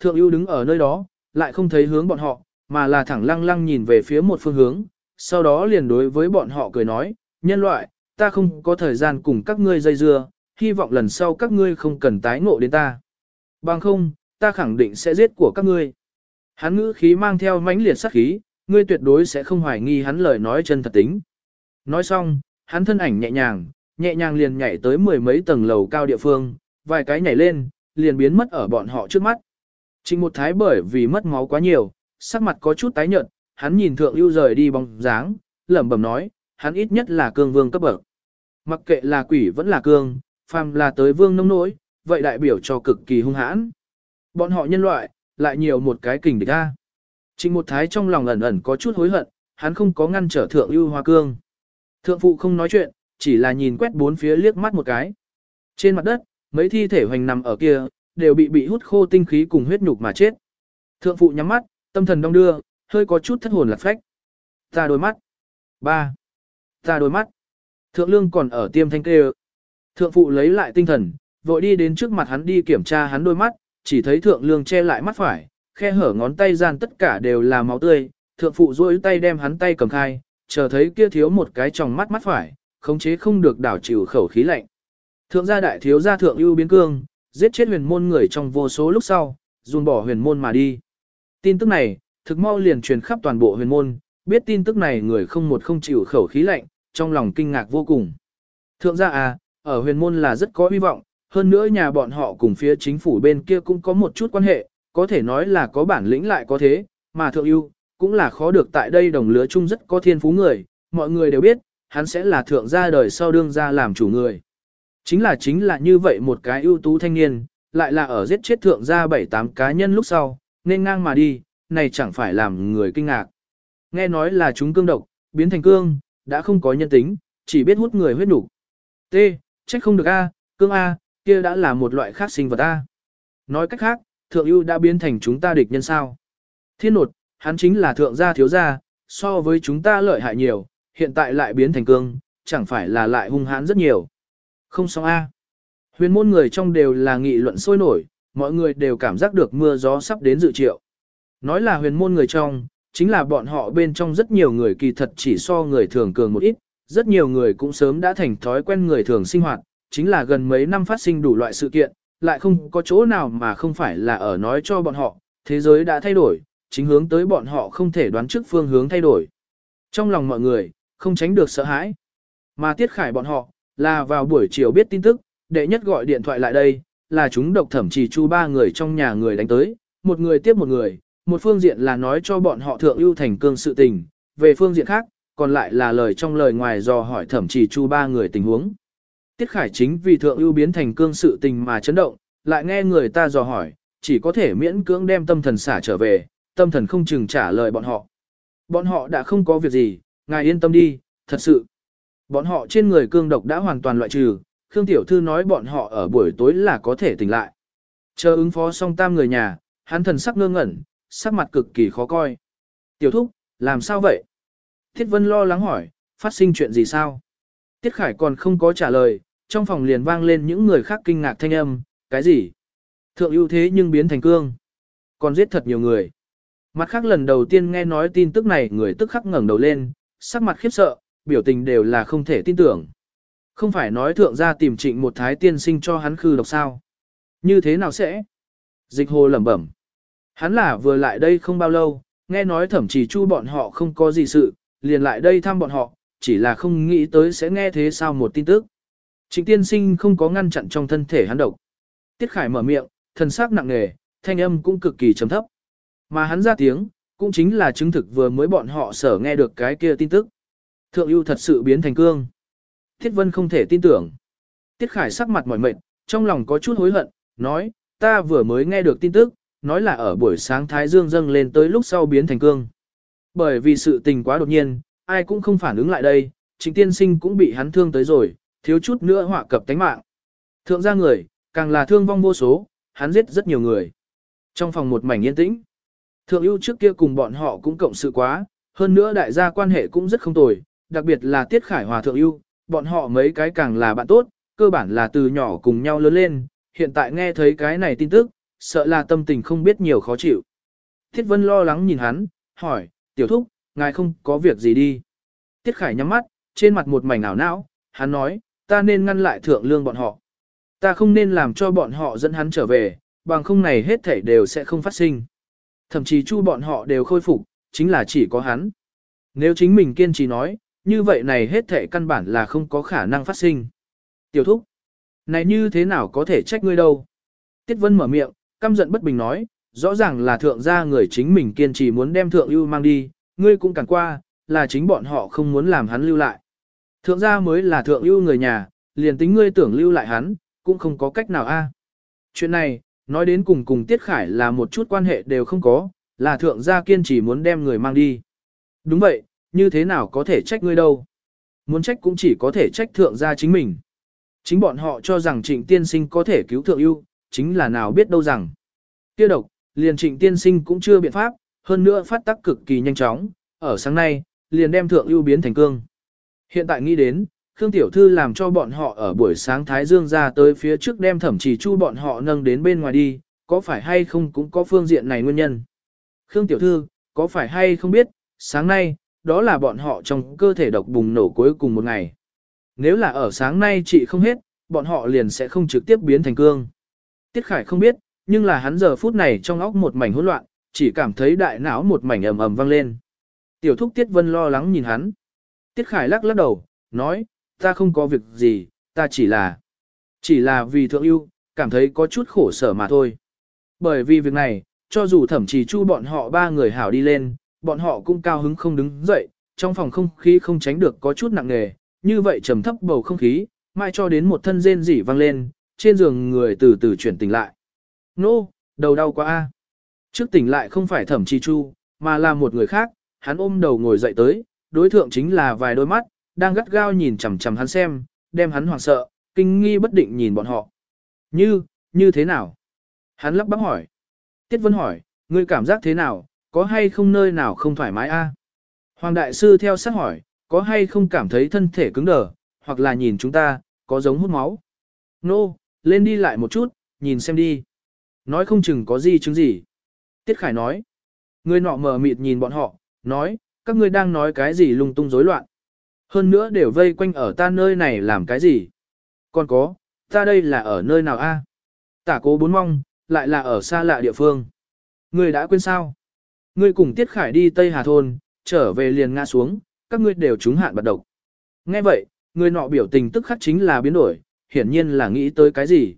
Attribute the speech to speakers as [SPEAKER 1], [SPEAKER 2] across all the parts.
[SPEAKER 1] Thượng ưu đứng ở nơi đó, lại không thấy hướng bọn họ, mà là thẳng lăng lăng nhìn về phía một phương hướng, sau đó liền đối với bọn họ cười nói, nhân loại, ta không có thời gian cùng các ngươi dây dưa, hy vọng lần sau các ngươi không cần tái ngộ đến ta. Bằng không, ta khẳng định sẽ giết của các ngươi. Hắn ngữ khí mang theo mãnh liệt sát khí, ngươi tuyệt đối sẽ không hoài nghi hắn lời nói chân thật tính. Nói xong, hắn thân ảnh nhẹ nhàng, nhẹ nhàng liền nhảy tới mười mấy tầng lầu cao địa phương, vài cái nhảy lên, liền biến mất ở bọn họ trước mắt. Trình một thái bởi vì mất máu quá nhiều, sắc mặt có chút tái nhợt, hắn nhìn thượng ưu rời đi bóng dáng, lẩm bẩm nói, hắn ít nhất là cương vương cấp bậc. Mặc kệ là quỷ vẫn là cương, phàm là tới vương nông nỗi, vậy đại biểu cho cực kỳ hung hãn. Bọn họ nhân loại, lại nhiều một cái kình địch ra. Trình một thái trong lòng ẩn ẩn có chút hối hận, hắn không có ngăn trở thượng ưu hoa cương. Thượng phụ không nói chuyện, chỉ là nhìn quét bốn phía liếc mắt một cái. Trên mặt đất, mấy thi thể hoành nằm ở kia, đều bị bị hút khô tinh khí cùng huyết nhục mà chết. Thượng phụ nhắm mắt, tâm thần đong đưa, hơi có chút thất hồn lạc phách. Ta đôi mắt. ba, Ta đôi mắt. Thượng lương còn ở tiêm thanh kê Thượng phụ lấy lại tinh thần, vội đi đến trước mặt hắn đi kiểm tra hắn đôi mắt, chỉ thấy thượng lương che lại mắt phải, khe hở ngón tay gian tất cả đều là máu tươi. Thượng phụ duỗi tay đem hắn tay cầm khai, chờ thấy kia thiếu một cái tròng mắt mắt phải, khống chế không được đảo chịu khẩu khí lạnh. Thượng gia đại thiếu gia thượng ưu biến cương, giết chết huyền môn người trong vô số lúc sau, dùng bỏ huyền môn mà đi. Tin tức này, thực mau liền truyền khắp toàn bộ huyền môn, biết tin tức này người không một không chịu khẩu khí lạnh, trong lòng kinh ngạc vô cùng. Thượng gia à, ở huyền môn là rất có hy vọng, hơn nữa nhà bọn họ cùng phía chính phủ bên kia cũng có một chút quan hệ, có thể nói là có bản lĩnh lại có thế, mà thượng ưu cũng là khó được tại đây đồng lứa chung rất có thiên phú người, mọi người đều biết, hắn sẽ là thượng gia đời sau đương gia làm chủ người. Chính là chính là như vậy một cái ưu tú thanh niên, lại là ở giết chết thượng gia bảy tám cá nhân lúc sau, nên ngang mà đi, này chẳng phải làm người kinh ngạc. Nghe nói là chúng cương độc, biến thành cương, đã không có nhân tính, chỉ biết hút người huyết đủ. T, trách không được A, cương A, kia đã là một loại khác sinh vật A. Nói cách khác, thượng ưu đã biến thành chúng ta địch nhân sao. Thiên nột, hắn chính là thượng gia thiếu gia, so với chúng ta lợi hại nhiều, hiện tại lại biến thành cương, chẳng phải là lại hung hãn rất nhiều. Không xong A. Huyền môn người trong đều là nghị luận sôi nổi, mọi người đều cảm giác được mưa gió sắp đến dự triệu. Nói là huyền môn người trong, chính là bọn họ bên trong rất nhiều người kỳ thật chỉ so người thường cường một ít, rất nhiều người cũng sớm đã thành thói quen người thường sinh hoạt, chính là gần mấy năm phát sinh đủ loại sự kiện, lại không có chỗ nào mà không phải là ở nói cho bọn họ, thế giới đã thay đổi, chính hướng tới bọn họ không thể đoán trước phương hướng thay đổi. Trong lòng mọi người, không tránh được sợ hãi. Mà tiết khải bọn họ, là vào buổi chiều biết tin tức, đệ nhất gọi điện thoại lại đây, là chúng độc thẩm chỉ chu ba người trong nhà người đánh tới, một người tiếp một người, một phương diện là nói cho bọn họ thượng ưu thành cương sự tình, về phương diện khác, còn lại là lời trong lời ngoài dò hỏi thẩm chỉ chu ba người tình huống. Tiết Khải chính vì thượng ưu biến thành cương sự tình mà chấn động, lại nghe người ta dò hỏi, chỉ có thể miễn cưỡng đem tâm thần xả trở về, tâm thần không chừng trả lời bọn họ. Bọn họ đã không có việc gì, ngài yên tâm đi, thật sự. Bọn họ trên người cương độc đã hoàn toàn loại trừ, Khương Tiểu Thư nói bọn họ ở buổi tối là có thể tỉnh lại. Chờ ứng phó xong tam người nhà, hắn thần sắc ngơ ngẩn, sắc mặt cực kỳ khó coi. Tiểu Thúc, làm sao vậy? Thiết Vân lo lắng hỏi, phát sinh chuyện gì sao? Tiết Khải còn không có trả lời, trong phòng liền vang lên những người khác kinh ngạc thanh âm, cái gì? Thượng ưu thế nhưng biến thành cương. Còn giết thật nhiều người. Mặt khác lần đầu tiên nghe nói tin tức này người tức khắc ngẩng đầu lên, sắc mặt khiếp sợ, biểu tình đều là không thể tin tưởng. Không phải nói thượng gia tìm trịnh một thái tiên sinh cho hắn khư độc sao. Như thế nào sẽ? Dịch hồ lẩm bẩm. Hắn là vừa lại đây không bao lâu, nghe nói thẩm chỉ chu bọn họ không có gì sự, liền lại đây thăm bọn họ, chỉ là không nghĩ tới sẽ nghe thế sao một tin tức. Trịnh tiên sinh không có ngăn chặn trong thân thể hắn độc. Tiết Khải mở miệng, thần sắc nặng nề, thanh âm cũng cực kỳ trầm thấp. Mà hắn ra tiếng, cũng chính là chứng thực vừa mới bọn họ sở nghe được cái kia tin tức. Thượng ưu thật sự biến thành cương. Thiết Vân không thể tin tưởng. Tiết Khải sắc mặt mỏi mệt, trong lòng có chút hối hận, nói, ta vừa mới nghe được tin tức, nói là ở buổi sáng Thái Dương dâng lên tới lúc sau biến thành cương. Bởi vì sự tình quá đột nhiên, ai cũng không phản ứng lại đây, chính tiên sinh cũng bị hắn thương tới rồi, thiếu chút nữa họa cập tánh mạng. Thượng gia người, càng là thương vong vô số, hắn giết rất nhiều người. Trong phòng một mảnh yên tĩnh, thượng ưu trước kia cùng bọn họ cũng cộng sự quá, hơn nữa đại gia quan hệ cũng rất không tồi, đặc biệt là Tiết Khải Hòa thượng ưu, bọn họ mấy cái càng là bạn tốt, cơ bản là từ nhỏ cùng nhau lớn lên, hiện tại nghe thấy cái này tin tức, sợ là tâm tình không biết nhiều khó chịu. Tiết Vân lo lắng nhìn hắn, hỏi, tiểu thúc, ngài không có việc gì đi. Tiết Khải nhắm mắt, trên mặt một mảnh ảo não, hắn nói, ta nên ngăn lại thượng lương bọn họ. Ta không nên làm cho bọn họ dẫn hắn trở về, bằng không này hết thảy đều sẽ không phát sinh. Thậm chí chu bọn họ đều khôi phục, chính là chỉ có hắn. Nếu chính mình kiên trì nói, như vậy này hết thệ căn bản là không có khả năng phát sinh. Tiểu thúc, này như thế nào có thể trách ngươi đâu? Tiết Vân mở miệng, căm giận bất bình nói, rõ ràng là thượng gia người chính mình kiên trì muốn đem thượng ưu mang đi, ngươi cũng càng qua, là chính bọn họ không muốn làm hắn lưu lại. Thượng gia mới là thượng ưu người nhà, liền tính ngươi tưởng lưu lại hắn, cũng không có cách nào a. Chuyện này, nói đến cùng cùng Tiết Khải là một chút quan hệ đều không có, là thượng gia kiên trì muốn đem người mang đi. Đúng vậy, như thế nào có thể trách ngươi đâu. Muốn trách cũng chỉ có thể trách thượng gia chính mình. Chính bọn họ cho rằng trịnh tiên sinh có thể cứu thượng ưu, chính là nào biết đâu rằng. Kia độc, liền trịnh tiên sinh cũng chưa biện pháp, hơn nữa phát tác cực kỳ nhanh chóng, ở sáng nay, liền đem thượng ưu biến thành cương. Hiện tại nghĩ đến, Khương Tiểu Thư làm cho bọn họ ở buổi sáng Thái Dương ra tới phía trước đem thẩm chỉ chu bọn họ nâng đến bên ngoài đi, có phải hay không cũng có phương diện này nguyên nhân. Khương Tiểu Thư, có phải hay không biết, sáng nay, đó là bọn họ trong cơ thể độc bùng nổ cuối cùng một ngày. Nếu là ở sáng nay chị không hết, bọn họ liền sẽ không trực tiếp biến thành cương. Tiết Khải không biết, nhưng là hắn giờ phút này trong óc một mảnh hỗn loạn, chỉ cảm thấy đại não một mảnh ầm ầm vang lên. Tiểu thúc Tiết Vân lo lắng nhìn hắn. Tiết Khải lắc lắc đầu, nói, ta không có việc gì, ta chỉ là, chỉ là vì thượng ưu, cảm thấy có chút khổ sở mà thôi. Bởi vì việc này, cho dù thẩm chỉ chu bọn họ ba người hảo đi lên, bọn họ cũng cao hứng không đứng dậy, trong phòng không khí không tránh được có chút nặng nề, như vậy trầm thấp bầu không khí, mai cho đến một thân rên rỉ vang lên, trên giường người từ từ chuyển tỉnh lại. Nô, đầu đau quá a. Trước tỉnh lại không phải thẩm chi chu, mà là một người khác, hắn ôm đầu ngồi dậy tới, đối thượng chính là vài đôi mắt, đang gắt gao nhìn chằm chằm hắn xem, đem hắn hoảng sợ, kinh nghi bất định nhìn bọn họ. Như, như thế nào? Hắn lắp bắp hỏi. Tiết Vân hỏi, ngươi cảm giác thế nào, có hay không nơi nào không thoải mái a? Hoàng Đại Sư theo sát hỏi, có hay không cảm thấy thân thể cứng đờ, hoặc là nhìn chúng ta, có giống hút máu. Nô, no, lên đi lại một chút, nhìn xem đi. Nói không chừng có gì chứng gì. Tiết Khải nói. Người nọ mờ mịt nhìn bọn họ, nói, các ngươi đang nói cái gì lung tung rối loạn. Hơn nữa đều vây quanh ở ta nơi này làm cái gì. Còn có, ta đây là ở nơi nào a? Tả cố bốn mong, lại là ở xa lạ địa phương. người đã quên sao? Ngươi cùng Tiết Khải đi Tây Hà Thôn, trở về liền ngã xuống, các ngươi đều trúng hạn bật độc. Nghe vậy, người nọ biểu tình tức khắc chính là biến đổi, hiển nhiên là nghĩ tới cái gì.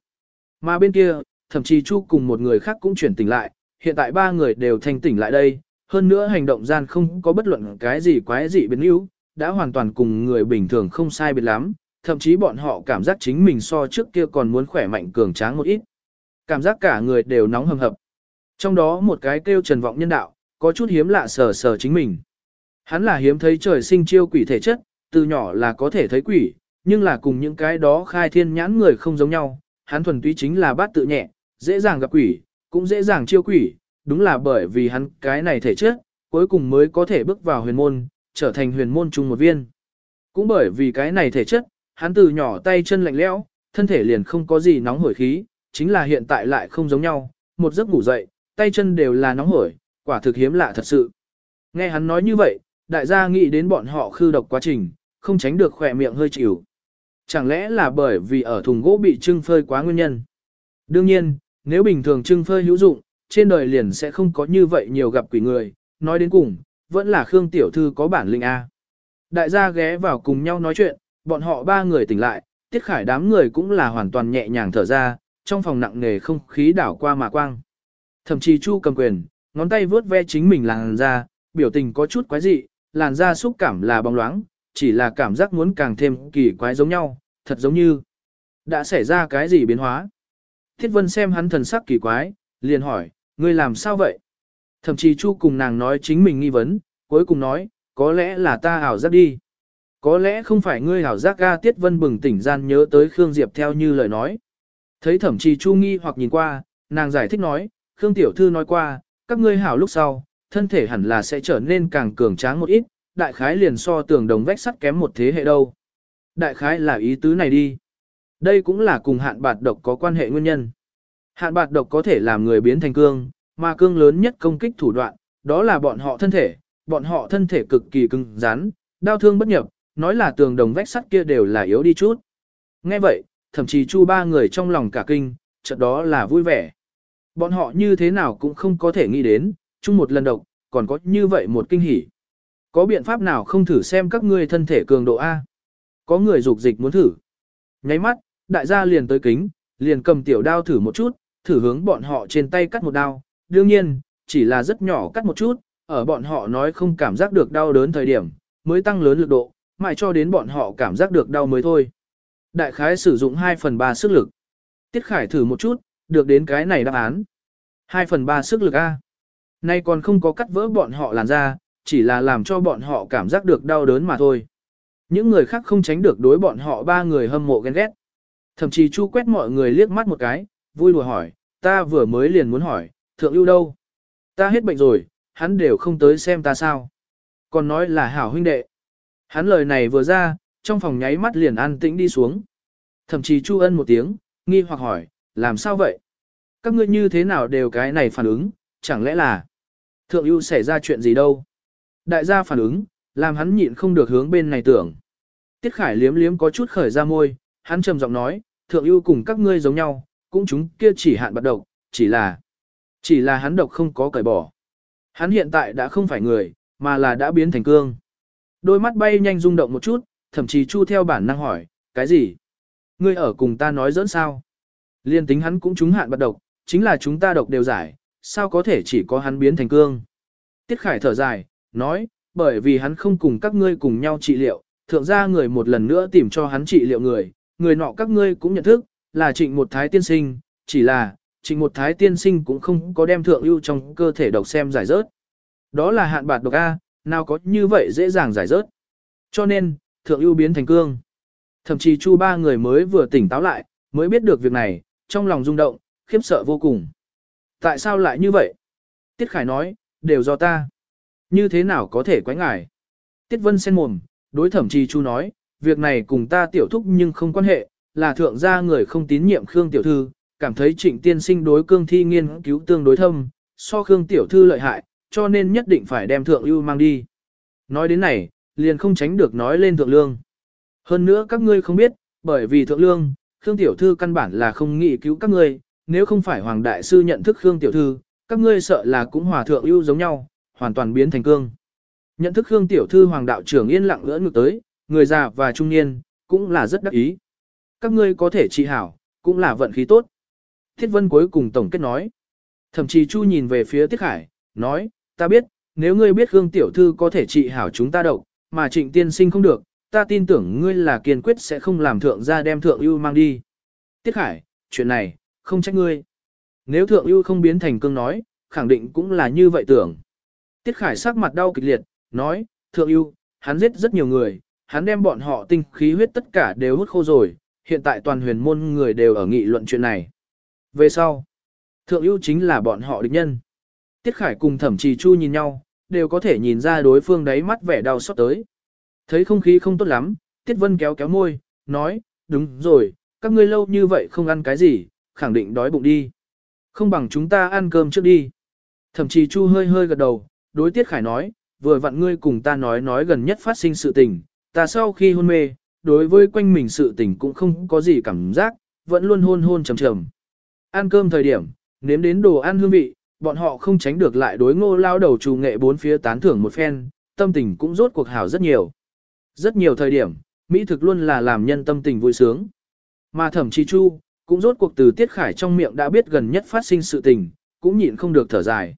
[SPEAKER 1] Mà bên kia, thậm chí Chu cùng một người khác cũng chuyển tỉnh lại, hiện tại ba người đều thành tỉnh lại đây, hơn nữa hành động gian không có bất luận cái gì quái dị biến yếu, đã hoàn toàn cùng người bình thường không sai biệt lắm, thậm chí bọn họ cảm giác chính mình so trước kia còn muốn khỏe mạnh cường tráng một ít. Cảm giác cả người đều nóng hầm hập. Trong đó một cái kêu trần vọng nhân đạo, có chút hiếm lạ sờ sờ chính mình. Hắn là hiếm thấy trời sinh chiêu quỷ thể chất, từ nhỏ là có thể thấy quỷ, nhưng là cùng những cái đó khai thiên nhãn người không giống nhau, hắn thuần túy chính là bát tự nhẹ, dễ dàng gặp quỷ, cũng dễ dàng chiêu quỷ, đúng là bởi vì hắn cái này thể chất, cuối cùng mới có thể bước vào huyền môn, trở thành huyền môn chung một viên. Cũng bởi vì cái này thể chất, hắn từ nhỏ tay chân lạnh lẽo, thân thể liền không có gì nóng hổi khí, chính là hiện tại lại không giống nhau, một giấc ngủ dậy, tay chân đều là nóng hổi, quả thực hiếm lạ thật sự. Nghe hắn nói như vậy, đại gia nghĩ đến bọn họ khư độc quá trình, không tránh được khỏe miệng hơi chịu. Chẳng lẽ là bởi vì ở thùng gỗ bị trưng phơi quá nguyên nhân? Đương nhiên, nếu bình thường trưng phơi hữu dụng, trên đời liền sẽ không có như vậy nhiều gặp quỷ người, nói đến cùng, vẫn là Khương Tiểu Thư có bản lĩnh A. Đại gia ghé vào cùng nhau nói chuyện, bọn họ ba người tỉnh lại, tiết khải đám người cũng là hoàn toàn nhẹ nhàng thở ra, trong phòng nặng nề không khí đảo qua mà quang. Thậm chí Chu cầm quyền, ngón tay vướt ve chính mình làn da, biểu tình có chút quái dị, làn da xúc cảm là bóng loáng, chỉ là cảm giác muốn càng thêm kỳ quái giống nhau, thật giống như đã xảy ra cái gì biến hóa. Thiết Vân xem hắn thần sắc kỳ quái, liền hỏi, ngươi làm sao vậy? Thậm chí Chu cùng nàng nói chính mình nghi vấn, cuối cùng nói, có lẽ là ta ảo giác đi. Có lẽ không phải ngươi ảo giác ga Tiết Vân bừng tỉnh gian nhớ tới Khương Diệp theo như lời nói. Thấy thẩm trì Chu nghi hoặc nhìn qua, nàng giải thích nói, Khương Tiểu Thư nói qua, các ngươi hảo lúc sau, thân thể hẳn là sẽ trở nên càng cường tráng một ít, đại khái liền so tường đồng vách sắt kém một thế hệ đâu. Đại khái là ý tứ này đi. Đây cũng là cùng hạn bạt độc có quan hệ nguyên nhân. Hạn bạt độc có thể làm người biến thành cương, mà cương lớn nhất công kích thủ đoạn, đó là bọn họ thân thể, bọn họ thân thể cực kỳ cứng rắn, đau thương bất nhập, nói là tường đồng vách sắt kia đều là yếu đi chút. Nghe vậy, thậm chí chu ba người trong lòng cả kinh, chợt đó là vui vẻ. Bọn họ như thế nào cũng không có thể nghĩ đến, chung một lần độc, còn có như vậy một kinh hỉ. Có biện pháp nào không thử xem các ngươi thân thể cường độ A? Có người dục dịch muốn thử. Nháy mắt, đại gia liền tới kính, liền cầm tiểu đao thử một chút, thử hướng bọn họ trên tay cắt một đao. Đương nhiên, chỉ là rất nhỏ cắt một chút, ở bọn họ nói không cảm giác được đau đớn thời điểm, mới tăng lớn lực độ, mãi cho đến bọn họ cảm giác được đau mới thôi. Đại khái sử dụng 2 phần 3 sức lực. Tiết Khải thử một chút, được đến cái này đáp án. 2 phần 3 sức lực A. Nay còn không có cắt vỡ bọn họ làn ra, chỉ là làm cho bọn họ cảm giác được đau đớn mà thôi. Những người khác không tránh được đối bọn họ ba người hâm mộ ghen ghét. Thậm chí chu quét mọi người liếc mắt một cái, vui lùa hỏi, ta vừa mới liền muốn hỏi, thượng ưu đâu? Ta hết bệnh rồi, hắn đều không tới xem ta sao. Còn nói là hảo huynh đệ. Hắn lời này vừa ra, trong phòng nháy mắt liền an tĩnh đi xuống. Thậm chí chu ân một tiếng, nghi hoặc hỏi, làm sao vậy? Các ngươi như thế nào đều cái này phản ứng, chẳng lẽ là thượng ưu xảy ra chuyện gì đâu? Đại gia phản ứng, làm hắn nhịn không được hướng bên này tưởng. Tiết Khải liếm liếm có chút khởi ra môi, hắn trầm giọng nói, thượng ưu cùng các ngươi giống nhau, cũng chúng kia chỉ hạn bắt độc, chỉ là, chỉ là hắn độc không có cởi bỏ. Hắn hiện tại đã không phải người, mà là đã biến thành cương. Đôi mắt bay nhanh rung động một chút, thậm chí chu theo bản năng hỏi, cái gì? Ngươi ở cùng ta nói dẫn sao? Liên tính hắn cũng trúng hạn bắt độc, chính là chúng ta độc đều giải, sao có thể chỉ có hắn biến thành cương? Tiết Khải thở dài, nói, bởi vì hắn không cùng các ngươi cùng nhau trị liệu, thượng gia người một lần nữa tìm cho hắn trị liệu người, người nọ các ngươi cũng nhận thức, là trịnh một thái tiên sinh, chỉ là, trịnh một thái tiên sinh cũng không có đem thượng ưu trong cơ thể độc xem giải rớt. Đó là hạn bạt độc A, nào có như vậy dễ dàng giải rớt. Cho nên, thượng ưu biến thành cương. Thậm chí chu ba người mới vừa tỉnh táo lại, mới biết được việc này, trong lòng rung động, khiếp sợ vô cùng. Tại sao lại như vậy? Tiết Khải nói, đều do ta. Như thế nào có thể quái ngại? Tiết Vân sen mồm, đối thẩm trì chu nói, việc này cùng ta tiểu thúc nhưng không quan hệ, là thượng gia người không tín nhiệm Khương tiểu thư, cảm thấy trịnh tiên sinh đối cương thi nghiên cứu tương đối thâm, so Khương tiểu thư lợi hại, cho nên nhất định phải đem thượng ưu mang đi. Nói đến này, liền không tránh được nói lên thượng lương. Hơn nữa các ngươi không biết, bởi vì thượng lương, Khương tiểu thư căn bản là không nghĩ cứu các ngươi, nếu không phải Hoàng đại sư nhận thức Khương tiểu thư, các ngươi sợ là cũng hòa thượng ưu giống nhau, hoàn toàn biến thành cương. Nhận thức Khương tiểu thư Hoàng đạo trưởng yên lặng ngỡ ngược tới, người già và trung niên, cũng là rất đắc ý. Các ngươi có thể trị hảo, cũng là vận khí tốt. Thiết Vân cuối cùng tổng kết nói. Thậm chí Chu nhìn về phía Tiết Khải, nói, ta biết, nếu ngươi biết Khương Tiểu Thư có thể trị hảo chúng ta độc, mà trịnh tiên sinh không được, ta tin tưởng ngươi là kiên quyết sẽ không làm thượng gia đem thượng ưu mang đi. Tiết Khải, chuyện này, không trách ngươi. Nếu thượng ưu không biến thành cương nói, khẳng định cũng là như vậy tưởng. Tiết Khải sắc mặt đau kịch liệt, nói, thượng ưu, hắn giết rất nhiều người, hắn đem bọn họ tinh khí huyết tất cả đều hút khô rồi, hiện tại toàn huyền môn người đều ở nghị luận chuyện này. Về sau, thượng ưu chính là bọn họ địch nhân. Tiết Khải cùng thẩm trì chu nhìn nhau, đều có thể nhìn ra đối phương đáy mắt vẻ đau xót tới. Thấy không khí không tốt lắm, Tiết Vân kéo kéo môi, nói, đúng rồi, các ngươi lâu như vậy không ăn cái gì, khẳng định đói bụng đi. Không bằng chúng ta ăn cơm trước đi. Thẩm trì chu hơi hơi gật đầu, đối Tiết Khải nói, vừa vặn ngươi cùng ta nói nói gần nhất phát sinh sự tình, ta sau khi hôn mê, đối với quanh mình sự tình cũng không có gì cảm giác, vẫn luôn hôn hôn trầm trầm. Ăn cơm thời điểm, nếm đến đồ ăn hương vị, bọn họ không tránh được lại đối ngô lao đầu trù nghệ bốn phía tán thưởng một phen, tâm tình cũng rốt cuộc hảo rất nhiều. Rất nhiều thời điểm, Mỹ thực luôn là làm nhân tâm tình vui sướng. Mà thẩm chí chu, cũng rốt cuộc từ tiết khải trong miệng đã biết gần nhất phát sinh sự tình, cũng nhịn không được thở dài.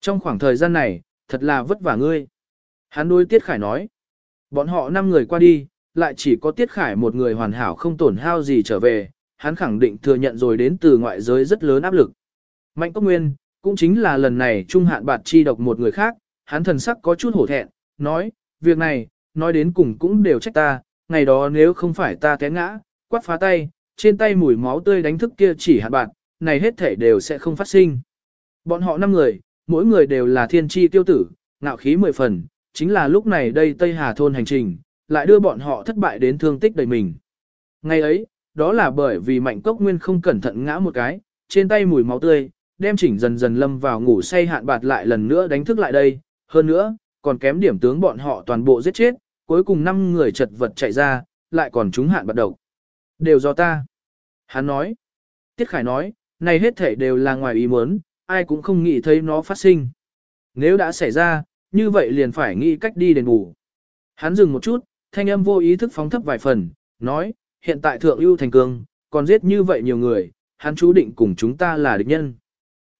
[SPEAKER 1] Trong khoảng thời gian này, thật là vất vả ngươi. Hắn đối tiết khải nói, bọn họ năm người qua đi, lại chỉ có tiết khải một người hoàn hảo không tổn hao gì trở về, hắn khẳng định thừa nhận rồi đến từ ngoại giới rất lớn áp lực. Mạnh Cốc Nguyên, cũng chính là lần này trung hạn bạt chi độc một người khác, hắn thần sắc có chút hổ thẹn, nói, việc này, nói đến cùng cũng đều trách ta, ngày đó nếu không phải ta té ngã, quát phá tay, trên tay mùi máu tươi đánh thức kia chỉ hạt bạt, này hết thể đều sẽ không phát sinh. Bọn họ năm người, mỗi người đều là thiên tri tiêu tử, ngạo khí mười phần, chính là lúc này đây Tây Hà thôn hành trình, lại đưa bọn họ thất bại đến thương tích đầy mình. Ngày ấy, đó là bởi vì mạnh cốc nguyên không cẩn thận ngã một cái, trên tay mùi máu tươi, đem chỉnh dần dần lâm vào ngủ say hạn bạt lại lần nữa đánh thức lại đây, hơn nữa, còn kém điểm tướng bọn họ toàn bộ giết chết, cuối cùng 5 người chật vật chạy ra, lại còn chúng hạn bắt đầu. Đều do ta. Hắn nói. Tiết Khải nói, này hết thể đều là ngoài ý muốn, ai cũng không nghĩ thấy nó phát sinh. Nếu đã xảy ra, như vậy liền phải nghĩ cách đi đền bù. Hắn dừng một chút, thanh âm vô ý thức phóng thấp vài phần, nói, hiện tại thượng ưu thành cương, còn giết như vậy nhiều người, hắn chú định cùng chúng ta là địch nhân.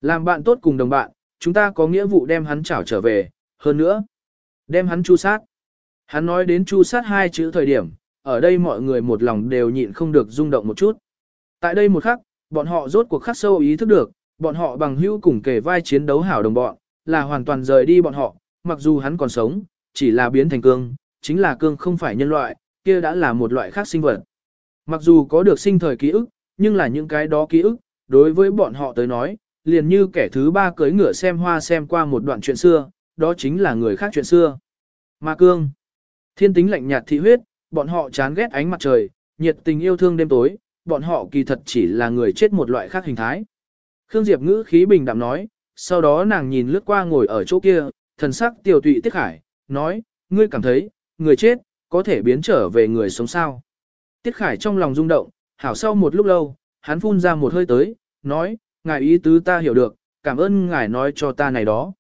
[SPEAKER 1] Làm bạn tốt cùng đồng bạn, chúng ta có nghĩa vụ đem hắn trảo trở về, hơn nữa, đem hắn chu sát. Hắn nói đến chu sát hai chữ thời điểm, ở đây mọi người một lòng đều nhịn không được rung động một chút. Tại đây một khắc, bọn họ rốt cuộc khắc sâu ý thức được, bọn họ bằng hữu cùng kề vai chiến đấu hảo đồng bọn, là hoàn toàn rời đi bọn họ, mặc dù hắn còn sống, chỉ là biến thành cương, chính là cương không phải nhân loại, kia đã là một loại khác sinh vật. Mặc dù có được sinh thời ký ức, nhưng là những cái đó ký ức, đối với bọn họ tới nói, liền như kẻ thứ ba cưới ngựa xem hoa xem qua một đoạn chuyện xưa, đó chính là người khác chuyện xưa. mà cương, thiên tính lạnh nhạt thị huyết, bọn họ chán ghét ánh mặt trời, nhiệt tình yêu thương đêm tối, bọn họ kỳ thật chỉ là người chết một loại khác hình thái. Khương Diệp ngữ khí bình đạm nói, sau đó nàng nhìn lướt qua ngồi ở chỗ kia, thần sắc tiểu tụy tiết khải, nói, ngươi cảm thấy, người chết, có thể biến trở về người sống sao. Tiết khải trong lòng rung động, hảo sau một lúc lâu, hắn phun ra một hơi tới, nói, ngài ý tứ ta hiểu được, cảm ơn ngài nói cho ta này đó.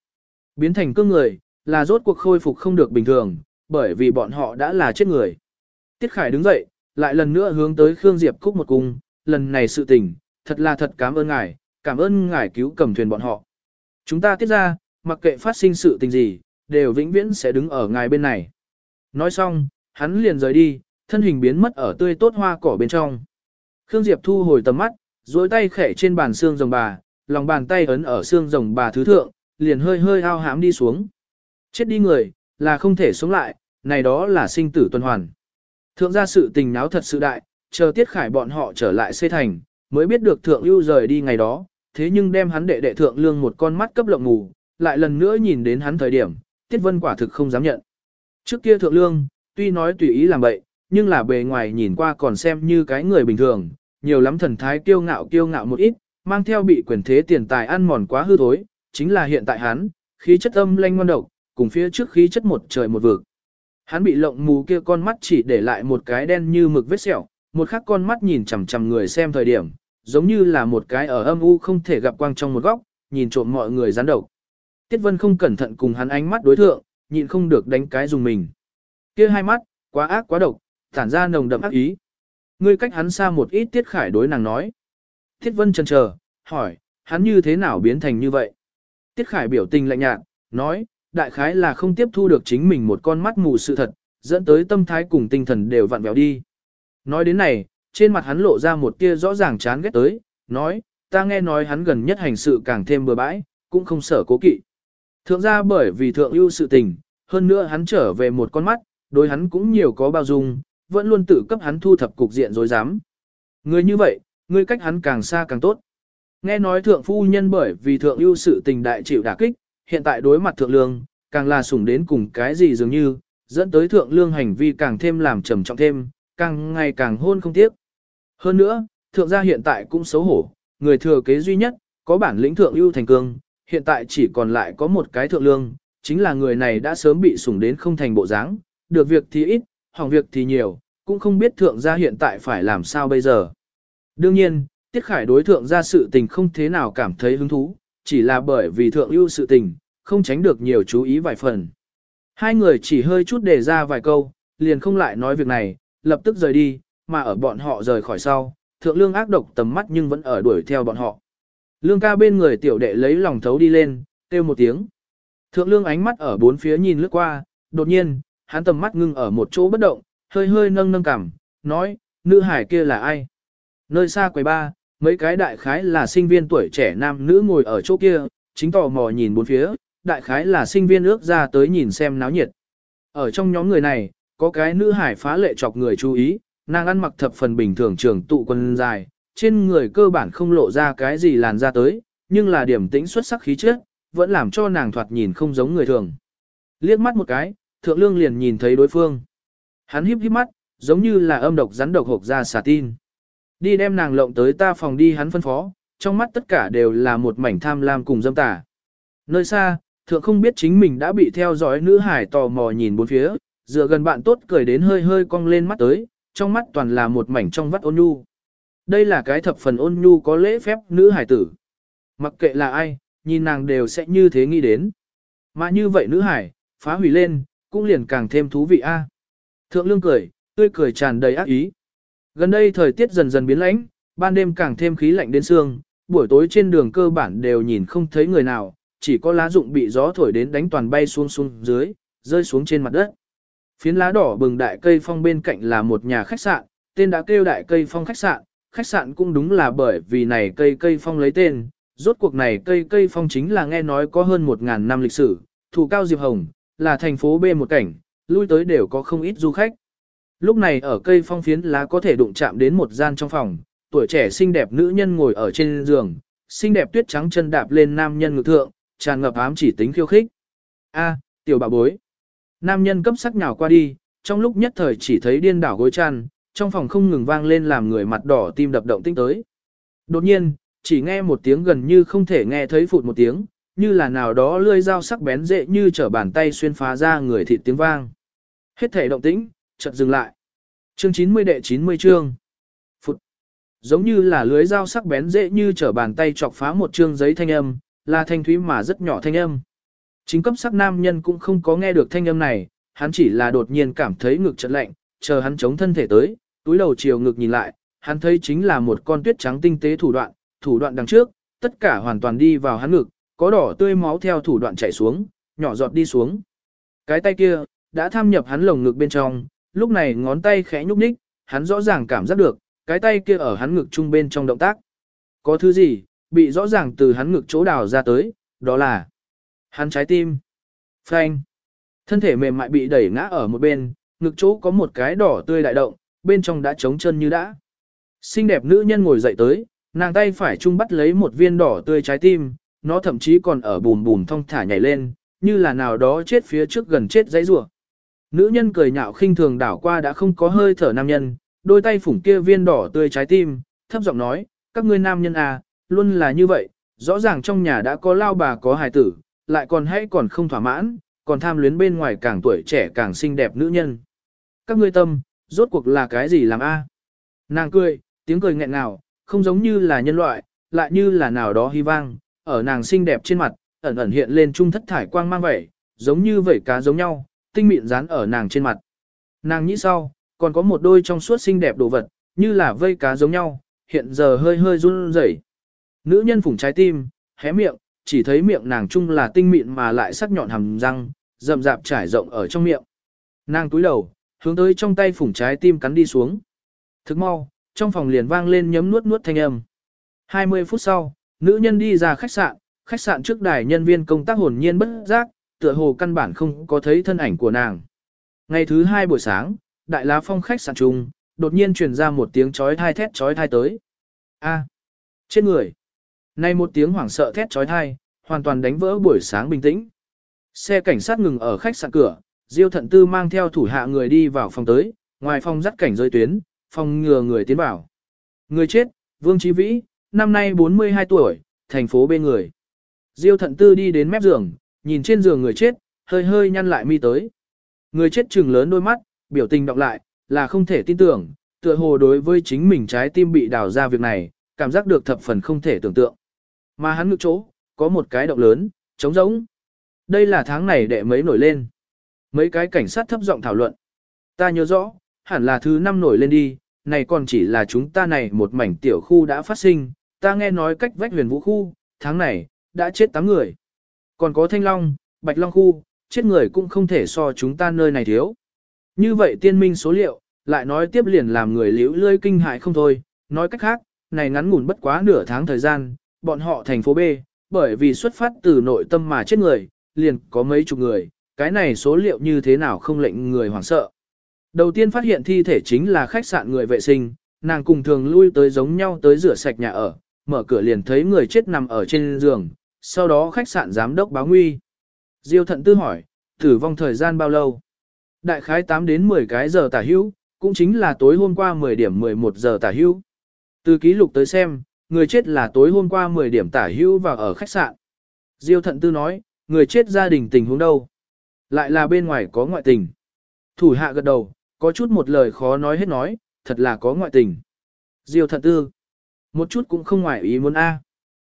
[SPEAKER 1] Biến thành cương người, là rốt cuộc khôi phục không được bình thường, bởi vì bọn họ đã là chết người. Tiết Khải đứng dậy, lại lần nữa hướng tới Khương Diệp Cúc một cung, lần này sự tình, thật là thật cảm ơn ngài, cảm ơn ngài cứu cầm thuyền bọn họ. Chúng ta tiết ra, mặc kệ phát sinh sự tình gì, đều vĩnh viễn sẽ đứng ở ngài bên này. Nói xong, hắn liền rời đi, thân hình biến mất ở tươi tốt hoa cỏ bên trong. Khương Diệp thu hồi tầm mắt, duỗi tay khẽ trên bàn xương rồng bà, lòng bàn tay ấn ở xương rồng bà thứ thượng, liền hơi hơi ao hãm đi xuống. Chết đi người, là không thể sống lại, này đó là sinh tử tuần hoàn. Thượng gia sự tình náo thật sự đại, chờ tiết khải bọn họ trở lại xây thành, mới biết được thượng ưu rời đi ngày đó, thế nhưng đem hắn đệ đệ thượng lương một con mắt cấp lộng ngủ, lại lần nữa nhìn đến hắn thời điểm, tiết vân quả thực không dám nhận. Trước kia thượng lương, tuy nói tùy ý làm vậy, nhưng là bề ngoài nhìn qua còn xem như cái người bình thường, nhiều lắm thần thái kiêu ngạo kiêu ngạo một ít, mang theo bị quyền thế tiền tài ăn mòn quá hư thối, chính là hiện tại hắn, khí chất âm lanh ngoan độc, cùng phía trước khí chất một trời một vực. Hắn bị lộng mù kia con mắt chỉ để lại một cái đen như mực vết sẹo, một khắc con mắt nhìn chằm chằm người xem thời điểm, giống như là một cái ở âm u không thể gặp quang trong một góc, nhìn trộm mọi người gián độc. Tiết Vân không cẩn thận cùng hắn ánh mắt đối thượng, nhịn không được đánh cái dùng mình. Kia hai mắt, quá ác quá độc, tản ra nồng đậm ác ý. Ngươi cách hắn xa một ít Tiết Khải đối nàng nói. Tiết Vân chần chờ, hỏi, hắn như thế nào biến thành như vậy? Tiết Khải biểu tình lạnh nhạt, nói, đại khái là không tiếp thu được chính mình một con mắt mù sự thật, dẫn tới tâm thái cùng tinh thần đều vặn vẹo đi. Nói đến này, trên mặt hắn lộ ra một tia rõ ràng chán ghét tới, nói, ta nghe nói hắn gần nhất hành sự càng thêm bừa bãi, cũng không sợ cố kỵ. Thượng ra bởi vì thượng ưu sự tình, hơn nữa hắn trở về một con mắt, đối hắn cũng nhiều có bao dung, vẫn luôn tự cấp hắn thu thập cục diện dối dám. Người như vậy, người cách hắn càng xa càng tốt. Nghe nói thượng phu nhân bởi vì thượng ưu sự tình đại chịu đả kích, hiện tại đối mặt thượng lương, càng là sủng đến cùng cái gì dường như, dẫn tới thượng lương hành vi càng thêm làm trầm trọng thêm, càng ngày càng hôn không tiếc. Hơn nữa, thượng gia hiện tại cũng xấu hổ, người thừa kế duy nhất, có bản lĩnh thượng ưu thành cương, hiện tại chỉ còn lại có một cái thượng lương, chính là người này đã sớm bị sủng đến không thành bộ dáng, được việc thì ít, hỏng việc thì nhiều, cũng không biết thượng gia hiện tại phải làm sao bây giờ. Đương nhiên, Tiết Khải đối thượng gia sự tình không thế nào cảm thấy hứng thú, chỉ là bởi vì thượng ưu sự tình, không tránh được nhiều chú ý vài phần. Hai người chỉ hơi chút đề ra vài câu, liền không lại nói việc này, lập tức rời đi, mà ở bọn họ rời khỏi sau, thượng lương ác độc tầm mắt nhưng vẫn ở đuổi theo bọn họ. Lương ca bên người tiểu đệ lấy lòng thấu đi lên, kêu một tiếng. Thượng lương ánh mắt ở bốn phía nhìn lướt qua, đột nhiên, hắn tầm mắt ngưng ở một chỗ bất động, hơi hơi nâng nâng cằm, nói, nữ hải kia là ai? Nơi xa quầy ba, mấy cái đại khái là sinh viên tuổi trẻ nam nữ ngồi ở chỗ kia, chính tò mò nhìn bốn phía, đại khái là sinh viên ước ra tới nhìn xem náo nhiệt. Ở trong nhóm người này, có cái nữ hải phá lệ chọc người chú ý, nàng ăn mặc thập phần bình thường trường tụ quần dài, trên người cơ bản không lộ ra cái gì làn ra tới, nhưng là điểm tĩnh xuất sắc khí chất, vẫn làm cho nàng thoạt nhìn không giống người thường. Liếc mắt một cái, thượng lương liền nhìn thấy đối phương. Hắn híp híp mắt, giống như là âm độc rắn độc hộp ra xà tin. Đi đem nàng lộng tới ta phòng đi hắn phân phó, trong mắt tất cả đều là một mảnh tham lam cùng dâm tà. Nơi xa, thượng không biết chính mình đã bị theo dõi nữ hải tò mò nhìn bốn phía, dựa gần bạn tốt cười đến hơi hơi cong lên mắt tới, trong mắt toàn là một mảnh trong vắt ôn nhu. Đây là cái thập phần ôn nhu có lễ phép nữ hải tử. Mặc kệ là ai, nhìn nàng đều sẽ như thế nghĩ đến. Mà như vậy nữ hải, phá hủy lên, cũng liền càng thêm thú vị a. Thượng lương cười, tươi cười tràn đầy ác ý. Gần đây thời tiết dần dần biến lãnh, ban đêm càng thêm khí lạnh đến xương, buổi tối trên đường cơ bản đều nhìn không thấy người nào, chỉ có lá rụng bị gió thổi đến đánh toàn bay xuống xuống dưới, rơi xuống trên mặt đất. Phiến lá đỏ bừng đại cây phong bên cạnh là một nhà khách sạn, tên đã kêu đại cây phong khách sạn, khách sạn cũng đúng là bởi vì này cây cây phong lấy tên, rốt cuộc này cây cây phong chính là nghe nói có hơn 1.000 năm lịch sử, thủ cao Diệp Hồng, là thành phố B một cảnh, lui tới đều có không ít du khách. Lúc này ở cây phong phiến lá có thể đụng chạm đến một gian trong phòng, tuổi trẻ xinh đẹp nữ nhân ngồi ở trên giường, xinh đẹp tuyết trắng chân đạp lên nam nhân ngực thượng, tràn ngập ám chỉ tính khiêu khích. A, tiểu bà bối. Nam nhân cấp sắc nhào qua đi, trong lúc nhất thời chỉ thấy điên đảo gối chăn, trong phòng không ngừng vang lên làm người mặt đỏ tim đập động tinh tới. Đột nhiên, chỉ nghe một tiếng gần như không thể nghe thấy phụt một tiếng, như là nào đó lươi dao sắc bén dễ như trở bàn tay xuyên phá ra người thịt tiếng vang. Hết thể động tĩnh, chợt dừng lại. Chương 90 đệ 90 chương. Phụt. Giống như là lưới dao sắc bén dễ như trở bàn tay chọc phá một chương giấy thanh âm, là thanh thúy mà rất nhỏ thanh âm. Chính cấp sắc nam nhân cũng không có nghe được thanh âm này, hắn chỉ là đột nhiên cảm thấy ngực chợt lạnh, chờ hắn chống thân thể tới, túi đầu chiều ngực nhìn lại, hắn thấy chính là một con tuyết trắng tinh tế thủ đoạn, thủ đoạn đằng trước, tất cả hoàn toàn đi vào hắn ngực, có đỏ tươi máu theo thủ đoạn chảy xuống, nhỏ giọt đi xuống. Cái tay kia, đã tham nhập hắn lồng ngực bên trong, lúc này ngón tay khẽ nhúc nhích, hắn rõ ràng cảm giác được, cái tay kia ở hắn ngực trung bên trong động tác. Có thứ gì, bị rõ ràng từ hắn ngực chỗ đào ra tới, đó là hắn trái tim. Phanh. Thân thể mềm mại bị đẩy ngã ở một bên, ngực chỗ có một cái đỏ tươi đại động, bên trong đã trống chân như đã. Xinh đẹp nữ nhân ngồi dậy tới, nàng tay phải chung bắt lấy một viên đỏ tươi trái tim, nó thậm chí còn ở bùm bùm thong thả nhảy lên, như là nào đó chết phía trước gần chết dãy rủa. Nữ nhân cười nhạo khinh thường đảo qua đã không có hơi thở nam nhân, đôi tay phủng kia viên đỏ tươi trái tim, thấp giọng nói, các ngươi nam nhân à, luôn là như vậy, rõ ràng trong nhà đã có lao bà có hài tử, lại còn hãy còn không thỏa mãn, còn tham luyến bên ngoài càng tuổi trẻ càng xinh đẹp nữ nhân. Các ngươi tâm, rốt cuộc là cái gì làm a? Nàng cười, tiếng cười nghẹn ngào, không giống như là nhân loại, lại như là nào đó hy vang, ở nàng xinh đẹp trên mặt, ẩn ẩn hiện lên trung thất thải quang mang vẻ, giống như vẩy cá giống nhau, tinh mịn dán ở nàng trên mặt. Nàng nghĩ sau, còn có một đôi trong suốt xinh đẹp đồ vật, như là vây cá giống nhau, hiện giờ hơi hơi run rẩy. Nữ nhân phủng trái tim, hé miệng, chỉ thấy miệng nàng chung là tinh mịn mà lại sắc nhọn hàm răng, rậm rạp trải rộng ở trong miệng. Nàng túi đầu, hướng tới trong tay phủng trái tim cắn đi xuống. Thức mau, trong phòng liền vang lên nhấm nuốt nuốt thanh âm. 20 phút sau, nữ nhân đi ra khách sạn, khách sạn trước đài nhân viên công tác hồn nhiên bất giác, tựa hồ căn bản không có thấy thân ảnh của nàng. Ngày thứ hai buổi sáng, đại lá phong khách sạn trung, đột nhiên truyền ra một tiếng chói thai thét chói thai tới. A, chết người. Nay một tiếng hoảng sợ thét chói thai, hoàn toàn đánh vỡ buổi sáng bình tĩnh. Xe cảnh sát ngừng ở khách sạn cửa, Diêu Thận Tư mang theo thủ hạ người đi vào phòng tới, ngoài phòng dắt cảnh rơi tuyến, phòng ngừa người tiến vào. Người chết, Vương Chí Vĩ, năm nay 42 tuổi, thành phố bên người. Diêu Thận Tư đi đến mép giường, nhìn trên giường người chết, hơi hơi nhăn lại mi tới. Người chết trừng lớn đôi mắt, biểu tình đọc lại, là không thể tin tưởng, tựa hồ đối với chính mình trái tim bị đào ra việc này, cảm giác được thập phần không thể tưởng tượng. Mà hắn ngực chỗ, có một cái động lớn, trống rỗng. Đây là tháng này đệ mấy nổi lên. Mấy cái cảnh sát thấp giọng thảo luận. Ta nhớ rõ, hẳn là thứ năm nổi lên đi, này còn chỉ là chúng ta này một mảnh tiểu khu đã phát sinh, ta nghe nói cách vách huyền vũ khu, tháng này, đã chết 8 người. Còn có thanh long, bạch long khu, chết người cũng không thể so chúng ta nơi này thiếu. Như vậy tiên minh số liệu, lại nói tiếp liền làm người liễu lươi kinh hại không thôi, nói cách khác, này ngắn ngủn bất quá nửa tháng thời gian, bọn họ thành phố B, bởi vì xuất phát từ nội tâm mà chết người, liền có mấy chục người, cái này số liệu như thế nào không lệnh người hoảng sợ. Đầu tiên phát hiện thi thể chính là khách sạn người vệ sinh, nàng cùng thường lui tới giống nhau tới rửa sạch nhà ở, mở cửa liền thấy người chết nằm ở trên giường, sau đó khách sạn giám đốc báo nguy. Diêu thận tư hỏi, tử vong thời gian bao lâu? Đại khái 8 đến 10 cái giờ tả hữu, cũng chính là tối hôm qua 10 điểm 11 giờ tả hữu. Từ ký lục tới xem, người chết là tối hôm qua 10 điểm tả hữu và ở khách sạn. Diêu thận tư nói, người chết gia đình tình huống đâu? Lại là bên ngoài có ngoại tình. Thủ hạ gật đầu, có chút một lời khó nói hết nói, thật là có ngoại tình. Diêu thận tư, một chút cũng không ngoại ý muốn A.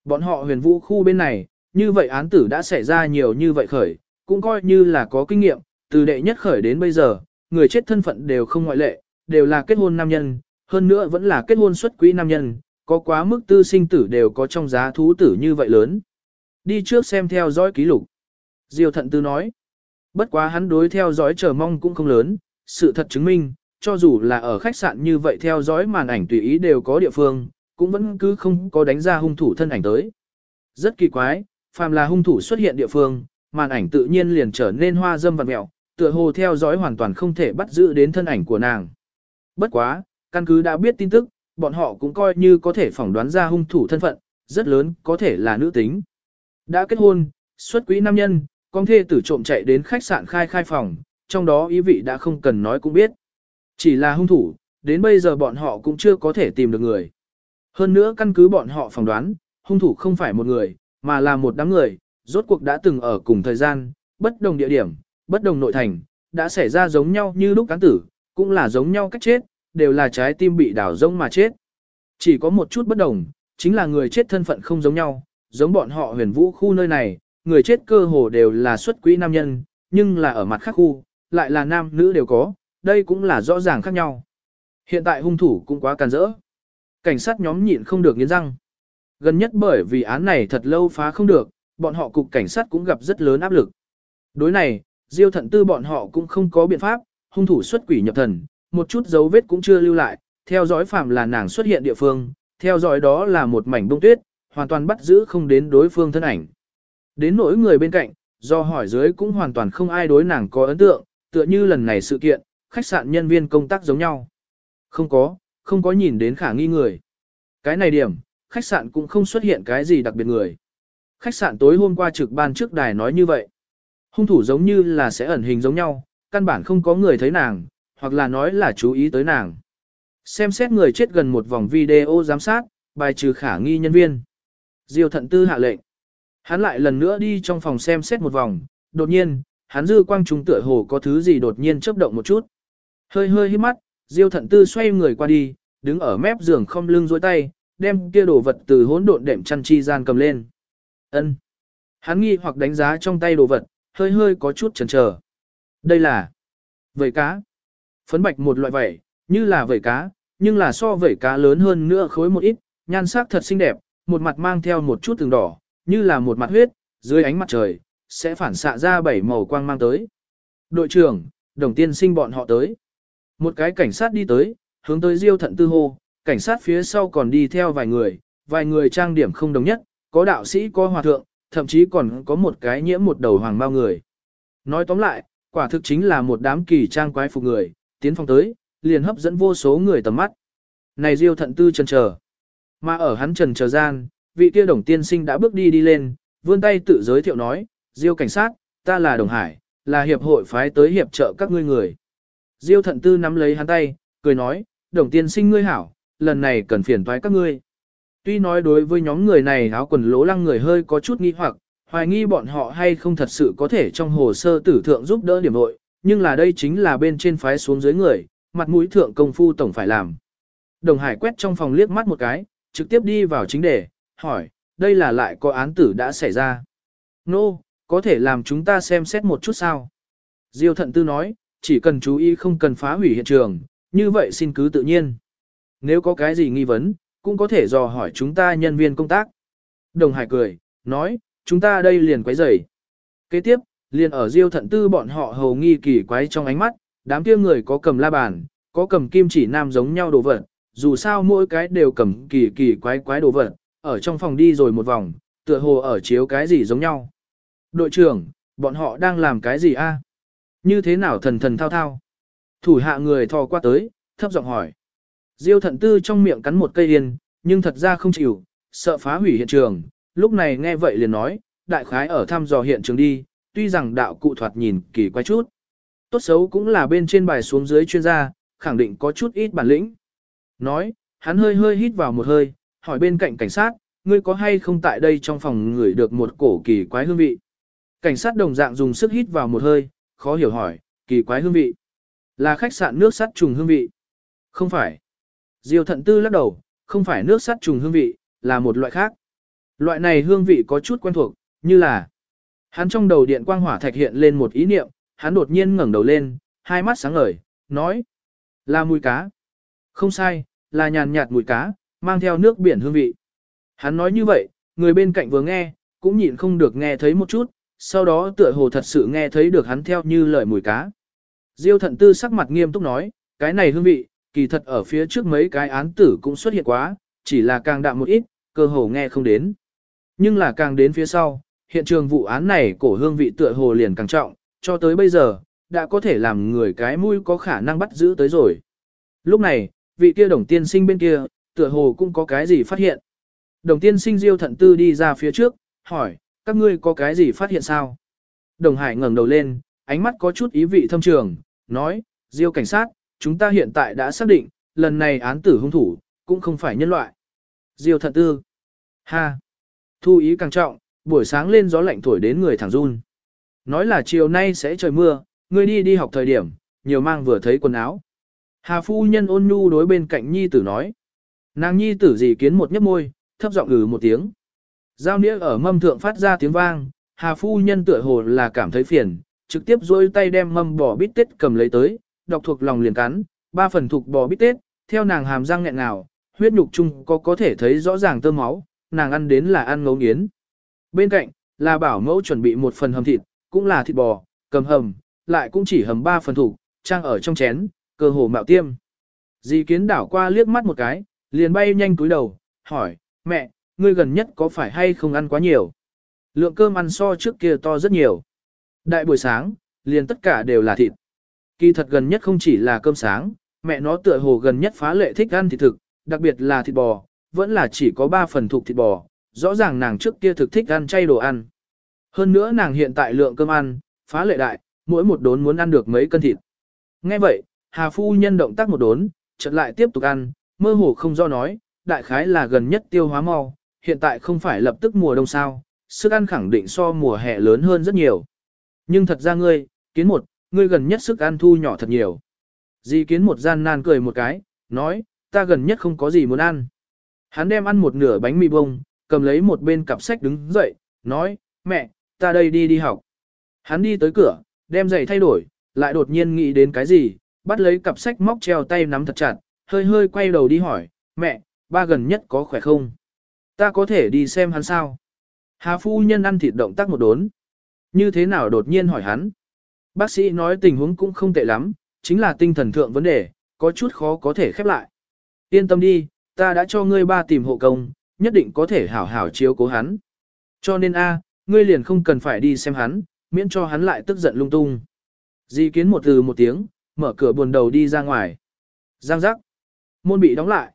[SPEAKER 1] Bọn họ huyền vũ khu bên này, như vậy án tử đã xảy ra nhiều như vậy khởi, cũng coi như là có kinh nghiệm, từ đệ nhất khởi đến bây giờ, người chết thân phận đều không ngoại lệ, đều là kết hôn nam nhân, hơn nữa vẫn là kết hôn xuất quỹ nam nhân, có quá mức tư sinh tử đều có trong giá thú tử như vậy lớn. Đi trước xem theo dõi ký lục. Diêu thận tư nói, bất quá hắn đối theo dõi chờ mong cũng không lớn, sự thật chứng minh, cho dù là ở khách sạn như vậy theo dõi màn ảnh tùy ý đều có địa phương, cũng vẫn cứ không có đánh ra hung thủ thân ảnh tới. Rất kỳ quái, phàm là hung thủ xuất hiện địa phương, màn ảnh tự nhiên liền trở nên hoa dâm vặn mẹo, tựa hồ theo dõi hoàn toàn không thể bắt giữ đến thân ảnh của nàng. Bất quá, căn cứ đã biết tin tức, bọn họ cũng coi như có thể phỏng đoán ra hung thủ thân phận, rất lớn, có thể là nữ tính. Đã kết hôn, xuất quý nam nhân, con thê tử trộm chạy đến khách sạn khai khai phòng, trong đó ý vị đã không cần nói cũng biết. Chỉ là hung thủ, đến bây giờ bọn họ cũng chưa có thể tìm được người. Hơn nữa căn cứ bọn họ phỏng đoán, hung thủ không phải một người, mà là một đám người, rốt cuộc đã từng ở cùng thời gian, bất đồng địa điểm, bất đồng nội thành, đã xảy ra giống nhau như lúc cán tử, cũng là giống nhau cách chết, đều là trái tim bị đảo rông mà chết. Chỉ có một chút bất đồng, chính là người chết thân phận không giống nhau, giống bọn họ huyền vũ khu nơi này, người chết cơ hồ đều là xuất quỹ nam nhân, nhưng là ở mặt khác khu, lại là nam nữ đều có, đây cũng là rõ ràng khác nhau. Hiện tại hung thủ cũng quá càn rỡ. Cảnh sát nhóm nhịn không được nghiến răng. Gần nhất bởi vì án này thật lâu phá không được, bọn họ cục cảnh sát cũng gặp rất lớn áp lực. Đối này, Diêu thận tư bọn họ cũng không có biện pháp, hung thủ xuất quỷ nhập thần, một chút dấu vết cũng chưa lưu lại, theo dõi phạm là nàng xuất hiện địa phương, theo dõi đó là một mảnh bông tuyết, hoàn toàn bắt giữ không đến đối phương thân ảnh. Đến nỗi người bên cạnh, do hỏi dưới cũng hoàn toàn không ai đối nàng có ấn tượng, tựa như lần này sự kiện, khách sạn nhân viên công tác giống nhau. Không có, không có nhìn đến khả nghi người. Cái này điểm, khách sạn cũng không xuất hiện cái gì đặc biệt người. Khách sạn tối hôm qua trực ban trước đài nói như vậy. Hung thủ giống như là sẽ ẩn hình giống nhau, căn bản không có người thấy nàng, hoặc là nói là chú ý tới nàng. Xem xét người chết gần một vòng video giám sát, bài trừ khả nghi nhân viên. Diêu thận tư hạ lệnh. Hắn lại lần nữa đi trong phòng xem xét một vòng, đột nhiên, hắn dư quang trùng tựa hồ có thứ gì đột nhiên chớp động một chút. Hơi hơi hít mắt, Diêu thận tư xoay người qua đi, đứng ở mép giường không lưng duỗi tay, đem kia đồ vật từ hỗn độn đệm chăn chi gian cầm lên. Ân. Hắn nghi hoặc đánh giá trong tay đồ vật, hơi hơi có chút chần chờ. Đây là vẩy cá. Phấn bạch một loại vẩy, như là vẩy cá, nhưng là so vẩy cá lớn hơn nữa khối một ít, nhan sắc thật xinh đẹp, một mặt mang theo một chút từng đỏ, như là một mặt huyết, dưới ánh mặt trời, sẽ phản xạ ra bảy màu quang mang tới. Đội trưởng, đồng tiên sinh bọn họ tới. Một cái cảnh sát đi tới, hướng tới Diêu Thận Tư hô, cảnh sát phía sau còn đi theo vài người, vài người trang điểm không đồng nhất, có đạo sĩ có hòa thượng, thậm chí còn có một cái nhiễm một đầu hoàng bao người. Nói tóm lại, quả thực chính là một đám kỳ trang quái phục người, tiến phòng tới, liền hấp dẫn vô số người tầm mắt. Này Diêu Thận Tư chần chờ. Mà ở hắn trần chờ gian, vị kia đồng tiên sinh đã bước đi đi lên, vươn tay tự giới thiệu nói, Diêu cảnh sát, ta là Đồng Hải, là hiệp hội phái tới hiệp trợ các ngươi người. Diêu thận tư nắm lấy hắn tay, cười nói, đồng tiên sinh ngươi hảo, lần này cần phiền toái các ngươi. Tuy nói đối với nhóm người này áo quần lố lăng người hơi có chút nghi hoặc, hoài nghi bọn họ hay không thật sự có thể trong hồ sơ tử thượng giúp đỡ điểm hội, nhưng là đây chính là bên trên phái xuống dưới người, mặt mũi thượng công phu tổng phải làm. Đồng Hải quét trong phòng liếc mắt một cái, trực tiếp đi vào chính đề, hỏi, đây là lại có án tử đã xảy ra. Nô, no, có thể làm chúng ta xem xét một chút sao? Diêu thận tư nói, chỉ cần chú ý không cần phá hủy hiện trường, như vậy xin cứ tự nhiên. Nếu có cái gì nghi vấn, cũng có thể dò hỏi chúng ta nhân viên công tác. Đồng Hải cười, nói, chúng ta đây liền quấy rầy. Kế tiếp, liền ở Diêu thận tư bọn họ hầu nghi kỳ quái trong ánh mắt, đám kia người có cầm la bàn, có cầm kim chỉ nam giống nhau đồ vật, dù sao mỗi cái đều cầm kỳ kỳ quái quái đồ vật, ở trong phòng đi rồi một vòng, tựa hồ ở chiếu cái gì giống nhau. Đội trưởng, bọn họ đang làm cái gì a? Như thế nào thần thần thao thao? Thủ hạ người thò qua tới, thấp giọng hỏi. Diêu thận tư trong miệng cắn một cây yên, nhưng thật ra không chịu, sợ phá hủy hiện trường. Lúc này nghe vậy liền nói, đại khái ở thăm dò hiện trường đi, tuy rằng đạo cụ thoạt nhìn kỳ quái chút. Tốt xấu cũng là bên trên bài xuống dưới chuyên gia, khẳng định có chút ít bản lĩnh. Nói, hắn hơi hơi hít vào một hơi, hỏi bên cạnh cảnh sát, ngươi có hay không tại đây trong phòng ngửi được một cổ kỳ quái hương vị. Cảnh sát đồng dạng dùng sức hít vào một hơi, khó hiểu hỏi, kỳ quái hương vị. Là khách sạn nước sắt trùng hương vị. Không phải. Diêu thận tư lắc đầu, không phải nước sắt trùng hương vị, là một loại khác. Loại này hương vị có chút quen thuộc, như là Hắn trong đầu điện quang hỏa thạch hiện lên một ý niệm, hắn đột nhiên ngẩng đầu lên, hai mắt sáng ngời, nói. Là mùi cá. Không sai, là nhàn nhạt mùi cá, mang theo nước biển hương vị. Hắn nói như vậy, người bên cạnh vừa nghe, cũng nhịn không được nghe thấy một chút, sau đó tựa hồ thật sự nghe thấy được hắn theo như lời mùi cá. Diêu thận tư sắc mặt nghiêm túc nói, cái này hương vị, kỳ thật ở phía trước mấy cái án tử cũng xuất hiện quá, chỉ là càng đạm một ít, cơ hồ nghe không đến. Nhưng là càng đến phía sau, hiện trường vụ án này cổ hương vị tựa hồ liền càng trọng, cho tới bây giờ, đã có thể làm người cái mũi có khả năng bắt giữ tới rồi. Lúc này, vị kia đồng tiên sinh bên kia, tựa hồ cũng có cái gì phát hiện. Đồng tiên sinh diêu thận tư đi ra phía trước, hỏi, các ngươi có cái gì phát hiện sao? Đồng hải ngẩng đầu lên, ánh mắt có chút ý vị thâm trường, nói, diêu cảnh sát, chúng ta hiện tại đã xác định, lần này án tử hung thủ, cũng không phải nhân loại. Diêu thật tư. Ha. Thu ý càng trọng, buổi sáng lên gió lạnh thổi đến người thẳng run. Nói là chiều nay sẽ trời mưa, ngươi đi đi học thời điểm, nhiều mang vừa thấy quần áo. Hà phu nhân ôn nhu đối bên cạnh nhi tử nói. Nàng nhi tử gì kiến một nhấp môi, thấp giọng ừ một tiếng. Giao nĩa ở mâm thượng phát ra tiếng vang, hà phu nhân tựa hồ là cảm thấy phiền, trực tiếp dôi tay đem mâm bò bít tết cầm lấy tới, đọc thuộc lòng liền cắn, ba phần thuộc bò bít tết, theo nàng hàm răng nghẹn ngào, huyết nhục chung có có thể thấy rõ ràng tơ máu, nàng ăn đến là ăn ngấu nghiến. Bên cạnh, là bảo mẫu chuẩn bị một phần hầm thịt, cũng là thịt bò, cầm hầm, lại cũng chỉ hầm ba phần thủ, trang ở trong chén, cơ hồ mạo tiêm. Di kiến đảo qua liếc mắt một cái, liền bay nhanh cúi đầu, hỏi, mẹ, ngươi gần nhất có phải hay không ăn quá nhiều? Lượng cơm ăn so trước kia to rất nhiều. Đại buổi sáng, liền tất cả đều là thịt. Kỳ thật gần nhất không chỉ là cơm sáng, mẹ nó tựa hồ gần nhất phá lệ thích ăn thịt thực, đặc biệt là thịt bò, vẫn là chỉ có 3 phần thuộc thịt bò, rõ ràng nàng trước kia thực thích ăn chay đồ ăn. Hơn nữa nàng hiện tại lượng cơm ăn, phá lệ đại, mỗi một đốn muốn ăn được mấy cân thịt. Nghe vậy, Hà Phu Nhân động tác một đốn, chợt lại tiếp tục ăn, mơ hồ không do nói, đại khái là gần nhất tiêu hóa mau, hiện tại không phải lập tức mùa đông sao, sức ăn khẳng định so mùa hè lớn hơn rất nhiều. Nhưng thật ra ngươi, kiến một, ngươi gần nhất sức ăn thu nhỏ thật nhiều. Di kiến một gian nan cười một cái, nói, ta gần nhất không có gì muốn ăn. Hắn đem ăn một nửa bánh mì bông, cầm lấy một bên cặp sách đứng dậy, nói, mẹ, ta đây đi đi học. Hắn đi tới cửa, đem giày thay đổi, lại đột nhiên nghĩ đến cái gì, bắt lấy cặp sách móc treo tay nắm thật chặt, hơi hơi quay đầu đi hỏi, mẹ, ba gần nhất có khỏe không? Ta có thể đi xem hắn sao? Hà phu nhân ăn thịt động tác một đốn. Như thế nào đột nhiên hỏi hắn? Bác sĩ nói tình huống cũng không tệ lắm, chính là tinh thần thượng vấn đề, có chút khó có thể khép lại. Yên tâm đi, ta đã cho ngươi ba tìm hộ công, nhất định có thể hảo hảo chiếu cố hắn. Cho nên a, ngươi liền không cần phải đi xem hắn, miễn cho hắn lại tức giận lung tung. Di kiến một từ một tiếng, mở cửa buồn đầu đi ra ngoài. Giang giác. Môn bị đóng lại.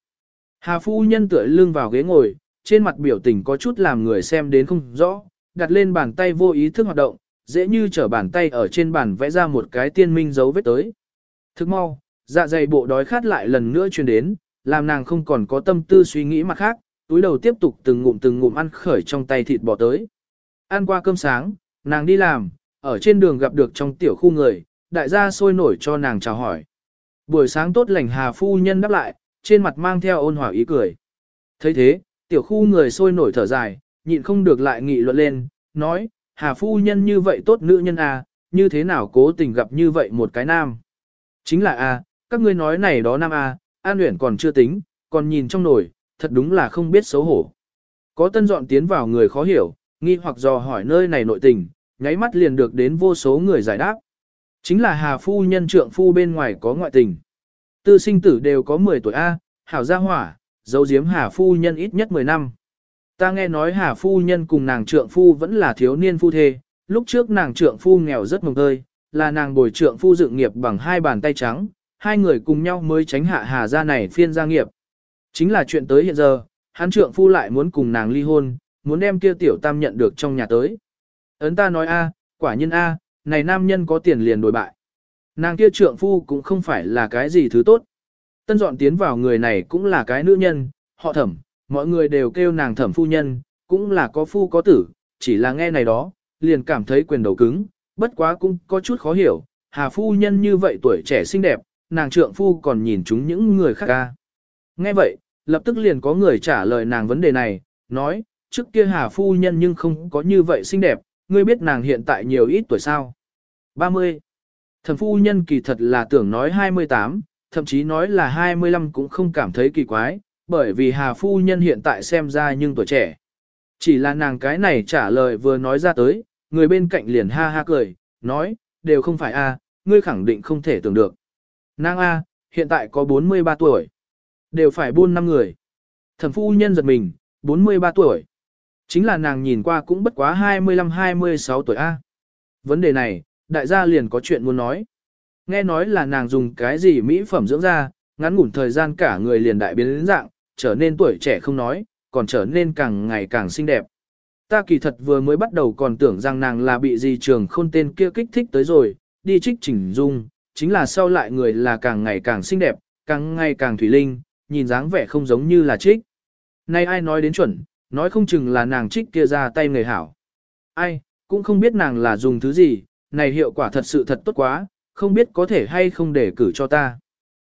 [SPEAKER 1] Hà phu nhân tựa lưng vào ghế ngồi, trên mặt biểu tình có chút làm người xem đến không rõ, đặt lên bàn tay vô ý thức hoạt động, dễ như trở bàn tay ở trên bàn vẽ ra một cái tiên minh dấu vết tới. Thức mau, dạ dày bộ đói khát lại lần nữa truyền đến, làm nàng không còn có tâm tư suy nghĩ mặt khác, túi đầu tiếp tục từng ngụm từng ngụm ăn khởi trong tay thịt bò tới. Ăn qua cơm sáng, nàng đi làm, ở trên đường gặp được trong tiểu khu người, đại gia sôi nổi cho nàng chào hỏi. Buổi sáng tốt lành Hà phu nhân đáp lại, trên mặt mang theo ôn hòa ý cười. thấy thế, tiểu khu người sôi nổi thở dài, nhịn không được lại nghị luận lên, nói, Hà phu nhân như vậy tốt nữ nhân à, như thế nào cố tình gặp như vậy một cái nam. Chính là a, à, các ngươi nói này đó nam a, à, An Uyển còn chưa tính, còn nhìn trong nổi, thật đúng là không biết xấu hổ. Có tân dọn tiến vào người khó hiểu, nghi hoặc dò hỏi nơi này nội tình, nháy mắt liền được đến vô số người giải đáp. Chính là Hà Phu nhân trượng phu bên ngoài có ngoại tình. Tư sinh tử đều có 10 tuổi A, hảo gia hỏa, dấu diếm Hà Phu nhân ít nhất 10 năm. Ta nghe nói Hà Phu nhân cùng nàng trượng phu vẫn là thiếu niên phu thê, lúc trước nàng trượng phu nghèo rất mồng tơi, là nàng bồi trượng phu dựng nghiệp bằng hai bàn tay trắng, hai người cùng nhau mới tránh hạ Hà gia này phiên gia nghiệp. Chính là chuyện tới hiện giờ, hắn trượng phu lại muốn cùng nàng ly hôn, muốn đem kia tiểu tam nhận được trong nhà tới. Ấn ta nói a, quả nhiên a, này nam nhân có tiền liền đổi bại. Nàng kia trượng phu cũng không phải là cái gì thứ tốt. Tân dọn tiến vào người này cũng là cái nữ nhân, họ thẩm, mọi người đều kêu nàng thẩm phu nhân, cũng là có phu có tử, chỉ là nghe này đó, liền cảm thấy quyền đầu cứng, bất quá cũng có chút khó hiểu, hà phu nhân như vậy tuổi trẻ xinh đẹp, nàng trượng phu còn nhìn chúng những người khác ca. Nghe vậy, lập tức liền có người trả lời nàng vấn đề này, nói, trước kia hà phu nhân nhưng không có như vậy xinh đẹp, ngươi biết nàng hiện tại nhiều ít tuổi sao? 30. Thẩm phu nhân kỳ thật là tưởng nói 28, thậm chí nói là 25 cũng không cảm thấy kỳ quái, bởi vì hà phu nhân hiện tại xem ra nhưng tuổi trẻ. Chỉ là nàng cái này trả lời vừa nói ra tới, người bên cạnh liền ha ha cười, nói, đều không phải a, ngươi khẳng định không thể tưởng được. Nàng a, hiện tại có 43 tuổi, đều phải buôn năm người. Thẩm phu nhân giật mình, 43 tuổi. Chính là nàng nhìn qua cũng bất quá 25-26 tuổi a. Vấn đề này, đại gia liền có chuyện muốn nói. Nghe nói là nàng dùng cái gì mỹ phẩm dưỡng da, ngắn ngủn thời gian cả người liền đại biến đến dạng, trở nên tuổi trẻ không nói, còn trở nên càng ngày càng xinh đẹp. Ta kỳ thật vừa mới bắt đầu còn tưởng rằng nàng là bị gì trường khôn tên kia kích thích tới rồi, đi trích chỉnh dung, chính là sau lại người là càng ngày càng xinh đẹp, càng ngày càng thủy linh, nhìn dáng vẻ không giống như là trích. Nay ai nói đến chuẩn, nói không chừng là nàng trích kia ra tay người hảo. Ai, cũng không biết nàng là dùng thứ gì, này hiệu quả thật sự thật tốt quá, không biết có thể hay không để cử cho ta.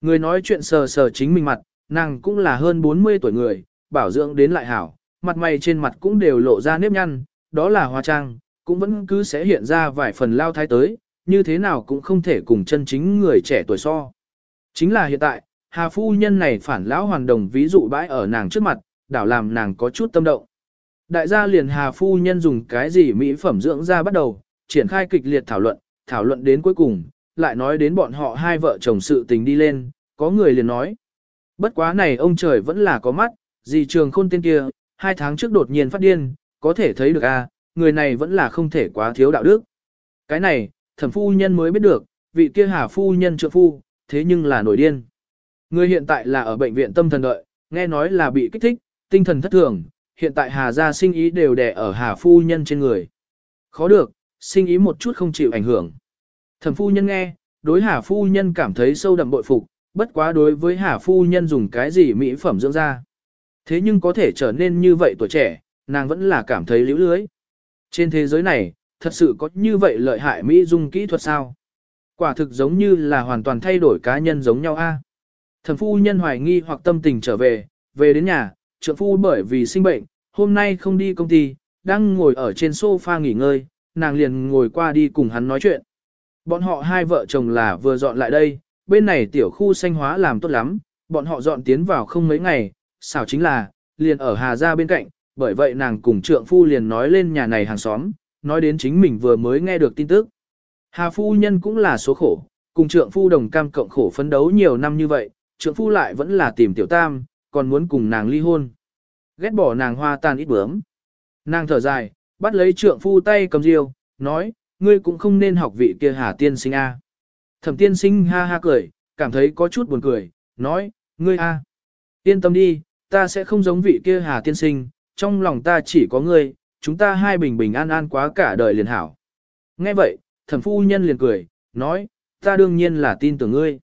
[SPEAKER 1] Người nói chuyện sờ sờ chính mình mặt, nàng cũng là hơn 40 tuổi người, bảo dưỡng đến lại hảo, mặt mày trên mặt cũng đều lộ ra nếp nhăn, đó là hoa trang, cũng vẫn cứ sẽ hiện ra vài phần lao thái tới, như thế nào cũng không thể cùng chân chính người trẻ tuổi so. Chính là hiện tại, Hà phu nhân này phản lão hoàn đồng ví dụ bãi ở nàng trước mặt, đảo làm nàng có chút tâm động. Đại gia liền Hà phu nhân dùng cái gì mỹ phẩm dưỡng ra bắt đầu, triển khai kịch liệt thảo luận, thảo luận đến cuối cùng, lại nói đến bọn họ hai vợ chồng sự tình đi lên, có người liền nói. Bất quá này ông trời vẫn là có mắt, gì trường khôn tên kia, hai tháng trước đột nhiên phát điên, có thể thấy được a, à, người này vẫn là không thể quá thiếu đạo đức. Cái này, thẩm phu nhân mới biết được, vị kia hà phu nhân trượng phu, thế nhưng là nổi điên. Người hiện tại là ở bệnh viện tâm thần đợi, nghe nói là bị kích thích, tinh thần thất thường, hiện tại hà gia sinh ý đều đè ở hà phu nhân trên người. Khó được, sinh ý một chút không chịu ảnh hưởng. Thẩm phu nhân nghe, đối hà phu nhân cảm thấy sâu đậm bội phục, bất quá đối với hà phu nhân dùng cái gì mỹ phẩm dưỡng da. Thế nhưng có thể trở nên như vậy tuổi trẻ, nàng vẫn là cảm thấy liễu lưới. Trên thế giới này, thật sự có như vậy lợi hại mỹ dung kỹ thuật sao? Quả thực giống như là hoàn toàn thay đổi cá nhân giống nhau a. Thẩm phu nhân hoài nghi hoặc tâm tình trở về, về đến nhà, trượng phu bởi vì sinh bệnh, hôm nay không đi công ty, đang ngồi ở trên sofa nghỉ ngơi, nàng liền ngồi qua đi cùng hắn nói chuyện. Bọn họ hai vợ chồng là vừa dọn lại đây, bên này tiểu khu xanh hóa làm tốt lắm, bọn họ dọn tiến vào không mấy ngày, xảo chính là, liền ở Hà Gia bên cạnh, bởi vậy nàng cùng trượng phu liền nói lên nhà này hàng xóm, nói đến chính mình vừa mới nghe được tin tức. Hà phu nhân cũng là số khổ, cùng trượng phu đồng cam cộng khổ phấn đấu nhiều năm như vậy, trượng phu lại vẫn là tìm tiểu tam, còn muốn cùng nàng ly hôn. Ghét bỏ nàng hoa tan ít bướm. Nàng thở dài, bắt lấy trượng phu tay cầm riêu, nói, ngươi cũng không nên học vị kia hà tiên sinh A. Thẩm tiên sinh ha ha cười, cảm thấy có chút buồn cười, nói, ngươi A. Yên tâm đi, ta sẽ không giống vị kia hà tiên sinh, trong lòng ta chỉ có ngươi, chúng ta hai bình bình an an quá cả đời liền hảo. Nghe vậy, thẩm phu nhân liền cười, nói, ta đương nhiên là tin tưởng ngươi.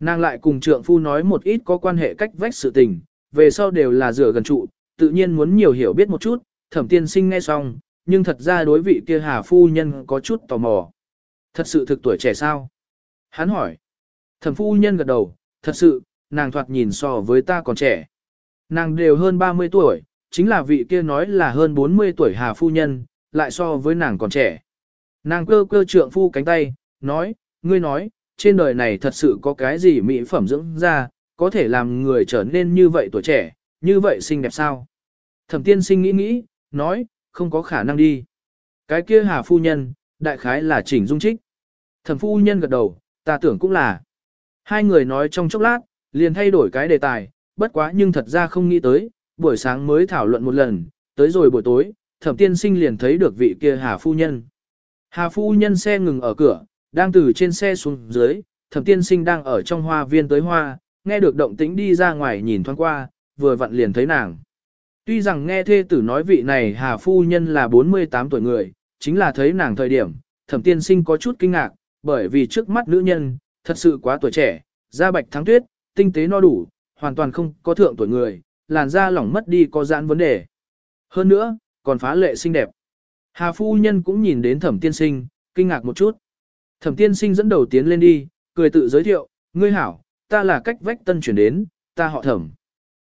[SPEAKER 1] Nàng lại cùng trượng phu nói một ít có quan hệ cách vách sự tình, về sau đều là dựa gần trụ, tự nhiên muốn nhiều hiểu biết một chút, thẩm tiên sinh nghe xong, nhưng thật ra đối vị kia hà phu nhân có chút tò mò. Thật sự thực tuổi trẻ sao? Hắn hỏi. Thẩm phu nhân gật đầu, thật sự, nàng thoạt nhìn so với ta còn trẻ. Nàng đều hơn 30 tuổi, chính là vị kia nói là hơn 40 tuổi hà phu nhân, lại so với nàng còn trẻ. Nàng cơ cơ trượng phu cánh tay, nói, ngươi nói, trên đời này thật sự có cái gì mỹ phẩm dưỡng ra, có thể làm người trở nên như vậy tuổi trẻ, như vậy xinh đẹp sao? Thẩm tiên sinh nghĩ nghĩ, nói, không có khả năng đi. Cái kia hà phu nhân, đại khái là chỉnh dung trích. Thẩm phu nhân gật đầu, ta tưởng cũng là. Hai người nói trong chốc lát, liền thay đổi cái đề tài, bất quá nhưng thật ra không nghĩ tới, buổi sáng mới thảo luận một lần, tới rồi buổi tối, thẩm tiên sinh liền thấy được vị kia hà phu nhân. Hà phu nhân xe ngừng ở cửa, đang từ trên xe xuống dưới, thẩm tiên sinh đang ở trong hoa viên tới hoa, nghe được động tĩnh đi ra ngoài nhìn thoáng qua, vừa vặn liền thấy nàng. Tuy rằng nghe thê tử nói vị này hà phu nhân là 48 tuổi người, chính là thấy nàng thời điểm, thẩm tiên sinh có chút kinh ngạc, bởi vì trước mắt nữ nhân, thật sự quá tuổi trẻ, da bạch thắng tuyết, tinh tế no đủ, hoàn toàn không có thượng tuổi người, làn da lỏng mất đi có giãn vấn đề. Hơn nữa, còn phá lệ xinh đẹp. Hà phu nhân cũng nhìn đến thẩm tiên sinh, kinh ngạc một chút. Thẩm tiên sinh dẫn đầu tiến lên đi, cười tự giới thiệu, ngươi hảo, ta là cách vách tân chuyển đến, ta họ thẩm.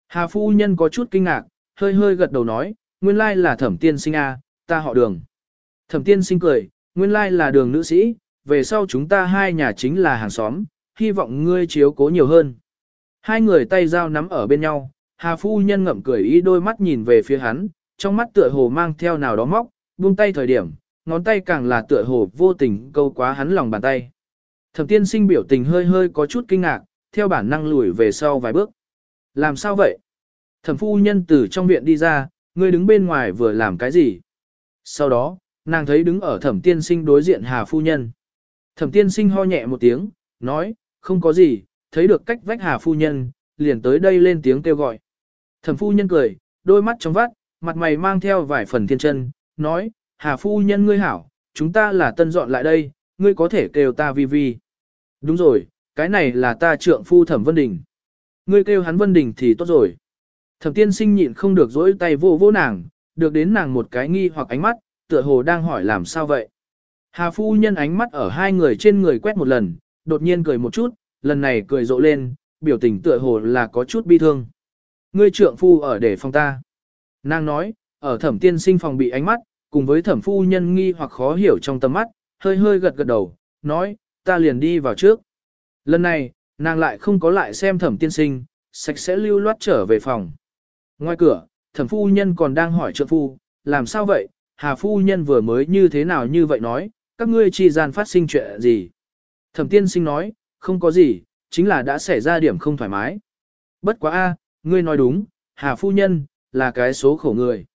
[SPEAKER 1] Hà phu nhân có chút kinh ngạc, hơi hơi gật đầu nói, nguyên lai là thẩm tiên sinh A, ta họ đường. Thẩm tiên sinh cười, nguyên lai là đường nữ sĩ, về sau chúng ta hai nhà chính là hàng xóm, hy vọng ngươi chiếu cố nhiều hơn. Hai người tay dao nắm ở bên nhau, Hà phu nhân ngậm cười ý đôi mắt nhìn về phía hắn, trong mắt tựa hồ mang theo nào đó móc, buông tay thời điểm, ngón tay càng là tựa hồ vô tình câu quá hắn lòng bàn tay. Thẩm tiên sinh biểu tình hơi hơi có chút kinh ngạc, theo bản năng lùi về sau vài bước. Làm sao vậy? Thẩm phu nhân từ trong viện đi ra, ngươi đứng bên ngoài vừa làm cái gì? Sau đó, nàng thấy đứng ở thẩm tiên sinh đối diện Hà phu nhân. Thẩm tiên sinh ho nhẹ một tiếng, nói, không có gì, thấy được cách vách Hà phu nhân, liền tới đây lên tiếng kêu gọi. Thẩm phu nhân cười, đôi mắt trong vắt, mặt mày mang theo vài phần thiên chân, nói, Hà phu nhân ngươi hảo, chúng ta là tân dọn lại đây, ngươi có thể kêu ta vi vi. Đúng rồi, cái này là ta trượng phu thẩm Vân Đình. Ngươi kêu hắn Vân Đình thì tốt rồi. Thẩm tiên sinh nhịn không được dỗi tay vô vô nàng, được đến nàng một cái nghi hoặc ánh mắt, tựa hồ đang hỏi làm sao vậy. Hà phu nhân ánh mắt ở hai người trên người quét một lần, đột nhiên cười một chút, lần này cười rộ lên, biểu tình tựa hồ là có chút bi thương. Ngươi trượng phu ở để phòng ta. Nàng nói, ở thẩm tiên sinh phòng bị ánh mắt, cùng với thẩm phu nhân nghi hoặc khó hiểu trong tầm mắt, hơi hơi gật gật đầu, nói, ta liền đi vào trước. Lần này, nàng lại không có lại xem thẩm tiên sinh, sạch sẽ lưu loát trở về phòng. Ngoài cửa, thẩm phu nhân còn đang hỏi trượng phu, làm sao vậy, hà phu nhân vừa mới như thế nào như vậy nói, các ngươi chi gian phát sinh chuyện gì. Thẩm tiên sinh nói, không có gì, chính là đã xảy ra điểm không thoải mái. Bất quá a, ngươi nói đúng, hà phu nhân, là cái số khổ người.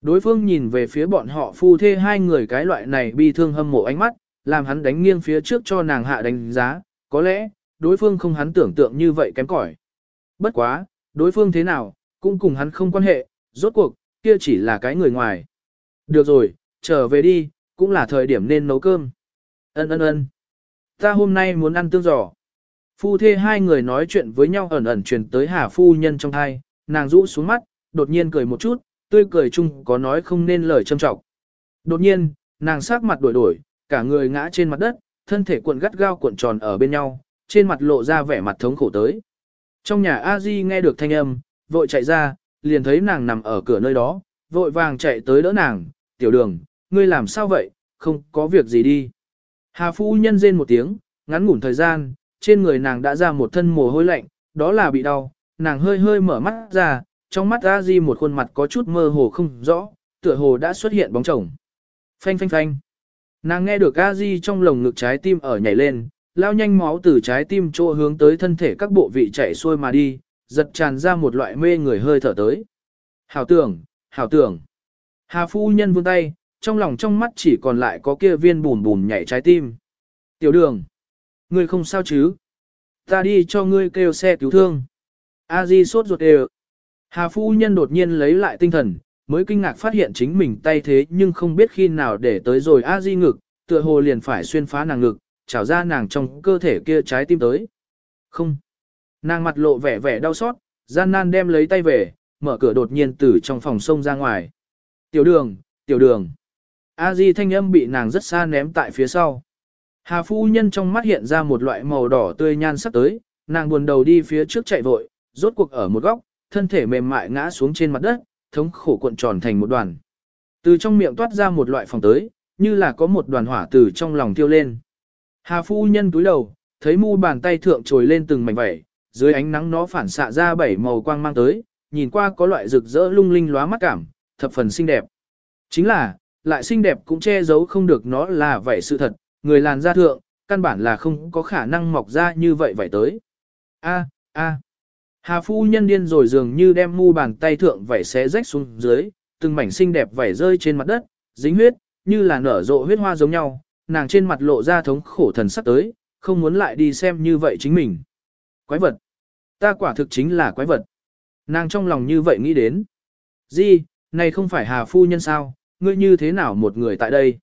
[SPEAKER 1] Đối phương nhìn về phía bọn họ phu thê hai người cái loại này bi thương hâm mộ ánh mắt, làm hắn đánh nghiêng phía trước cho nàng hạ đánh giá, có lẽ, đối phương không hắn tưởng tượng như vậy kém cỏi. Bất quá, đối phương thế nào, cũng cùng hắn không quan hệ, rốt cuộc, kia chỉ là cái người ngoài. Được rồi, trở về đi, cũng là thời điểm nên nấu cơm. Ân ân ân. Ta hôm nay muốn ăn tương giò. Phu thê hai người nói chuyện với nhau ẩn ẩn truyền tới Hà phu nhân trong thai, nàng rũ xuống mắt, đột nhiên cười một chút, tươi cười chung có nói không nên lời châm trọng. Đột nhiên, nàng sắc mặt đổi đổi, cả người ngã trên mặt đất, thân thể cuộn gắt gao cuộn tròn ở bên nhau, trên mặt lộ ra vẻ mặt thống khổ tới. Trong nhà A Di nghe được thanh âm, vội chạy ra, liền thấy nàng nằm ở cửa nơi đó, vội vàng chạy tới đỡ nàng, tiểu đường, ngươi làm sao vậy, không có việc gì đi. Hà phu nhân rên một tiếng, ngắn ngủn thời gian, trên người nàng đã ra một thân mồ hôi lạnh, đó là bị đau, nàng hơi hơi mở mắt ra, trong mắt A Di một khuôn mặt có chút mơ hồ không rõ, tựa hồ đã xuất hiện bóng chồng. Phanh phanh phanh. Nàng nghe được A Di trong lồng ngực trái tim ở nhảy lên, lao nhanh máu từ trái tim chỗ hướng tới thân thể các bộ vị chạy xuôi mà đi, giật tràn ra một loại mê người hơi thở tới. Hảo tưởng, hảo tưởng. Hà phu nhân vươn tay, trong lòng trong mắt chỉ còn lại có kia viên bùn bùn nhảy trái tim. Tiểu đường, ngươi không sao chứ? Ta đi cho ngươi kêu xe cứu thương. A Di sốt ruột đều. Hà phu nhân đột nhiên lấy lại tinh thần, mới kinh ngạc phát hiện chính mình tay thế nhưng không biết khi nào để tới rồi A Di ngực, tựa hồ liền phải xuyên phá nàng ngực, trào ra nàng trong cơ thể kia trái tim tới. Không. Nàng mặt lộ vẻ vẻ đau xót, gian nan đem lấy tay về, mở cửa đột nhiên từ trong phòng sông ra ngoài. Tiểu đường, tiểu đường. A Di thanh âm bị nàng rất xa ném tại phía sau. Hà phu nhân trong mắt hiện ra một loại màu đỏ tươi nhan sắc tới, nàng buồn đầu đi phía trước chạy vội, rốt cuộc ở một góc, thân thể mềm mại ngã xuống trên mặt đất, thống khổ cuộn tròn thành một đoàn. Từ trong miệng toát ra một loại phòng tới, như là có một đoàn hỏa từ trong lòng tiêu lên. Hà phu nhân túi đầu, thấy mu bàn tay thượng trồi lên từng mảnh vẩy, dưới ánh nắng nó phản xạ ra bảy màu quang mang tới, nhìn qua có loại rực rỡ lung linh lóa mắt cảm, thập phần xinh đẹp. Chính là, lại xinh đẹp cũng che giấu không được nó là vậy sự thật, người làn da thượng, căn bản là không có khả năng mọc ra như vậy vậy tới. A, a. Hà phu nhân điên rồi dường như đem mu bàn tay thượng vảy xé rách xuống dưới, từng mảnh xinh đẹp vảy rơi trên mặt đất, dính huyết, như là nở rộ huyết hoa giống nhau, nàng trên mặt lộ ra thống khổ thần sắc tới, không muốn lại đi xem như vậy chính mình. Quái vật. Ta quả thực chính là quái vật. Nàng trong lòng như vậy nghĩ đến. Di, này không phải Hà phu nhân sao, ngươi như thế nào một người tại đây?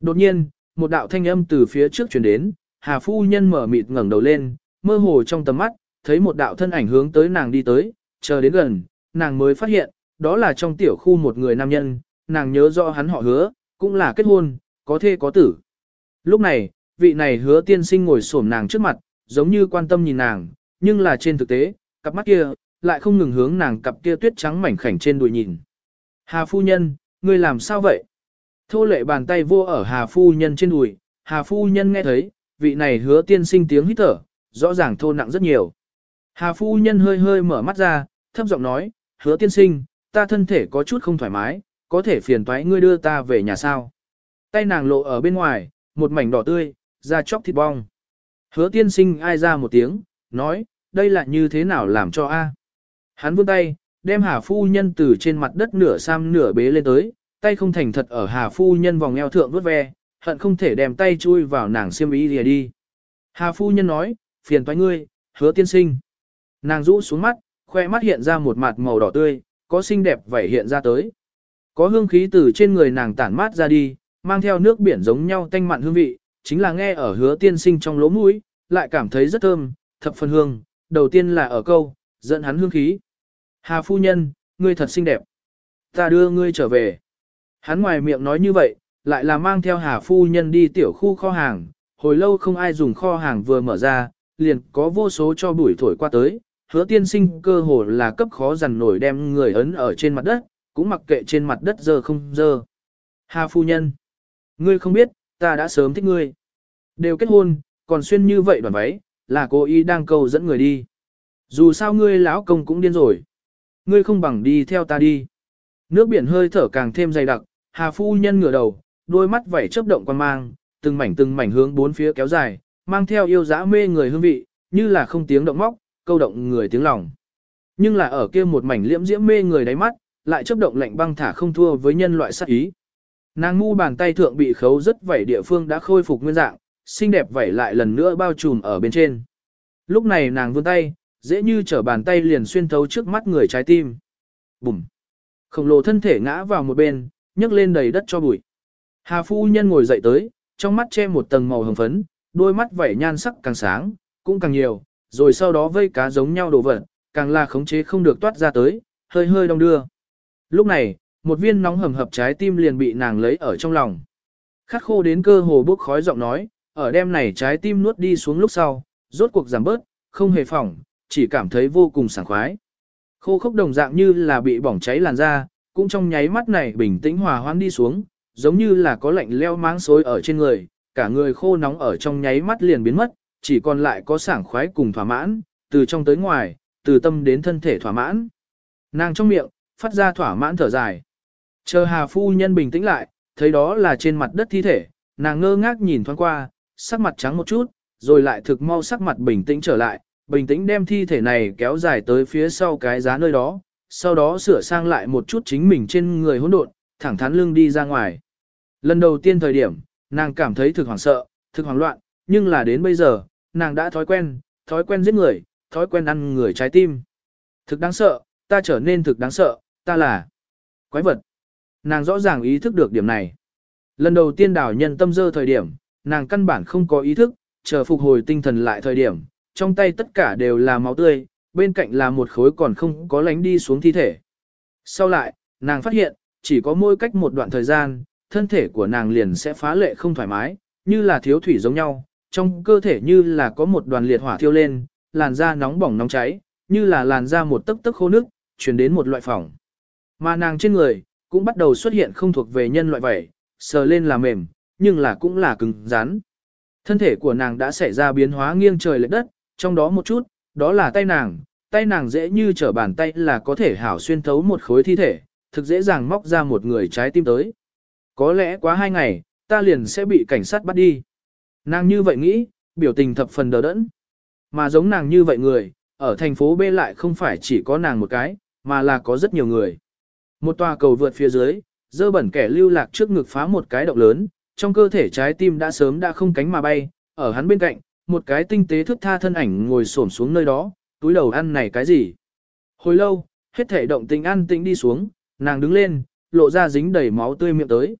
[SPEAKER 1] Đột nhiên, một đạo thanh âm từ phía trước truyền đến, Hà phu nhân mở mịt ngẩng đầu lên, mơ hồ trong tầm mắt, thấy một đạo thân ảnh hướng tới nàng đi tới, chờ đến gần, nàng mới phát hiện, đó là trong tiểu khu một người nam nhân, nàng nhớ rõ hắn họ hứa, cũng là kết hôn, có thê có tử. Lúc này, vị này hứa tiên sinh ngồi xổm nàng trước mặt, giống như quan tâm nhìn nàng, nhưng là trên thực tế, cặp mắt kia, lại không ngừng hướng nàng cặp kia tuyết trắng mảnh khảnh trên đùi nhìn. Hà phu nhân, ngươi làm sao vậy? Thô lệ bàn tay vô ở Hà phu nhân trên đùi, Hà phu nhân nghe thấy, vị này hứa tiên sinh tiếng hít thở, rõ ràng thô nặng rất nhiều. Hà phu nhân hơi hơi mở mắt ra, thấp giọng nói, hứa tiên sinh, ta thân thể có chút không thoải mái, có thể phiền toái ngươi đưa ta về nhà sao. Tay nàng lộ ở bên ngoài, một mảnh đỏ tươi, da chóc thịt bong. Hứa tiên sinh ai ra một tiếng, nói, đây là như thế nào làm cho a? Hắn vươn tay, đem Hà phu nhân từ trên mặt đất nửa sam nửa bế lên tới, tay không thành thật ở Hà phu nhân vòng eo thượng vuốt ve, hận không thể đem tay chui vào nàng xiêm y lìa đi. Hà phu nhân nói, phiền toái ngươi, hứa tiên sinh. Nàng rũ xuống mắt, khoe mắt hiện ra một mặt màu đỏ tươi, có xinh đẹp vẻ hiện ra tới. Có hương khí từ trên người nàng tản mát ra đi, mang theo nước biển giống nhau tanh mặn hương vị, chính là nghe ở hứa tiên sinh trong lỗ mũi, lại cảm thấy rất thơm, thập phần hương, đầu tiên là ở câu, dẫn hắn hương khí. Hà phu nhân, ngươi thật xinh đẹp. Ta đưa ngươi trở về. Hắn ngoài miệng nói như vậy, lại là mang theo Hà phu nhân đi tiểu khu kho hàng, hồi lâu không ai dùng kho hàng vừa mở ra, liền có vô số cho bụi thổi qua tới, hứa tiên sinh cơ hồ là cấp khó dằn nổi đem người ấn ở trên mặt đất, cũng mặc kệ trên mặt đất dơ không dơ. Hà phu nhân, ngươi không biết, ta đã sớm thích ngươi. Đều kết hôn, còn xuyên như vậy đoàn váy, là cô ý đang câu dẫn người đi. Dù sao ngươi lão công cũng điên rồi. Ngươi không bằng đi theo ta đi. Nước biển hơi thở càng thêm dày đặc, Hà phu nhân ngửa đầu, đôi mắt vảy chớp động quan mang, từng mảnh từng mảnh hướng bốn phía kéo dài, mang theo yêu dã mê người hương vị, như là không tiếng động móc, câu động người tiếng lòng. Nhưng là ở kia một mảnh liễm diễm mê người đáy mắt, lại chớp động lạnh băng thả không thua với nhân loại sát ý. Nàng ngu bàn tay thượng bị khấu rất vảy địa phương đã khôi phục nguyên dạng, xinh đẹp vảy lại lần nữa bao trùm ở bên trên. Lúc này nàng vươn tay, dễ như trở bàn tay liền xuyên thấu trước mắt người trái tim. Bùm! Khổng lồ thân thể ngã vào một bên, nhấc lên đầy đất cho bụi. Hà phu nhân ngồi dậy tới, trong mắt che một tầng màu hồng phấn, đôi mắt vảy nhan sắc càng sáng, cũng càng nhiều, rồi sau đó vây cá giống nhau đổ vật, càng là khống chế không được toát ra tới, hơi hơi đong đưa. Lúc này, một viên nóng hầm hập trái tim liền bị nàng lấy ở trong lòng. Khát khô đến cơ hồ bốc khói giọng nói, ở đêm này trái tim nuốt đi xuống lúc sau, rốt cuộc giảm bớt, không hề phỏng, chỉ cảm thấy vô cùng sảng khoái. Khô khốc đồng dạng như là bị bỏng cháy làn da, cũng trong nháy mắt này bình tĩnh hòa hoãn đi xuống, giống như là có lạnh leo máng xối ở trên người, cả người khô nóng ở trong nháy mắt liền biến mất, chỉ còn lại có sảng khoái cùng thỏa mãn, từ trong tới ngoài, từ tâm đến thân thể thỏa mãn. Nàng trong miệng, phát ra thỏa mãn thở dài. Chờ Hà phu nhân bình tĩnh lại, thấy đó là trên mặt đất thi thể, nàng ngơ ngác nhìn thoáng qua, sắc mặt trắng một chút, rồi lại thực mau sắc mặt bình tĩnh trở lại, bình tĩnh đem thi thể này kéo dài tới phía sau cái giá nơi đó, sau đó sửa sang lại một chút chính mình trên người hỗn độn, thẳng thắn lưng đi ra ngoài. Lần đầu tiên thời điểm, nàng cảm thấy thực hoảng sợ, thực hoảng loạn, nhưng là đến bây giờ, nàng đã thói quen, thói quen giết người, thói quen ăn người trái tim. Thực đáng sợ, ta trở nên thực đáng sợ, ta là quái vật. Nàng rõ ràng ý thức được điểm này. Lần đầu tiên đảo nhân tâm dơ thời điểm, nàng căn bản không có ý thức, chờ phục hồi tinh thần lại thời điểm, trong tay tất cả đều là máu tươi, bên cạnh là một khối còn không có lánh đi xuống thi thể. Sau lại, nàng phát hiện, chỉ có mỗi cách một đoạn thời gian, thân thể của nàng liền sẽ phá lệ không thoải mái, như là thiếu thủy giống nhau, trong cơ thể như là có một đoàn liệt hỏa thiêu lên, làn da nóng bỏng nóng cháy, như là làn da một tấc tấc khô nước, chuyển đến một loại phỏng. Mà nàng trên người, cũng bắt đầu xuất hiện không thuộc về nhân loại vậy, sờ lên là mềm, nhưng là cũng là cứng rắn. Thân thể của nàng đã xảy ra biến hóa nghiêng trời lệch đất, trong đó một chút, đó là tay nàng, tay nàng dễ như trở bàn tay là có thể hảo xuyên thấu một khối thi thể, thực dễ dàng móc ra một người trái tim tới. Có lẽ quá hai ngày, ta liền sẽ bị cảnh sát bắt đi. Nàng như vậy nghĩ, biểu tình thập phần đờ đẫn. Mà giống nàng như vậy người, ở thành phố B lại không phải chỉ có nàng một cái, mà là có rất nhiều người. Một tòa cầu vượt phía dưới, dơ bẩn kẻ lưu lạc trước ngực phá một cái động lớn, trong cơ thể trái tim đã sớm đã không cánh mà bay, ở hắn bên cạnh, một cái tinh tế thước tha thân ảnh ngồi xổm xuống nơi đó, túi đầu ăn này cái gì. Hồi lâu, hết thể động tình ăn tĩnh đi xuống, nàng đứng lên, lộ ra dính đầy máu tươi miệng tới.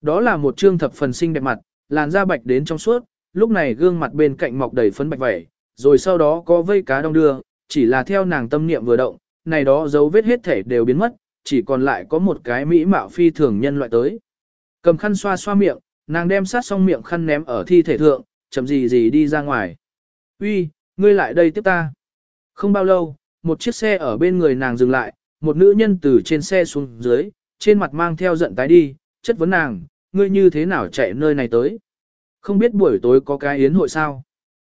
[SPEAKER 1] Đó là một trương thập phần xinh đẹp mặt, làn da bạch đến trong suốt, lúc này gương mặt bên cạnh mọc đầy phấn bạch vẩy, rồi sau đó có vây cá đông đưa, chỉ là theo nàng tâm niệm vừa động, này đó dấu vết hết thể đều biến mất, chỉ còn lại có một cái mỹ mạo phi thường nhân loại tới. Cầm khăn xoa xoa miệng, nàng đem sát xong miệng khăn ném ở thi thể thượng, chậm gì gì đi ra ngoài. Uy, ngươi lại đây tiếp ta. Không bao lâu, một chiếc xe ở bên người nàng dừng lại, một nữ nhân từ trên xe xuống dưới, trên mặt mang theo giận tái đi, chất vấn nàng, ngươi như thế nào chạy nơi này tới. Không biết buổi tối có cái yến hội sao.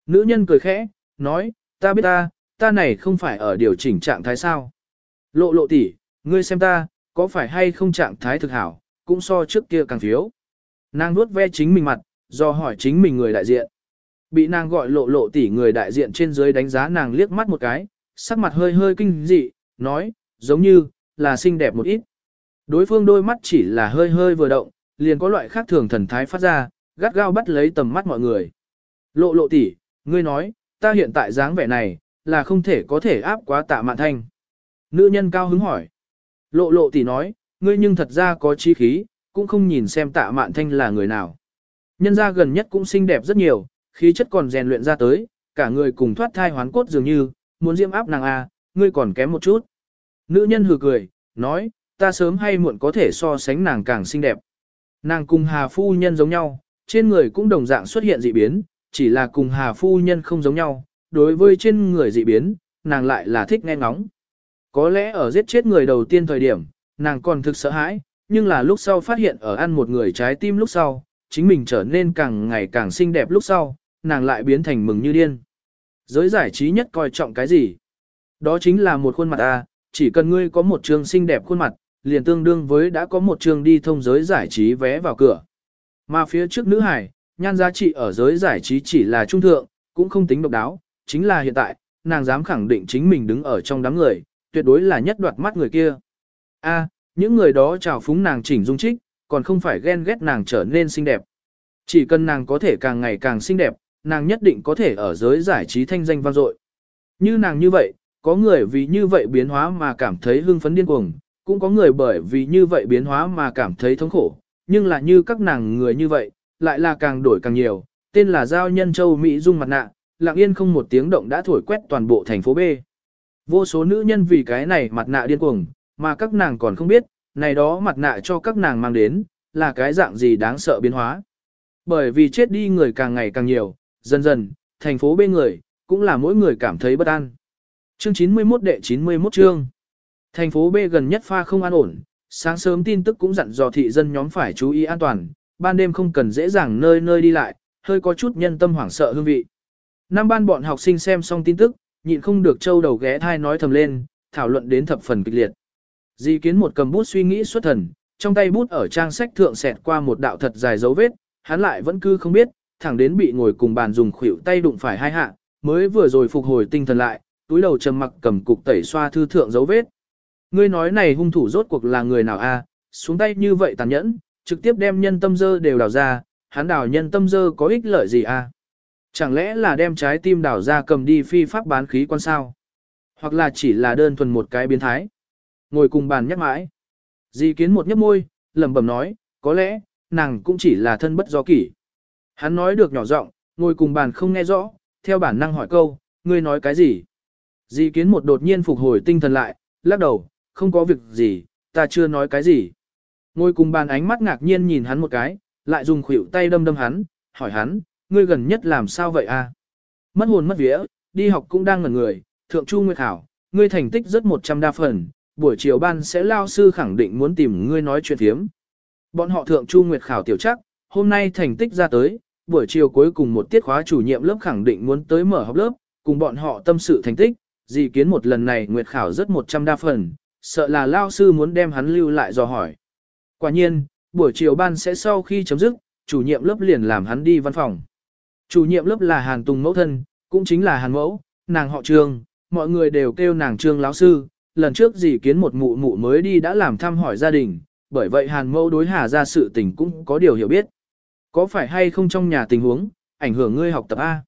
[SPEAKER 1] Nữ nhân cười khẽ, nói, ta biết ta, ta này không phải ở điều chỉnh trạng thái sao. Lộ lộ tỷ, ngươi xem ta, có phải hay không trạng thái thực hảo, cũng so trước kia càng thiếu. Nàng nuốt ve chính mình mặt, do hỏi chính mình người đại diện. Bị nàng gọi lộ lộ tỷ người đại diện trên dưới đánh giá nàng liếc mắt một cái, sắc mặt hơi hơi kinh dị, nói, giống như, là xinh đẹp một ít. Đối phương đôi mắt chỉ là hơi hơi vừa động, liền có loại khác thường thần thái phát ra, gắt gao bắt lấy tầm mắt mọi người. Lộ lộ tỷ, ngươi nói, ta hiện tại dáng vẻ này, là không thể có thể áp quá tạ mạn thanh. Nữ nhân cao hứng hỏi. Lộ lộ tỷ nói, ngươi nhưng thật ra có chi khí, cũng không nhìn xem tạ mạn thanh là người nào. Nhân ra gần nhất cũng xinh đẹp rất nhiều, khí chất còn rèn luyện ra tới, cả người cùng thoát thai hoán cốt dường như, muốn diễm áp nàng a, à, ngươi còn kém một chút. Nữ nhân hừ cười, nói, ta sớm hay muộn có thể so sánh nàng càng xinh đẹp. Nàng cùng Hà Phu Nhân giống nhau, trên người cũng đồng dạng xuất hiện dị biến, chỉ là cùng Hà Phu Nhân không giống nhau, đối với trên người dị biến, nàng lại là thích nghe ngóng. Có lẽ ở giết chết người đầu tiên thời điểm, nàng còn thực sợ hãi, nhưng là lúc sau phát hiện ở ăn một người trái tim lúc sau, chính mình trở nên càng ngày càng xinh đẹp lúc sau, nàng lại biến thành mừng như điên. Giới giải trí nhất coi trọng cái gì? Đó chính là một khuôn mặt A, chỉ cần ngươi có một trường xinh đẹp khuôn mặt, liền tương đương với đã có một trường đi thông giới giải trí vé vào cửa. Mà phía trước nữ hải, nhan giá trị ở giới giải trí chỉ là trung thượng, cũng không tính độc đáo, chính là hiện tại, nàng dám khẳng định chính mình đứng ở trong đám người, tuyệt đối là nhất đoạt mắt người kia. A, những người đó chào phúng nàng chỉnh dung trích, còn không phải ghen ghét nàng trở nên xinh đẹp. Chỉ cần nàng có thể càng ngày càng xinh đẹp, nàng nhất định có thể ở giới giải trí thanh danh vang dội. Như nàng như vậy, có người vì như vậy biến hóa mà cảm thấy hưng phấn điên cuồng, cũng có người bởi vì như vậy biến hóa mà cảm thấy thống khổ, nhưng là như các nàng người như vậy, lại là càng đổi càng nhiều, tên là Giao Nhân Châu Mỹ Dung mặt nạ, lặng yên không một tiếng động đã thổi quét toàn bộ thành phố B. Vô số nữ nhân vì cái này mặt nạ điên cuồng, mà các nàng còn không biết, này đó mặt nạ cho các nàng mang đến, là cái dạng gì đáng sợ biến hóa. Bởi vì chết đi người càng ngày càng nhiều, dần dần, thành phố bên người, cũng là mỗi người cảm thấy bất an. Chương 91 đệ 91 chương. Thành phố B gần nhất pha không an ổn, sáng sớm tin tức cũng dặn dò thị dân nhóm phải chú ý an toàn, ban đêm không cần dễ dàng nơi nơi đi lại, hơi có chút nhân tâm hoảng sợ hương vị. Năm ban bọn học sinh xem xong tin tức, nhịn không được châu đầu ghé thai nói thầm lên, thảo luận đến thập phần kịch liệt. Di kiến một cầm bút suy nghĩ xuất thần, trong tay bút ở trang sách thượng xẹt qua một đạo thật dài dấu vết, hắn lại vẫn cứ không biết, thẳng đến bị ngồi cùng bàn dùng khuỷu tay đụng phải hai hạ, mới vừa rồi phục hồi tinh thần lại, túi đầu trầm mặc cầm cục tẩy xoa thư thượng dấu vết. Ngươi nói này hung thủ rốt cuộc là người nào a? xuống tay như vậy tàn nhẫn, trực tiếp đem nhân tâm dơ đều đào ra, hắn đào nhân tâm dơ có ích lợi gì a? Chẳng lẽ là đem trái tim đào ra cầm đi phi pháp bán khí quan sao? Hoặc là chỉ là đơn thuần một cái biến thái? Ngồi cùng bàn nhắc mãi. Di kiến một nhấp môi, lẩm bẩm nói, có lẽ, nàng cũng chỉ là thân bất do kỷ. Hắn nói được nhỏ giọng, ngồi cùng bàn không nghe rõ, theo bản năng hỏi câu, ngươi nói cái gì? Di kiến một đột nhiên phục hồi tinh thần lại, lắc đầu, không có việc gì, ta chưa nói cái gì. Ngồi cùng bàn ánh mắt ngạc nhiên nhìn hắn một cái, lại dùng khuỷu tay đâm đâm hắn, hỏi hắn, ngươi gần nhất làm sao vậy a? Mất hồn mất vía, đi học cũng đang ngẩn người, thượng chu nguyệt khảo, ngươi thành tích rất 100 đa phần, buổi chiều ban sẽ lao sư khẳng định muốn tìm ngươi nói chuyện thiếm. Bọn họ thượng chu nguyệt khảo tiểu chắc, hôm nay thành tích ra tới, buổi chiều cuối cùng một tiết khóa chủ nhiệm lớp khẳng định muốn tới mở học lớp, cùng bọn họ tâm sự thành tích, dị kiến một lần này nguyệt khảo rất 100 đa phần, sợ là lao sư muốn đem hắn lưu lại dò hỏi. Quả nhiên, buổi chiều ban sẽ sau khi chấm dứt, chủ nhiệm lớp liền làm hắn đi văn phòng. Chủ nhiệm lớp là Hàn Tùng mẫu thân, cũng chính là Hàn mẫu, nàng họ Trương, mọi người đều kêu nàng Trương lão sư, lần trước dì kiến một mụ mụ mới đi đã làm thăm hỏi gia đình, bởi vậy Hàn mẫu đối Hà ra sự tình cũng có điều hiểu biết. Có phải hay không trong nhà tình huống, ảnh hưởng ngươi học tập A?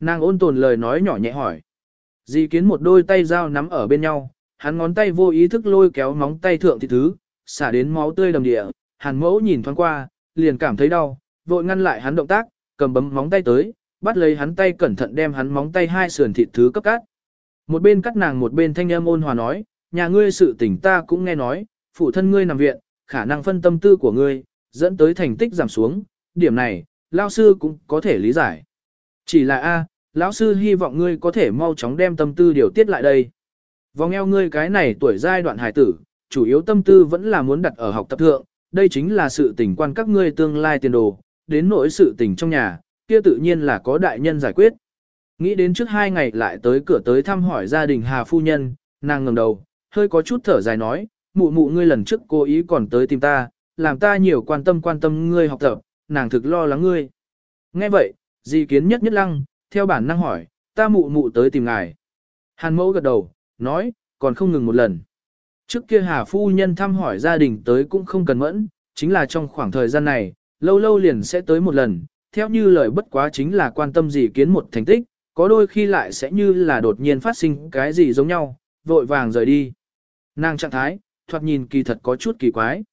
[SPEAKER 1] Nàng ôn tồn lời nói nhỏ nhẹ hỏi. Dì kiến một đôi tay dao nắm ở bên nhau, hắn ngón tay vô ý thức lôi kéo móng tay thượng thị thứ, xả đến máu tươi đầm địa, hàn mẫu nhìn thoáng qua, liền cảm thấy đau, vội ngăn lại hắn động tác, cầm bấm móng tay tới, bắt lấy hắn tay cẩn thận đem hắn móng tay hai sườn thịt thứ cấp cắt. Một bên cắt nàng một bên thanh âm ôn hòa nói, nhà ngươi sự tình ta cũng nghe nói, phụ thân ngươi nằm viện, khả năng phân tâm tư của ngươi, dẫn tới thành tích giảm xuống, điểm này, lao sư cũng có thể lý giải. Chỉ là A, lão sư hy vọng ngươi có thể mau chóng đem tâm tư điều tiết lại đây. Vòng eo ngươi cái này tuổi giai đoạn hải tử, chủ yếu tâm tư vẫn là muốn đặt ở học tập thượng, đây chính là sự tình quan các ngươi tương lai tiền đồ, đến nỗi sự tình trong nhà, kia tự nhiên là có đại nhân giải quyết. Nghĩ đến trước hai ngày lại tới cửa tới thăm hỏi gia đình Hà Phu Nhân, nàng ngẩng đầu, hơi có chút thở dài nói, mụ mụ ngươi lần trước cố ý còn tới tìm ta, làm ta nhiều quan tâm quan tâm ngươi học tập, nàng thực lo lắng ngươi. Nghe vậy, di kiến nhất nhất lăng, theo bản năng hỏi, ta mụ mụ tới tìm ngài. Hàn mẫu gật đầu, nói, còn không ngừng một lần. Trước kia Hà Phu Nhân thăm hỏi gia đình tới cũng không cần mẫn, chính là trong khoảng thời gian này, lâu lâu liền sẽ tới một lần, theo như lời bất quá chính là quan tâm gì kiến một thành tích, có đôi khi lại sẽ như là đột nhiên phát sinh cái gì giống nhau, vội vàng rời đi. Nàng trạng thái, thoạt nhìn kỳ thật có chút kỳ quái.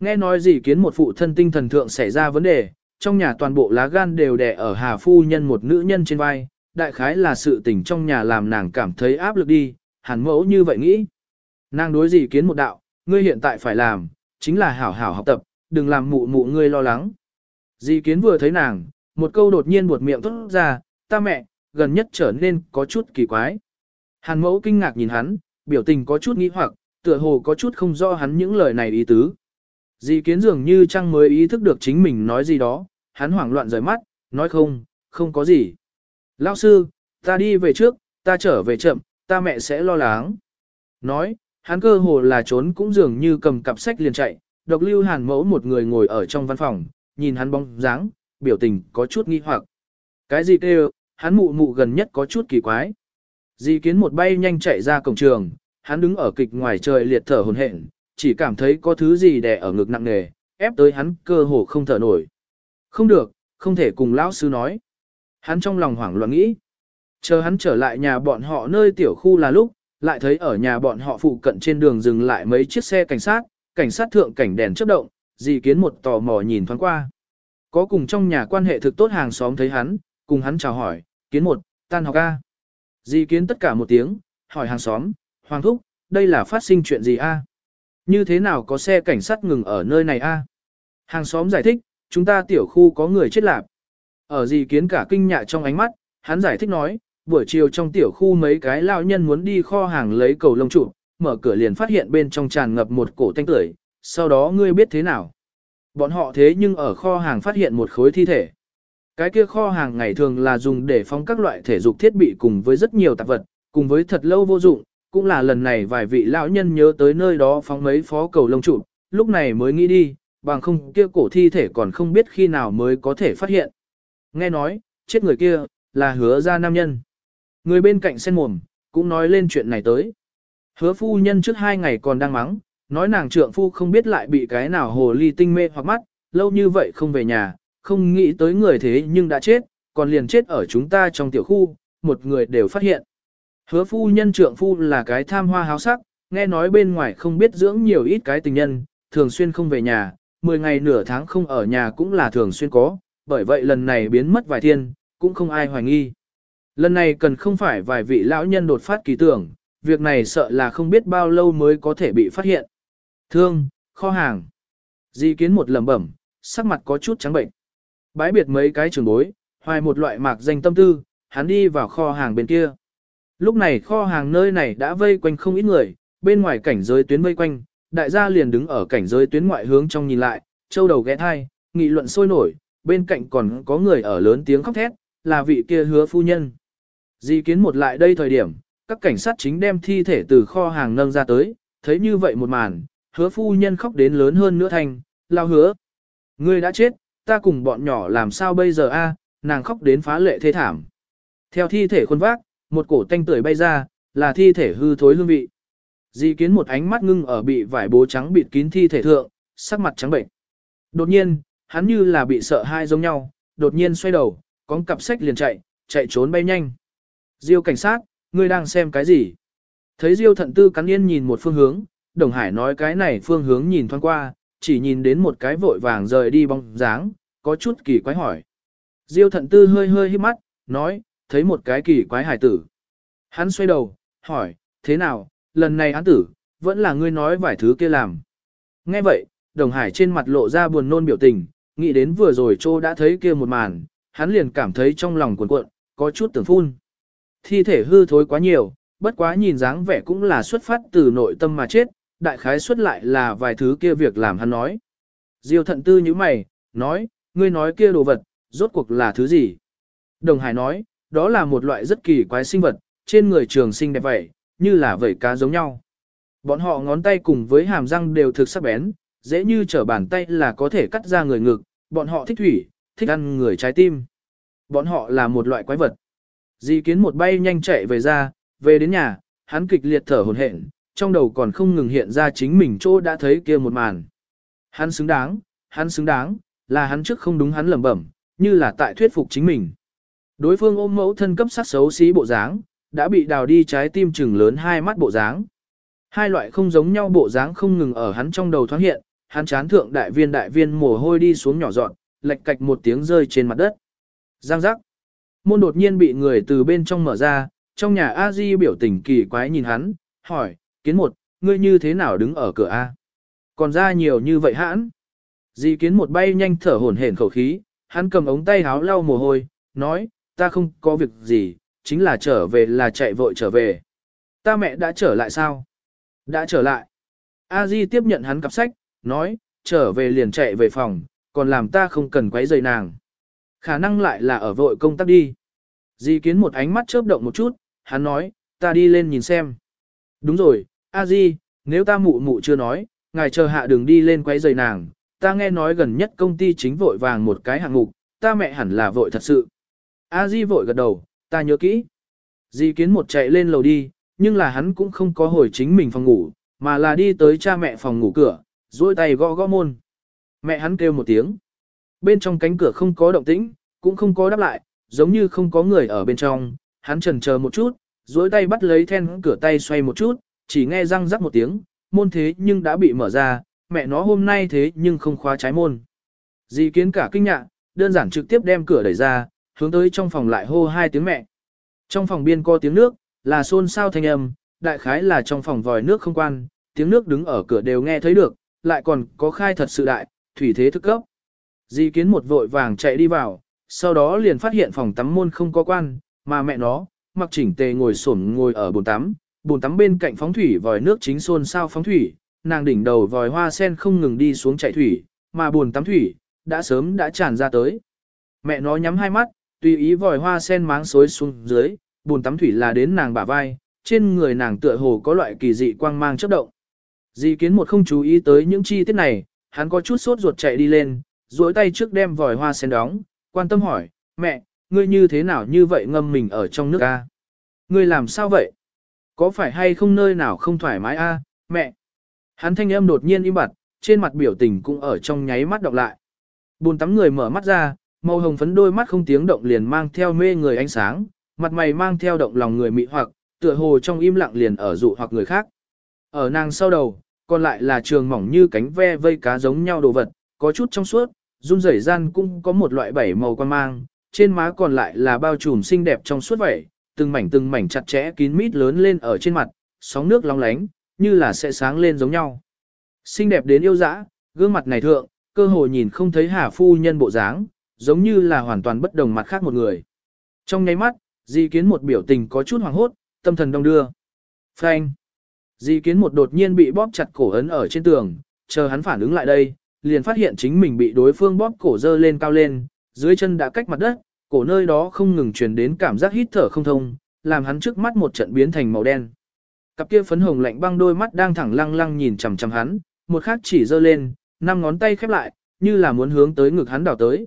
[SPEAKER 1] Nghe nói gì kiến một phụ thân tinh thần thượng xảy ra vấn đề, trong nhà toàn bộ lá gan đều đè ở Hà Phu Nhân một nữ nhân trên vai, đại khái là sự tình trong nhà làm nàng cảm thấy áp lực đi, hẳn mẫu như vậy nghĩ. Nàng đối gì kiến một đạo, ngươi hiện tại phải làm, chính là hảo hảo học tập, đừng làm mụ mụ ngươi lo lắng. Dì kiến vừa thấy nàng, một câu đột nhiên buột miệng thốt ra, ta mẹ, gần nhất trở nên có chút kỳ quái. Hàn mẫu kinh ngạc nhìn hắn, biểu tình có chút nghĩ hoặc, tựa hồ có chút không rõ hắn những lời này ý tứ. Dì kiến dường như Trăng mới ý thức được chính mình nói gì đó, hắn hoảng loạn rời mắt, nói không, không có gì. Lão sư, ta đi về trước, ta trở về chậm, ta mẹ sẽ lo lắng. Nói, hắn cơ hồ là trốn cũng dường như cầm cặp sách liền chạy, độc lưu hàn mẫu một người ngồi ở trong văn phòng, nhìn hắn bóng dáng, biểu tình có chút nghi hoặc. Cái gì kêu, hắn mụ mụ gần nhất có chút kỳ quái. Di kiến một bay nhanh chạy ra cổng trường, hắn đứng ở kịch ngoài trời liệt thở hồn hển, chỉ cảm thấy có thứ gì đè ở ngực nặng nề, ép tới hắn cơ hồ không thở nổi. Không được, không thể cùng lão sư nói. Hắn trong lòng hoảng loạn nghĩ. Chờ hắn trở lại nhà bọn họ nơi tiểu khu là lúc, lại thấy ở nhà bọn họ phụ cận trên đường dừng lại mấy chiếc xe cảnh sát, cảnh sát thượng cảnh đèn chớp động, dì kiến một tò mò nhìn thoáng qua. Có cùng trong nhà quan hệ thực tốt hàng xóm thấy hắn, cùng hắn chào hỏi, kiến một, tan học A. Dì kiến tất cả một tiếng, hỏi hàng xóm, Hoàng Thúc, đây là phát sinh chuyện gì A? Như thế nào có xe cảnh sát ngừng ở nơi này A? Hàng xóm giải thích, chúng ta tiểu khu có người chết lạc. Ở dì kiến cả kinh nhạ trong ánh mắt, hắn giải thích nói, buổi chiều trong tiểu khu mấy cái lao nhân muốn đi kho hàng lấy cầu lông trụ, mở cửa liền phát hiện bên trong tràn ngập một cổ tanh tưởi, sau đó ngươi biết thế nào. Bọn họ thế nhưng ở kho hàng phát hiện một khối thi thể. Cái kia kho hàng ngày thường là dùng để phóng các loại thể dục thiết bị cùng với rất nhiều tạp vật, cùng với thật lâu vô dụng, cũng là lần này vài vị lão nhân nhớ tới nơi đó phóng mấy phó cầu lông trụ, lúc này mới nghĩ đi, bằng không kia cổ thi thể còn không biết khi nào mới có thể phát hiện. Nghe nói, chết người kia, là hứa ra nam nhân. Người bên cạnh sen mồm, cũng nói lên chuyện này tới. Hứa phu nhân trước hai ngày còn đang mắng, nói nàng trượng phu không biết lại bị cái nào hồ ly tinh mê hoặc mắt, lâu như vậy không về nhà, không nghĩ tới người thế nhưng đã chết, còn liền chết ở chúng ta trong tiểu khu, một người đều phát hiện. Hứa phu nhân trượng phu là cái tham hoa háo sắc, nghe nói bên ngoài không biết dưỡng nhiều ít cái tình nhân, thường xuyên không về nhà, 10 ngày nửa tháng không ở nhà cũng là thường xuyên có, bởi vậy lần này biến mất vài thiên, cũng không ai hoài nghi. Lần này cần không phải vài vị lão nhân đột phát kỳ tưởng, việc này sợ là không biết bao lâu mới có thể bị phát hiện. Thương, kho hàng. Di kiến một lẩm bẩm, sắc mặt có chút trắng bệnh. Bái biệt mấy cái trường bối, hoài một loại mạc danh tâm tư, hắn đi vào kho hàng bên kia. Lúc này kho hàng nơi này đã vây quanh không ít người, bên ngoài cảnh giới tuyến vây quanh, đại gia liền đứng ở cảnh giới tuyến ngoại hướng trong nhìn lại, châu đầu ghé thai, nghị luận sôi nổi, bên cạnh còn có người ở lớn tiếng khóc thét, là vị kia hứa phu nhân. Di kiến một lại đây thời điểm, các cảnh sát chính đem thi thể từ kho hàng nâng ra tới, thấy như vậy một màn, hứa phu nhân khóc đến lớn hơn nữa thành, lao hứa. Ngươi đã chết, ta cùng bọn nhỏ làm sao bây giờ a? nàng khóc đến phá lệ thê thảm. Theo thi thể khuôn vác, một cổ tanh tưởi bay ra, là thi thể hư thối hương vị. Di kiến một ánh mắt ngưng ở bị vải bố trắng bịt kín thi thể thượng, sắc mặt trắng bệnh. Đột nhiên, hắn như là bị sợ hai giống nhau, đột nhiên xoay đầu, con cặp sách liền chạy, chạy trốn bay nhanh. Diêu cảnh sát, ngươi đang xem cái gì? Thấy Diêu thận tư cắn yên nhìn một phương hướng, Đồng Hải nói cái này phương hướng nhìn thoáng qua, chỉ nhìn đến một cái vội vàng rời đi bóng dáng, có chút kỳ quái hỏi. Diêu thận tư hơi hơi hít mắt, nói, thấy một cái kỳ quái hải tử. Hắn xoay đầu, hỏi, thế nào, lần này án tử, vẫn là ngươi nói vài thứ kia làm. Nghe vậy, Đồng Hải trên mặt lộ ra buồn nôn biểu tình, nghĩ đến vừa rồi Trô đã thấy kia một màn, hắn liền cảm thấy trong lòng cuộn cuộn, có chút tưởng phun. Thi thể hư thối quá nhiều, bất quá nhìn dáng vẻ cũng là xuất phát từ nội tâm mà chết, đại khái xuất lại là vài thứ kia việc làm hắn nói. Diêu thận tư như mày, nói, ngươi nói kia đồ vật, rốt cuộc là thứ gì? Đồng Hải nói, đó là một loại rất kỳ quái sinh vật, trên người trường sinh đẹp vậy, như là vẩy cá giống nhau. Bọn họ ngón tay cùng với hàm răng đều thực sắc bén, dễ như trở bàn tay là có thể cắt ra người ngực, bọn họ thích thủy, thích ăn người trái tim. Bọn họ là một loại quái vật. Di kiến một bay nhanh chạy về ra, về đến nhà, hắn kịch liệt thở hổn hển, trong đầu còn không ngừng hiện ra chính mình chỗ đã thấy kia một màn. Hắn xứng đáng, hắn xứng đáng, là hắn trước không đúng hắn lẩm bẩm, như là tại thuyết phục chính mình. Đối phương ôm mẫu thân cấp sát xấu xí bộ dáng, đã bị đào đi trái tim chừng lớn hai mắt bộ dáng. Hai loại không giống nhau bộ dáng không ngừng ở hắn trong đầu thoáng hiện, hắn chán thượng đại viên đại viên mồ hôi đi xuống nhỏ dọn, lệch cạch một tiếng rơi trên mặt đất. Giang giác. Môn đột nhiên bị người từ bên trong mở ra, trong nhà A Di biểu tình kỳ quái nhìn hắn, hỏi, kiến một, ngươi như thế nào đứng ở cửa A? Còn ra nhiều như vậy hãn. Di kiến một bay nhanh thở hổn hển khẩu khí, hắn cầm ống tay háo lau mồ hôi, nói, ta không có việc gì, chính là trở về là chạy vội trở về. Ta mẹ đã trở lại sao? Đã trở lại. A Di tiếp nhận hắn cặp sách, nói, trở về liền chạy về phòng, còn làm ta không cần quấy rầy nàng. Khả năng lại là ở vội công tác đi. Di kiến một ánh mắt chớp động một chút, hắn nói, ta đi lên nhìn xem. Đúng rồi, A Di, nếu ta mụ mụ chưa nói, ngài chờ hạ đường đi lên quấy giày nàng, ta nghe nói gần nhất công ty chính vội vàng một cái hạng mục, ta mẹ hẳn là vội thật sự. A Di vội gật đầu, ta nhớ kỹ. Di kiến một chạy lên lầu đi, nhưng là hắn cũng không có hồi chính mình phòng ngủ, mà là đi tới cha mẹ phòng ngủ cửa, duỗi tay gõ gõ môn. Mẹ hắn kêu một tiếng. Bên trong cánh cửa không có động tĩnh, cũng không có đáp lại, giống như không có người ở bên trong, hắn chần chờ một chút, duỗi tay bắt lấy then cửa tay xoay một chút, chỉ nghe răng rắc một tiếng, môn thế nhưng đã bị mở ra, mẹ nó hôm nay thế nhưng không khóa trái môn. Di kiến cả kinh ngạc, đơn giản trực tiếp đem cửa đẩy ra, hướng tới trong phòng lại hô hai tiếng mẹ. Trong phòng biên có tiếng nước, là xôn xao thanh âm, đại khái là trong phòng vòi nước không quan, tiếng nước đứng ở cửa đều nghe thấy được, lại còn có khai thật sự đại, thủy thế thức cấp. Di kiến một vội vàng chạy đi vào, sau đó liền phát hiện phòng tắm môn không có quan, mà mẹ nó, mặc chỉnh tề ngồi xổm ngồi ở bồn tắm, bồn tắm bên cạnh phóng thủy vòi nước chính xôn xao phóng thủy, nàng đỉnh đầu vòi hoa sen không ngừng đi xuống chạy thủy, mà bồn tắm thủy, đã sớm đã tràn ra tới. Mẹ nó nhắm hai mắt, tùy ý vòi hoa sen máng xối xuống dưới, bồn tắm thủy là đến nàng bả vai, trên người nàng tựa hồ có loại kỳ dị quang mang chớp động. Di kiến một không chú ý tới những chi tiết này, hắn có chút sốt ruột chạy đi lên, duỗi tay trước đem vòi hoa sen đóng, quan tâm hỏi, mẹ, ngươi như thế nào như vậy ngâm mình ở trong nước a? Ngươi làm sao vậy? Có phải hay không nơi nào không thoải mái a, mẹ? Hắn thanh âm đột nhiên im bặt, trên mặt biểu tình cũng ở trong nháy mắt đọc lại. Bùn tắm người mở mắt ra, màu hồng phấn đôi mắt không tiếng động liền mang theo mê người ánh sáng, mặt mày mang theo động lòng người mị hoặc, tựa hồ trong im lặng liền ở dụ hoặc người khác. Ở nàng sau đầu, còn lại là trường mỏng như cánh ve vây cá giống nhau đồ vật, có chút trong suốt, run rẩy gian cũng có một loại bảy màu quan mang, trên má còn lại là bao trùm xinh đẹp trong suốt vậy, từng mảnh từng mảnh chặt chẽ kín mít lớn lên ở trên mặt, sóng nước long lánh, như là sẽ sáng lên giống nhau. Xinh đẹp đến yêu dã, gương mặt này thượng, cơ hồ nhìn không thấy hà phu nhân bộ dáng, giống như là hoàn toàn bất đồng mặt khác một người. Trong nháy mắt, di kiến một biểu tình có chút hoàng hốt, tâm thần đông đưa. Phanh. Di kiến một đột nhiên bị bóp chặt cổ ấn ở trên tường, chờ hắn phản ứng lại đây, liền phát hiện chính mình bị đối phương bóp cổ dơ lên cao lên, dưới chân đã cách mặt đất, cổ nơi đó không ngừng truyền đến cảm giác hít thở không thông, làm hắn trước mắt một trận biến thành màu đen. Cặp kia phấn hồng lạnh băng đôi mắt đang thẳng lăng lăng nhìn chằm chằm hắn, một khắc chỉ giơ lên, năm ngón tay khép lại, như là muốn hướng tới ngực hắn đảo tới.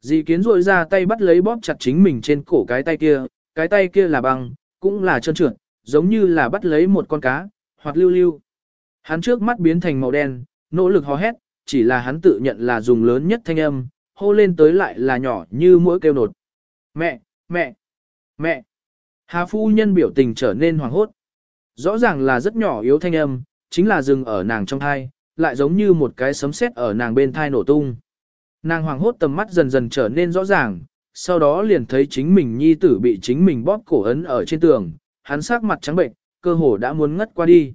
[SPEAKER 1] Dì kiến rội ra tay bắt lấy bóp chặt chính mình trên cổ cái tay kia, cái tay kia là băng, cũng là trơn trượt, giống như là bắt lấy một con cá, hoặc lưu lưu. Hắn trước mắt biến thành màu đen, nỗ lực hò hét, chỉ là hắn tự nhận là dùng lớn nhất thanh âm, hô lên tới lại là nhỏ như mỗi kêu nột. Mẹ, mẹ, mẹ. Hà phu nhân biểu tình trở nên hoàng hốt. Rõ ràng là rất nhỏ yếu thanh âm, chính là dừng ở nàng trong thai, lại giống như một cái sấm sét ở nàng bên thai nổ tung. Nàng hoàng hốt tầm mắt dần dần trở nên rõ ràng, sau đó liền thấy chính mình nhi tử bị chính mình bóp cổ ấn ở trên tường, hắn sắc mặt trắng bệnh, cơ hồ đã muốn ngất qua đi.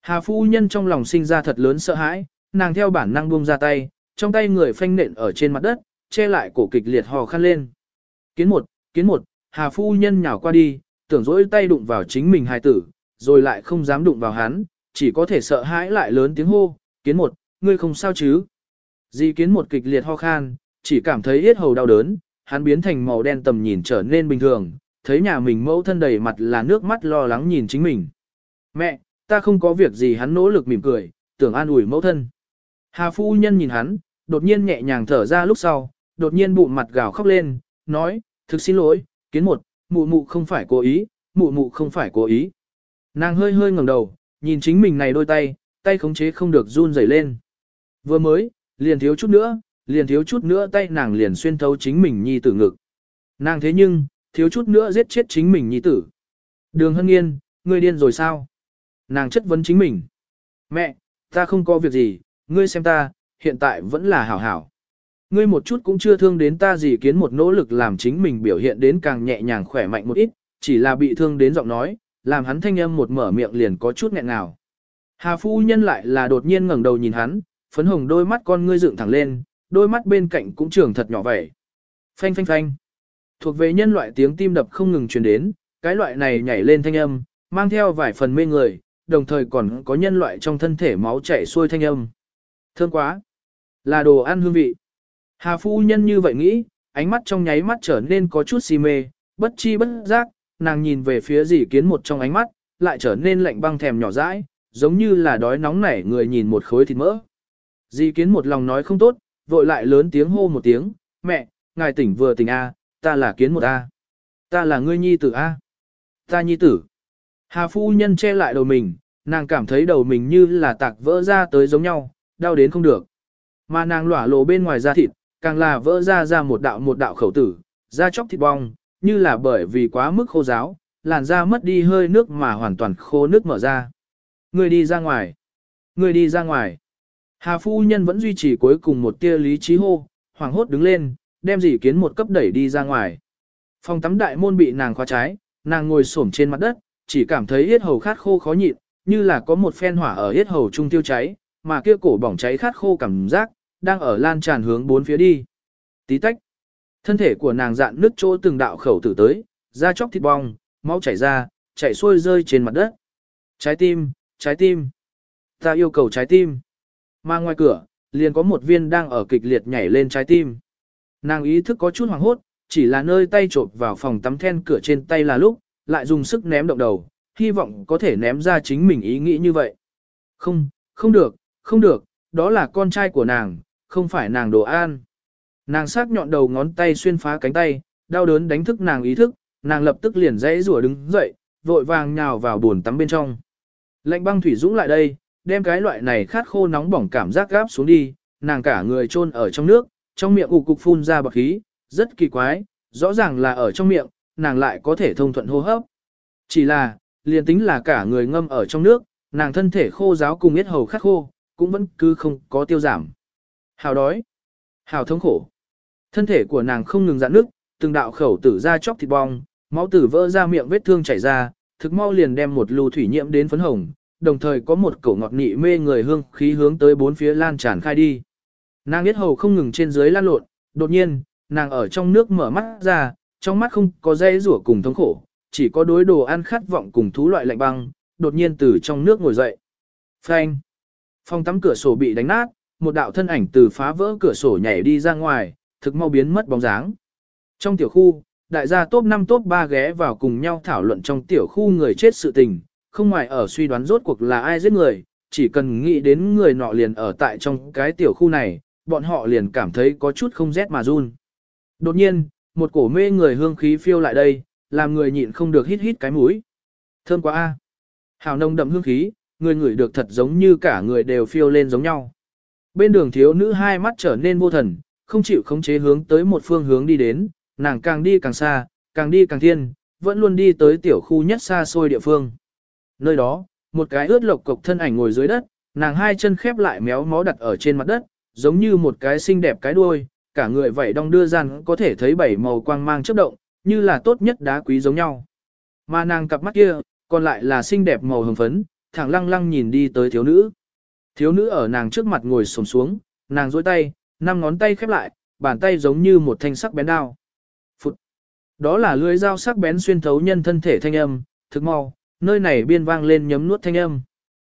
[SPEAKER 1] Hà phu nhân trong lòng sinh ra thật lớn sợ hãi, nàng theo bản năng buông ra tay, trong tay người phanh nện ở trên mặt đất, che lại cổ kịch liệt hò khăn lên. Kiến một, kiến một, Hà phu nhân nhào qua đi, tưởng dỗi tay đụng vào chính mình hài tử, rồi lại không dám đụng vào hắn, chỉ có thể sợ hãi lại lớn tiếng hô, kiến một, ngươi không sao chứ. Di kiến một kịch liệt ho khan, chỉ cảm thấy yết hầu đau đớn, hắn biến thành màu đen tầm nhìn trở nên bình thường, thấy nhà mình mẫu thân đầy mặt là nước mắt lo lắng nhìn chính mình. Mẹ, ta không có việc gì hắn nỗ lực mỉm cười, tưởng an ủi mẫu thân. Hà phu nhân nhìn hắn, đột nhiên nhẹ nhàng thở ra lúc sau, đột nhiên bụng mặt gào khóc lên, nói, thực xin lỗi, kiến một, mụ mụ không phải cố ý, mụ mụ không phải cố ý. Nàng hơi hơi ngẩng đầu, nhìn chính mình này đôi tay, tay khống chế không được run rẩy lên. Vừa mới, liền thiếu chút nữa, liền thiếu chút nữa tay nàng liền xuyên thấu chính mình nhi tử ngực. Nàng thế nhưng, thiếu chút nữa giết chết chính mình nhi tử. Đường hân nghiên, ngươi điên rồi sao? Nàng chất vấn chính mình. Mẹ, ta không có việc gì, ngươi xem ta, hiện tại vẫn là hảo hảo. Ngươi một chút cũng chưa thương đến ta gì kiến một nỗ lực làm chính mình biểu hiện đến càng nhẹ nhàng khỏe mạnh một ít, chỉ là bị thương đến giọng nói, làm hắn thanh âm một mở miệng liền có chút nghẹn ngào. Hà phu nhân lại là đột nhiên ngẩng đầu nhìn hắn, phấn hồng đôi mắt con ngươi dựng thẳng lên, đôi mắt bên cạnh cũng trường thật nhỏ vậy. Phanh phanh phanh. Thuộc về nhân loại tiếng tim đập không ngừng truyền đến, cái loại này nhảy lên thanh âm, mang theo vài phần mê người, đồng thời còn có nhân loại trong thân thể máu chảy xuôi thanh âm. thương quá. Là đồ ăn hương vị. Hà phu nhân như vậy nghĩ, ánh mắt trong nháy mắt trở nên có chút si mê, bất chi bất giác, nàng nhìn về phía dì kiến một trong ánh mắt, lại trở nên lạnh băng thèm nhỏ dãi, giống như là đói nóng nảy người nhìn một khối thịt mỡ. Dì kiến một lòng nói không tốt, vội lại lớn tiếng hô một tiếng, mẹ, ngài tỉnh vừa tỉnh A, ta là kiến một A. Ta là ngươi nhi tử A. Ta nhi tử. Hà phu nhân che lại đầu mình, nàng cảm thấy đầu mình như là tạc vỡ ra tới giống nhau, đau đến không được. Mà nàng lỏa lộ bên ngoài da thịt, càng là vỡ ra ra một đạo một đạo khẩu tử, da chóc thịt bong, như là bởi vì quá mức khô giáo, làn da mất đi hơi nước mà hoàn toàn khô nước mở ra. Người đi ra ngoài. Người đi ra ngoài. Hà phu nhân vẫn duy trì cuối cùng một tia lý trí hô, hoàng hốt đứng lên, đem dì kiến một cấp đẩy đi ra ngoài. Phòng tắm đại môn bị nàng khóa trái, nàng ngồi xổm trên mặt đất, chỉ cảm thấy yết hầu khát khô khó nhịn, như là có một phen hỏa ở yết hầu trung tiêu cháy, mà kia cổ bỏng cháy khát khô cảm giác, đang ở lan tràn hướng bốn phía đi. Tí tách. Thân thể của nàng dạn nứt chỗ từng đạo khẩu tử tới, da chóc thịt bong, máu chảy ra, chảy xuôi rơi trên mặt đất. Trái tim, trái tim. Ta yêu cầu trái tim. Mà ngoài cửa, liền có một viên đang ở kịch liệt nhảy lên trái tim. Nàng ý thức có chút hoảng hốt, chỉ là nơi tay trộp vào phòng tắm then cửa trên tay là lúc, lại dùng sức ném động đầu, hy vọng có thể ném ra chính mình ý nghĩ như vậy. Không, không được, không được, đó là con trai của nàng, không phải nàng đồ an. Nàng sắc nhọn đầu ngón tay xuyên phá cánh tay, đau đớn đánh thức nàng ý thức, nàng lập tức liền dãy rủa đứng dậy, vội vàng nhào vào buồn tắm bên trong. Lạnh băng thủy dũng lại đây, đem cái loại này khát khô nóng bỏng cảm giác gáp xuống đi, nàng cả người chôn ở trong nước, trong miệng ù cục phun ra bọc khí, rất kỳ quái, rõ ràng là ở trong miệng, nàng lại có thể thông thuận hô hấp. Chỉ là, liền tính là cả người ngâm ở trong nước, nàng thân thể khô giáo cùng yết hầu khát khô, cũng vẫn cứ không có tiêu giảm. Hào đói, hào thống khổ. Thân thể của nàng không ngừng giãn nước, từng đạo khẩu tử ra chóc thịt bong, máu tử vỡ ra miệng vết thương chảy ra, thực mau liền đem một lưu thủy nhiễm đến phấn hồng, đồng thời có một cổ ngọt nị mê người hương khí hướng tới bốn phía lan tràn khai đi. Nàng biết hầu không ngừng trên dưới lan lộn, đột nhiên, nàng ở trong nước mở mắt ra, trong mắt không có dây rủa cùng thống khổ, chỉ có đối đồ ăn khát vọng cùng thú loại lạnh băng, đột nhiên từ trong nước ngồi dậy. Phanh! Phòng tắm cửa sổ bị đánh nát, một đạo thân ảnh từ phá vỡ cửa sổ nhảy đi ra ngoài, thực mau biến mất bóng dáng. Trong tiểu khu, đại gia top 5 top 3 ghé vào cùng nhau thảo luận trong tiểu khu người chết sự tình, không ngoài ở suy đoán rốt cuộc là ai giết người, chỉ cần nghĩ đến người nọ liền ở tại trong cái tiểu khu này, bọn họ liền cảm thấy có chút không rét mà run. Đột nhiên, một cổ mê người hương khí phiêu lại đây, làm người nhịn không được hít hít cái mũi. Thơm quá a. Hào nông đậm hương khí, người ngửi được thật giống như cả người đều phiêu lên giống nhau. Bên đường thiếu nữ hai mắt trở nên vô thần, không chịu khống chế hướng tới một phương hướng đi đến, nàng càng đi càng xa, càng đi càng thiên, vẫn luôn đi tới tiểu khu nhất xa xôi địa phương. Nơi đó, một cái ướt lộc cục thân ảnh ngồi dưới đất, nàng hai chân khép lại méo mó đặt ở trên mặt đất, giống như một cái xinh đẹp cái đuôi, cả người vậy đong đưa rằng có thể thấy bảy màu quang mang chớp động, như là tốt nhất đá quý giống nhau. Mà nàng cặp mắt kia, còn lại là xinh đẹp màu hồng phấn, thẳng lăng lăng nhìn đi tới thiếu nữ. Thiếu nữ ở nàng trước mặt ngồi xổm xuống, nàng duỗi tay, năm ngón tay khép lại, bàn tay giống như một thanh sắc bén đao. Phụt. Đó là lưỡi dao sắc bén xuyên thấu nhân thân thể thanh âm, thực mau, nơi này biên vang lên nhấm nuốt thanh âm.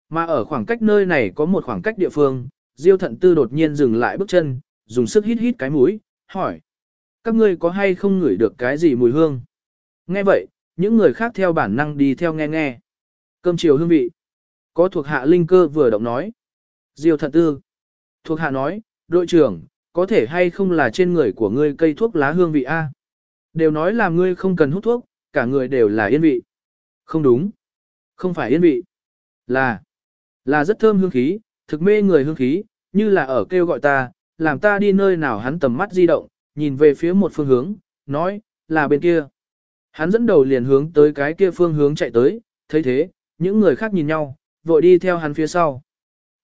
[SPEAKER 1] Mà ở khoảng cách nơi này có một khoảng cách địa phương, Diêu Thận Tư đột nhiên dừng lại bước chân, dùng sức hít hít cái mũi, hỏi: "Các ngươi có hay không ngửi được cái gì mùi hương?" Nghe vậy, những người khác theo bản năng đi theo nghe nghe. Cơm chiều hương vị. Có thuộc hạ linh cơ vừa động nói. Diêu Thận Tư. Thuộc hạ nói, đội trưởng, có thể hay không là trên người của ngươi cây thuốc lá hương vị A. Đều nói là ngươi không cần hút thuốc, cả người đều là yên vị. Không đúng. Không phải yên vị. Là. Là rất thơm hương khí, thực mê người hương khí, như là ở kêu gọi ta, làm ta đi nơi nào hắn tầm mắt di động, nhìn về phía một phương hướng, nói, là bên kia. Hắn dẫn đầu liền hướng tới cái kia phương hướng chạy tới, thấy thế, những người khác nhìn nhau, vội đi theo hắn phía sau.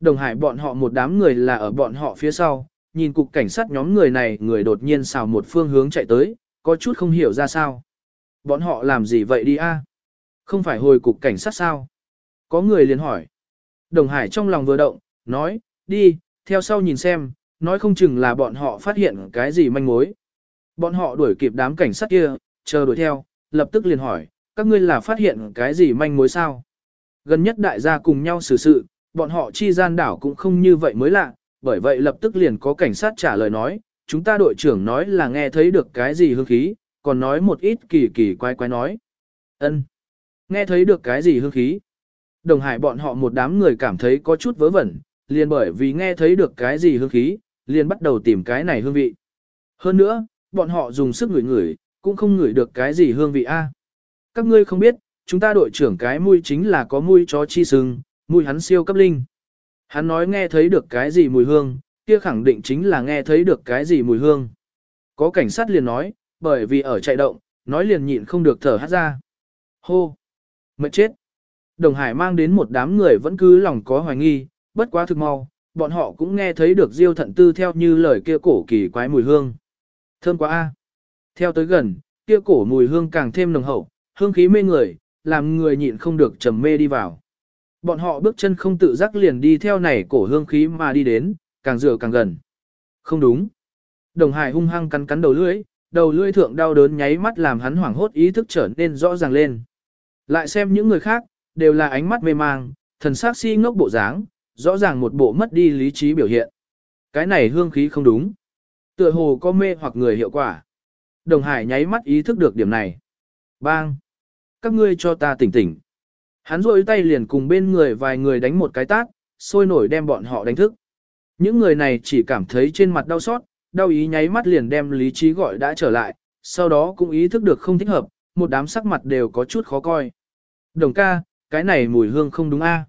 [SPEAKER 1] Đồng hải bọn họ một đám người là ở bọn họ phía sau, nhìn cục cảnh sát nhóm người này người đột nhiên xào một phương hướng chạy tới, có chút không hiểu ra sao. Bọn họ làm gì vậy đi a? Không phải hồi cục cảnh sát sao? Có người liền hỏi. Đồng hải trong lòng vừa động, nói, đi, theo sau nhìn xem, nói không chừng là bọn họ phát hiện cái gì manh mối. Bọn họ đuổi kịp đám cảnh sát kia, chờ đuổi theo, lập tức liền hỏi, các ngươi là phát hiện cái gì manh mối sao? Gần nhất đại gia cùng nhau xử sự, bọn họ chi gian đảo cũng không như vậy mới lạ, bởi vậy lập tức liền có cảnh sát trả lời nói, chúng ta đội trưởng nói là nghe thấy được cái gì hương khí, còn nói một ít kỳ kỳ quái quái nói. ân Nghe thấy được cái gì hương khí? Đồng hải bọn họ một đám người cảm thấy có chút vớ vẩn, liền bởi vì nghe thấy được cái gì hương khí, liền bắt đầu tìm cái này hương vị. Hơn nữa, bọn họ dùng sức ngửi ngửi, cũng không ngửi được cái gì hương vị a. Các ngươi không biết, chúng ta đội trưởng cái mũi chính là có mũi chó chi sừng, mùi hắn siêu cấp linh. Hắn nói nghe thấy được cái gì mùi hương, kia khẳng định chính là nghe thấy được cái gì mùi hương. Có cảnh sát liền nói, bởi vì ở chạy động, nói liền nhịn không được thở hát ra. Hô! Mệt chết! Đồng Hải mang đến một đám người vẫn cứ lòng có hoài nghi, bất quá thực mau, bọn họ cũng nghe thấy được diêu thận tư theo như lời kia cổ kỳ quái mùi hương. Thơm quá a. Theo tới gần, kia cổ mùi hương càng thêm nồng hậu, hương khí mê người, làm người nhịn không được trầm mê đi vào. Bọn họ bước chân không tự giác liền đi theo này cổ hương khí mà đi đến, càng rửa càng gần. Không đúng. Đồng Hải hung hăng cắn cắn đầu lưỡi, đầu lưỡi thượng đau đớn nháy mắt làm hắn hoảng hốt ý thức trở nên rõ ràng lên. Lại xem những người khác, đều là ánh mắt mê mang, thần sắc si ngốc bộ dáng, rõ ràng một bộ mất đi lý trí biểu hiện. Cái này hương khí không đúng. Tựa hồ có mê hoặc người hiệu quả. Đồng Hải nháy mắt ý thức được điểm này. Bang! Các ngươi cho ta tỉnh tỉnh. Hắn rôi tay liền cùng bên người vài người đánh một cái tát, sôi nổi đem bọn họ đánh thức. Những người này chỉ cảm thấy trên mặt đau xót, đau ý nháy mắt liền đem lý trí gọi đã trở lại, sau đó cũng ý thức được không thích hợp, một đám sắc mặt đều có chút khó coi. Đồng ca, cái này mùi hương không đúng a.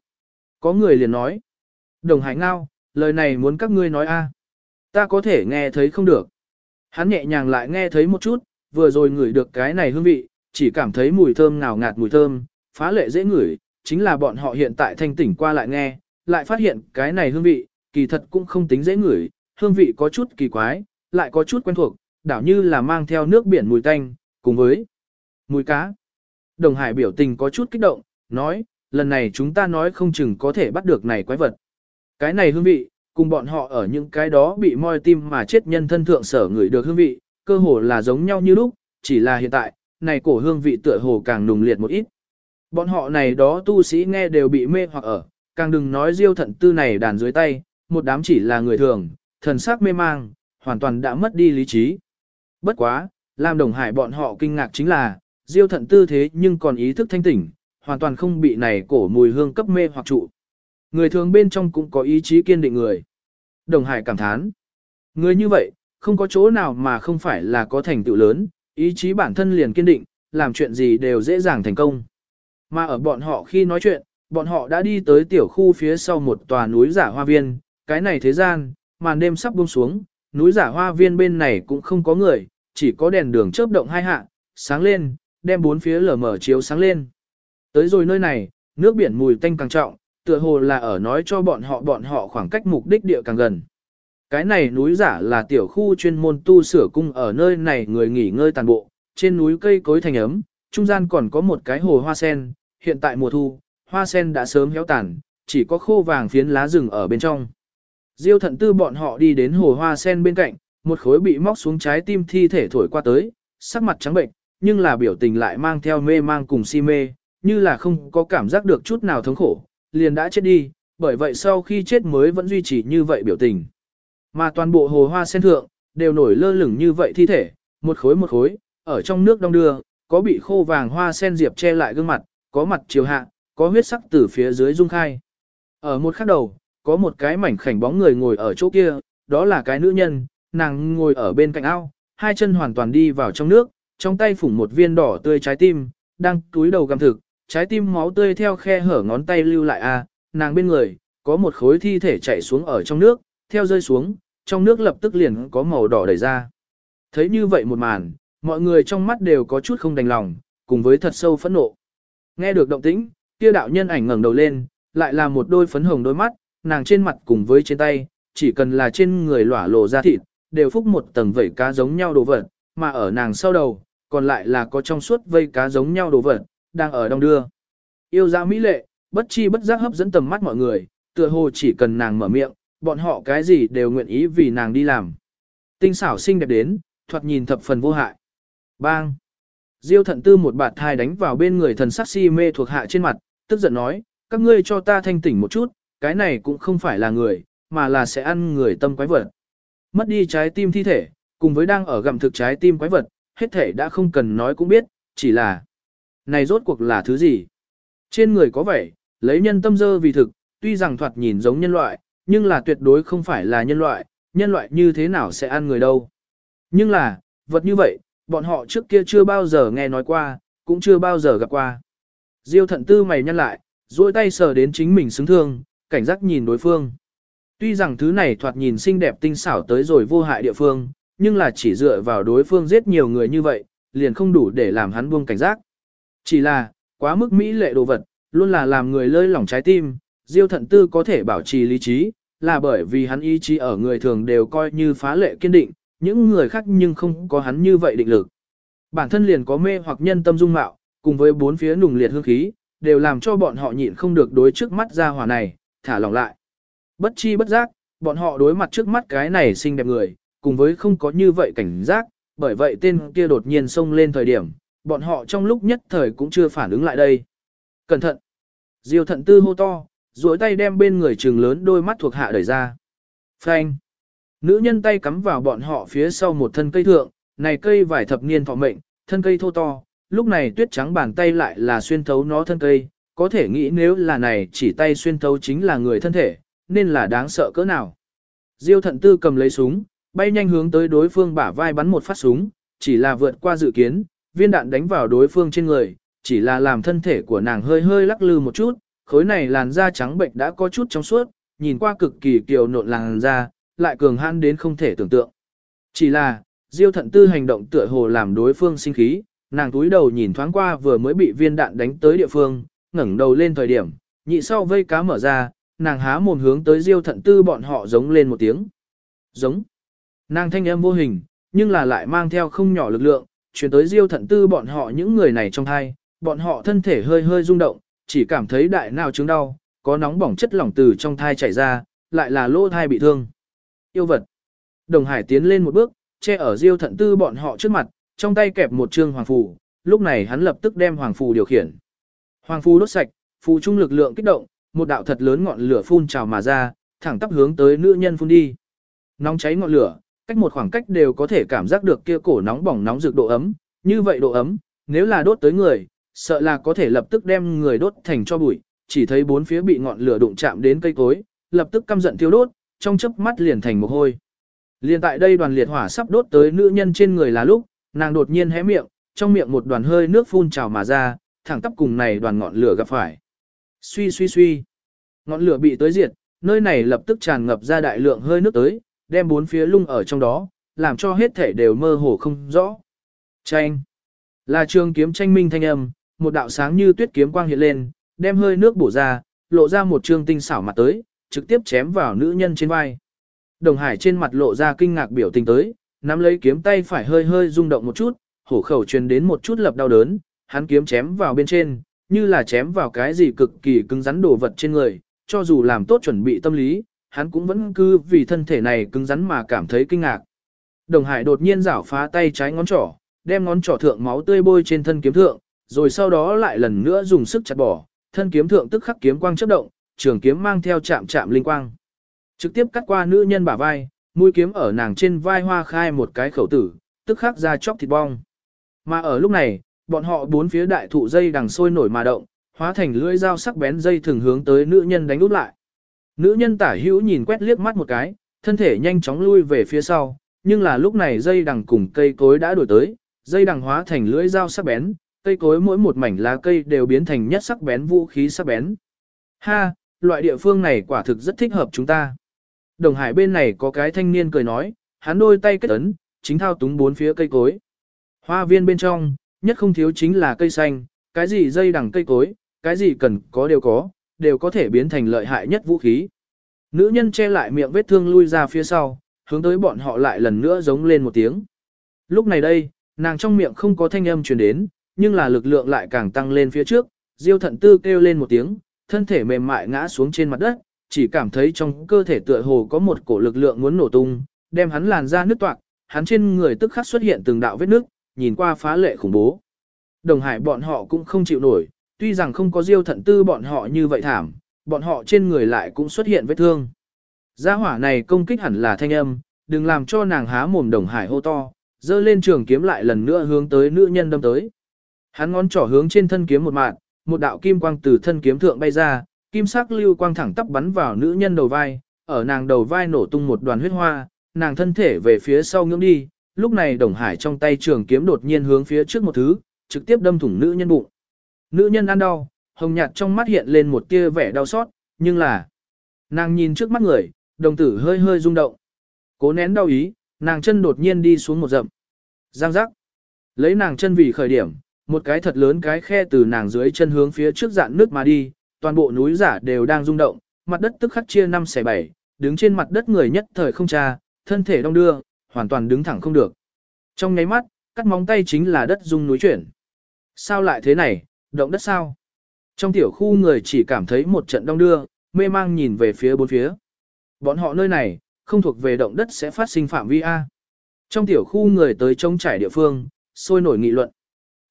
[SPEAKER 1] Có người liền nói. Đồng hải ngao, lời này muốn các ngươi nói a. Ta có thể nghe thấy không được. Hắn nhẹ nhàng lại nghe thấy một chút, vừa rồi ngửi được cái này hương vị, chỉ cảm thấy mùi thơm ngào ngạt mùi thơm, phá lệ dễ ngửi, chính là bọn họ hiện tại thanh tỉnh qua lại nghe, lại phát hiện cái này hương vị, kỳ thật cũng không tính dễ ngửi, hương vị có chút kỳ quái, lại có chút quen thuộc, đảo như là mang theo nước biển mùi tanh, cùng với mùi cá. Đồng Hải biểu tình có chút kích động, nói, lần này chúng ta nói không chừng có thể bắt được này quái vật. Cái này hương vị, cùng bọn họ ở những cái đó bị moi tim mà chết nhân thân thượng sở người được hương vị, cơ hồ là giống nhau như lúc, chỉ là hiện tại, này cổ hương vị tựa hồ càng nùng liệt một ít. Bọn họ này đó tu sĩ nghe đều bị mê hoặc ở, càng đừng nói diêu thận tư này đàn dưới tay, một đám chỉ là người thường, thần sắc mê mang, hoàn toàn đã mất đi lý trí. Bất quá, làm đồng hải bọn họ kinh ngạc chính là, diêu thận tư thế nhưng còn ý thức thanh tỉnh, hoàn toàn không bị này cổ mùi hương cấp mê hoặc trụ. Người thường bên trong cũng có ý chí kiên định người. Đồng hải cảm thán. Người như vậy, không có chỗ nào mà không phải là có thành tựu lớn, ý chí bản thân liền kiên định, làm chuyện gì đều dễ dàng thành công. Mà ở bọn họ khi nói chuyện, bọn họ đã đi tới tiểu khu phía sau một tòa núi giả hoa viên, cái này thế gian, màn đêm sắp buông xuống, núi giả hoa viên bên này cũng không có người, chỉ có đèn đường chớp động hai hạ, sáng lên, đem bốn phía lờ mở chiếu sáng lên. Tới rồi nơi này, nước biển mùi tanh càng trọng, tựa hồ là ở nói cho bọn họ bọn họ khoảng cách mục đích địa càng gần. Cái này núi giả là tiểu khu chuyên môn tu sửa cung ở nơi này người nghỉ ngơi tàn bộ, trên núi cây cối thành ấm, trung gian còn có một cái hồ hoa sen, hiện tại mùa thu, hoa sen đã sớm héo tàn, chỉ có khô vàng phiến lá rừng ở bên trong. Diêu thận tư bọn họ đi đến hồ hoa sen bên cạnh, một khối bị móc xuống trái tim thi thể thổi qua tới, sắc mặt trắng bệnh, nhưng là biểu tình lại mang theo mê mang cùng si mê, như là không có cảm giác được chút nào thống khổ, liền đã chết đi, bởi vậy sau khi chết mới vẫn duy trì như vậy biểu tình. Mà toàn bộ hồ hoa sen thượng, đều nổi lơ lửng như vậy thi thể, một khối một khối, ở trong nước đông đưa, có bị khô vàng hoa sen diệp che lại gương mặt, có mặt chiều hạ, có huyết sắc từ phía dưới dung khai. Ở một khắc đầu, có một cái mảnh khảnh bóng người ngồi ở chỗ kia, đó là cái nữ nhân, nàng ngồi ở bên cạnh ao, hai chân hoàn toàn đi vào trong nước, trong tay phủng một viên đỏ tươi trái tim, đang túi đầu găm thực, trái tim máu tươi theo khe hở ngón tay lưu lại a, à, nàng bên người, có một khối thi thể chảy xuống ở trong nước, theo rơi xuống, trong nước lập tức liền có màu đỏ đầy ra. Thấy như vậy một màn, mọi người trong mắt đều có chút không đành lòng, cùng với thật sâu phẫn nộ. Nghe được động tĩnh, kia đạo nhân ảnh ngẩng đầu lên, lại là một đôi phấn hồng đôi mắt, nàng trên mặt cùng với trên tay, chỉ cần là trên người lỏa lộ ra thịt, đều phúc một tầng vẩy cá giống nhau đồ vật, mà ở nàng sau đầu, còn lại là có trong suốt vây cá giống nhau đồ vật, đang ở đông đưa. Yêu dã mỹ lệ, bất chi bất giác hấp dẫn tầm mắt mọi người, tựa hồ chỉ cần nàng mở miệng, bọn họ cái gì đều nguyện ý vì nàng đi làm. Tinh xảo xinh đẹp đến, thoạt nhìn thập phần vô hại. Bang! Diêu thận tư một bạt thai đánh vào bên người thần sắc si mê thuộc hạ trên mặt, tức giận nói, các ngươi cho ta thanh tỉnh một chút, cái này cũng không phải là người, mà là sẽ ăn người tâm quái vật. Mất đi trái tim thi thể, cùng với đang ở gặm thực trái tim quái vật, hết thể đã không cần nói cũng biết, chỉ là này rốt cuộc là thứ gì? Trên người có vẻ, lấy nhân tâm dơ vì thực, tuy rằng thoạt nhìn giống nhân loại, nhưng là tuyệt đối không phải là nhân loại, nhân loại như thế nào sẽ ăn người đâu. Nhưng là, vật như vậy, bọn họ trước kia chưa bao giờ nghe nói qua, cũng chưa bao giờ gặp qua. Diêu thận tư mày nhăn lại, duỗi tay sờ đến chính mình xứng thương, cảnh giác nhìn đối phương. Tuy rằng thứ này thoạt nhìn xinh đẹp tinh xảo tới rồi vô hại địa phương, nhưng là chỉ dựa vào đối phương giết nhiều người như vậy, liền không đủ để làm hắn buông cảnh giác. Chỉ là, quá mức mỹ lệ đồ vật, luôn là làm người lơi lỏng trái tim, Diêu thận tư có thể bảo trì lý trí, là bởi vì hắn ý chí ở người thường đều coi như phá lệ kiên định, những người khác nhưng không có hắn như vậy định lực. Bản thân liền có mê hoặc nhân tâm dung mạo, cùng với bốn phía nùng liệt hương khí, đều làm cho bọn họ nhịn không được đối trước mắt ra hỏa này, thả lỏng lại. Bất chi bất giác, bọn họ đối mặt trước mắt cái này xinh đẹp người, cùng với không có như vậy cảnh giác, bởi vậy tên kia đột nhiên xông lên thời điểm, bọn họ trong lúc nhất thời cũng chưa phản ứng lại đây. Cẩn thận! Diêu thận tư hô to, duỗi tay đem bên người trường lớn đôi mắt thuộc hạ đẩy ra. Phanh! Nữ nhân tay cắm vào bọn họ phía sau một thân cây thượng, này cây vài thập niên thọ mệnh, thân cây thô to, lúc này tuyết trắng bàn tay lại là xuyên thấu nó thân cây, có thể nghĩ nếu là này chỉ tay xuyên thấu chính là người thân thể, nên là đáng sợ cỡ nào. Diêu thận tư cầm lấy súng, bay nhanh hướng tới đối phương bả vai bắn một phát súng, chỉ là vượt qua dự kiến, viên đạn đánh vào đối phương trên người, chỉ là làm thân thể của nàng hơi hơi lắc lư một chút, khối này làn da trắng bệnh đã có chút trong suốt, nhìn qua cực kỳ kiều nộn làn da, lại cường hãn đến không thể tưởng tượng. Chỉ là, Diêu thận tư hành động tựa hồ làm đối phương sinh khí, nàng túi đầu nhìn thoáng qua vừa mới bị viên đạn đánh tới địa phương, ngẩng đầu lên thời điểm, nhị sau vây cá mở ra, nàng há mồm hướng tới Diêu thận tư bọn họ giống lên một tiếng. Giống. Nàng thanh âm vô hình, nhưng là lại mang theo không nhỏ lực lượng, chuyển tới Diêu thận tư bọn họ những người này trong thai, bọn họ thân thể hơi hơi rung động, chỉ cảm thấy đại nào chứng đau, có nóng bỏng chất lỏng từ trong thai chảy ra, lại là lỗ thai bị thương. Yêu vật. Đồng Hải tiến lên một bước, che ở Diêu thận tư bọn họ trước mặt, trong tay kẹp một trương hoàng phù, lúc này hắn lập tức đem hoàng phù điều khiển. Hoàng phù đốt sạch, phù trung lực lượng kích động, một đạo thật lớn ngọn lửa phun trào mà ra, thẳng tắp hướng tới nữ nhân phun đi. Nóng cháy ngọn lửa, cách một khoảng cách đều có thể cảm giác được kia cổ nóng bỏng nóng rực độ ấm, như vậy độ ấm, nếu là đốt tới người, sợ là có thể lập tức đem người đốt thành cho bụi, chỉ thấy bốn phía bị ngọn lửa đụng chạm đến cây cối, lập tức căm giận thiêu đốt, trong chớp mắt liền thành một hôi. Liên tại đây đoàn liệt hỏa sắp đốt tới nữ nhân trên người là lúc, nàng đột nhiên hé miệng, trong miệng một đoàn hơi nước phun trào mà ra, thẳng tắp cùng này đoàn ngọn lửa gặp phải. Suy suy suy. Ngọn lửa bị tới diệt, nơi này lập tức tràn ngập ra đại lượng hơi nước tới, đem bốn phía lung ở trong đó, làm cho hết thể đều mơ hồ không rõ. Tranh. Là trường kiếm tranh minh thanh âm, một đạo sáng như tuyết kiếm quang hiện lên, đem hơi nước bổ ra, lộ ra một trường tinh xảo mặt tới, trực tiếp chém vào nữ nhân trên vai. Đồng Hải trên mặt lộ ra kinh ngạc biểu tình tới, nắm lấy kiếm tay phải hơi hơi rung động một chút, hổ khẩu truyền đến một chút lập đau đớn, hắn kiếm chém vào bên trên, như là chém vào cái gì cực kỳ cứng rắn đồ vật trên người, cho dù làm tốt chuẩn bị tâm lý, hắn cũng vẫn cứ vì thân thể này cứng rắn mà cảm thấy kinh ngạc. Đồng Hải đột nhiên rảo phá tay trái ngón trỏ, đem ngón trỏ thượng máu tươi bôi trên thân kiếm thượng, rồi sau đó lại lần nữa dùng sức chặt bỏ, thân kiếm thượng tức khắc kiếm quang chớp động, trường kiếm mang theo chạm chạm linh quang. Trực tiếp cắt qua nữ nhân bả vai, mũi kiếm ở nàng trên vai hoa khai một cái khẩu tử, tức khắc ra chóc thịt bong. Mà ở lúc này, bọn họ bốn phía đại thụ dây đằng sôi nổi mà động, hóa thành lưỡi dao sắc bén dây thường hướng tới nữ nhân đánh úp lại. Nữ nhân tả hữu nhìn quét liếc mắt một cái, thân thể nhanh chóng lui về phía sau, nhưng là lúc này dây đằng cùng cây cối đã đổi tới, dây đằng hóa thành lưỡi dao sắc bén, cây cối mỗi một mảnh lá cây đều biến thành nhất sắc bén vũ khí sắc bén. Ha, loại địa phương này quả thực rất thích hợp chúng ta. Đồng hải bên này có cái thanh niên cười nói, hắn đôi tay kết ấn, chính thao túng bốn phía cây cối. Hoa viên bên trong, nhất không thiếu chính là cây xanh, cái gì dây đằng cây cối, cái gì cần có đều có, đều có thể biến thành lợi hại nhất vũ khí. Nữ nhân che lại miệng vết thương lui ra phía sau, hướng tới bọn họ lại lần nữa giống lên một tiếng. Lúc này đây, nàng trong miệng không có thanh âm truyền đến, nhưng là lực lượng lại càng tăng lên phía trước, diêu thận tư kêu lên một tiếng, thân thể mềm mại ngã xuống trên mặt đất, chỉ cảm thấy trong cơ thể tựa hồ có một cổ lực lượng muốn nổ tung, đem hắn làn ra nứt toạc, hắn trên người tức khắc xuất hiện từng đạo vết nước, nhìn qua phá lệ khủng bố. Đồng hải bọn họ cũng không chịu nổi, tuy rằng không có diêu thận tư bọn họ như vậy thảm, bọn họ trên người lại cũng xuất hiện vết thương. Gia hỏa này công kích hẳn là thanh âm, đừng làm cho nàng há mồm đồng hải hô to, dơ lên trường kiếm lại lần nữa hướng tới nữ nhân đâm tới. Hắn ngón trỏ hướng trên thân kiếm một mạng, một đạo kim quang từ thân kiếm thượng bay ra, kim sắc lưu quang thẳng tắp bắn vào nữ nhân đầu vai, ở nàng đầu vai nổ tung một đoàn huyết hoa, nàng thân thể về phía sau ngưỡng đi, lúc này đồng hải trong tay trường kiếm đột nhiên hướng phía trước một thứ, trực tiếp đâm thủng nữ nhân bụng. Nữ nhân ăn đau, hồng nhạt trong mắt hiện lên một tia vẻ đau xót, nhưng là nàng nhìn trước mắt người, đồng tử hơi hơi rung động. Cố nén đau ý, nàng chân đột nhiên đi xuống một rậm. Giang giác. Lấy nàng chân vì khởi điểm, một cái thật lớn cái khe từ nàng dưới chân hướng phía trước dạn nước mà đi, toàn bộ núi giả đều đang rung động, mặt đất tức khắc chia năm xẻ bảy, đứng trên mặt đất người nhất thời không tra, thân thể đông đưa, hoàn toàn đứng thẳng không được. Trong nháy mắt, cắt móng tay chính là đất rung núi chuyển. Sao lại thế này, động đất sao? Trong tiểu khu người chỉ cảm thấy một trận đông đưa, mê mang nhìn về phía bốn phía. Bọn họ nơi này, không thuộc về động đất sẽ phát sinh phạm vi A. Trong tiểu khu người tới trông trải địa phương, sôi nổi nghị luận.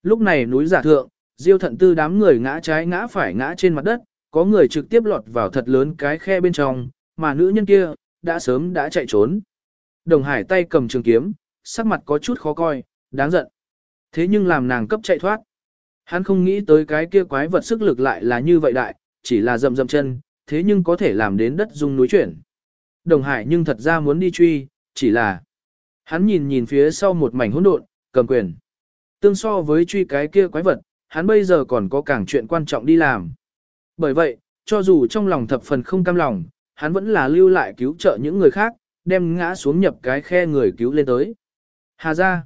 [SPEAKER 1] Lúc này núi giả thượng, diêu thận tư đám người ngã trái ngã phải ngã trên mặt đất, có người trực tiếp lọt vào thật lớn cái khe bên trong, mà nữ nhân kia, đã sớm đã chạy trốn. Đồng hải tay cầm trường kiếm, sắc mặt có chút khó coi, đáng giận. Thế nhưng làm nàng cấp chạy thoát. Hắn không nghĩ tới cái kia quái vật sức lực lại là như vậy đại, chỉ là dầm dầm chân, thế nhưng có thể làm đến đất dung núi chuyển. Đồng Hải nhưng thật ra muốn đi truy, chỉ là hắn nhìn nhìn phía sau một mảnh hỗn độn, cầm quyền. Tương so với truy cái kia quái vật, hắn bây giờ còn có càng chuyện quan trọng đi làm. Bởi vậy, cho dù trong lòng thập phần không cam lòng, hắn vẫn là lưu lại cứu trợ những người khác, đem ngã xuống nhập cái khe người cứu lên tới. Hà ra,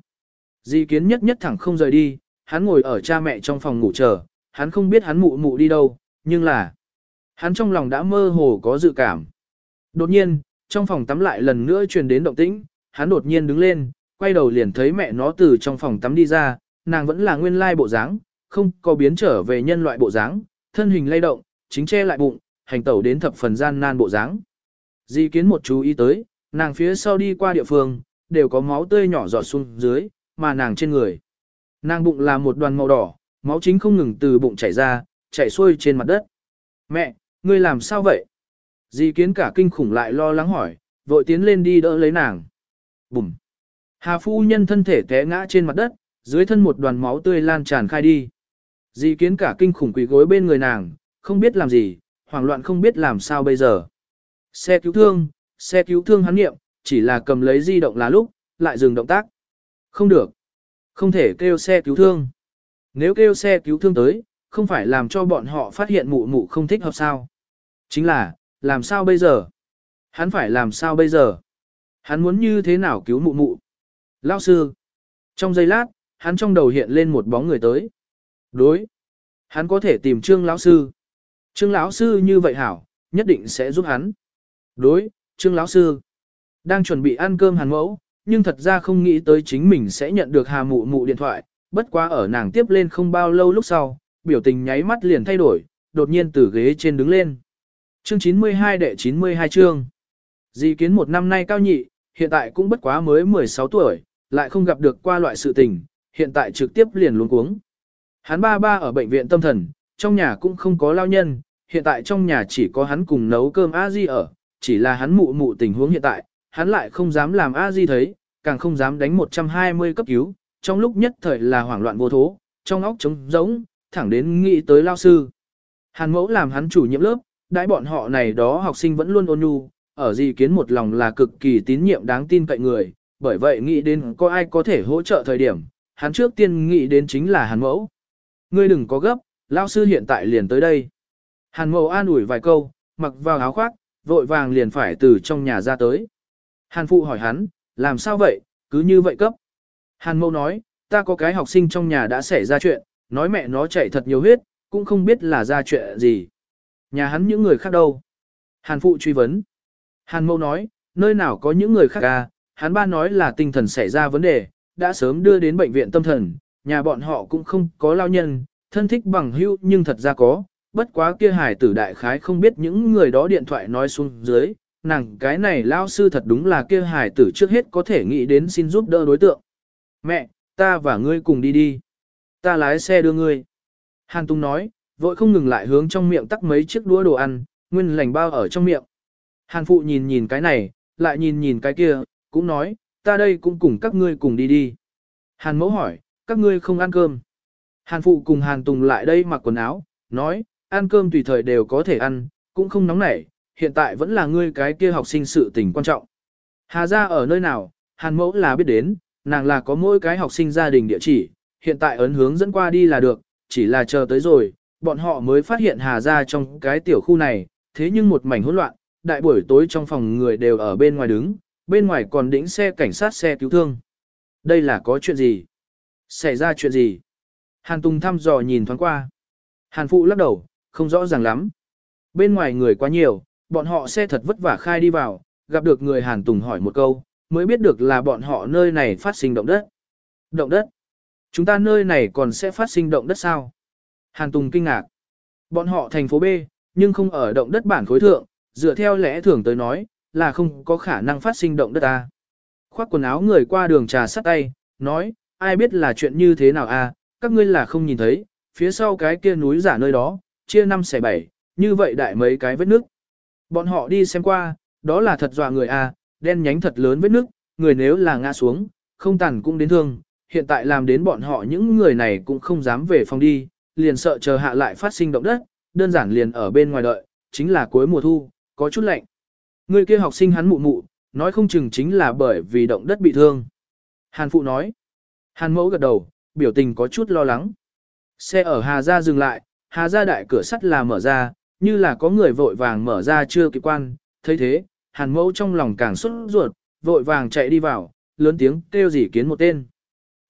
[SPEAKER 1] di kiến nhất nhất thẳng không rời đi, hắn ngồi ở cha mẹ trong phòng ngủ chờ, hắn không biết hắn mụ mụ đi đâu, nhưng là, hắn trong lòng đã mơ hồ có dự cảm. Đột nhiên, trong phòng tắm lại lần nữa truyền đến động tĩnh, hắn đột nhiên đứng lên, quay đầu liền thấy mẹ nó từ trong phòng tắm đi ra, nàng vẫn là nguyên lai bộ dáng, không có biến trở về nhân loại bộ dáng, thân hình lay động, chính che lại bụng, hành tẩu đến thập phần gian nan bộ dáng. Di kiến một chú ý tới, nàng phía sau đi qua địa phương, đều có máu tươi nhỏ giọt xuống dưới, mà nàng trên người. Nàng bụng là một đoàn màu đỏ, máu chính không ngừng từ bụng chảy ra, chảy xuôi trên mặt đất. Mẹ, ngươi làm sao vậy? Di kiến cả kinh khủng lại lo lắng hỏi, vội tiến lên đi đỡ lấy nàng. Bùm. Hà phu nhân thân thể té ngã trên mặt đất, dưới thân một đoàn máu tươi lan tràn khai đi. Di kiến cả kinh khủng quỷ gối bên người nàng, không biết làm gì, hoảng loạn không biết làm sao bây giờ. Xe cứu thương, xe cứu thương hắn nghiệm, chỉ là cầm lấy di động là lúc, lại dừng động tác. Không được. Không thể kêu xe cứu thương. Nếu kêu xe cứu thương tới, không phải làm cho bọn họ phát hiện mụ mụ không thích hợp sao. Chính là, làm sao bây giờ? Hắn phải làm sao bây giờ? Hắn muốn như thế nào cứu mụ mụ? Lao sư. Trong giây lát, hắn trong đầu hiện lên một bóng người tới. Đối. Hắn có thể tìm trương lão sư. Trương lão sư như vậy hảo, nhất định sẽ giúp hắn. Đối, trương lão sư. Đang chuẩn bị ăn cơm hàn mẫu, nhưng thật ra không nghĩ tới chính mình sẽ nhận được hà mụ mụ điện thoại, bất quá ở nàng tiếp lên không bao lâu lúc sau, biểu tình nháy mắt liền thay đổi, đột nhiên từ ghế trên đứng lên. Chương 92 đệ 92 chương. Di kiến một năm nay cao nhị, hiện tại cũng bất quá mới 16 tuổi, lại không gặp được qua loại sự tình, hiện tại trực tiếp liền luống cuống. Hắn ba ba ở bệnh viện tâm thần, trong nhà cũng không có lao nhân, hiện tại trong nhà chỉ có hắn cùng nấu cơm a di ở, chỉ là hắn mụ mụ tình huống hiện tại, hắn lại không dám làm a di thấy, càng không dám đánh 120 cấp cứu, trong lúc nhất thời là hoảng loạn vô thố, trong óc trống rỗng, thẳng đến nghĩ tới lao sư. Hàn mẫu làm hắn chủ nhiệm lớp, đãi bọn họ này đó học sinh vẫn luôn ôn nhu, ở gì kiến một lòng là cực kỳ tín nhiệm đáng tin cậy người, bởi vậy nghĩ đến có ai có thể hỗ trợ thời điểm, hắn trước tiên nghĩ đến chính là hàn mẫu. Ngươi đừng có gấp, lao sư hiện tại liền tới đây. Hàn mẫu an ủi vài câu, mặc vào áo khoác, vội vàng liền phải từ trong nhà ra tới. Hàn phụ hỏi hắn, làm sao vậy, cứ như vậy cấp. Hàn mẫu nói, ta có cái học sinh trong nhà đã xảy ra chuyện, nói mẹ nó chạy thật nhiều huyết, cũng không biết là ra chuyện gì. Nhà hắn những người khác đâu? Hàn phụ truy vấn. Hàn mẫu nói, nơi nào có những người khác à, hắn ba nói là tinh thần xảy ra vấn đề, đã sớm đưa đến bệnh viện tâm thần, nhà bọn họ cũng không có lao nhân, thân thích bằng hữu nhưng thật ra có, bất quá kia hải tử đại khái không biết những người đó điện thoại nói xuống dưới, nàng cái này lao sư thật đúng là kia hải tử trước hết có thể nghĩ đến xin giúp đỡ đối tượng. Mẹ, ta và ngươi cùng đi đi. Ta lái xe đưa ngươi. Hàn Tung nói, vội không ngừng lại hướng trong miệng tắc mấy chiếc đũa đồ ăn, nguyên lành bao ở trong miệng. Hàn Phụ nhìn nhìn cái này, lại nhìn nhìn cái kia, cũng nói, ta đây cũng cùng các ngươi cùng đi đi. Hàn Mẫu hỏi, các ngươi không ăn cơm. Hàn Phụ cùng Hàn Tùng lại đây mặc quần áo, nói, ăn cơm tùy thời đều có thể ăn, cũng không nóng nảy, hiện tại vẫn là ngươi cái kia học sinh sự tình quan trọng. Hà ra ở nơi nào, Hàn Mẫu là biết đến, nàng là có mỗi cái học sinh gia đình địa chỉ, hiện tại ấn hướng dẫn qua đi là được, chỉ là chờ tới rồi, bọn họ mới phát hiện Hà ra trong cái tiểu khu này, thế nhưng một mảnh hỗn loạn, đại buổi tối trong phòng người đều ở bên ngoài đứng, bên ngoài còn đĩnh xe cảnh sát xe cứu thương. Đây là có chuyện gì? Xảy ra chuyện gì? Hàn Tùng thăm dò nhìn thoáng qua. Hàn Phụ lắc đầu, không rõ ràng lắm. Bên ngoài người quá nhiều, bọn họ xe thật vất vả khai đi vào, gặp được người Hàn Tùng hỏi một câu, mới biết được là bọn họ nơi này phát sinh động đất. Động đất? Chúng ta nơi này còn sẽ phát sinh động đất sao? Hàn Tùng kinh ngạc. Bọn họ thành phố B, nhưng không ở động đất bản khối thượng, dựa theo lẽ thường tới nói, là không có khả năng phát sinh động đất ta. Khoác quần áo người qua đường trà sắt tay, nói, ai biết là chuyện như thế nào à, các ngươi là không nhìn thấy, phía sau cái kia núi giả nơi đó, chia năm xẻ bảy, như vậy đại mấy cái vết nước. Bọn họ đi xem qua, đó là thật dọa người à, đen nhánh thật lớn vết nước, người nếu là ngã xuống, không tàn cũng đến thương, hiện tại làm đến bọn họ những người này cũng không dám về phòng đi, liền sợ chờ hạ lại phát sinh động đất, đơn giản liền ở bên ngoài đợi, chính là cuối mùa thu, có chút lạnh. Người kia học sinh hắn mụ mụ, nói không chừng chính là bởi vì động đất bị thương. Hàn phụ nói. Hàn mẫu gật đầu, biểu tình có chút lo lắng. Xe ở Hà Gia dừng lại, Hà Gia đại cửa sắt là mở ra, như là có người vội vàng mở ra chưa kịp quan, thấy thế, Hàn mẫu trong lòng càng xuất ruột, vội vàng chạy đi vào, lớn tiếng kêu dì kiến một tên.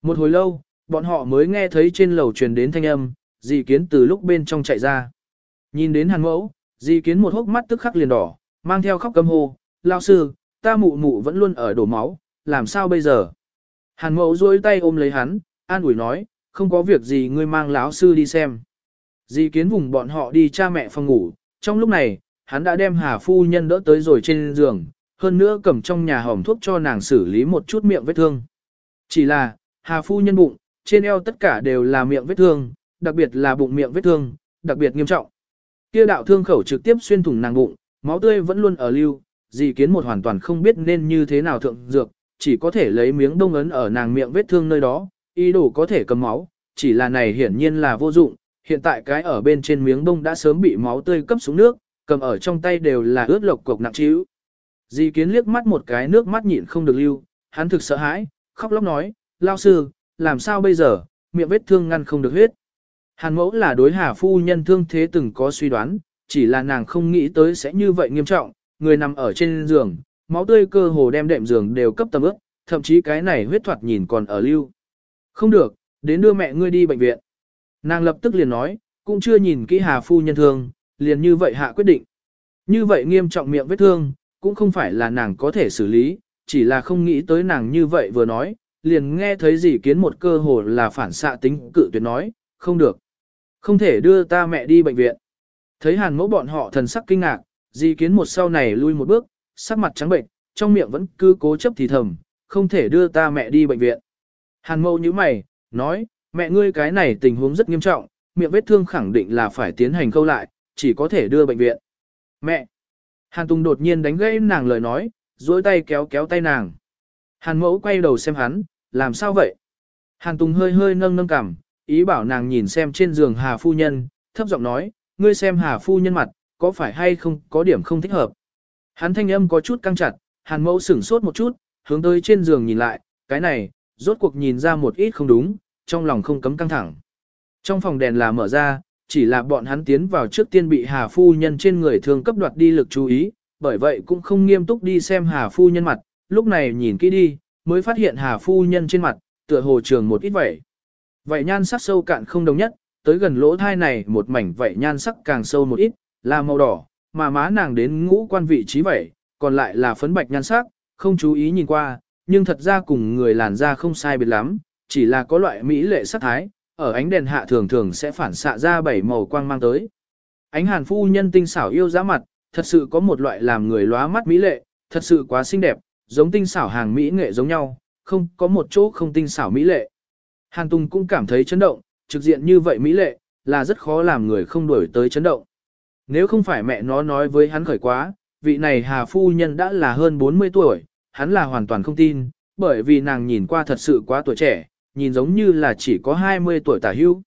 [SPEAKER 1] Một hồi lâu, bọn họ mới nghe thấy trên lầu truyền đến thanh âm, dì kiến từ lúc bên trong chạy ra. Nhìn đến Hàn mẫu, dì kiến một hốc mắt tức khắc liền đỏ, mang theo khóc câm hô, lao sư, ta mụ mụ vẫn luôn ở đổ máu, làm sao bây giờ? Hàn mẫu duỗi tay ôm lấy hắn, an ủi nói, không có việc gì ngươi mang lão sư đi xem. Dì kiến vùng bọn họ đi cha mẹ phòng ngủ, trong lúc này, hắn đã đem Hà Phu Nhân đỡ tới rồi trên giường, hơn nữa cầm trong nhà hỏng thuốc cho nàng xử lý một chút miệng vết thương. Chỉ là, Hà Phu Nhân bụng, trên eo tất cả đều là miệng vết thương, đặc biệt là bụng miệng vết thương, đặc biệt nghiêm trọng. Kia đạo thương khẩu trực tiếp xuyên thủng nàng bụng, máu tươi vẫn luôn ở lưu, dì kiến một hoàn toàn không biết nên như thế nào thượng dược, chỉ có thể lấy miếng đông ấn ở nàng miệng vết thương nơi đó, ý đồ có thể cầm máu, chỉ là này hiển nhiên là vô dụng, hiện tại cái ở bên trên miếng đông đã sớm bị máu tươi cấp xuống nước, cầm ở trong tay đều là ướt lộc cục nặng trĩu. Dì kiến liếc mắt một cái nước mắt nhịn không được lưu, hắn thực sợ hãi, khóc lóc nói, lao sư, làm sao bây giờ, miệng vết thương ngăn không được huyết. Hàn mẫu là đối hà phu nhân thương thế từng có suy đoán, chỉ là nàng không nghĩ tới sẽ như vậy nghiêm trọng, người nằm ở trên giường, máu tươi cơ hồ đem đệm giường đều cấp tầm ướp, thậm chí cái này huyết thoạt nhìn còn ở lưu. Không được, đến đưa mẹ ngươi đi bệnh viện. Nàng lập tức liền nói, cũng chưa nhìn kỹ hà phu nhân thương, liền như vậy hạ quyết định. Như vậy nghiêm trọng miệng vết thương, cũng không phải là nàng có thể xử lý, chỉ là không nghĩ tới nàng như vậy vừa nói, liền nghe thấy gì kiến một cơ hồ là phản xạ tính cự tuyệt nói, không được. Không thể đưa ta mẹ đi bệnh viện. Thấy hàn mẫu bọn họ thần sắc kinh ngạc, di kiến một sau này lui một bước, sắc mặt trắng bệnh, trong miệng vẫn cứ cố chấp thì thầm, không thể đưa ta mẹ đi bệnh viện. Hàn mẫu như mày, nói, mẹ ngươi cái này tình huống rất nghiêm trọng, miệng vết thương khẳng định là phải tiến hành câu lại, chỉ có thể đưa bệnh viện. Mẹ! Hàn Tùng đột nhiên đánh gãy nàng lời nói, duỗi tay kéo kéo tay nàng. Hàn mẫu quay đầu xem hắn, làm sao vậy? Hàn Tùng hơi hơi nâng nâng cằm, ý bảo nàng nhìn xem trên giường Hà Phu Nhân, thấp giọng nói, ngươi xem Hà Phu Nhân mặt, có phải hay không có điểm không thích hợp? Hắn thanh âm có chút căng chặt, Hàn mẫu sửng sốt một chút, hướng tới trên giường nhìn lại, cái này, rốt cuộc nhìn ra một ít không đúng, trong lòng không cấm căng thẳng. Trong phòng đèn là mở ra, chỉ là bọn hắn tiến vào trước tiên bị Hà Phu Nhân trên người thường cấp đoạt đi lực chú ý, bởi vậy cũng không nghiêm túc đi xem Hà Phu Nhân mặt, lúc này nhìn kỹ đi, mới phát hiện Hà Phu Nhân trên mặt, tựa hồ trường một ít vậy. Vậy nhan sắc sâu cạn không đồng nhất, tới gần lỗ thai này một mảnh vảy nhan sắc càng sâu một ít, là màu đỏ, mà má nàng đến ngũ quan vị trí vậy, còn lại là phấn bạch nhan sắc, không chú ý nhìn qua, nhưng thật ra cùng người làn da không sai biệt lắm, chỉ là có loại mỹ lệ sắc thái, ở ánh đèn hạ thường thường sẽ phản xạ ra bảy màu quang mang tới. Ánh hàn phu nhân tinh xảo yêu giá mặt, thật sự có một loại làm người lóa mắt mỹ lệ, thật sự quá xinh đẹp, giống tinh xảo hàng mỹ nghệ giống nhau, không có một chỗ không tinh xảo mỹ lệ. Hàn Tùng cũng cảm thấy chấn động, trực diện như vậy mỹ lệ, là rất khó làm người không đổi tới chấn động. Nếu không phải mẹ nó nói với hắn khởi quá, vị này Hà Phu Nhân đã là hơn 40 tuổi, hắn là hoàn toàn không tin, bởi vì nàng nhìn qua thật sự quá tuổi trẻ, nhìn giống như là chỉ có 20 tuổi tả hưu.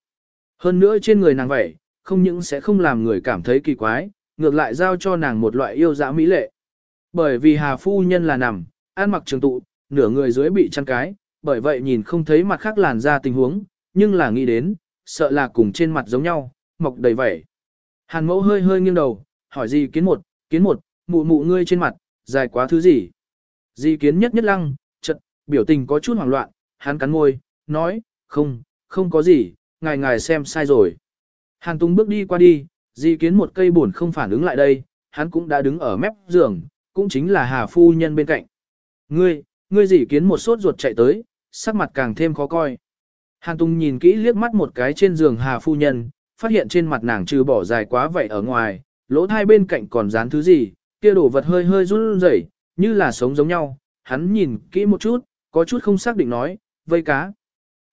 [SPEAKER 1] Hơn nữa trên người nàng vậy, không những sẽ không làm người cảm thấy kỳ quái, ngược lại giao cho nàng một loại yêu dã mỹ lệ. Bởi vì Hà Phu Nhân là nằm, ăn mặc trường tụ, nửa người dưới bị chăn cái, bởi vậy nhìn không thấy mặt khác làn ra tình huống, nhưng là nghĩ đến, sợ là cùng trên mặt giống nhau, mọc đầy vẩy. Hàn mẫu hơi hơi nghiêng đầu, hỏi gì kiến một, kiến một, mụ mụ ngươi trên mặt, dài quá thứ gì. Di kiến nhất nhất lăng, chật, biểu tình có chút hoảng loạn, hắn cắn môi, nói, không, không có gì, ngài ngài xem sai rồi. Hàn Tùng bước đi qua đi, di kiến một cây buồn không phản ứng lại đây, hắn cũng đã đứng ở mép giường, cũng chính là Hà Phu Nhân bên cạnh. Ngươi, ngươi gì kiến một sốt ruột chạy tới, sắc mặt càng thêm khó coi. Hàn Tùng nhìn kỹ liếc mắt một cái trên giường Hà Phu Nhân, phát hiện trên mặt nàng trừ bỏ dài quá vậy ở ngoài, lỗ thai bên cạnh còn dán thứ gì, kia đổ vật hơi hơi run rẩy, như là sống giống nhau. Hắn nhìn kỹ một chút, có chút không xác định nói, vây cá.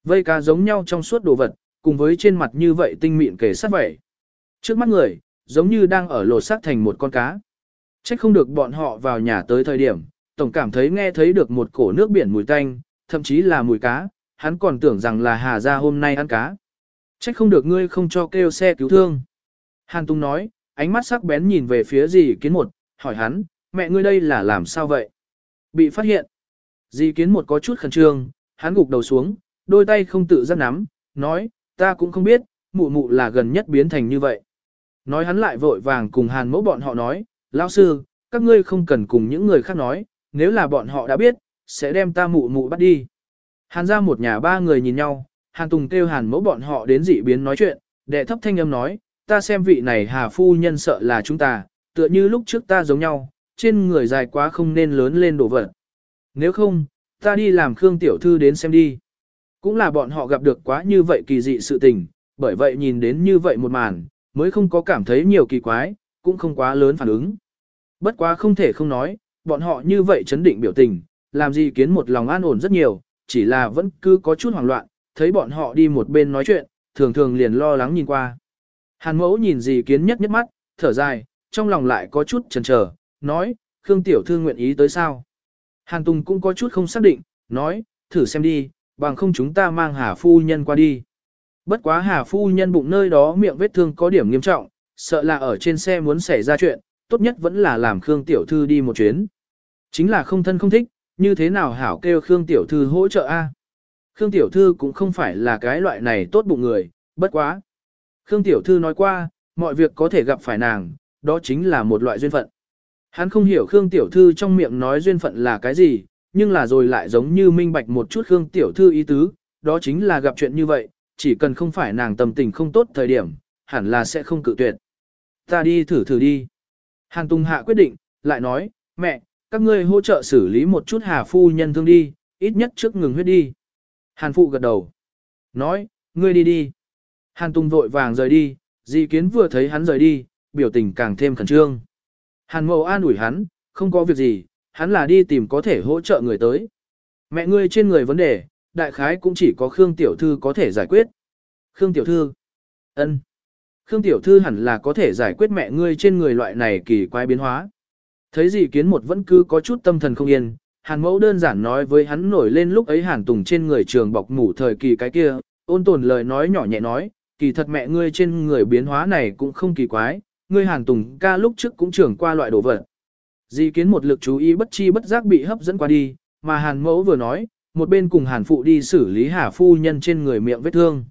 [SPEAKER 1] Vây cá giống nhau trong suốt đồ vật, cùng với trên mặt như vậy tinh mịn kề sát vậy. Trước mắt người, giống như đang ở lột xác thành một con cá. Chắc không được bọn họ vào nhà tới thời điểm, tổng cảm thấy nghe thấy được một cổ nước biển mùi tanh, thậm chí là mùi cá, hắn còn tưởng rằng là Hà Gia hôm nay ăn cá. Trách không được ngươi không cho kêu xe cứu thương. Hàn Tung nói, ánh mắt sắc bén nhìn về phía dì kiến một, hỏi hắn, mẹ ngươi đây là làm sao vậy? Bị phát hiện. Dì kiến một có chút khẩn trương, hắn gục đầu xuống, đôi tay không tự giác nắm, nói, ta cũng không biết, mụ mụ là gần nhất biến thành như vậy. Nói hắn lại vội vàng cùng hàn mẫu bọn họ nói, lão sư, các ngươi không cần cùng những người khác nói, nếu là bọn họ đã biết, sẽ đem ta mụ mụ bắt đi. Hàn ra một nhà ba người nhìn nhau, hàn tùng kêu hàn mẫu bọn họ đến dị biến nói chuyện, đệ thấp thanh âm nói, ta xem vị này hà phu nhân sợ là chúng ta, tựa như lúc trước ta giống nhau, trên người dài quá không nên lớn lên đổ vật. Nếu không, ta đi làm Khương Tiểu Thư đến xem đi. Cũng là bọn họ gặp được quá như vậy kỳ dị sự tình, bởi vậy nhìn đến như vậy một màn, mới không có cảm thấy nhiều kỳ quái, cũng không quá lớn phản ứng. Bất quá không thể không nói, bọn họ như vậy chấn định biểu tình, làm gì kiến một lòng an ổn rất nhiều, chỉ là vẫn cứ có chút hoảng loạn, thấy bọn họ đi một bên nói chuyện, thường thường liền lo lắng nhìn qua. Hàn mẫu nhìn gì kiến nhất nhất mắt, thở dài, trong lòng lại có chút chần chờ, nói, Khương Tiểu Thư nguyện ý tới sao? Hàn Tùng cũng có chút không xác định, nói, thử xem đi, bằng không chúng ta mang Hà Phu Nhân qua đi. Bất quá Hà Phu Nhân bụng nơi đó miệng vết thương có điểm nghiêm trọng, sợ là ở trên xe muốn xảy ra chuyện, tốt nhất vẫn là làm Khương Tiểu Thư đi một chuyến. Chính là không thân không thích, như thế nào hảo kêu Khương Tiểu Thư hỗ trợ a? Khương Tiểu Thư cũng không phải là cái loại này tốt bụng người, bất quá. Khương Tiểu Thư nói qua, mọi việc có thể gặp phải nàng, đó chính là một loại duyên phận. Hắn không hiểu Khương Tiểu Thư trong miệng nói duyên phận là cái gì, nhưng là rồi lại giống như minh bạch một chút Khương Tiểu Thư ý tứ, đó chính là gặp chuyện như vậy, chỉ cần không phải nàng tâm tình không tốt thời điểm, hẳn là sẽ không cự tuyệt. Ta đi thử thử đi. Hàn Tùng Hạ quyết định, lại nói, mẹ, các ngươi hỗ trợ xử lý một chút Hà Phu nhân thương đi, ít nhất trước ngừng huyết đi. Hàn Phụ gật đầu. Nói, ngươi đi đi. Hàn Tùng vội vàng rời đi, Di Kiến vừa thấy hắn rời đi, biểu tình càng thêm khẩn trương. Hàn Mậu an ủi hắn, không có việc gì, hắn là đi tìm có thể hỗ trợ người tới. Mẹ ngươi trên người vấn đề, đại khái cũng chỉ có Khương Tiểu Thư có thể giải quyết. Khương Tiểu Thư. ân, Khương Tiểu Thư hẳn là có thể giải quyết mẹ ngươi trên người loại này kỳ quái biến hóa. Thấy gì kiến một vẫn cứ có chút tâm thần không yên, Hàn mẫu đơn giản nói với hắn nổi lên lúc ấy Hàn Tùng trên người trường bọc mủ thời kỳ cái kia, ôn tồn lời nói nhỏ nhẹ nói, kỳ thật mẹ ngươi trên người biến hóa này cũng không kỳ quái, ngươi Hàn Tùng ca lúc trước cũng trưởng qua loại đồ vật. Dì kiến một lực chú ý bất chi bất giác bị hấp dẫn qua đi, mà Hàn mẫu vừa nói, một bên cùng Hàn phụ đi xử lý Hà phu nhân trên người miệng vết thương.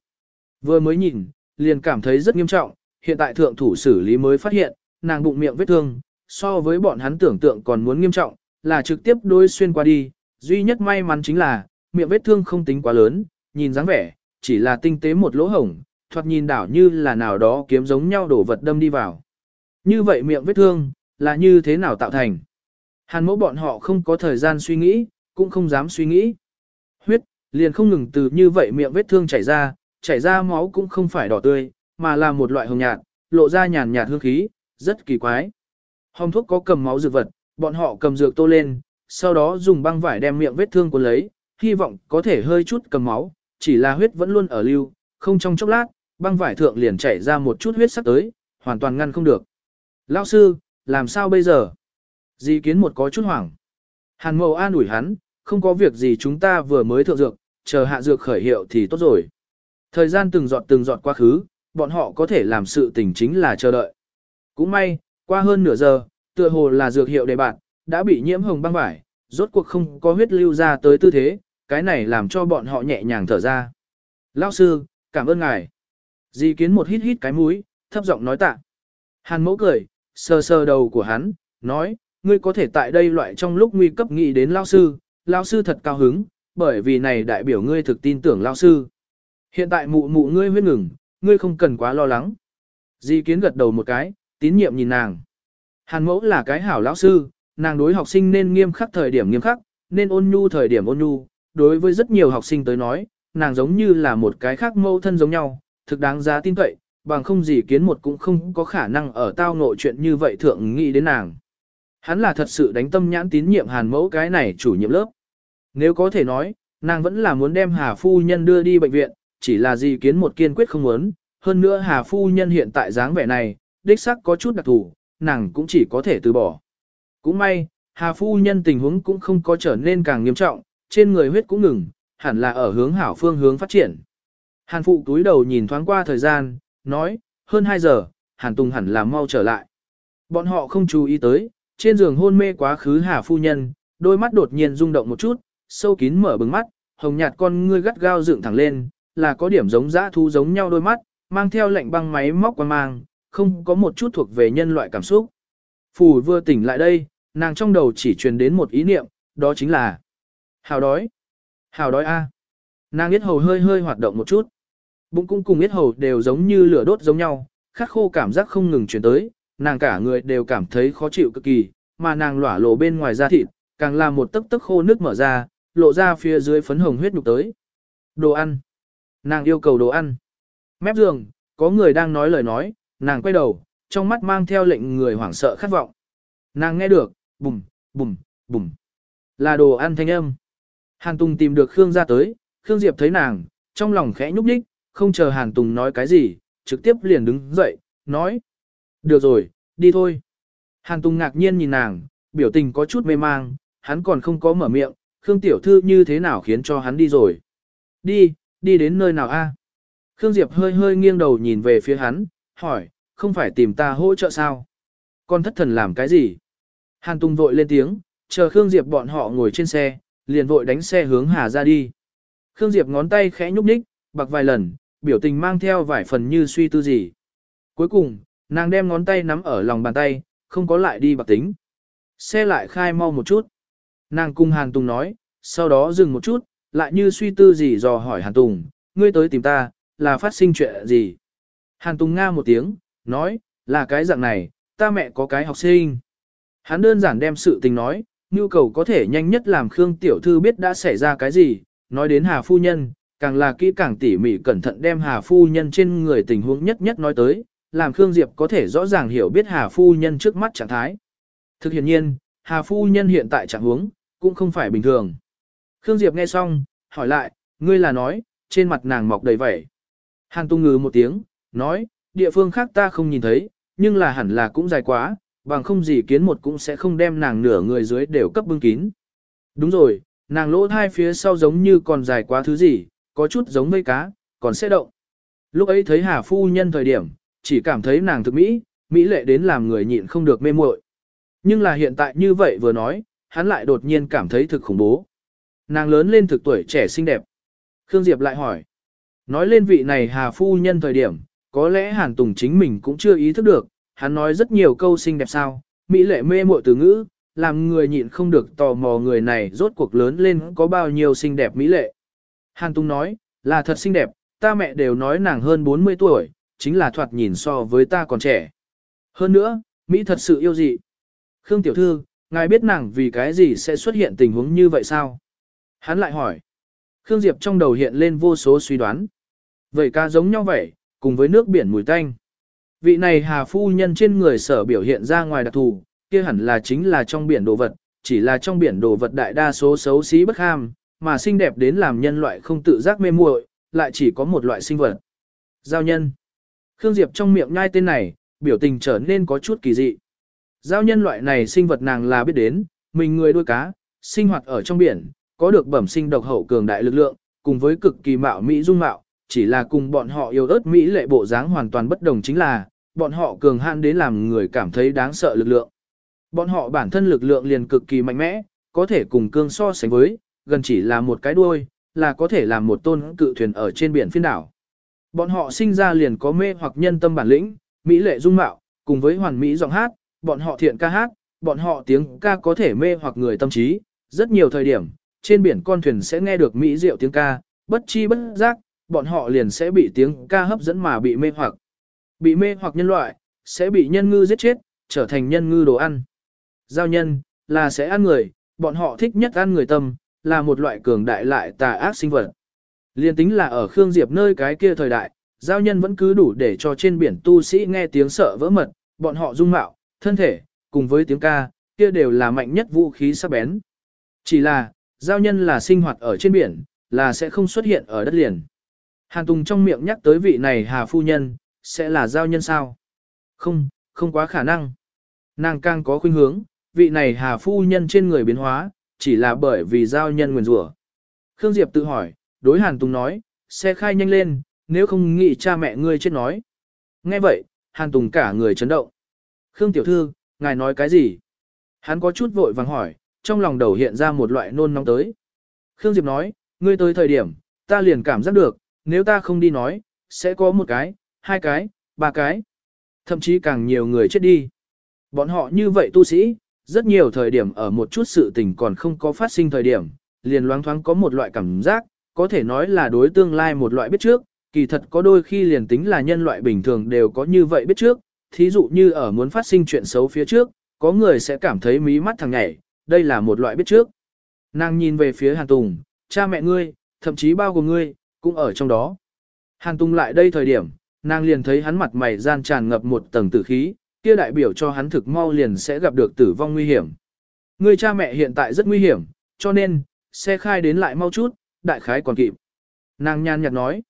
[SPEAKER 1] Vừa mới nhìn, liền cảm thấy rất nghiêm trọng, hiện tại thượng thủ xử lý mới phát hiện, nàng bụng miệng vết thương, so với bọn hắn tưởng tượng còn muốn nghiêm trọng, là trực tiếp đôi xuyên qua đi, duy nhất may mắn chính là, miệng vết thương không tính quá lớn, nhìn dáng vẻ, chỉ là tinh tế một lỗ hổng, thoạt nhìn đảo như là nào đó kiếm giống nhau đổ vật đâm đi vào. Như vậy miệng vết thương, là như thế nào tạo thành? Hàn mẫu bọn họ không có thời gian suy nghĩ, cũng không dám suy nghĩ. Huyết, liền không ngừng từ như vậy miệng vết thương chảy ra, chảy ra máu cũng không phải đỏ tươi, mà là một loại hồng nhạt, lộ ra nhàn nhạt hương khí, rất kỳ quái. Hồng thuốc có cầm máu dược vật, bọn họ cầm dược tô lên, sau đó dùng băng vải đem miệng vết thương của lấy, hy vọng có thể hơi chút cầm máu, chỉ là huyết vẫn luôn ở lưu, không trong chốc lát, băng vải thượng liền chảy ra một chút huyết sắc tới, hoàn toàn ngăn không được. Lão sư, làm sao bây giờ? Di kiến một có chút hoảng. Hàn mậu an ủi hắn, không có việc gì chúng ta vừa mới thượng dược, chờ hạ dược khởi hiệu thì tốt rồi. Thời gian từng giọt từng giọt quá khứ, bọn họ có thể làm sự tình chính là chờ đợi. Cũng may, qua hơn nửa giờ, tựa hồ là dược hiệu đề bạn, đã bị nhiễm hồng băng vải, rốt cuộc không có huyết lưu ra tới tư thế, cái này làm cho bọn họ nhẹ nhàng thở ra. Lão sư, cảm ơn ngài. Di kiến một hít hít cái mũi, thấp giọng nói tạ. Hàn mẫu cười, sờ sờ đầu của hắn, nói, ngươi có thể tại đây loại trong lúc nguy cấp nghĩ đến lao sư, lao sư thật cao hứng, bởi vì này đại biểu ngươi thực tin tưởng lao sư. Hiện tại mụ mụ ngươi huyết ngừng, ngươi không cần quá lo lắng. Di kiến gật đầu một cái, tín nhiệm nhìn nàng. Hàn mẫu là cái hảo lão sư, nàng đối học sinh nên nghiêm khắc thời điểm nghiêm khắc, nên ôn nhu thời điểm ôn nhu. Đối với rất nhiều học sinh tới nói, nàng giống như là một cái khác mâu thân giống nhau, thực đáng giá tin cậy, bằng không gì kiến một cũng không có khả năng ở tao nội chuyện như vậy thượng nghĩ đến nàng. Hắn là thật sự đánh tâm nhãn tín nhiệm hàn mẫu cái này chủ nhiệm lớp. Nếu có thể nói, nàng vẫn là muốn đem Hà Phu Nhân đưa đi bệnh viện, chỉ là gì kiến một kiên quyết không muốn. Hơn nữa Hà Phu Nhân hiện tại dáng vẻ này, đích xác có chút đặc thù, nàng cũng chỉ có thể từ bỏ. Cũng may, Hà Phu Nhân tình huống cũng không có trở nên càng nghiêm trọng, trên người huyết cũng ngừng, hẳn là ở hướng hảo phương hướng phát triển. Hàn Phụ túi đầu nhìn thoáng qua thời gian, nói, hơn 2 giờ, Hàn Tùng hẳn là mau trở lại. Bọn họ không chú ý tới, trên giường hôn mê quá khứ Hà Phu Nhân, đôi mắt đột nhiên rung động một chút, sâu kín mở bừng mắt, hồng nhạt con ngươi gắt gao dựng thẳng lên, là có điểm giống dã thu giống nhau đôi mắt, mang theo lệnh băng máy móc qua mang, không có một chút thuộc về nhân loại cảm xúc. Phù vừa tỉnh lại đây, nàng trong đầu chỉ truyền đến một ý niệm, đó chính là Hào đói. Hào đói a. Nàng biết hầu hơi hơi hoạt động một chút. Bụng cũng cùng biết hầu đều giống như lửa đốt giống nhau, khát khô cảm giác không ngừng truyền tới, nàng cả người đều cảm thấy khó chịu cực kỳ, mà nàng lỏa lộ bên ngoài da thịt, càng làm một tấc tấc khô nước mở ra, lộ ra phía dưới phấn hồng huyết nhục tới. Đồ ăn. Nàng yêu cầu đồ ăn. Mép giường, có người đang nói lời nói, nàng quay đầu, trong mắt mang theo lệnh người hoảng sợ khát vọng. Nàng nghe được, bùm, bùm, bùm. Là đồ ăn thanh âm. Hàn Tùng tìm được Khương ra tới, Khương Diệp thấy nàng, trong lòng khẽ nhúc nhích, không chờ Hàn Tùng nói cái gì, trực tiếp liền đứng dậy, nói. Được rồi, đi thôi. Hàn Tùng ngạc nhiên nhìn nàng, biểu tình có chút mê mang, hắn còn không có mở miệng, Khương Tiểu Thư như thế nào khiến cho hắn đi rồi. Đi, đi đến nơi nào a? Khương Diệp hơi hơi nghiêng đầu nhìn về phía hắn, hỏi, không phải tìm ta hỗ trợ sao? Con thất thần làm cái gì? Hàn Tùng vội lên tiếng, chờ Khương Diệp bọn họ ngồi trên xe, liền vội đánh xe hướng Hà ra đi. Khương Diệp ngón tay khẽ nhúc nhích, bạc vài lần, biểu tình mang theo vài phần như suy tư gì. Cuối cùng, nàng đem ngón tay nắm ở lòng bàn tay, không có lại đi bạc tính. Xe lại khai mau một chút. Nàng cùng Hàn Tùng nói, sau đó dừng một chút, lại như suy tư gì dò hỏi Hàn Tùng, ngươi tới tìm ta, là phát sinh chuyện gì? Hàn Tùng nga một tiếng, nói, là cái dạng này, ta mẹ có cái học sinh. Hắn đơn giản đem sự tình nói, nhu cầu có thể nhanh nhất làm Khương Tiểu Thư biết đã xảy ra cái gì, nói đến Hà Phu Nhân, càng là kỹ càng tỉ mỉ cẩn thận đem Hà phu nhân trên người tình huống nhất nhất nói tới, làm Khương Diệp có thể rõ ràng hiểu biết Hà phu nhân trước mắt trạng thái. Thực hiện nhiên, Hà phu nhân hiện tại trạng huống cũng không phải bình thường. Khương Diệp nghe xong, hỏi lại, ngươi là nói, trên mặt nàng mọc đầy vẻ. Hàn Tung ngừ một tiếng, nói, địa phương khác ta không nhìn thấy, nhưng là hẳn là cũng dài quá, bằng không gì kiến một cũng sẽ không đem nàng nửa người dưới đều cấp bưng kín. Đúng rồi, nàng lỗ thai phía sau giống như còn dài quá thứ gì, có chút giống mây cá, còn sẽ động. Lúc ấy thấy Hà Phu Nhân thời điểm, chỉ cảm thấy nàng thực mỹ, mỹ lệ đến làm người nhịn không được mê muội. Nhưng là hiện tại như vậy vừa nói, hắn lại đột nhiên cảm thấy thực khủng bố. Nàng lớn lên thực tuổi trẻ xinh đẹp. Khương Diệp lại hỏi. Nói lên vị này Hà Phu Nhân thời điểm, có lẽ Hàn Tùng chính mình cũng chưa ý thức được, hắn nói rất nhiều câu xinh đẹp sao, mỹ lệ mê muội từ ngữ, làm người nhịn không được tò mò người này rốt cuộc lớn lên có bao nhiêu xinh đẹp mỹ lệ. Hàn Tùng nói, là thật xinh đẹp, ta mẹ đều nói nàng hơn 40 tuổi, chính là thoạt nhìn so với ta còn trẻ. Hơn nữa, Mỹ thật sự yêu dị. Khương Tiểu Thư, ngài biết nàng vì cái gì sẽ xuất hiện tình huống như vậy sao? Hắn lại hỏi. Khương Diệp trong đầu hiện lên vô số suy đoán. Vậy ca giống nhau vậy, cùng với nước biển mùi tanh. Vị này Hà Phu Nhân trên người sở biểu hiện ra ngoài đặc thù, kia hẳn là chính là trong biển đồ vật, chỉ là trong biển đồ vật đại đa số xấu xí bất ham, mà xinh đẹp đến làm nhân loại không tự giác mê muội, lại chỉ có một loại sinh vật. Giao nhân. Khương Diệp trong miệng nhai tên này, biểu tình trở nên có chút kỳ dị. Giao nhân loại này sinh vật nàng là biết đến, mình người đuôi cá, sinh hoạt ở trong biển, có được bẩm sinh độc hậu cường đại lực lượng, cùng với cực kỳ mạo mỹ dung mạo, chỉ là cùng bọn họ yêu ớt mỹ lệ bộ dáng hoàn toàn bất đồng chính là, bọn họ cường hãn đến làm người cảm thấy đáng sợ lực lượng. Bọn họ bản thân lực lượng liền cực kỳ mạnh mẽ, có thể cùng cương so sánh với, gần chỉ là một cái đuôi, là có thể làm một tôn cự thuyền ở trên biển phiên đảo. Bọn họ sinh ra liền có mê hoặc nhân tâm bản lĩnh, mỹ lệ dung mạo, cùng với hoàn mỹ giọng hát, bọn họ thiện ca hát, bọn họ tiếng ca có thể mê hoặc người tâm trí, rất nhiều thời điểm, trên biển con thuyền sẽ nghe được mỹ diệu tiếng ca, bất chi bất giác, bọn họ liền sẽ bị tiếng ca hấp dẫn mà bị mê hoặc. Bị mê hoặc nhân loại, sẽ bị nhân ngư giết chết, trở thành nhân ngư đồ ăn. Giao nhân, là sẽ ăn người, bọn họ thích nhất ăn người tâm, là một loại cường đại lại tà ác sinh vật. Liên tính là ở Khương Diệp nơi cái kia thời đại, giao nhân vẫn cứ đủ để cho trên biển tu sĩ nghe tiếng sợ vỡ mật, bọn họ dung mạo, thân thể, cùng với tiếng ca, kia đều là mạnh nhất vũ khí sắc bén. Chỉ là, giao nhân là sinh hoạt ở trên biển, là sẽ không xuất hiện ở đất liền. Hàn Tùng trong miệng nhắc tới vị này Hà Phu Nhân, sẽ là giao nhân sao? Không, không quá khả năng. Nàng càng có khuynh hướng, vị này Hà Phu Nhân trên người biến hóa, chỉ là bởi vì giao nhân nguyền rủa. Khương Diệp tự hỏi, đối Hàn Tùng nói, xe khai nhanh lên, nếu không nghĩ cha mẹ ngươi chết nói. Nghe vậy, Hàn Tùng cả người chấn động. Khương Tiểu Thư, ngài nói cái gì? Hắn có chút vội vàng hỏi, trong lòng đầu hiện ra một loại nôn nóng tới. Khương Diệp nói, ngươi tới thời điểm, ta liền cảm giác được, nếu ta không đi nói, sẽ có một cái, hai cái, ba cái, thậm chí càng nhiều người chết đi. Bọn họ như vậy tu sĩ, rất nhiều thời điểm ở một chút sự tình còn không có phát sinh thời điểm, liền loáng thoáng có một loại cảm giác, có thể nói là đối tương lai một loại biết trước, kỳ thật có đôi khi liền tính là nhân loại bình thường đều có như vậy biết trước, thí dụ như ở muốn phát sinh chuyện xấu phía trước, có người sẽ cảm thấy mí mắt thằng nhảy, đây là một loại biết trước. Nàng nhìn về phía Hàn Tùng, cha mẹ ngươi, thậm chí bao gồm ngươi, cũng ở trong đó. Hàn Tung lại đây thời điểm, nàng liền thấy hắn mặt mày gian tràn ngập một tầng tử khí, kia đại biểu cho hắn thực mau liền sẽ gặp được tử vong nguy hiểm. Người cha mẹ hiện tại rất nguy hiểm, cho nên, xe khai đến lại mau chút, đại khái còn kịp. Nàng nhàn nhạt nói.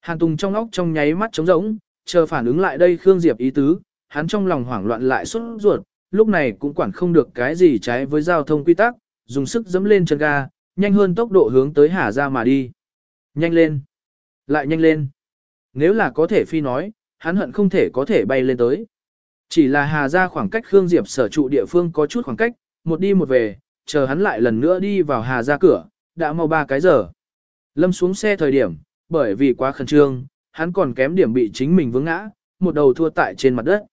[SPEAKER 1] Hàn Tùng trong óc trong nháy mắt trống rỗng, chờ phản ứng lại đây Khương Diệp ý tứ, hắn trong lòng hoảng loạn lại xuất ruột, lúc này cũng quản không được cái gì trái với giao thông quy tắc, dùng sức dẫm lên chân ga, nhanh hơn tốc độ hướng tới Hà ra mà đi. Nhanh lên. Lại nhanh lên. Nếu là có thể phi nói, hắn hận không thể có thể bay lên tới. Chỉ là Hà ra khoảng cách Khương Diệp sở trụ địa phương có chút khoảng cách, một đi một về, chờ hắn lại lần nữa đi vào Hà ra cửa, đã mau ba cái giờ. Lâm xuống xe thời điểm, bởi vì quá khẩn trương, hắn còn kém điểm bị chính mình vướng ngã, một đầu thua tại trên mặt đất.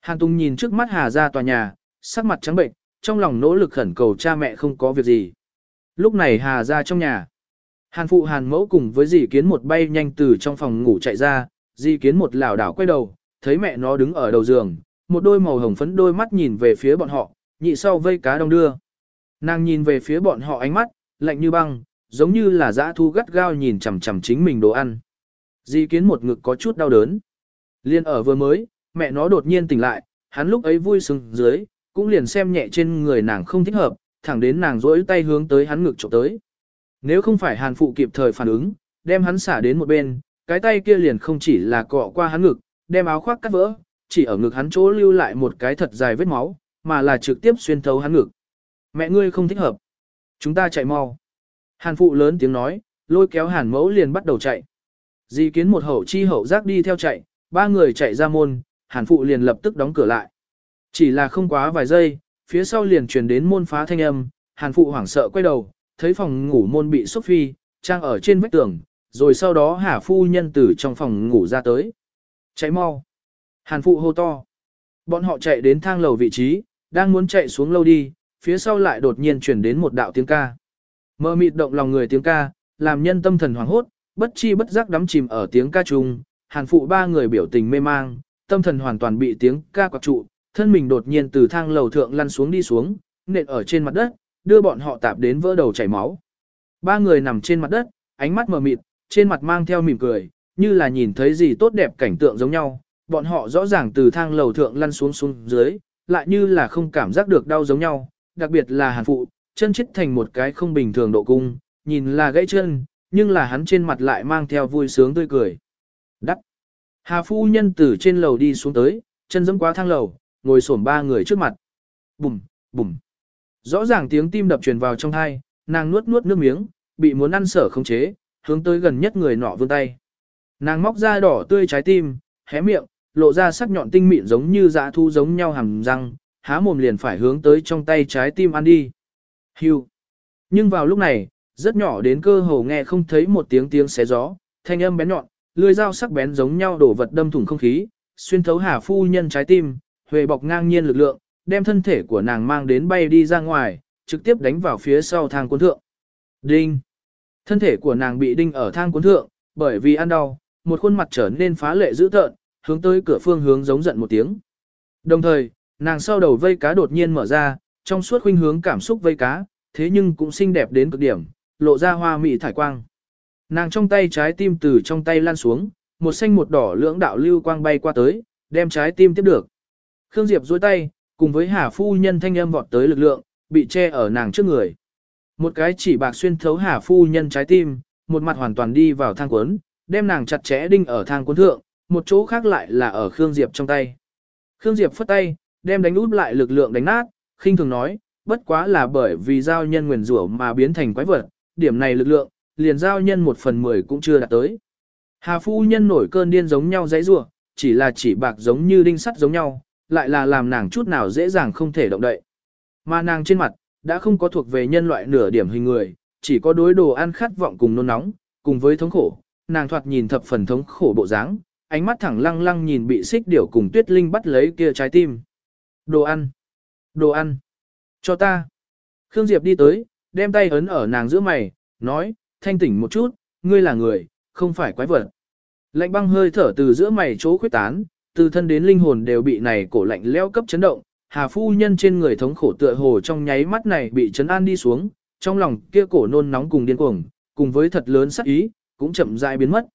[SPEAKER 1] Hàn Tùng nhìn trước mắt Hà ra tòa nhà, sắc mặt trắng bệnh, trong lòng nỗ lực khẩn cầu cha mẹ không có việc gì. Lúc này Hà ra trong nhà. Hàn phụ Hàn mẫu cùng với dì kiến một bay nhanh từ trong phòng ngủ chạy ra, dì kiến một lảo đảo quay đầu, thấy mẹ nó đứng ở đầu giường, một đôi màu hồng phấn đôi mắt nhìn về phía bọn họ, nhị sau vây cá đông đưa. Nàng nhìn về phía bọn họ ánh mắt, lạnh như băng, giống như là dã thu gắt gao nhìn chằm chằm chính mình đồ ăn. Di kiến một ngực có chút đau đớn. Liên ở vừa mới, mẹ nó đột nhiên tỉnh lại, hắn lúc ấy vui sướng dưới, cũng liền xem nhẹ trên người nàng không thích hợp, thẳng đến nàng rỗi tay hướng tới hắn ngực trộm tới. Nếu không phải hàn phụ kịp thời phản ứng, đem hắn xả đến một bên, cái tay kia liền không chỉ là cọ qua hắn ngực, đem áo khoác cắt vỡ, chỉ ở ngực hắn chỗ lưu lại một cái thật dài vết máu, mà là trực tiếp xuyên thấu hắn ngực. Mẹ ngươi không thích hợp. Chúng ta chạy mau. Hàn phụ lớn tiếng nói, lôi kéo hàn mẫu liền bắt đầu chạy. Di kiến một hậu chi hậu giác đi theo chạy, ba người chạy ra môn, hàn phụ liền lập tức đóng cửa lại. Chỉ là không quá vài giây, phía sau liền truyền đến môn phá thanh âm, hàn phụ hoảng sợ quay đầu, thấy phòng ngủ môn bị xúc phi, trang ở trên vách tường, rồi sau đó hà phu nhân từ trong phòng ngủ ra tới. Chạy mau. Hàn phụ hô to. Bọn họ chạy đến thang lầu vị trí, đang muốn chạy xuống lâu đi, phía sau lại đột nhiên truyền đến một đạo tiếng ca. Mơ mịt động lòng người tiếng ca, làm nhân tâm thần hoảng hốt, bất chi bất giác đắm chìm ở tiếng ca chung, hàn phụ ba người biểu tình mê mang, tâm thần hoàn toàn bị tiếng ca quạt trụ, thân mình đột nhiên từ thang lầu thượng lăn xuống đi xuống, nện ở trên mặt đất, đưa bọn họ tạp đến vỡ đầu chảy máu. Ba người nằm trên mặt đất, ánh mắt mờ mịt, trên mặt mang theo mỉm cười, như là nhìn thấy gì tốt đẹp cảnh tượng giống nhau, bọn họ rõ ràng từ thang lầu thượng lăn xuống xuống dưới, lại như là không cảm giác được đau giống nhau, đặc biệt là hàn phụ, chân chết thành một cái không bình thường độ cung, nhìn là gãy chân, nhưng là hắn trên mặt lại mang theo vui sướng tươi cười. Đắc! Hà phu nhân từ trên lầu đi xuống tới, chân dẫm qua thang lầu, ngồi xổm ba người trước mặt. Bùm, bùm. Rõ ràng tiếng tim đập truyền vào trong thai, nàng nuốt nuốt nước miếng, bị muốn ăn sở không chế, hướng tới gần nhất người nọ vươn tay. Nàng móc ra đỏ tươi trái tim, hé miệng, lộ ra sắc nhọn tinh mịn giống như dã thu giống nhau hàm răng, há mồm liền phải hướng tới trong tay trái tim ăn đi. Hưu. Nhưng vào lúc này, rất nhỏ đến cơ hồ nghe không thấy một tiếng tiếng xé gió, thanh âm bén nhọn, lưỡi dao sắc bén giống nhau đổ vật đâm thủng không khí, xuyên thấu Hà phu nhân trái tim, huệ bọc ngang nhiên lực lượng, đem thân thể của nàng mang đến bay đi ra ngoài, trực tiếp đánh vào phía sau thang cuốn thượng. Đinh. Thân thể của nàng bị đinh ở thang cuốn thượng, bởi vì ăn đau, một khuôn mặt trở nên phá lệ dữ tợn, hướng tới cửa phương hướng giống giận một tiếng. Đồng thời, nàng sau đầu vây cá đột nhiên mở ra, trong suốt khuynh hướng cảm xúc vây cá, thế nhưng cũng xinh đẹp đến cực điểm, lộ ra hoa mị thải quang. Nàng trong tay trái tim từ trong tay lan xuống, một xanh một đỏ lưỡng đạo lưu quang bay qua tới, đem trái tim tiếp được. Khương Diệp duỗi tay, cùng với Hà phu nhân thanh âm vọt tới lực lượng, bị che ở nàng trước người. Một cái chỉ bạc xuyên thấu Hà phu nhân trái tim, một mặt hoàn toàn đi vào thang cuốn, đem nàng chặt chẽ đinh ở thang cuốn thượng, một chỗ khác lại là ở Khương Diệp trong tay. Khương Diệp phất tay, đem đánh út lại lực lượng đánh nát, khinh thường nói, bất quá là bởi vì giao nhân nguyền rủa mà biến thành quái vật, điểm này lực lượng, liền giao nhân một phần mười cũng chưa đạt tới. Hà phu nhân nổi cơn điên giống nhau dãy rủa, chỉ là chỉ bạc giống như đinh sắt giống nhau, lại là làm nàng chút nào dễ dàng không thể động đậy. Mà nàng trên mặt, đã không có thuộc về nhân loại nửa điểm hình người, chỉ có đối đồ ăn khát vọng cùng nôn nóng, cùng với thống khổ, nàng thoạt nhìn thập phần thống khổ bộ dáng, ánh mắt thẳng lăng lăng nhìn bị xích điểu cùng tuyết linh bắt lấy kia trái tim. Đồ ăn! Đồ ăn! Cho ta! Khương Diệp đi tới, đem tay ấn ở nàng giữa mày, nói, thanh tỉnh một chút, ngươi là người, không phải quái vật. Lạnh băng hơi thở từ giữa mày chỗ khuyết tán, từ thân đến linh hồn đều bị này cổ lạnh leo cấp chấn động, Hà phu nhân trên người thống khổ tựa hồ trong nháy mắt này bị chấn an đi xuống, trong lòng kia cổ nôn nóng cùng điên cuồng, cùng với thật lớn sắc ý, cũng chậm rãi biến mất.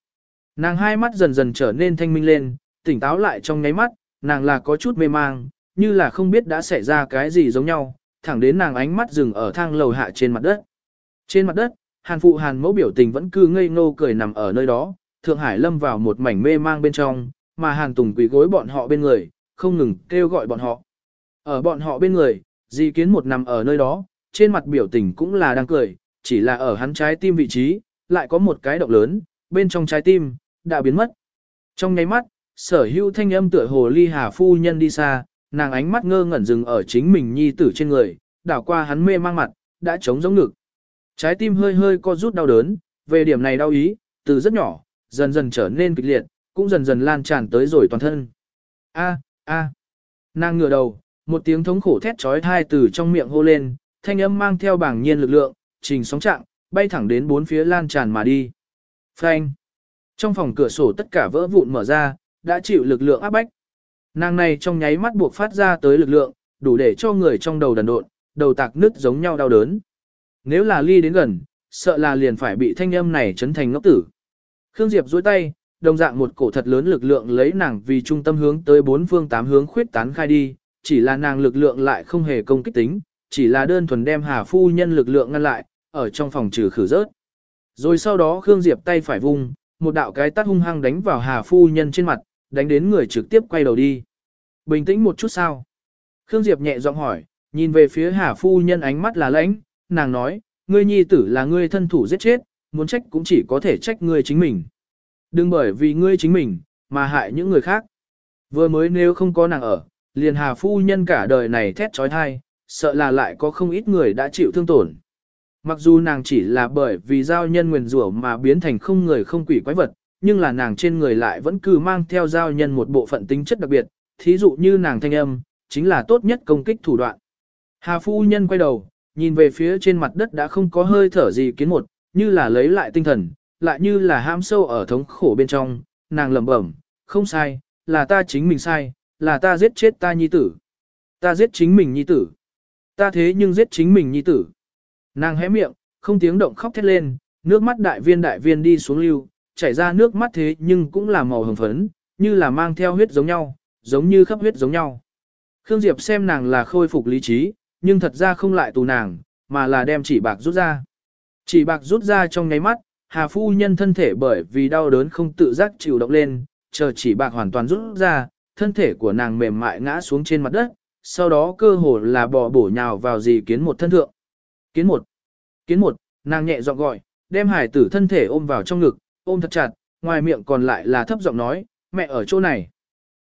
[SPEAKER 1] Nàng hai mắt dần dần trở nên thanh minh lên, tỉnh táo lại trong nháy mắt, nàng là có chút mê mang, như là không biết đã xảy ra cái gì giống nhau, thẳng đến nàng ánh mắt dừng ở thang lầu hạ trên mặt đất. Trên mặt đất, Hàn phụ Hàn mẫu biểu tình vẫn cứ ngây ngô cười nằm ở nơi đó, Thượng Hải lâm vào một mảnh mê mang bên trong, mà Hàn Tùng quỳ gối bọn họ bên người, không ngừng kêu gọi bọn họ. Ở bọn họ bên người, Di Kiến một nằm ở nơi đó, trên mặt biểu tình cũng là đang cười, chỉ là ở hắn trái tim vị trí, lại có một cái động lớn, bên trong trái tim, đã biến mất. Trong nháy mắt, sở hữu thanh âm tựa hồ ly hà phu nhân đi xa, nàng ánh mắt ngơ ngẩn dừng ở chính mình nhi tử trên người, đảo qua hắn mê mang mặt, đã trống giống ngực. Trái tim hơi hơi co rút đau đớn, về điểm này đau ý, từ rất nhỏ, dần dần trở nên kịch liệt, cũng dần dần lan tràn tới rồi toàn thân. A, a. Nàng ngửa đầu, một tiếng thống khổ thét chói tai từ trong miệng hô lên, thanh âm mang theo bảng nhiên lực lượng, trình sóng trạng, bay thẳng đến bốn phía lan tràn mà đi. Phanh. Trong phòng cửa sổ tất cả vỡ vụn mở ra, đã chịu lực lượng áp bách. Nàng này trong nháy mắt buộc phát ra tới lực lượng, đủ để cho người trong đầu đần độn, đầu tạc nứt giống nhau đau đớn. Nếu là ly đến gần, sợ là liền phải bị thanh âm này chấn thành ngốc tử. Khương Diệp duỗi tay, đồng dạng một cổ thật lớn lực lượng lấy nàng vì trung tâm hướng tới bốn phương tám hướng khuyết tán khai đi, chỉ là nàng lực lượng lại không hề công kích tính, chỉ là đơn thuần đem Hà phu nhân lực lượng ngăn lại, ở trong phòng trừ khử rớt. Rồi sau đó Khương Diệp tay phải vung, một đạo cái tát hung hăng đánh vào Hà phu nhân trên mặt, đánh đến người trực tiếp quay đầu đi. Bình tĩnh một chút sao? Khương Diệp nhẹ giọng hỏi, nhìn về phía Hà phu nhân ánh mắt là lãnh, nàng nói, ngươi nhi tử là ngươi thân thủ giết chết, muốn trách cũng chỉ có thể trách ngươi chính mình. Đừng bởi vì ngươi chính mình, mà hại những người khác. Vừa mới nếu không có nàng ở, liền Hà phu nhân cả đời này thét trói thai, sợ là lại có không ít người đã chịu thương tổn. Mặc dù nàng chỉ là bởi vì giao nhân nguyền rủa mà biến thành không người không quỷ quái vật, nhưng là nàng trên người lại vẫn cứ mang theo giao nhân một bộ phận tính chất đặc biệt, thí dụ như nàng thanh âm, chính là tốt nhất công kích thủ đoạn. Hà phu nhân quay đầu, nhìn về phía trên mặt đất đã không có hơi thở gì kiến một, như là lấy lại tinh thần, lại như là ham sâu ở thống khổ bên trong, nàng lẩm bẩm, không sai, là ta chính mình sai, là ta giết chết ta nhi tử. Ta giết chính mình nhi tử. Ta thế nhưng giết chính mình nhi tử. Nàng hé miệng, không tiếng động khóc thét lên, nước mắt đại viên đại viên đi xuống lưu, chảy ra nước mắt thế nhưng cũng là màu hồng phấn, như là mang theo huyết giống nhau, giống như khắp huyết giống nhau. Khương Diệp xem nàng là khôi phục lý trí, nhưng thật ra không lại tù nàng, mà là đem chỉ bạc rút ra. Chỉ bạc rút ra trong nháy mắt, Hà phu nhân thân thể bởi vì đau đớn không tự giác chịu động lên, chờ chỉ bạc hoàn toàn rút ra, thân thể của nàng mềm mại ngã xuống trên mặt đất, sau đó cơ hồ là bò bổ nhào vào dì kiến một thân thượng. Kiến một, kiến một, nàng nhẹ giọng gọi, đem hải tử thân thể ôm vào trong ngực, ôm thật chặt, ngoài miệng còn lại là thấp giọng nói, mẹ ở chỗ này.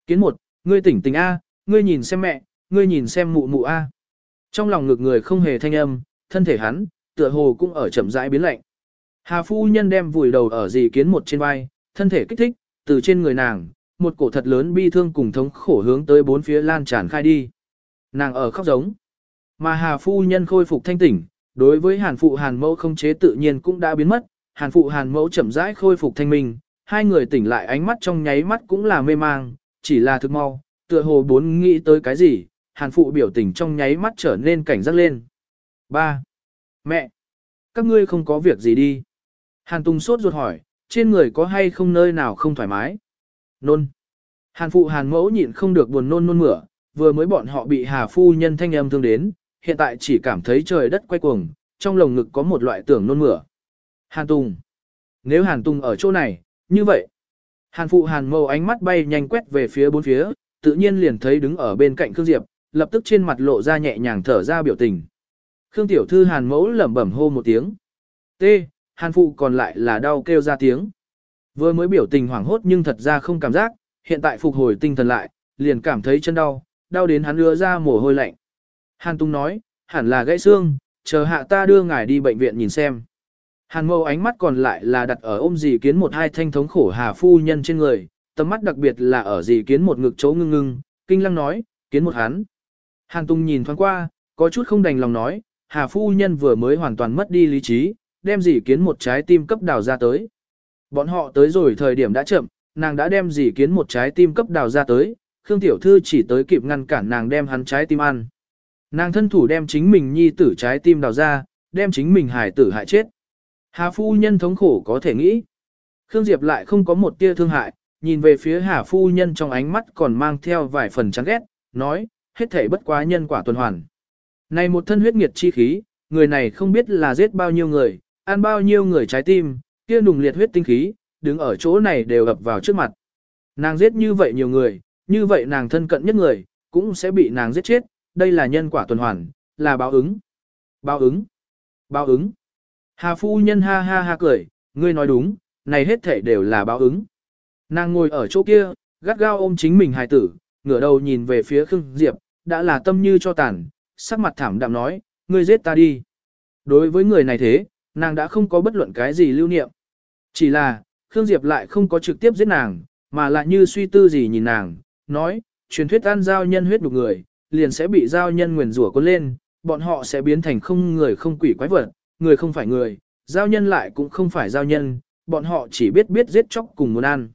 [SPEAKER 1] Kiến một, ngươi tỉnh tỉnh A, ngươi nhìn xem mẹ, ngươi nhìn xem mụ mụ A. Trong lòng ngực người không hề thanh âm, thân thể hắn, tựa hồ cũng ở chậm rãi biến lạnh. Hà phu nhân đem vùi đầu ở dì kiến một trên vai, thân thể kích thích, từ trên người nàng, một cổ thật lớn bi thương cùng thống khổ hướng tới bốn phía lan tràn khai đi. Nàng ở khóc giống. Mà Hà phu nhân khôi phục thanh tỉnh, đối với Hàn phụ Hàn mẫu không chế tự nhiên cũng đã biến mất, Hàn phụ Hàn mẫu chậm rãi khôi phục thanh minh, hai người tỉnh lại ánh mắt trong nháy mắt cũng là mê mang, chỉ là thực mau, tựa hồ bốn nghĩ tới cái gì, Hàn phụ biểu tình trong nháy mắt trở nên cảnh giác lên. 3. Mẹ! Các ngươi không có việc gì đi. Hàn Tùng sốt ruột hỏi, trên người có hay không nơi nào không thoải mái? Nôn. Hàn phụ hàn mẫu nhịn không được buồn nôn nôn mửa, vừa mới bọn họ bị hà phu nhân thanh âm thương đến, hiện tại chỉ cảm thấy trời đất quay cuồng, trong lồng ngực có một loại tưởng nôn mửa. Hàn Tùng. Nếu Hàn Tùng ở chỗ này, như vậy. Hàn phụ hàn mẫu ánh mắt bay nhanh quét về phía bốn phía, tự nhiên liền thấy đứng ở bên cạnh Khương Diệp, lập tức trên mặt lộ ra nhẹ nhàng thở ra biểu tình. Khương tiểu thư hàn mẫu lẩm bẩm hô một tiếng. T, hàn phụ còn lại là đau kêu ra tiếng. Vừa mới biểu tình hoảng hốt nhưng thật ra không cảm giác, hiện tại phục hồi tinh thần lại, liền cảm thấy chân đau, đau đến hắn đưa ra mồ hôi lạnh. Hàn Tung nói, hẳn là gãy xương, chờ hạ ta đưa ngài đi bệnh viện nhìn xem. Hàn mâu ánh mắt còn lại là đặt ở ôm dì kiến một hai thanh thống khổ hà phu nhân trên người, tầm mắt đặc biệt là ở dì kiến một ngực chỗ ngưng ngưng, kinh lăng nói, kiến một hắn. Hàn Tung nhìn thoáng qua, có chút không đành lòng nói, hà phu nhân vừa mới hoàn toàn mất đi lý trí, đem dì kiến một trái tim cấp đào ra tới. Bọn họ tới rồi thời điểm đã chậm, nàng đã đem dì kiến một trái tim cấp đào ra tới, Khương Tiểu Thư chỉ tới kịp ngăn cản nàng đem hắn trái tim ăn. Nàng thân thủ đem chính mình nhi tử trái tim đào ra, đem chính mình hải tử hại chết. Hà phu nhân thống khổ có thể nghĩ. Khương Diệp lại không có một tia thương hại, nhìn về phía Hà phu nhân trong ánh mắt còn mang theo vài phần chán ghét, nói, hết thể bất quá nhân quả tuần hoàn. Này một thân huyết nghiệt chi khí, người này không biết là giết bao nhiêu người, ăn bao nhiêu người trái tim, kia nùng liệt huyết tinh khí, đứng ở chỗ này đều ập vào trước mặt. Nàng giết như vậy nhiều người, như vậy nàng thân cận nhất người, cũng sẽ bị nàng giết chết, đây là nhân quả tuần hoàn, là báo ứng. Báo ứng. Báo ứng. Hà phu nhân ha ha ha cười, ngươi nói đúng, này hết thể đều là báo ứng. Nàng ngồi ở chỗ kia, gắt gao ôm chính mình hài tử, ngửa đầu nhìn về phía Khương Diệp, đã là tâm như cho tàn, sắc mặt thảm đạm nói, ngươi giết ta đi. Đối với người này thế, nàng đã không có bất luận cái gì lưu niệm. Chỉ là, Khương Diệp lại không có trực tiếp giết nàng, mà lại như suy tư gì nhìn nàng, nói, truyền thuyết ăn giao nhân huyết đục người, liền sẽ bị giao nhân nguyền rủa cuốn lên, bọn họ sẽ biến thành không người không quỷ quái vật, người không phải người, giao nhân lại cũng không phải giao nhân, bọn họ chỉ biết biết giết chóc cùng muốn ăn.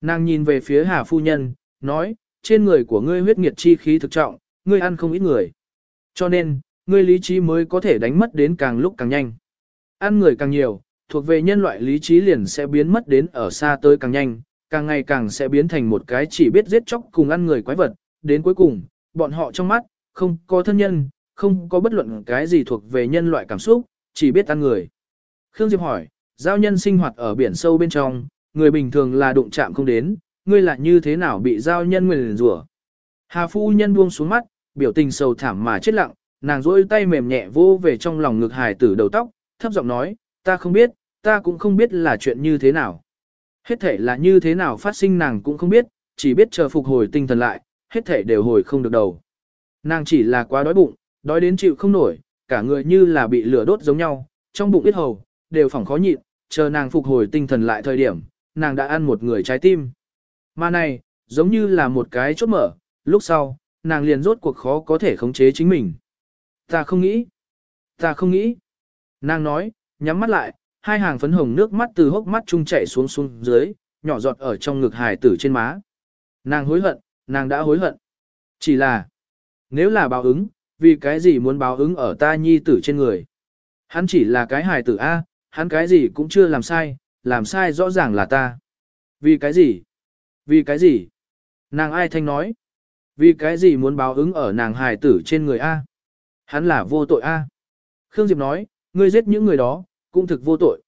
[SPEAKER 1] Nàng nhìn về phía Hà phu nhân, nói, trên người của ngươi huyết nghiệt chi khí thực trọng, ngươi ăn không ít người. Cho nên, ngươi lý trí mới có thể đánh mất đến càng lúc càng nhanh ăn người càng nhiều, thuộc về nhân loại lý trí liền sẽ biến mất đến ở xa tới càng nhanh, càng ngày càng sẽ biến thành một cái chỉ biết giết chóc cùng ăn người quái vật, đến cuối cùng, bọn họ trong mắt, không có thân nhân, không có bất luận cái gì thuộc về nhân loại cảm xúc, chỉ biết ăn người. Khương Diệp hỏi, giao nhân sinh hoạt ở biển sâu bên trong, người bình thường là đụng chạm không đến, ngươi lại như thế nào bị giao nhân nguyền rủa? Hà phu nhân buông xuống mắt, biểu tình sầu thảm mà chết lặng, nàng rỗi tay mềm nhẹ vô về trong lòng ngực hài tử đầu tóc, thấp giọng nói, ta không biết, ta cũng không biết là chuyện như thế nào. Hết thể là như thế nào phát sinh nàng cũng không biết, chỉ biết chờ phục hồi tinh thần lại, hết thể đều hồi không được đầu. Nàng chỉ là quá đói bụng, đói đến chịu không nổi, cả người như là bị lửa đốt giống nhau, trong bụng ít hầu, đều phỏng khó nhịn, chờ nàng phục hồi tinh thần lại thời điểm, nàng đã ăn một người trái tim. Mà này, giống như là một cái chốt mở, lúc sau, nàng liền rốt cuộc khó có thể khống chế chính mình. Ta không nghĩ. Ta không nghĩ. Nàng nói, nhắm mắt lại, hai hàng phấn hồng nước mắt từ hốc mắt trung chảy xuống xuống dưới, nhỏ giọt ở trong ngực hài tử trên má. Nàng hối hận, nàng đã hối hận. Chỉ là, nếu là báo ứng, vì cái gì muốn báo ứng ở ta nhi tử trên người? Hắn chỉ là cái hài tử A, hắn cái gì cũng chưa làm sai, làm sai rõ ràng là ta. Vì cái gì? Vì cái gì? Nàng ai thanh nói? Vì cái gì muốn báo ứng ở nàng hài tử trên người A? Hắn là vô tội A. Khương Diệp nói, ngươi giết những người đó, cũng thực vô tội.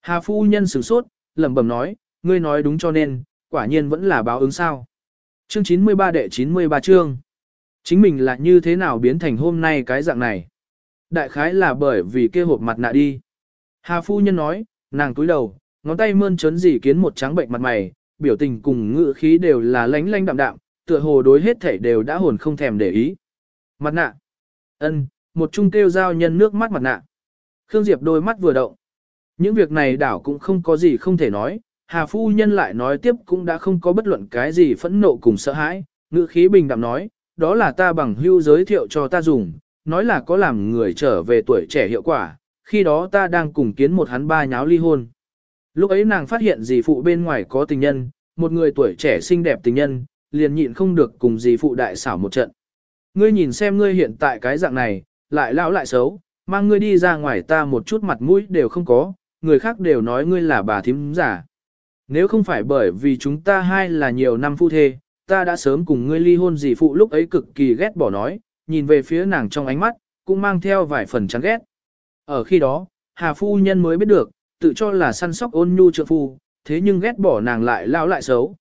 [SPEAKER 1] Hà phu nhân sửng sốt, lẩm bẩm nói, ngươi nói đúng cho nên, quả nhiên vẫn là báo ứng sao. Chương 93 đệ 93 chương. Chính mình là như thế nào biến thành hôm nay cái dạng này? Đại khái là bởi vì kia hộp mặt nạ đi. Hà phu nhân nói, nàng túi đầu, ngón tay mơn trớn dì kiến một trắng bệnh mặt mày, biểu tình cùng ngữ khí đều là lánh lánh đạm đạm, tựa hồ đối hết thảy đều đã hồn không thèm để ý. Mặt nạ. ân, một trung kêu giao nhân nước mắt mặt nạ. Khương Diệp đôi mắt vừa động. Những việc này đảo cũng không có gì không thể nói, Hà phu nhân lại nói tiếp cũng đã không có bất luận cái gì phẫn nộ cùng sợ hãi, ngữ khí bình đạm nói, đó là ta bằng hưu giới thiệu cho ta dùng, nói là có làm người trở về tuổi trẻ hiệu quả, khi đó ta đang cùng kiến một hắn ba nháo ly hôn. Lúc ấy nàng phát hiện dì phụ bên ngoài có tình nhân, một người tuổi trẻ xinh đẹp tình nhân, liền nhịn không được cùng dì phụ đại xảo một trận. Ngươi nhìn xem ngươi hiện tại cái dạng này, lại lão lại xấu, mang ngươi đi ra ngoài ta một chút mặt mũi đều không có, người khác đều nói ngươi là bà thím giả. Nếu không phải bởi vì chúng ta hai là nhiều năm phu thê, ta đã sớm cùng ngươi ly hôn dì phụ lúc ấy cực kỳ ghét bỏ nói, nhìn về phía nàng trong ánh mắt, cũng mang theo vài phần chán ghét. Ở khi đó, Hà phu nhân mới biết được, tự cho là săn sóc ôn nhu trượng phu, thế nhưng ghét bỏ nàng lại lão lại xấu.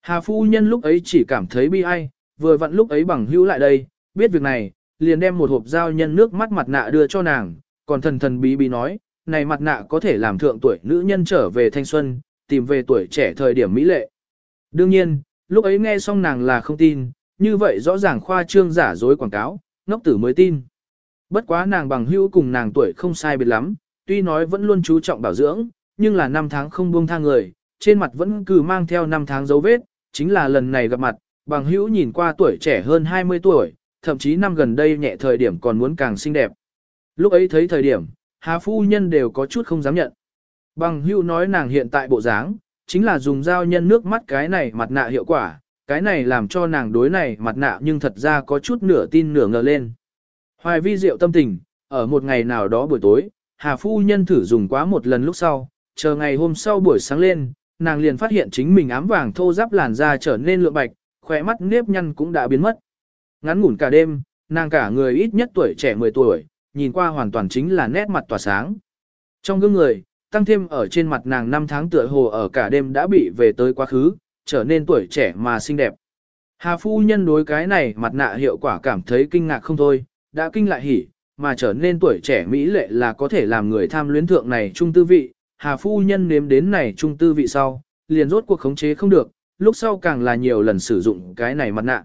[SPEAKER 1] Hà phu nhân lúc ấy chỉ cảm thấy bi ai, vừa vặn lúc ấy bằng hữu lại đây, biết việc này, liền đem một hộp dao nhân nước mắt mặt nạ đưa cho nàng, còn thần thần bí bí nói, này mặt nạ có thể làm thượng tuổi nữ nhân trở về thanh xuân, tìm về tuổi trẻ thời điểm mỹ lệ. Đương nhiên, lúc ấy nghe xong nàng là không tin, như vậy rõ ràng khoa trương giả dối quảng cáo, ngốc tử mới tin. Bất quá nàng bằng hữu cùng nàng tuổi không sai biệt lắm, tuy nói vẫn luôn chú trọng bảo dưỡng, nhưng là năm tháng không buông tha người, trên mặt vẫn cứ mang theo năm tháng dấu vết, chính là lần này gặp mặt, bằng hữu nhìn qua tuổi trẻ hơn 20 tuổi, thậm chí năm gần đây nhẹ thời điểm còn muốn càng xinh đẹp. Lúc ấy thấy thời điểm, Hà phu nhân đều có chút không dám nhận. Bằng Hưu nói nàng hiện tại bộ dáng, chính là dùng dao nhân nước mắt cái này mặt nạ hiệu quả, cái này làm cho nàng đối này mặt nạ nhưng thật ra có chút nửa tin nửa ngờ lên. Hoài vi diệu tâm tình, ở một ngày nào đó buổi tối, Hà phu nhân thử dùng quá một lần lúc sau, chờ ngày hôm sau buổi sáng lên, nàng liền phát hiện chính mình ám vàng thô ráp làn da trở nên lượng bạch, khỏe mắt nếp nhăn cũng đã biến mất. Ngắn ngủn cả đêm, nàng cả người ít nhất tuổi trẻ 10 tuổi, nhìn qua hoàn toàn chính là nét mặt tỏa sáng. Trong gương người, tăng thêm ở trên mặt nàng năm tháng tựa hồ ở cả đêm đã bị về tới quá khứ, trở nên tuổi trẻ mà xinh đẹp. Hà phu nhân đối cái này mặt nạ hiệu quả cảm thấy kinh ngạc không thôi, đã kinh lại hỉ, mà trở nên tuổi trẻ mỹ lệ là có thể làm người tham luyến thượng này trung tư vị. Hà phu nhân nếm đến này trung tư vị sau, liền rốt cuộc khống chế không được, lúc sau càng là nhiều lần sử dụng cái này mặt nạ.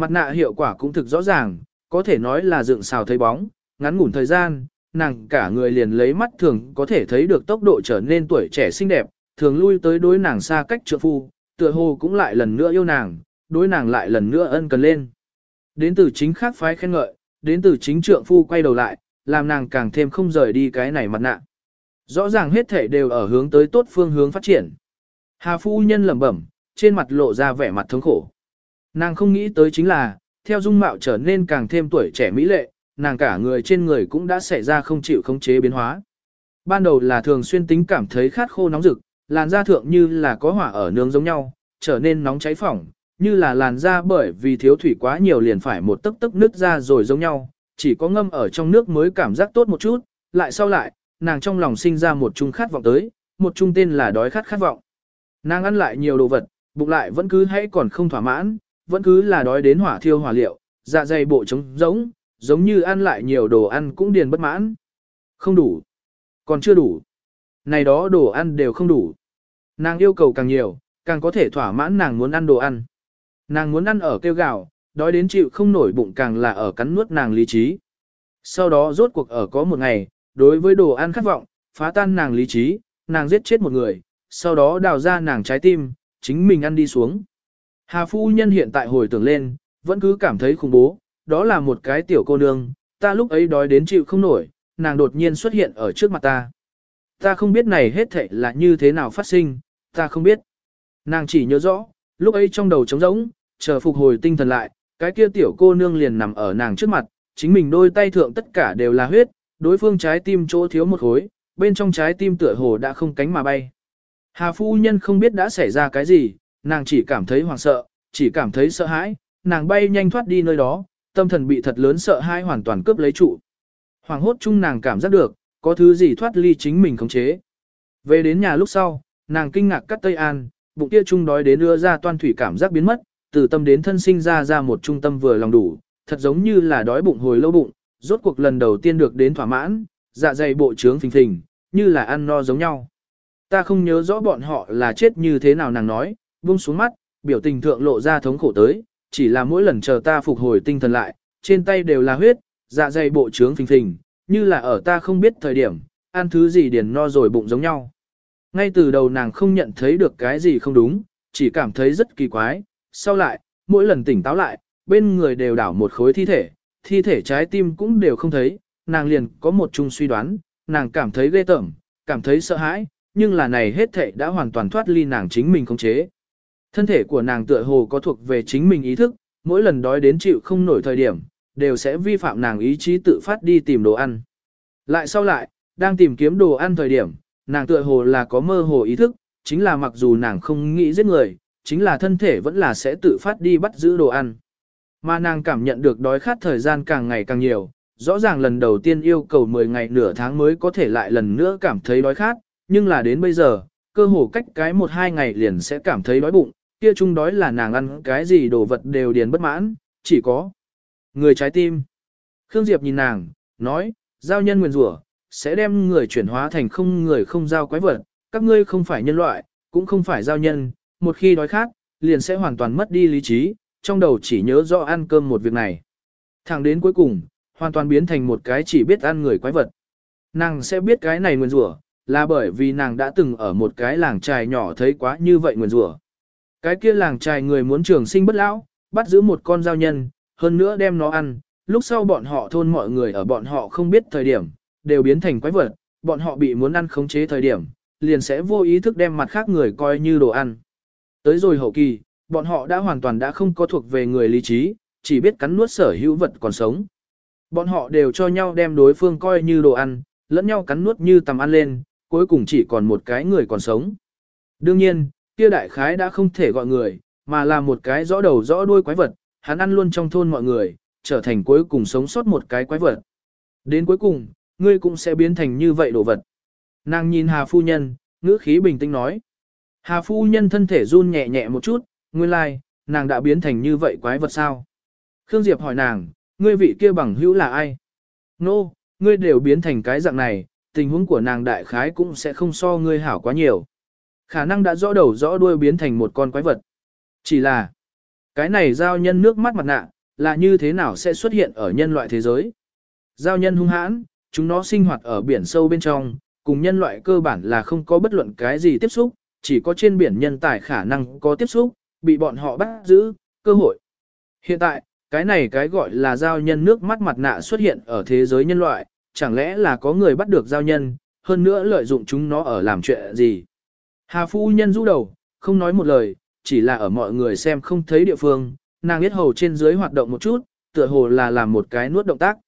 [SPEAKER 1] Mặt nạ hiệu quả cũng thực rõ ràng, có thể nói là dựng xào thấy bóng, ngắn ngủn thời gian, nàng cả người liền lấy mắt thường có thể thấy được tốc độ trở nên tuổi trẻ xinh đẹp, thường lui tới đối nàng xa cách trượng phu, tựa hồ cũng lại lần nữa yêu nàng, đối nàng lại lần nữa ân cần lên. Đến từ chính khác phái khen ngợi, đến từ chính trượng phu quay đầu lại, làm nàng càng thêm không rời đi cái này mặt nạ. Rõ ràng hết thể đều ở hướng tới tốt phương hướng phát triển. Hà phu nhân lẩm bẩm, trên mặt lộ ra vẻ mặt thống khổ. Nàng không nghĩ tới chính là, theo dung mạo trở nên càng thêm tuổi trẻ mỹ lệ, nàng cả người trên người cũng đã xảy ra không chịu khống chế biến hóa. ban đầu là thường xuyên tính cảm thấy khát khô nóng rực, làn da thượng như là có hỏa ở nướng giống nhau, trở nên nóng cháy phỏng, như là làn da bởi vì thiếu thủy quá nhiều liền phải một tấc tấc nứt ra rồi giống nhau, chỉ có ngâm ở trong nước mới cảm giác tốt một chút, lại sau lại, nàng trong lòng sinh ra một chung khát vọng tới, một chung tên là đói khát khát vọng. Nàng ăn lại nhiều đồ vật, bụng lại vẫn cứ hãy còn không thỏa mãn, vẫn cứ là đói đến hỏa thiêu hỏa liệu, dạ dày bộ trống giống, giống như ăn lại nhiều đồ ăn cũng điền bất mãn. Không đủ. Còn chưa đủ. Này đó đồ ăn đều không đủ. Nàng yêu cầu càng nhiều, càng có thể thỏa mãn nàng muốn ăn đồ ăn. Nàng muốn ăn ở kêu gạo, đói đến chịu không nổi bụng càng là ở cắn nuốt nàng lý trí. Sau đó rốt cuộc ở có một ngày, đối với đồ ăn khát vọng, phá tan nàng lý trí, nàng giết chết một người, sau đó đào ra nàng trái tim, chính mình ăn đi xuống. Hà phu nhân hiện tại hồi tưởng lên, vẫn cứ cảm thấy khủng bố, đó là một cái tiểu cô nương, ta lúc ấy đói đến chịu không nổi, nàng đột nhiên xuất hiện ở trước mặt ta. Ta không biết này hết thảy là như thế nào phát sinh, ta không biết. Nàng chỉ nhớ rõ, lúc ấy trong đầu trống rỗng, chờ phục hồi tinh thần lại, cái kia tiểu cô nương liền nằm ở nàng trước mặt, chính mình đôi tay thượng tất cả đều là huyết, đối phương trái tim chỗ thiếu một khối, bên trong trái tim tựa hồ đã không cánh mà bay. Hà phu nhân không biết đã xảy ra cái gì, nàng chỉ cảm thấy hoảng sợ, chỉ cảm thấy sợ hãi, nàng bay nhanh thoát đi nơi đó, tâm thần bị thật lớn sợ hãi hoàn toàn cướp lấy trụ. Hoàng hốt chung nàng cảm giác được, có thứ gì thoát ly chính mình khống chế. Về đến nhà lúc sau, nàng kinh ngạc cắt Tây An, bụng kia chung đói đến đưa ra toan thủy cảm giác biến mất, từ tâm đến thân sinh ra ra một trung tâm vừa lòng đủ, thật giống như là đói bụng hồi lâu bụng, rốt cuộc lần đầu tiên được đến thỏa mãn, dạ dày bộ trướng phình phình, như là ăn no giống nhau. Ta không nhớ rõ bọn họ là chết như thế nào nàng nói, buông xuống mắt, biểu tình thượng lộ ra thống khổ tới, chỉ là mỗi lần chờ ta phục hồi tinh thần lại, trên tay đều là huyết, dạ dày bộ trướng phình phình, như là ở ta không biết thời điểm, ăn thứ gì điền no rồi bụng giống nhau. Ngay từ đầu nàng không nhận thấy được cái gì không đúng, chỉ cảm thấy rất kỳ quái, sau lại, mỗi lần tỉnh táo lại, bên người đều đảo một khối thi thể, thi thể trái tim cũng đều không thấy, nàng liền có một chung suy đoán, nàng cảm thấy ghê tởm, cảm thấy sợ hãi, nhưng là này hết thảy đã hoàn toàn thoát ly nàng chính mình khống chế. Thân thể của nàng tựa hồ có thuộc về chính mình ý thức, mỗi lần đói đến chịu không nổi thời điểm, đều sẽ vi phạm nàng ý chí tự phát đi tìm đồ ăn. Lại sau lại, đang tìm kiếm đồ ăn thời điểm, nàng tựa hồ là có mơ hồ ý thức, chính là mặc dù nàng không nghĩ giết người, chính là thân thể vẫn là sẽ tự phát đi bắt giữ đồ ăn. Mà nàng cảm nhận được đói khát thời gian càng ngày càng nhiều, rõ ràng lần đầu tiên yêu cầu 10 ngày nửa tháng mới có thể lại lần nữa cảm thấy đói khát, nhưng là đến bây giờ, cơ hồ cách cái một hai ngày liền sẽ cảm thấy đói bụng, kia chung đói là nàng ăn cái gì đồ vật đều điền bất mãn, chỉ có người trái tim. Khương Diệp nhìn nàng, nói, giao nhân nguyền rủa sẽ đem người chuyển hóa thành không người không giao quái vật, các ngươi không phải nhân loại, cũng không phải giao nhân, một khi đói khát, liền sẽ hoàn toàn mất đi lý trí, trong đầu chỉ nhớ rõ ăn cơm một việc này. Thẳng đến cuối cùng, hoàn toàn biến thành một cái chỉ biết ăn người quái vật. Nàng sẽ biết cái này nguyền rủa là bởi vì nàng đã từng ở một cái làng trài nhỏ thấy quá như vậy nguyền rủa cái kia làng trài người muốn trường sinh bất lão, bắt giữ một con giao nhân, hơn nữa đem nó ăn, lúc sau bọn họ thôn mọi người ở bọn họ không biết thời điểm, đều biến thành quái vật, bọn họ bị muốn ăn khống chế thời điểm, liền sẽ vô ý thức đem mặt khác người coi như đồ ăn. Tới rồi hậu kỳ, bọn họ đã hoàn toàn đã không có thuộc về người lý trí, chỉ biết cắn nuốt sở hữu vật còn sống. Bọn họ đều cho nhau đem đối phương coi như đồ ăn, lẫn nhau cắn nuốt như tầm ăn lên, cuối cùng chỉ còn một cái người còn sống. Đương nhiên, kia đại khái đã không thể gọi người, mà là một cái rõ đầu rõ đuôi quái vật, hắn ăn luôn trong thôn mọi người, trở thành cuối cùng sống sót một cái quái vật. Đến cuối cùng, ngươi cũng sẽ biến thành như vậy đồ vật. Nàng nhìn Hà Phu Nhân, ngữ khí bình tĩnh nói. Hà Phu Nhân thân thể run nhẹ nhẹ một chút, nguyên lai, like, nàng đã biến thành như vậy quái vật sao? Khương Diệp hỏi nàng, ngươi vị kia bằng hữu là ai? Nô, no, ngươi đều biến thành cái dạng này, tình huống của nàng đại khái cũng sẽ không so ngươi hảo quá nhiều. Khả năng đã rõ đầu rõ đuôi biến thành một con quái vật. Chỉ là, cái này giao nhân nước mắt mặt nạ, là như thế nào sẽ xuất hiện ở nhân loại thế giới? Giao nhân hung hãn, chúng nó sinh hoạt ở biển sâu bên trong, cùng nhân loại cơ bản là không có bất luận cái gì tiếp xúc, chỉ có trên biển nhân tài khả năng có tiếp xúc, bị bọn họ bắt giữ, cơ hội. Hiện tại, cái này cái gọi là giao nhân nước mắt mặt nạ xuất hiện ở thế giới nhân loại, chẳng lẽ là có người bắt được giao nhân, hơn nữa lợi dụng chúng nó ở làm chuyện gì. Hà phu nhân rũ đầu, không nói một lời, chỉ là ở mọi người xem không thấy địa phương, nàng biết hầu trên dưới hoạt động một chút, tựa hồ là làm một cái nuốt động tác.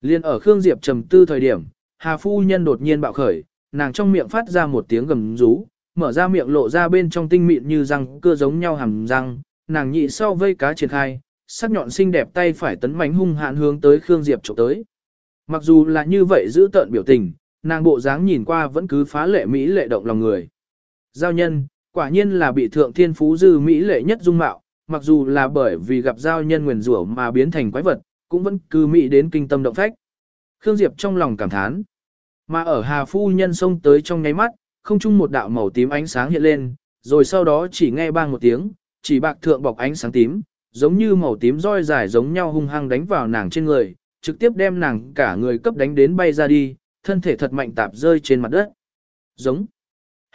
[SPEAKER 1] Liên ở Khương Diệp trầm tư thời điểm, Hà phu nhân đột nhiên bạo khởi, nàng trong miệng phát ra một tiếng gầm rú, mở ra miệng lộ ra bên trong tinh mịn như răng cưa giống nhau hàm răng, nàng nhị sau vây cá triển khai, sắc nhọn xinh đẹp tay phải tấn mãnh hung hạn hướng tới Khương Diệp chụp tới. Mặc dù là như vậy giữ tợn biểu tình, nàng bộ dáng nhìn qua vẫn cứ phá lệ mỹ lệ động lòng người. Giao nhân, quả nhiên là bị thượng thiên phú dư mỹ lệ nhất dung mạo, mặc dù là bởi vì gặp giao nhân nguyền rủa mà biến thành quái vật, cũng vẫn cứ mỹ đến kinh tâm động phách. Khương Diệp trong lòng cảm thán. Mà ở Hà Phu Nhân xông tới trong nháy mắt, không chung một đạo màu tím ánh sáng hiện lên, rồi sau đó chỉ nghe bang một tiếng, chỉ bạc thượng bọc ánh sáng tím, giống như màu tím roi dài giống nhau hung hăng đánh vào nàng trên người, trực tiếp đem nàng cả người cấp đánh đến bay ra đi, thân thể thật mạnh tạp rơi trên mặt đất. Giống.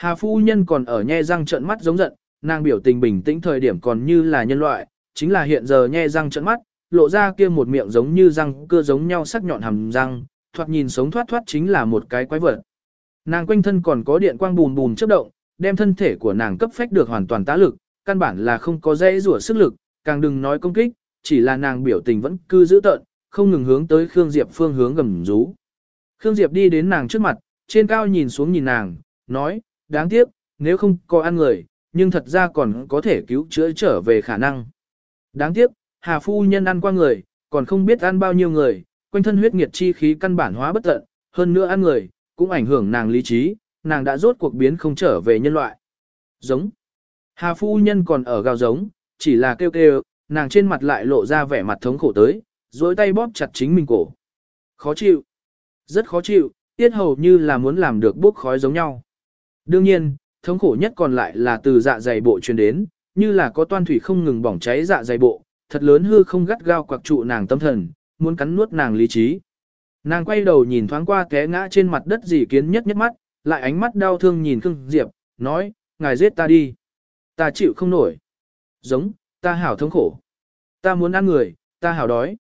[SPEAKER 1] Hà phu nhân còn ở nhe răng trợn mắt giống giận, nàng biểu tình bình tĩnh thời điểm còn như là nhân loại, chính là hiện giờ nhe răng trợn mắt, lộ ra kia một miệng giống như răng cưa giống nhau sắc nhọn hàm răng, thoạt nhìn sống thoát thoát chính là một cái quái vật. Nàng quanh thân còn có điện quang bùn bùn chớp động, đem thân thể của nàng cấp phách được hoàn toàn tá lực, căn bản là không có dễ rủa sức lực, càng đừng nói công kích, chỉ là nàng biểu tình vẫn cư giữ tợn, không ngừng hướng tới Khương Diệp phương hướng gầm rú. Khương Diệp đi đến nàng trước mặt, trên cao nhìn xuống nhìn nàng, nói, đáng tiếc, nếu không có ăn người, nhưng thật ra còn có thể cứu chữa trở về khả năng. Đáng tiếc, Hà Phu Nhân ăn qua người, còn không biết ăn bao nhiêu người, quanh thân huyết nghiệt chi khí căn bản hóa bất tận, hơn nữa ăn người, cũng ảnh hưởng nàng lý trí, nàng đã rốt cuộc biến không trở về nhân loại. Giống. Hà Phu Nhân còn ở gào giống, chỉ là kêu kêu, nàng trên mặt lại lộ ra vẻ mặt thống khổ tới, dối tay bóp chặt chính mình cổ. Khó chịu. Rất khó chịu, tiết hầu như là muốn làm được bốc khói giống nhau. Đương nhiên, thống khổ nhất còn lại là từ dạ dày bộ truyền đến, như là có toan thủy không ngừng bỏng cháy dạ dày bộ, thật lớn hư không gắt gao quặc trụ nàng tâm thần, muốn cắn nuốt nàng lý trí. Nàng quay đầu nhìn thoáng qua té ngã trên mặt đất dì kiến nhất nhất mắt, lại ánh mắt đau thương nhìn Khương Diệp, nói, ngài giết ta đi. Ta chịu không nổi. Giống, ta hảo thống khổ. Ta muốn ăn người, ta hảo đói.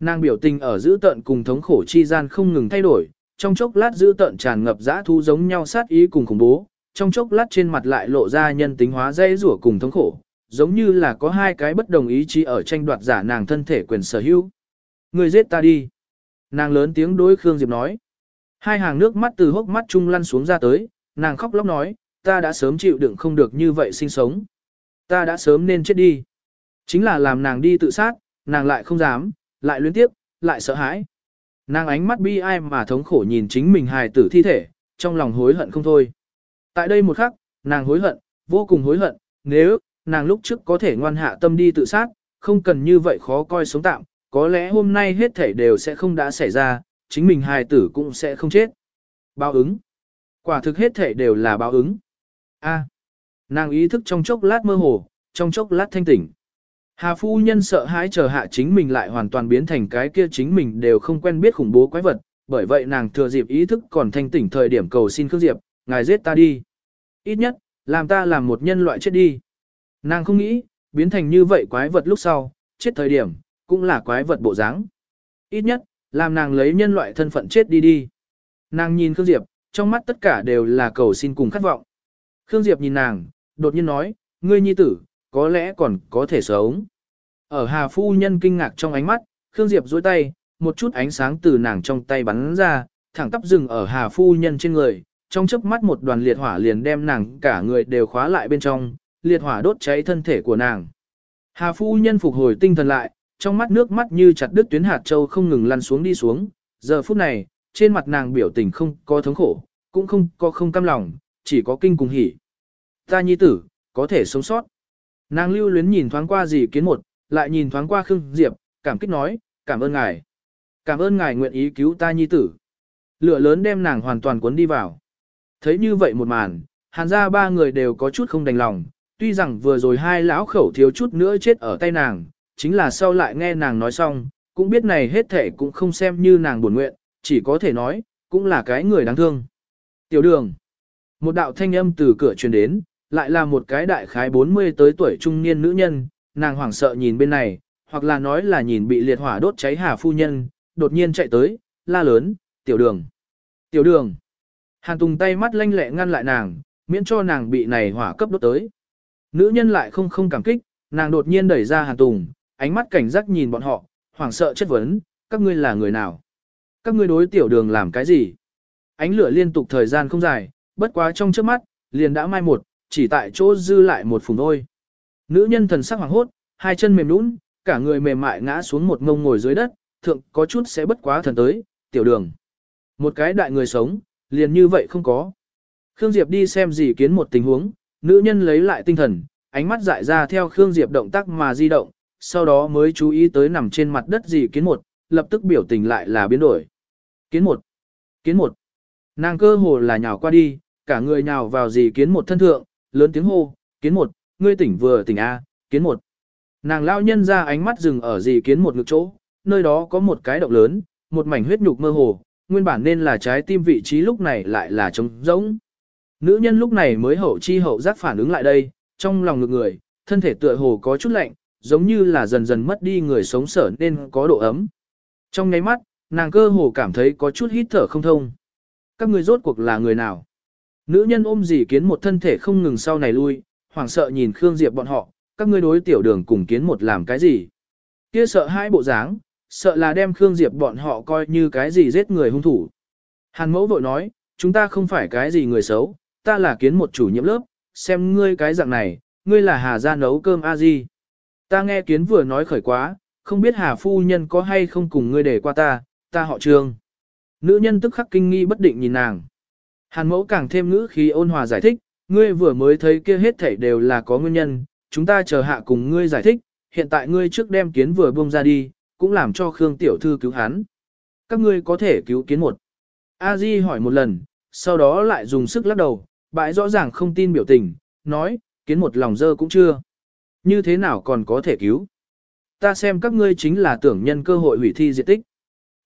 [SPEAKER 1] Nàng biểu tình ở giữ tận cùng thống khổ chi gian không ngừng thay đổi, trong chốc lát giữ tận tràn ngập dã thu giống nhau sát ý cùng khủng bố, trong chốc lát trên mặt lại lộ ra nhân tính hóa dây rủa cùng thống khổ, giống như là có hai cái bất đồng ý chí ở tranh đoạt giả nàng thân thể quyền sở hữu. Người giết ta đi. Nàng lớn tiếng đối Khương Diệp nói. Hai hàng nước mắt từ hốc mắt trung lăn xuống ra tới, nàng khóc lóc nói, ta đã sớm chịu đựng không được như vậy sinh sống. Ta đã sớm nên chết đi. Chính là làm nàng đi tự sát, nàng lại không dám, lại luyến tiếp, lại sợ hãi. Nàng ánh mắt bi ai mà thống khổ nhìn chính mình hài tử thi thể, trong lòng hối hận không thôi. Tại đây một khắc, nàng hối hận, vô cùng hối hận, nếu, nàng lúc trước có thể ngoan hạ tâm đi tự sát, không cần như vậy khó coi sống tạm, có lẽ hôm nay hết thể đều sẽ không đã xảy ra, chính mình hài tử cũng sẽ không chết. Báo ứng. Quả thực hết thể đều là báo ứng. A. nàng ý thức trong chốc lát mơ hồ, trong chốc lát thanh tỉnh. Hà phu nhân sợ hãi chờ hạ chính mình lại hoàn toàn biến thành cái kia chính mình đều không quen biết khủng bố quái vật, bởi vậy nàng thừa dịp ý thức còn thanh tỉnh thời điểm cầu xin Khương Diệp, ngài giết ta đi. Ít nhất, làm ta làm một nhân loại chết đi. Nàng không nghĩ, biến thành như vậy quái vật lúc sau, chết thời điểm, cũng là quái vật bộ dáng. Ít nhất, làm nàng lấy nhân loại thân phận chết đi đi. Nàng nhìn Khương Diệp, trong mắt tất cả đều là cầu xin cùng khát vọng. Khương Diệp nhìn nàng, đột nhiên nói, ngươi nhi tử, có lẽ còn có thể sống. Ở Hà Phu Nhân kinh ngạc trong ánh mắt, Khương Diệp duỗi tay, một chút ánh sáng từ nàng trong tay bắn ra, thẳng tắp dừng ở Hà Phu Nhân trên người, trong chớp mắt một đoàn liệt hỏa liền đem nàng cả người đều khóa lại bên trong, liệt hỏa đốt cháy thân thể của nàng. Hà Phu Nhân phục hồi tinh thần lại, trong mắt nước mắt như chặt đứt tuyến hạt châu không ngừng lăn xuống đi xuống, giờ phút này, trên mặt nàng biểu tình không có thống khổ, cũng không có không cam lòng, chỉ có kinh cùng hỉ. Ta nhi tử, có thể sống sót. Nàng lưu luyến nhìn thoáng qua gì kiến một, lại nhìn thoáng qua Khương Diệp, cảm kích nói, cảm ơn ngài. Cảm ơn ngài nguyện ý cứu ta nhi tử. Lửa lớn đem nàng hoàn toàn cuốn đi vào. Thấy như vậy một màn, hàn ra ba người đều có chút không đành lòng, tuy rằng vừa rồi hai lão khẩu thiếu chút nữa chết ở tay nàng, chính là sau lại nghe nàng nói xong, cũng biết này hết thể cũng không xem như nàng buồn nguyện, chỉ có thể nói, cũng là cái người đáng thương. Tiểu đường. Một đạo thanh âm từ cửa truyền đến, lại là một cái đại khái 40 tới tuổi trung niên nữ nhân, nàng hoảng sợ nhìn bên này, hoặc là nói là nhìn bị liệt hỏa đốt cháy hà phu nhân, đột nhiên chạy tới, la lớn, tiểu đường, tiểu đường. Hàn Tùng tay mắt lanh lẹ ngăn lại nàng, miễn cho nàng bị này hỏa cấp đốt tới. Nữ nhân lại không không cảm kích, nàng đột nhiên đẩy ra Hàn Tùng, ánh mắt cảnh giác nhìn bọn họ, hoảng sợ chất vấn, các ngươi là người nào? Các ngươi đối tiểu đường làm cái gì? Ánh lửa liên tục thời gian không dài, bất quá trong trước mắt, liền đã mai một, chỉ tại chỗ dư lại một phùng thôi. Nữ nhân thần sắc hoàng hốt, hai chân mềm nũng, cả người mềm mại ngã xuống một ngông ngồi dưới đất, thượng có chút sẽ bất quá thần tới, tiểu đường. Một cái đại người sống, liền như vậy không có. Khương Diệp đi xem gì kiến một tình huống, nữ nhân lấy lại tinh thần, ánh mắt dại ra theo Khương Diệp động tác mà di động, sau đó mới chú ý tới nằm trên mặt đất gì kiến một, lập tức biểu tình lại là biến đổi. Kiến một, kiến một, nàng cơ hồ là nhào qua đi, cả người nhào vào gì kiến một thân thượng, lớn tiếng hô, kiến một, ngươi tỉnh vừa tỉnh A, kiến một. Nàng lao nhân ra ánh mắt dừng ở gì kiến một ngực chỗ, nơi đó có một cái động lớn, một mảnh huyết nhục mơ hồ, nguyên bản nên là trái tim vị trí lúc này lại là trống rỗng. Nữ nhân lúc này mới hậu chi hậu giác phản ứng lại đây, trong lòng ngực người, thân thể tựa hồ có chút lạnh, giống như là dần dần mất đi người sống sở nên có độ ấm. Trong nháy mắt, nàng cơ hồ cảm thấy có chút hít thở không thông. Các người rốt cuộc là người nào? Nữ nhân ôm dì kiến một thân thể không ngừng sau này lui, hoảng sợ nhìn Khương Diệp bọn họ, các ngươi đối tiểu đường cùng kiến một làm cái gì? Kia sợ hai bộ dáng, sợ là đem Khương Diệp bọn họ coi như cái gì giết người hung thủ. Hàn mẫu vội nói, chúng ta không phải cái gì người xấu, ta là kiến một chủ nhiệm lớp, xem ngươi cái dạng này, ngươi là Hà gia nấu cơm a di. Ta nghe kiến vừa nói khởi quá, không biết Hà phu nhân có hay không cùng ngươi để qua ta, ta họ trương. Nữ nhân tức khắc kinh nghi bất định nhìn nàng. Hàn mẫu càng thêm ngữ khí ôn hòa giải thích, ngươi vừa mới thấy kia hết thảy đều là có nguyên nhân, chúng ta chờ hạ cùng ngươi giải thích, hiện tại ngươi trước đem kiến vừa buông ra đi, cũng làm cho Khương tiểu thư cứu hắn. Các ngươi có thể cứu kiến một. A Di hỏi một lần, sau đó lại dùng sức lắc đầu, bãi rõ ràng không tin biểu tình, nói, kiến một lòng dơ cũng chưa. Như thế nào còn có thể cứu? Ta xem các ngươi chính là tưởng nhân cơ hội hủy thi diệt tích.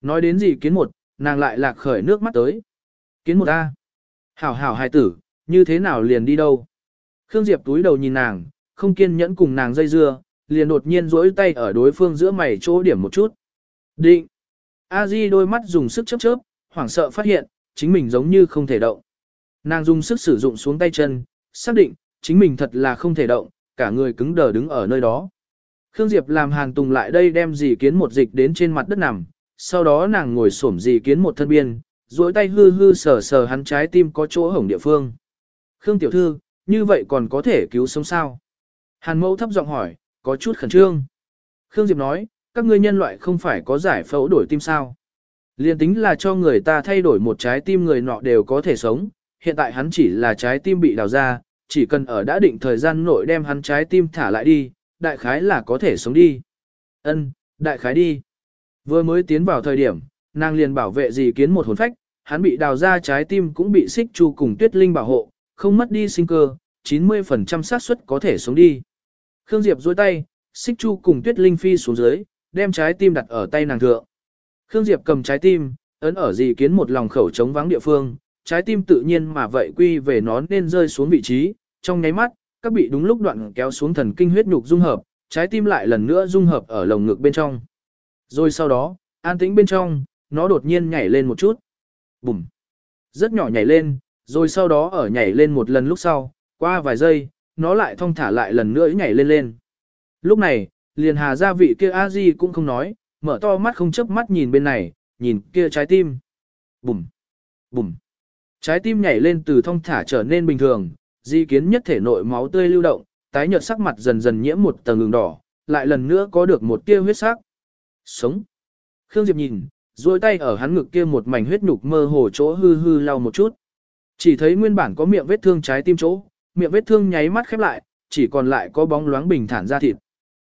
[SPEAKER 1] Nói đến gì kiến một, nàng lại lạc khởi nước mắt tới. Kiến một A. Hảo hảo hài tử, như thế nào liền đi đâu? Khương Diệp túi đầu nhìn nàng, không kiên nhẫn cùng nàng dây dưa, liền đột nhiên duỗi tay ở đối phương giữa mày chỗ điểm một chút. Định. A Di đôi mắt dùng sức chớp chớp, hoảng sợ phát hiện, chính mình giống như không thể động. Nàng dùng sức sử dụng xuống tay chân, xác định, chính mình thật là không thể động, cả người cứng đờ đứng ở nơi đó. Khương Diệp làm hàng Tùng lại đây đem dì kiến một dịch đến trên mặt đất nằm, sau đó nàng ngồi xổm dì kiến một thân biên, duỗi tay hư hư sờ sờ hắn trái tim có chỗ hổng địa phương. Khương Tiểu Thư, như vậy còn có thể cứu sống sao? Hàn Mẫu thấp giọng hỏi, có chút khẩn trương. Khương Diệp nói, các ngươi nhân loại không phải có giải phẫu đổi tim sao? Liên tính là cho người ta thay đổi một trái tim người nọ đều có thể sống, hiện tại hắn chỉ là trái tim bị đào ra, chỉ cần ở đã định thời gian nội đem hắn trái tim thả lại đi, đại khái là có thể sống đi. Ân, đại khái đi. Vừa mới tiến vào thời điểm, nàng liền bảo vệ gì kiến một hồn phách, hắn bị đào ra trái tim cũng bị xích chu cùng tuyết linh bảo hộ, không mất đi sinh cơ, 90% xác suất có thể sống đi. Khương Diệp duỗi tay, xích chu cùng tuyết linh phi xuống dưới, đem trái tim đặt ở tay nàng thượng. Khương Diệp cầm trái tim, ấn ở gì kiến một lòng khẩu chống vắng địa phương, trái tim tự nhiên mà vậy quy về nó nên rơi xuống vị trí, trong nháy mắt, các bị đúng lúc đoạn kéo xuống thần kinh huyết nhục dung hợp, trái tim lại lần nữa dung hợp ở lồng ngực bên trong. Rồi sau đó, an tĩnh bên trong, nó đột nhiên nhảy lên một chút. Bùm. Rất nhỏ nhảy lên, rồi sau đó ở nhảy lên một lần lúc sau, qua vài giây, nó lại thong thả lại lần nữa nhảy lên lên. Lúc này, liền hà gia vị kia a di cũng không nói, mở to mắt không chớp mắt nhìn bên này, nhìn kia trái tim. Bùm. Bùm. Trái tim nhảy lên từ thong thả trở nên bình thường, di kiến nhất thể nội máu tươi lưu động, tái nhợt sắc mặt dần dần nhiễm một tầng ngừng đỏ, lại lần nữa có được một tia huyết sắc. Sống. Khương Diệp nhìn, duỗi tay ở hắn ngực kia một mảnh huyết nhục mơ hồ chỗ hư hư lau một chút. Chỉ thấy nguyên bản có miệng vết thương trái tim chỗ, miệng vết thương nháy mắt khép lại, chỉ còn lại có bóng loáng bình thản da thịt.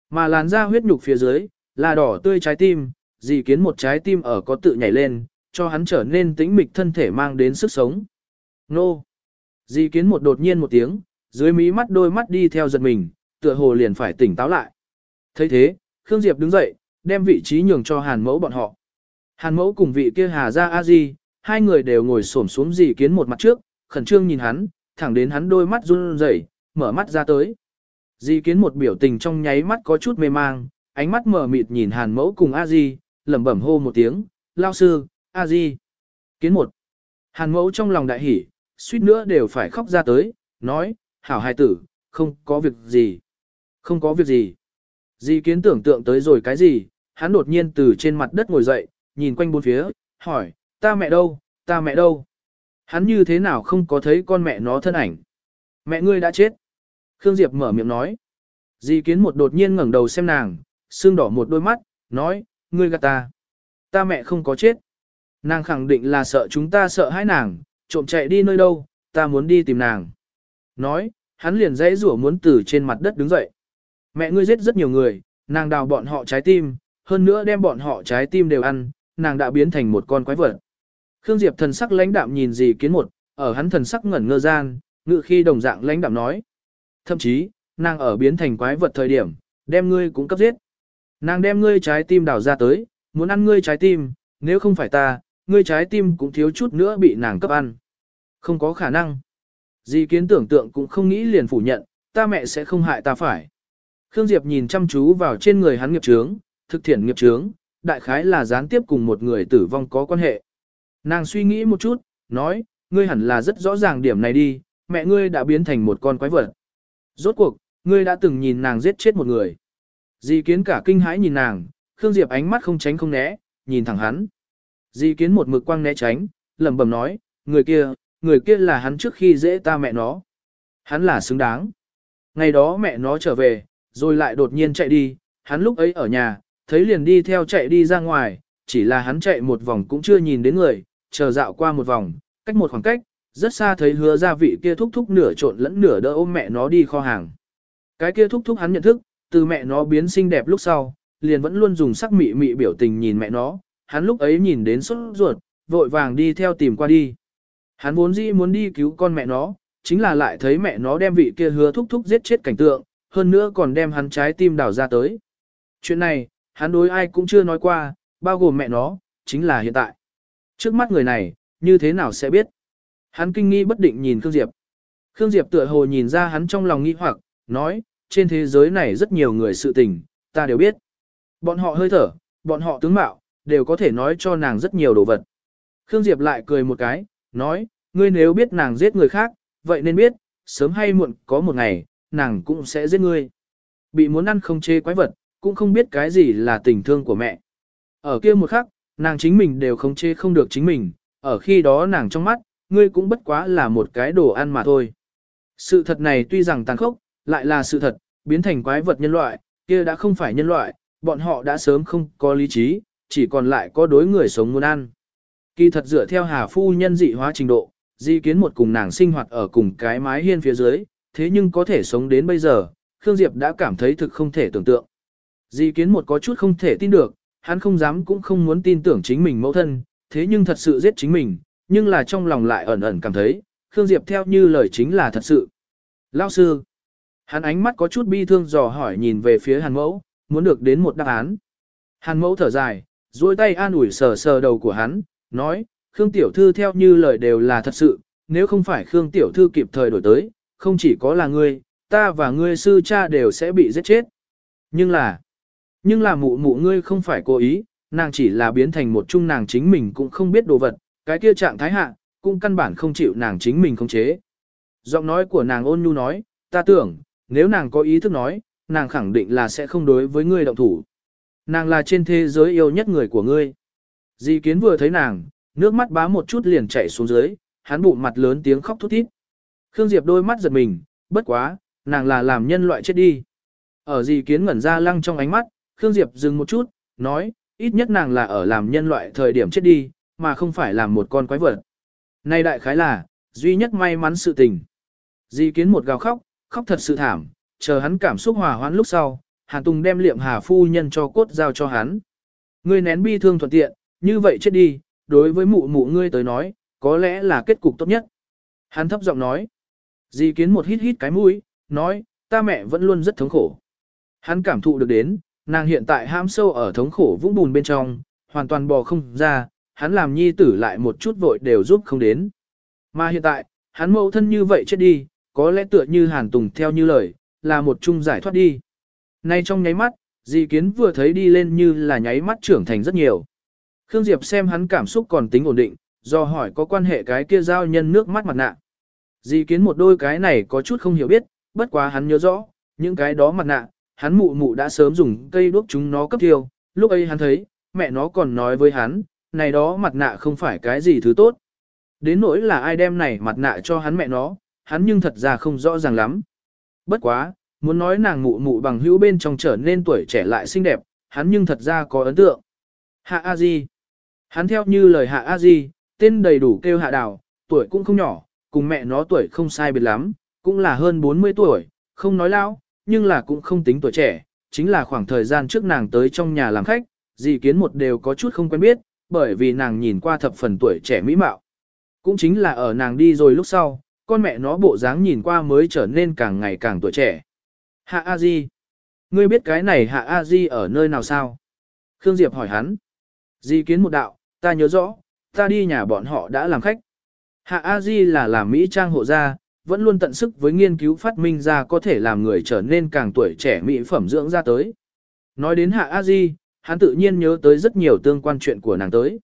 [SPEAKER 1] Mà làn da huyết nhục phía dưới, là đỏ tươi trái tim, dị kiến một trái tim ở có tự nhảy lên, cho hắn trở nên tĩnh mịch thân thể mang đến sức sống. Nô! Dị kiến một đột nhiên một tiếng, dưới mí mắt đôi mắt đi theo giật mình, tựa hồ liền phải tỉnh táo lại. thấy thế, Khương Diệp đứng dậy, đem vị trí nhường cho hàn mẫu bọn họ. Hàn mẫu cùng vị kia hà ra a di, hai người đều ngồi xổm xuống dì kiến một mặt trước, khẩn trương nhìn hắn, thẳng đến hắn đôi mắt run rẩy, mở mắt ra tới. Dì kiến một biểu tình trong nháy mắt có chút mê mang, ánh mắt mở mịt nhìn hàn mẫu cùng a di, lẩm bẩm hô một tiếng, lao sư, a di. Kiến một. Hàn mẫu trong lòng đại hỉ, suýt nữa đều phải khóc ra tới, nói, hảo hài tử, không có việc gì. Không có việc gì. Di kiến tưởng tượng tới rồi cái gì, hắn đột nhiên từ trên mặt đất ngồi dậy, nhìn quanh bốn phía, hỏi, ta mẹ đâu, ta mẹ đâu. Hắn như thế nào không có thấy con mẹ nó thân ảnh. Mẹ ngươi đã chết. Khương Diệp mở miệng nói. Di kiến một đột nhiên ngẩng đầu xem nàng, xương đỏ một đôi mắt, nói, ngươi gạt ta. Ta mẹ không có chết. Nàng khẳng định là sợ chúng ta sợ hãi nàng, trộm chạy đi nơi đâu, ta muốn đi tìm nàng. Nói, hắn liền dãy rủa muốn từ trên mặt đất đứng dậy. Mẹ ngươi giết rất nhiều người, nàng đào bọn họ trái tim, hơn nữa đem bọn họ trái tim đều ăn, nàng đã biến thành một con quái vật. Khương Diệp thần sắc lãnh đạm nhìn gì kiến một, ở hắn thần sắc ngẩn ngơ gian, ngự khi đồng dạng lãnh đạm nói. Thậm chí, nàng ở biến thành quái vật thời điểm, đem ngươi cũng cấp giết. Nàng đem ngươi trái tim đào ra tới, muốn ăn ngươi trái tim, nếu không phải ta, ngươi trái tim cũng thiếu chút nữa bị nàng cấp ăn. Không có khả năng. Di kiến tưởng tượng cũng không nghĩ liền phủ nhận, ta mẹ sẽ không hại ta phải. Khương Diệp nhìn chăm chú vào trên người hắn nghiệp trướng, thực thiện nghiệp trướng, đại khái là gián tiếp cùng một người tử vong có quan hệ. Nàng suy nghĩ một chút, nói, ngươi hẳn là rất rõ ràng điểm này đi, mẹ ngươi đã biến thành một con quái vật. Rốt cuộc, ngươi đã từng nhìn nàng giết chết một người. Di kiến cả kinh hãi nhìn nàng, Khương Diệp ánh mắt không tránh không né, nhìn thẳng hắn. Di kiến một mực quang né tránh, lẩm bẩm nói, người kia, người kia là hắn trước khi dễ ta mẹ nó. Hắn là xứng đáng. Ngày đó mẹ nó trở về, rồi lại đột nhiên chạy đi, hắn lúc ấy ở nhà, thấy liền đi theo chạy đi ra ngoài, chỉ là hắn chạy một vòng cũng chưa nhìn đến người, chờ dạo qua một vòng, cách một khoảng cách, rất xa thấy hứa gia vị kia thúc thúc nửa trộn lẫn nửa đỡ ôm mẹ nó đi kho hàng. Cái kia thúc thúc hắn nhận thức, từ mẹ nó biến xinh đẹp lúc sau, liền vẫn luôn dùng sắc mị mị biểu tình nhìn mẹ nó, hắn lúc ấy nhìn đến sốt ruột, vội vàng đi theo tìm qua đi. Hắn vốn dĩ muốn đi cứu con mẹ nó, chính là lại thấy mẹ nó đem vị kia hứa thúc thúc giết chết cảnh tượng, hơn nữa còn đem hắn trái tim đào ra tới. Chuyện này, hắn đối ai cũng chưa nói qua, bao gồm mẹ nó, chính là hiện tại. Trước mắt người này, như thế nào sẽ biết? Hắn kinh nghi bất định nhìn Khương Diệp. Khương Diệp tựa hồ nhìn ra hắn trong lòng nghi hoặc, nói, trên thế giới này rất nhiều người sự tình, ta đều biết. Bọn họ hơi thở, bọn họ tướng mạo, đều có thể nói cho nàng rất nhiều đồ vật. Khương Diệp lại cười một cái, nói, ngươi nếu biết nàng giết người khác, vậy nên biết, sớm hay muộn có một ngày, nàng cũng sẽ giết ngươi. Bị muốn ăn không chê quái vật, cũng không biết cái gì là tình thương của mẹ. Ở kia một khắc, nàng chính mình đều không chê không được chính mình, ở khi đó nàng trong mắt, ngươi cũng bất quá là một cái đồ ăn mà thôi. Sự thật này tuy rằng tàn khốc, lại là sự thật, biến thành quái vật nhân loại, kia đã không phải nhân loại, bọn họ đã sớm không có lý trí, chỉ còn lại có đối người sống muốn ăn. Kỳ thật dựa theo Hà Phu nhân dị hóa trình độ, di kiến một cùng nàng sinh hoạt ở cùng cái mái hiên phía dưới, thế nhưng có thể sống đến bây giờ, Khương Diệp đã cảm thấy thực không thể tưởng tượng. Di kiến một có chút không thể tin được, hắn không dám cũng không muốn tin tưởng chính mình mẫu thân, thế nhưng thật sự giết chính mình, nhưng là trong lòng lại ẩn ẩn cảm thấy, Khương Diệp theo như lời chính là thật sự. Lao sư, hắn ánh mắt có chút bi thương dò hỏi nhìn về phía hàn mẫu, muốn được đến một đáp án. Hàn mẫu thở dài, duỗi tay an ủi sờ sờ đầu của hắn, nói, Khương Tiểu Thư theo như lời đều là thật sự, nếu không phải Khương Tiểu Thư kịp thời đổi tới, không chỉ có là ngươi, ta và ngươi sư cha đều sẽ bị giết chết. Nhưng là, nhưng là mụ mụ ngươi không phải cố ý, nàng chỉ là biến thành một chung nàng chính mình cũng không biết đồ vật, cái kia trạng thái hạ, cũng căn bản không chịu nàng chính mình khống chế. Giọng nói của nàng ôn nhu nói, ta tưởng, nếu nàng có ý thức nói, nàng khẳng định là sẽ không đối với ngươi động thủ. Nàng là trên thế giới yêu nhất người của ngươi. Di kiến vừa thấy nàng, nước mắt bá một chút liền chảy xuống dưới, hắn bụng mặt lớn tiếng khóc thút thít. Khương Diệp đôi mắt giật mình, bất quá, nàng là làm nhân loại chết đi. Ở di kiến ngẩn ra lăng trong ánh mắt, Khương Diệp dừng một chút, nói, ít nhất nàng là ở làm nhân loại thời điểm chết đi, mà không phải làm một con quái vật. Nay đại khái là, duy nhất may mắn sự tình. Di kiến một gào khóc, khóc thật sự thảm, chờ hắn cảm xúc hòa hoãn lúc sau, Hàn Tùng đem liệm hà phu nhân cho cốt giao cho hắn. Ngươi nén bi thương thuận tiện, như vậy chết đi, đối với mụ mụ ngươi tới nói, có lẽ là kết cục tốt nhất. Hắn thấp giọng nói. Di kiến một hít hít cái mũi, nói, ta mẹ vẫn luôn rất thống khổ. Hắn cảm thụ được đến, nàng hiện tại ham sâu ở thống khổ vũng bùn bên trong, hoàn toàn bò không ra, hắn làm nhi tử lại một chút vội đều giúp không đến. Mà hiện tại, hắn mẫu thân như vậy chết đi, có lẽ tựa như Hàn Tùng theo như lời, là một chung giải thoát đi. Nay trong nháy mắt, Di Kiến vừa thấy đi lên như là nháy mắt trưởng thành rất nhiều. Khương Diệp xem hắn cảm xúc còn tính ổn định, do hỏi có quan hệ cái kia giao nhân nước mắt mặt nạ. Di Kiến một đôi cái này có chút không hiểu biết, bất quá hắn nhớ rõ, những cái đó mặt nạ, hắn mụ mụ đã sớm dùng cây đuốc chúng nó cấp tiêu, lúc ấy hắn thấy, mẹ nó còn nói với hắn, này đó mặt nạ không phải cái gì thứ tốt. Đến nỗi là ai đem này mặt nạ cho hắn mẹ nó, hắn nhưng thật ra không rõ ràng lắm. Bất quá, muốn nói nàng mụ mụ bằng hữu bên trong trở nên tuổi trẻ lại xinh đẹp, hắn nhưng thật ra có ấn tượng. Hạ A Di. Hắn theo như lời Hạ A Di, tên đầy đủ kêu Hạ Đào, tuổi cũng không nhỏ, cùng mẹ nó tuổi không sai biệt lắm, cũng là hơn 40 tuổi, không nói lao nhưng là cũng không tính tuổi trẻ, chính là khoảng thời gian trước nàng tới trong nhà làm khách, dì kiến một đều có chút không quen biết, bởi vì nàng nhìn qua thập phần tuổi trẻ mỹ mạo. Cũng chính là ở nàng đi rồi lúc sau, con mẹ nó bộ dáng nhìn qua mới trở nên càng ngày càng tuổi trẻ. Hạ A Di, ngươi biết cái này Hạ A Di ở nơi nào sao? Khương Diệp hỏi hắn. Di kiến một đạo, ta nhớ rõ, ta đi nhà bọn họ đã làm khách. Hạ A Di là làm Mỹ trang hộ gia, vẫn luôn tận sức với nghiên cứu phát minh ra có thể làm người trở nên càng tuổi trẻ mỹ phẩm dưỡng ra tới. Nói đến Hạ A Di, hắn tự nhiên nhớ tới rất nhiều tương quan chuyện của nàng tới.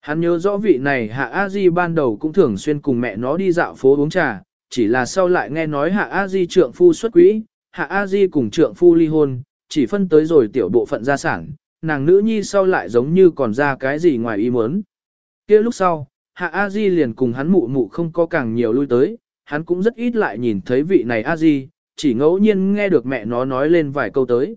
[SPEAKER 1] Hắn nhớ rõ vị này Hạ A Di ban đầu cũng thường xuyên cùng mẹ nó đi dạo phố uống trà, chỉ là sau lại nghe nói Hạ A Di trượng phu xuất quỹ, Hạ A Di cùng trượng phu ly hôn, chỉ phân tới rồi tiểu bộ phận gia sản, nàng nữ nhi sau lại giống như còn ra cái gì ngoài ý muốn. kia lúc sau, Hạ A Di liền cùng hắn mụ mụ không có càng nhiều lui tới, hắn cũng rất ít lại nhìn thấy vị này A Di, chỉ ngẫu nhiên nghe được mẹ nó nói lên vài câu tới.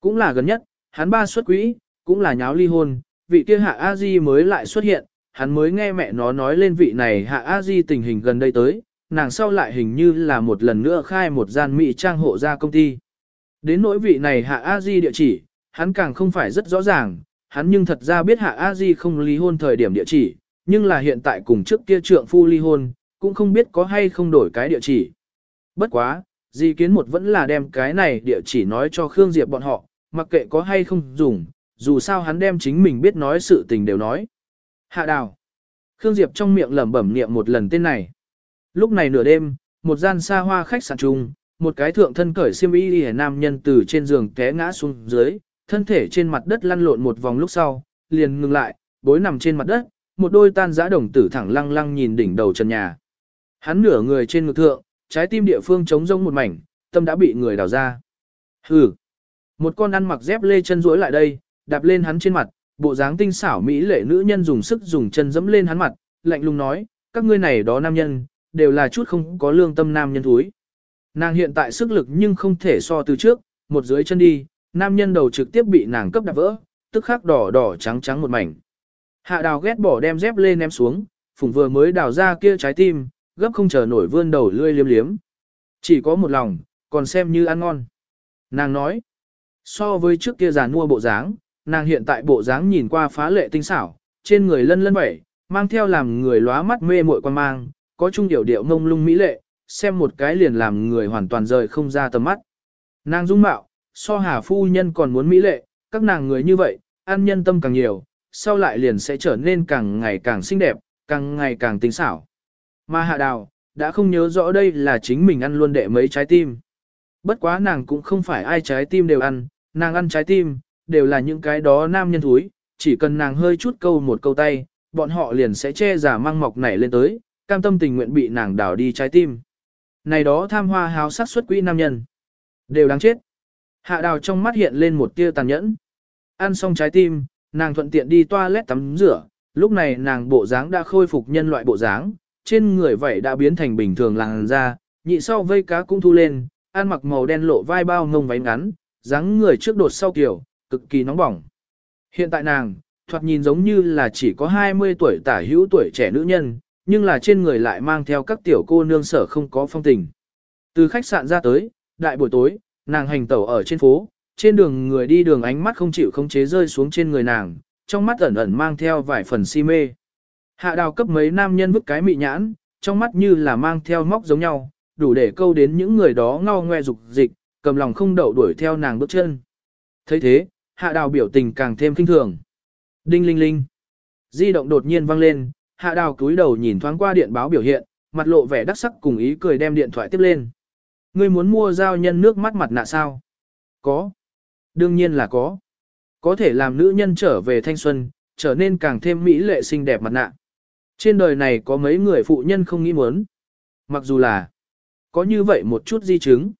[SPEAKER 1] Cũng là gần nhất, hắn ba xuất quỹ, cũng là nháo ly hôn, vị kia Hạ A Di mới lại xuất hiện, hắn mới nghe mẹ nó nói lên vị này Hạ A Di tình hình gần đây tới, nàng sau lại hình như là một lần nữa khai một gian mỹ trang hộ ra công ty. Đến nỗi vị này Hạ A Di địa chỉ, hắn càng không phải rất rõ ràng, hắn nhưng thật ra biết Hạ A Di không ly hôn thời điểm địa chỉ, nhưng là hiện tại cùng trước kia trượng phu ly hôn, cũng không biết có hay không đổi cái địa chỉ. Bất quá, Di Kiến một vẫn là đem cái này địa chỉ nói cho Khương Diệp bọn họ, mặc kệ có hay không dùng, dù sao hắn đem chính mình biết nói sự tình đều nói. Hạ đào. Khương Diệp trong miệng lẩm bẩm niệm một lần tên này. Lúc này nửa đêm, một gian xa hoa khách sạn trung, một cái thượng thân cởi xiêm y y nam nhân từ trên giường té ngã xuống dưới, thân thể trên mặt đất lăn lộn một vòng lúc sau, liền ngừng lại, bối nằm trên mặt đất, một đôi tan giã đồng tử thẳng lăng lăng nhìn đỉnh đầu trần nhà. Hắn nửa người trên ngực thượng, trái tim địa phương trống rông một mảnh, tâm đã bị người đào ra. Hừ. Một con ăn mặc dép lê chân duỗi lại đây, đạp lên hắn trên mặt, bộ dáng tinh xảo mỹ lệ nữ nhân dùng sức dùng chân dẫm lên hắn mặt, lạnh lùng nói, các ngươi này đó nam nhân, đều là chút không có lương tâm nam nhân thúi. Nàng hiện tại sức lực nhưng không thể so từ trước, một dưới chân đi, nam nhân đầu trực tiếp bị nàng cấp đạp vỡ, tức khắc đỏ đỏ trắng trắng một mảnh. Hạ đào ghét bỏ đem dép lê ném xuống, phùng vừa mới đào ra kia trái tim, gấp không chờ nổi vươn đầu lươi liếm liếm. Chỉ có một lòng, còn xem như ăn ngon. Nàng nói, so với trước kia già mua bộ dáng, nàng hiện tại bộ dáng nhìn qua phá lệ tinh xảo, trên người lân lân vẩy, mang theo làm người lóa mắt mê muội quan mang, có trung điệu điệu ngông lung mỹ lệ, xem một cái liền làm người hoàn toàn rời không ra tầm mắt. Nàng dung mạo, so hà phu nhân còn muốn mỹ lệ, các nàng người như vậy, ăn nhân tâm càng nhiều, sau lại liền sẽ trở nên càng ngày càng xinh đẹp, càng ngày càng tinh xảo. Mà hạ đào, đã không nhớ rõ đây là chính mình ăn luôn đệ mấy trái tim. Bất quá nàng cũng không phải ai trái tim đều ăn, nàng ăn trái tim, đều là những cái đó nam nhân thúi, chỉ cần nàng hơi chút câu một câu tay, bọn họ liền sẽ che giả mang mọc nảy lên tới, cam tâm tình nguyện bị nàng đảo đi trái tim. Này đó tham hoa háo sắc xuất quỹ nam nhân, đều đáng chết. Hạ đào trong mắt hiện lên một tia tàn nhẫn. Ăn xong trái tim, nàng thuận tiện đi toilet tắm rửa, lúc này nàng bộ dáng đã khôi phục nhân loại bộ dáng, trên người vậy đã biến thành bình thường làn da, nhị sau vây cá cũng thu lên, ăn mặc màu đen lộ vai bao ngông váy ngắn, dáng người trước đột sau kiểu, cực kỳ nóng bỏng. Hiện tại nàng, thoạt nhìn giống như là chỉ có 20 tuổi tả hữu tuổi trẻ nữ nhân, nhưng là trên người lại mang theo các tiểu cô nương sở không có phong tình. Từ khách sạn ra tới, đại buổi tối, nàng hành tẩu ở trên phố, trên đường người đi đường ánh mắt không chịu không chế rơi xuống trên người nàng, trong mắt ẩn ẩn mang theo vài phần si mê. Hạ đào cấp mấy nam nhân vứt cái mị nhãn, trong mắt như là mang theo móc giống nhau, đủ để câu đến những người đó ngao ngoe dục dịch, cầm lòng không đậu đuổi theo nàng bước chân. thấy thế, hạ đào biểu tình càng thêm kinh thường. Đinh linh linh. Di động đột nhiên vang lên, hạ đào cúi đầu nhìn thoáng qua điện báo biểu hiện, mặt lộ vẻ đắc sắc cùng ý cười đem điện thoại tiếp lên. Ngươi muốn mua giao nhân nước mắt mặt nạ sao? Có. Đương nhiên là có. Có thể làm nữ nhân trở về thanh xuân, trở nên càng thêm mỹ lệ xinh đẹp mặt nạ. Trên đời này có mấy người phụ nhân không nghĩ muốn. Mặc dù là có như vậy một chút di chứng.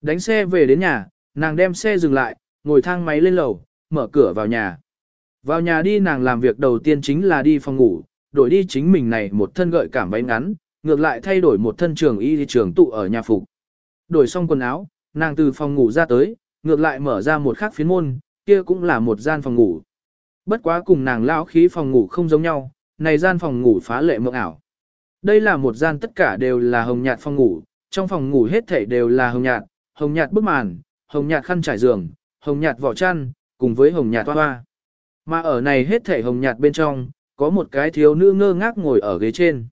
[SPEAKER 1] Đánh xe về đến nhà, nàng đem xe dừng lại, ngồi thang máy lên lầu, mở cửa vào nhà. Vào nhà đi nàng làm việc đầu tiên chính là đi phòng ngủ, đổi đi chính mình này một thân gợi cảm váy ngắn, ngược lại thay đổi một thân trường y trường tụ ở nhà phục. Đổi xong quần áo, nàng từ phòng ngủ ra tới, ngược lại mở ra một khác phiến môn, kia cũng là một gian phòng ngủ. Bất quá cùng nàng lão khí phòng ngủ không giống nhau, này gian phòng ngủ phá lệ mộng ảo. Đây là một gian tất cả đều là hồng nhạt phòng ngủ, trong phòng ngủ hết thảy đều là hồng nhạt, hồng nhạt bức màn, hồng nhạt khăn trải giường, hồng nhạt vỏ chăn, cùng với hồng nhạt hoa hoa. Mà ở này hết thảy hồng nhạt bên trong, có một cái thiếu nữ ngơ ngác ngồi ở ghế trên.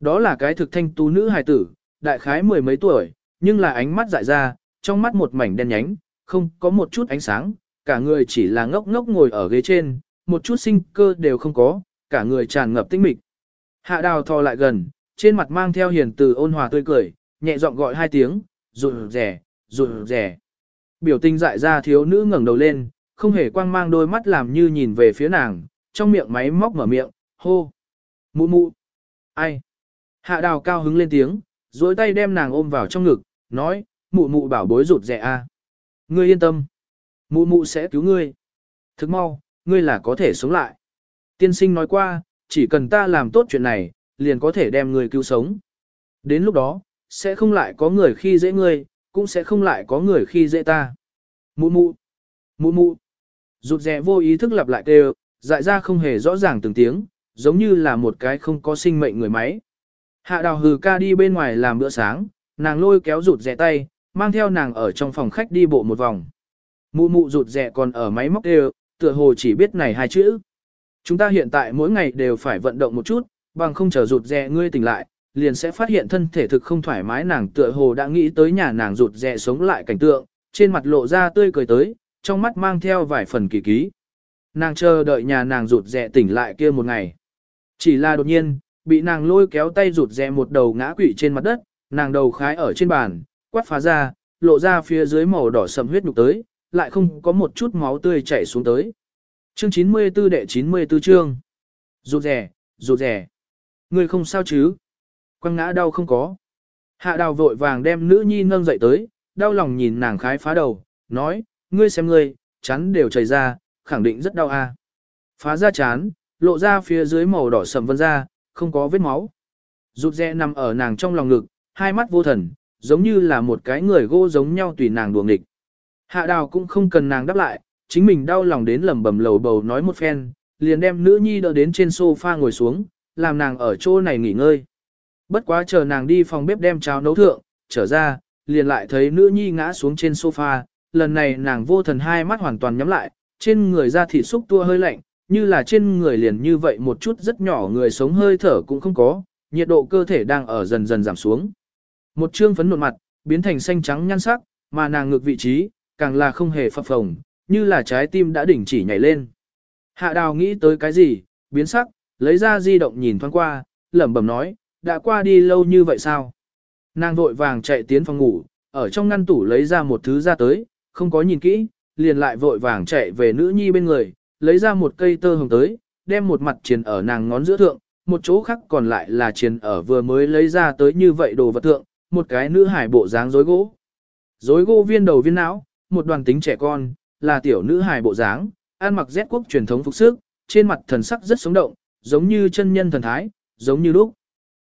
[SPEAKER 1] Đó là cái thực thanh tú nữ hài tử, đại khái mười mấy tuổi, nhưng là ánh mắt dại ra, trong mắt một mảnh đen nhánh, không có một chút ánh sáng, cả người chỉ là ngốc ngốc ngồi ở ghế trên, một chút sinh cơ đều không có, cả người tràn ngập tinh mịch. Hạ đào thò lại gần, trên mặt mang theo hiền từ ôn hòa tươi cười, nhẹ giọng gọi hai tiếng, rụt rẻ, rụt rẻ. Biểu tình dại ra thiếu nữ ngẩng đầu lên, không hề quang mang đôi mắt làm như nhìn về phía nàng, trong miệng máy móc mở miệng, hô. Mụ mụ. Ai? Hạ đào cao hứng lên tiếng, duỗi tay đem nàng ôm vào trong ngực, nói, mụ mụ bảo bối rụt rẻ a. Ngươi yên tâm. Mụ mụ sẽ cứu ngươi. Thức mau, ngươi là có thể sống lại. Tiên sinh nói qua, chỉ cần ta làm tốt chuyện này, liền có thể đem người cứu sống. Đến lúc đó, sẽ không lại có người khi dễ ngươi, cũng sẽ không lại có người khi dễ ta. Mụ mụ, mụ mụ. Rụt rè vô ý thức lặp lại kêu, dại ra không hề rõ ràng từng tiếng, giống như là một cái không có sinh mệnh người máy. Hạ đào hừ ca đi bên ngoài làm bữa sáng, nàng lôi kéo rụt rè tay, mang theo nàng ở trong phòng khách đi bộ một vòng. Mụ mụ rụt rè còn ở máy móc đều, tựa hồ chỉ biết này hai chữ. Chúng ta hiện tại mỗi ngày đều phải vận động một chút, bằng không chờ rụt rè ngươi tỉnh lại, liền sẽ phát hiện thân thể thực không thoải mái nàng tựa hồ đã nghĩ tới nhà nàng rụt rè sống lại cảnh tượng, trên mặt lộ ra tươi cười tới, trong mắt mang theo vài phần kỳ ký. Nàng chờ đợi nhà nàng rụt rè tỉnh lại kia một ngày. Chỉ là đột nhiên, bị nàng lôi kéo tay rụt rè một đầu ngã quỵ trên mặt đất, nàng đầu khái ở trên bàn, quát phá ra, lộ ra phía dưới màu đỏ sầm huyết nhục tới, lại không có một chút máu tươi chảy xuống tới. Chương 94 đệ 94 chương. Rụt rè, rụt rè. Người không sao chứ? Quăng ngã đau không có. Hạ đào vội vàng đem nữ nhi nâng dậy tới, đau lòng nhìn nàng khái phá đầu, nói, ngươi xem ngươi, chán đều chảy ra, khẳng định rất đau a. À. Phá ra chán, lộ ra phía dưới màu đỏ sầm vân ra, không có vết máu. Rụt rè nằm ở nàng trong lòng ngực, hai mắt vô thần, giống như là một cái người gỗ giống nhau tùy nàng đuồng địch. Hạ đào cũng không cần nàng đáp lại, chính mình đau lòng đến lẩm bẩm lầu bầu nói một phen, liền đem nữ nhi đỡ đến trên sofa ngồi xuống, làm nàng ở chỗ này nghỉ ngơi. Bất quá chờ nàng đi phòng bếp đem cháo nấu thượng, trở ra, liền lại thấy nữ nhi ngã xuống trên sofa, lần này nàng vô thần hai mắt hoàn toàn nhắm lại, trên người da thịt xúc tua hơi lạnh, như là trên người liền như vậy một chút rất nhỏ người sống hơi thở cũng không có, nhiệt độ cơ thể đang ở dần dần giảm xuống. Một trương phấn nộn mặt, biến thành xanh trắng nhăn sắc, mà nàng ngược vị trí, càng là không hề phập phồng, như là trái tim đã đỉnh chỉ nhảy lên. Hạ đào nghĩ tới cái gì, biến sắc, lấy ra di động nhìn thoáng qua, lẩm bẩm nói, đã qua đi lâu như vậy sao? Nàng vội vàng chạy tiến phòng ngủ, ở trong ngăn tủ lấy ra một thứ ra tới, không có nhìn kỹ, liền lại vội vàng chạy về nữ nhi bên người, lấy ra một cây tơ hồng tới, đem một mặt triền ở nàng ngón giữa thượng, một chỗ khác còn lại là triền ở vừa mới lấy ra tới như vậy đồ vật thượng, một cái nữ hải bộ dáng rối gỗ. Rối gỗ viên đầu viên não, một đoàn tính trẻ con, là tiểu nữ hài bộ dáng, ăn mặc rét quốc truyền thống phục sức, trên mặt thần sắc rất sống động, giống như chân nhân thần thái, giống như lúc.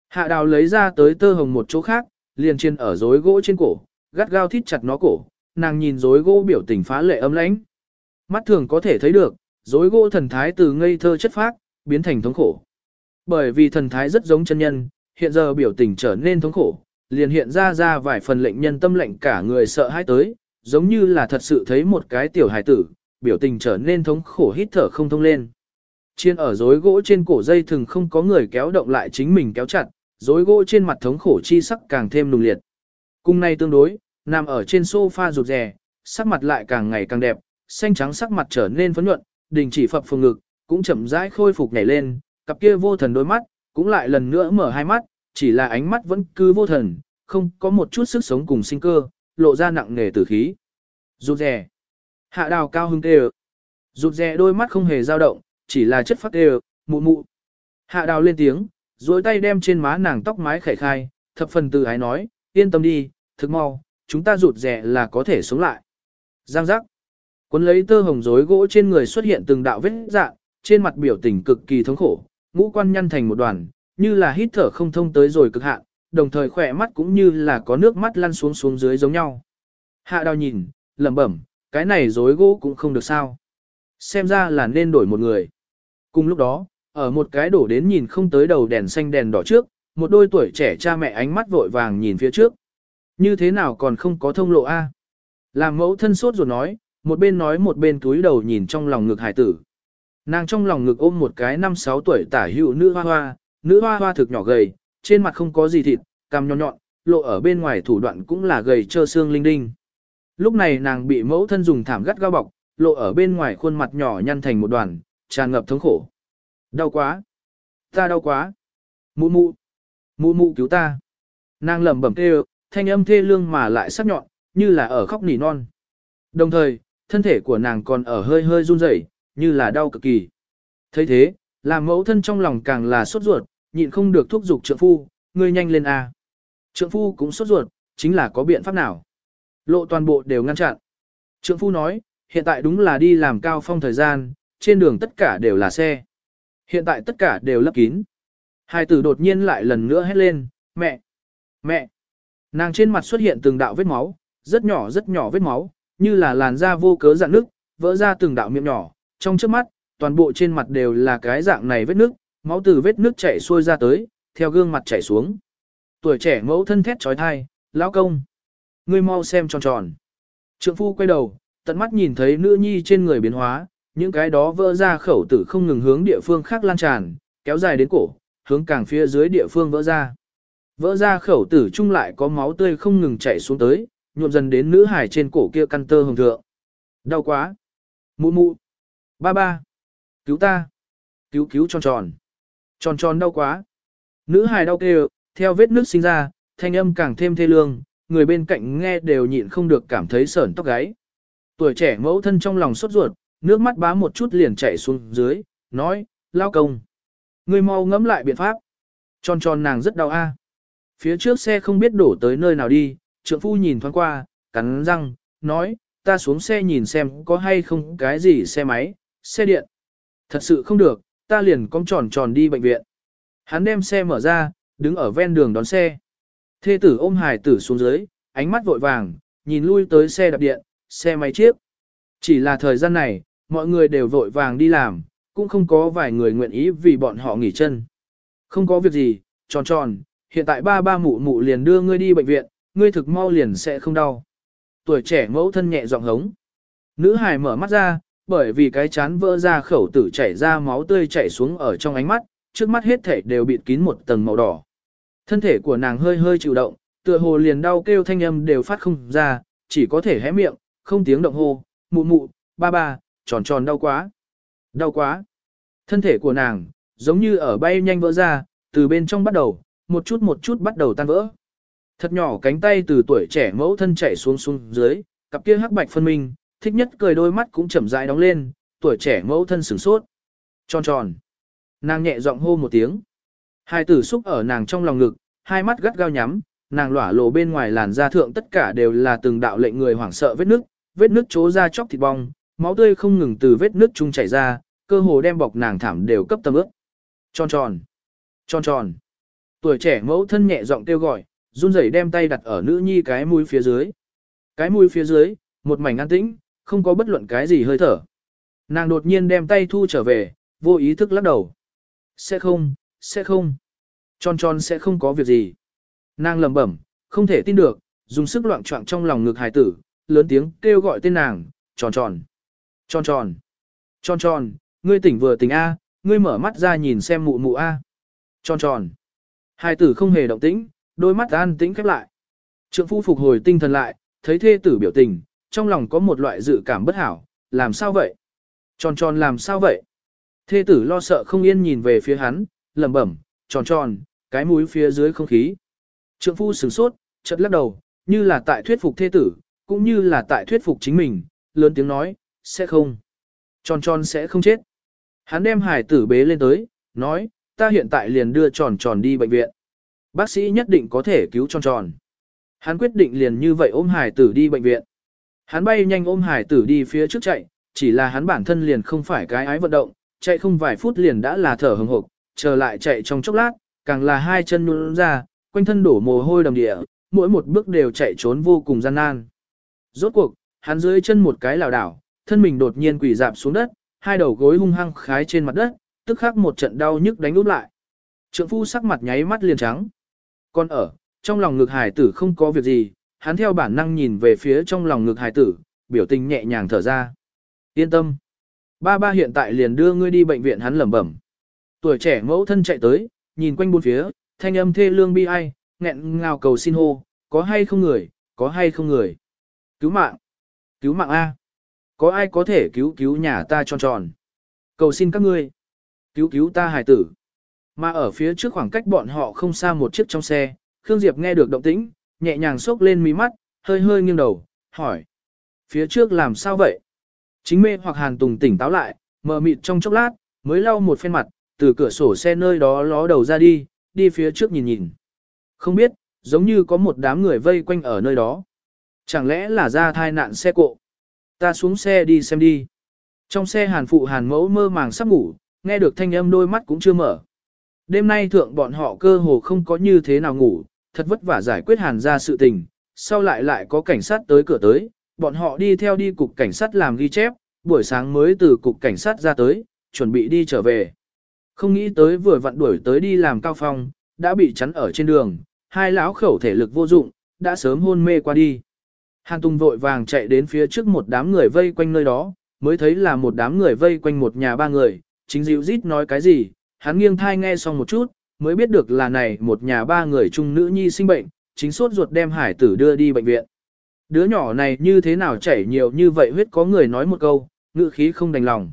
[SPEAKER 1] Hạ đào lấy ra tới tơ hồng một chỗ khác, liền trên ở rối gỗ trên cổ, gắt gao thít chặt nó cổ, nàng nhìn rối gỗ biểu tình phá lệ âm lãnh. Mắt thường có thể thấy được, rối gỗ thần thái từ ngây thơ chất phác, biến thành thống khổ. Bởi vì thần thái rất giống chân nhân, hiện giờ biểu tình trở nên thống khổ, liền hiện ra ra vài phần lệnh nhân tâm lệnh cả người sợ hãi tới, giống như là thật sự thấy một cái tiểu hài tử, biểu tình trở nên thống khổ hít thở không thông lên. Chiên ở rối gỗ trên cổ dây thường không có người kéo động lại chính mình kéo chặt, rối gỗ trên mặt thống khổ chi sắc càng thêm nùng liệt. cùng này tương đối, nằm ở trên sofa rụt rè, sắc mặt lại càng ngày càng đẹp, xanh trắng sắc mặt trở nên phấn nhuận, đình chỉ phập phồng ngực, cũng chậm rãi khôi phục nhảy lên, cặp kia vô thần đôi mắt, cũng lại lần nữa mở hai mắt, chỉ là ánh mắt vẫn cứ vô thần, không có một chút sức sống cùng sinh cơ, lộ ra nặng nề tử khí. Rụt rè. Hạ đào cao hưng tê Rụt rè đôi mắt không hề dao động, chỉ là chất phát tê mụ mụ. Hạ đào lên tiếng, duỗi tay đem trên má nàng tóc mái khải khai, thập phần từ ái nói, yên tâm đi, thực mau, chúng ta rụt rè là có thể sống lại. Giang giác. Cuốn lấy tơ hồng rối gỗ trên người xuất hiện từng đạo vết dạng, trên mặt biểu tình cực kỳ thống khổ, ngũ quan nhăn thành một đoàn, như là hít thở không thông tới rồi cực hạn, đồng thời khỏe mắt cũng như là có nước mắt lăn xuống xuống dưới giống nhau. Hạ đào nhìn, lẩm bẩm, cái này dối gỗ cũng không được sao. Xem ra là nên đổi một người. Cùng lúc đó, ở một cái đổ đến nhìn không tới đầu đèn xanh đèn đỏ trước, một đôi tuổi trẻ cha mẹ ánh mắt vội vàng nhìn phía trước. Như thế nào còn không có thông lộ A? Làm mẫu thân sốt ruột nói, một bên nói một bên túi đầu nhìn trong lòng ngực hải tử. Nàng trong lòng ngực ôm một cái năm sáu tuổi tả hữu nữ hoa hoa, nữ hoa hoa thực nhỏ gầy, trên mặt không có gì thịt, cằm nhọn nhọn, lộ ở bên ngoài thủ đoạn cũng là gầy trơ xương linh đinh. Lúc này nàng bị mẫu thân dùng thảm gắt gao bọc, lộ ở bên ngoài khuôn mặt nhỏ nhăn thành một đoàn, tràn ngập thống khổ. Đau quá! Ta đau quá! Mụ mụ! Mụ mụ cứu ta! Nàng lẩm bẩm kêu, thanh âm thê lương mà lại sắc nhọn, như là ở khóc nỉ non. Đồng thời, thân thể của nàng còn ở hơi hơi run rẩy, như là đau cực kỳ. thấy thế, làm mẫu thân trong lòng càng là sốt ruột, nhịn không được thúc giục trượng phu, ngươi nhanh lên a. Trượng phu cũng sốt ruột, chính là có biện pháp nào. Lộ toàn bộ đều ngăn chặn. Trượng phu nói, hiện tại đúng là đi làm cao phong thời gian, trên đường tất cả đều là xe. Hiện tại tất cả đều lấp kín. Hai tử đột nhiên lại lần nữa hét lên, mẹ, mẹ. Nàng trên mặt xuất hiện từng đạo vết máu, rất nhỏ rất nhỏ vết máu, như là làn da vô cớ dạn nước, vỡ ra từng đạo miệng nhỏ, trong trước mắt, toàn bộ trên mặt đều là cái dạng này vết nước, máu từ vết nước chảy xuôi ra tới, theo gương mặt chảy xuống. Tuổi trẻ mẫu thân thét trói thai, lão công. Ngươi mau xem tròn tròn. Trượng phu quay đầu, tận mắt nhìn thấy nữ nhi trên người biến hóa, những cái đó vỡ ra khẩu tử không ngừng hướng địa phương khác lan tràn, kéo dài đến cổ, hướng càng phía dưới địa phương vỡ ra. Vỡ ra khẩu tử chung lại có máu tươi không ngừng chảy xuống tới, nhuộm dần đến nữ hải trên cổ kia căn tơ hồng thượng. Đau quá. Mụ mụ. Ba ba. Cứu ta. Cứu cứu tròn tròn. Tròn tròn đau quá. Nữ hài đau kêu, theo vết nước sinh ra, thanh âm càng thêm thê lương, người bên cạnh nghe đều nhịn không được cảm thấy sởn tóc gáy. Tuổi trẻ mẫu thân trong lòng sốt ruột, nước mắt bá một chút liền chảy xuống dưới, nói, lao công. Người mau ngẫm lại biện pháp. Tròn tròn nàng rất đau a. Phía trước xe không biết đổ tới nơi nào đi, trượng phu nhìn thoáng qua, cắn răng, nói, ta xuống xe nhìn xem có hay không cái gì xe máy, xe điện. Thật sự không được, ta liền cong tròn tròn đi bệnh viện. Hắn đem xe mở ra, đứng ở ven đường đón xe. Thê tử ôm hài tử xuống dưới, ánh mắt vội vàng, nhìn lui tới xe đạp điện, xe máy chiếc. Chỉ là thời gian này, mọi người đều vội vàng đi làm, cũng không có vài người nguyện ý vì bọn họ nghỉ chân. Không có việc gì, tròn tròn, hiện tại ba ba mụ mụ liền đưa ngươi đi bệnh viện, ngươi thực mau liền sẽ không đau. Tuổi trẻ mẫu thân nhẹ giọng hống. Nữ hài mở mắt ra, bởi vì cái chán vỡ ra khẩu tử chảy ra máu tươi chảy xuống ở trong ánh mắt, trước mắt hết thể đều bịt kín một tầng màu đỏ. Thân thể của nàng hơi hơi chịu động, tựa hồ liền đau kêu thanh âm đều phát không ra, chỉ có thể hé miệng, không tiếng động hô, mụ mụ, ba ba, tròn tròn đau quá. Đau quá. Thân thể của nàng, giống như ở bay nhanh vỡ ra, từ bên trong bắt đầu, một chút một chút bắt đầu tan vỡ. Thật nhỏ cánh tay từ tuổi trẻ mẫu thân chạy xuống xuống dưới, cặp kia hắc bạch phân minh, thích nhất cười đôi mắt cũng chậm rãi đóng lên, tuổi trẻ mẫu thân sửng sốt. Tròn tròn. Nàng nhẹ giọng hô một tiếng. Hai tử xúc ở nàng trong lòng ngực, hai mắt gắt gao nhắm, nàng lỏa lộ bên ngoài làn da thượng tất cả đều là từng đạo lệnh người hoảng sợ vết nước, vết nước chố ra chóc thịt bong, máu tươi không ngừng từ vết nước chung chảy ra, cơ hồ đem bọc nàng thảm đều cấp tâm ướt. Tròn tròn. Tròn tròn. Tuổi trẻ mẫu thân nhẹ giọng kêu gọi, run rẩy đem tay đặt ở nữ nhi cái mũi phía dưới. Cái mũi phía dưới, một mảnh an tĩnh, không có bất luận cái gì hơi thở. Nàng đột nhiên đem tay thu trở về, vô ý thức lắc đầu. Sẽ không, sẽ không. Tròn tròn sẽ không có việc gì. Nàng lẩm bẩm, không thể tin được, dùng sức loạn trọng trong lòng ngực hài tử, lớn tiếng kêu gọi tên nàng, tròn tròn. Tròn tròn. Tròn tròn, ngươi tỉnh vừa tỉnh A, ngươi mở mắt ra nhìn xem mụ mụ A. Tròn tròn. Hài tử không hề động tĩnh, đôi mắt an tĩnh khép lại. Trượng phu phục hồi tinh thần lại, thấy thê tử biểu tình, trong lòng có một loại dự cảm bất hảo, làm sao vậy? Tròn tròn làm sao vậy? Thê tử lo sợ không yên nhìn về phía hắn, lẩm bẩm, tròn tròn, cái mũi phía dưới không khí. Trượng phu sửng sốt, chợt lắc đầu, như là tại thuyết phục thê tử, cũng như là tại thuyết phục chính mình, lớn tiếng nói, sẽ không. Tròn tròn sẽ không chết. Hắn đem hải tử bế lên tới, nói, ta hiện tại liền đưa tròn tròn đi bệnh viện. Bác sĩ nhất định có thể cứu tròn tròn. Hắn quyết định liền như vậy ôm hải tử đi bệnh viện. Hắn bay nhanh ôm hải tử đi phía trước chạy, chỉ là hắn bản thân liền không phải cái ái vận động, chạy không vài phút liền đã là thở hừng hực, trở lại chạy trong chốc lát, càng là hai chân nhún ra, quanh thân đổ mồ hôi đầm địa, mỗi một bước đều chạy trốn vô cùng gian nan. Rốt cuộc, hắn dưới chân một cái lảo đảo, thân mình đột nhiên quỳ dạp xuống đất, hai đầu gối hung hăng khái trên mặt đất, tức khắc một trận đau nhức đánh úp lại. Trượng phu sắc mặt nháy mắt liền trắng. Con ở, trong lòng ngực hải tử không có việc gì, hắn theo bản năng nhìn về phía trong lòng ngực hải tử, biểu tình nhẹ nhàng thở ra. Yên tâm. Ba ba hiện tại liền đưa ngươi đi bệnh viện hắn lẩm bẩm. Tuổi trẻ mẫu thân chạy tới, nhìn quanh bốn phía, thanh âm thê lương bi ai, nghẹn ngào cầu xin hô, có hay không người, có hay không người. Cứu mạng. Cứu mạng A. Có ai có thể cứu cứu nhà ta tròn tròn. Cầu xin các ngươi. Cứu cứu ta hài tử. Mà ở phía trước khoảng cách bọn họ không xa một chiếc trong xe, Khương Diệp nghe được động tĩnh, nhẹ nhàng xốc lên mí mắt, hơi hơi nghiêng đầu, hỏi. Phía trước làm sao vậy? Chính mê hoặc Hàn Tùng tỉnh táo lại, mờ mịt trong chốc lát, mới lau một phen mặt, từ cửa sổ xe nơi đó ló đầu ra đi, đi phía trước nhìn nhìn. Không biết, giống như có một đám người vây quanh ở nơi đó. Chẳng lẽ là ra thai nạn xe cộ? Ta xuống xe đi xem đi. Trong xe hàn phụ hàn mẫu mơ màng sắp ngủ, nghe được thanh âm đôi mắt cũng chưa mở. Đêm nay thượng bọn họ cơ hồ không có như thế nào ngủ, thật vất vả giải quyết hàn ra sự tình, sau lại lại có cảnh sát tới cửa tới, bọn họ đi theo đi cục cảnh sát làm ghi chép, buổi sáng mới từ cục cảnh sát ra tới, chuẩn bị đi trở về. Không nghĩ tới vừa vặn đuổi tới đi làm cao phong, đã bị chắn ở trên đường, hai lão khẩu thể lực vô dụng, đã sớm hôn mê qua đi. Hàn Tùng vội vàng chạy đến phía trước một đám người vây quanh nơi đó, mới thấy là một đám người vây quanh một nhà ba người, chính dịu rít nói cái gì, hắn nghiêng thai nghe xong một chút, mới biết được là này một nhà ba người chung nữ nhi sinh bệnh, chính sốt ruột đem hải tử đưa đi bệnh viện. Đứa nhỏ này như thế nào chảy nhiều như vậy huyết có người nói một câu, ngữ khí không đành lòng.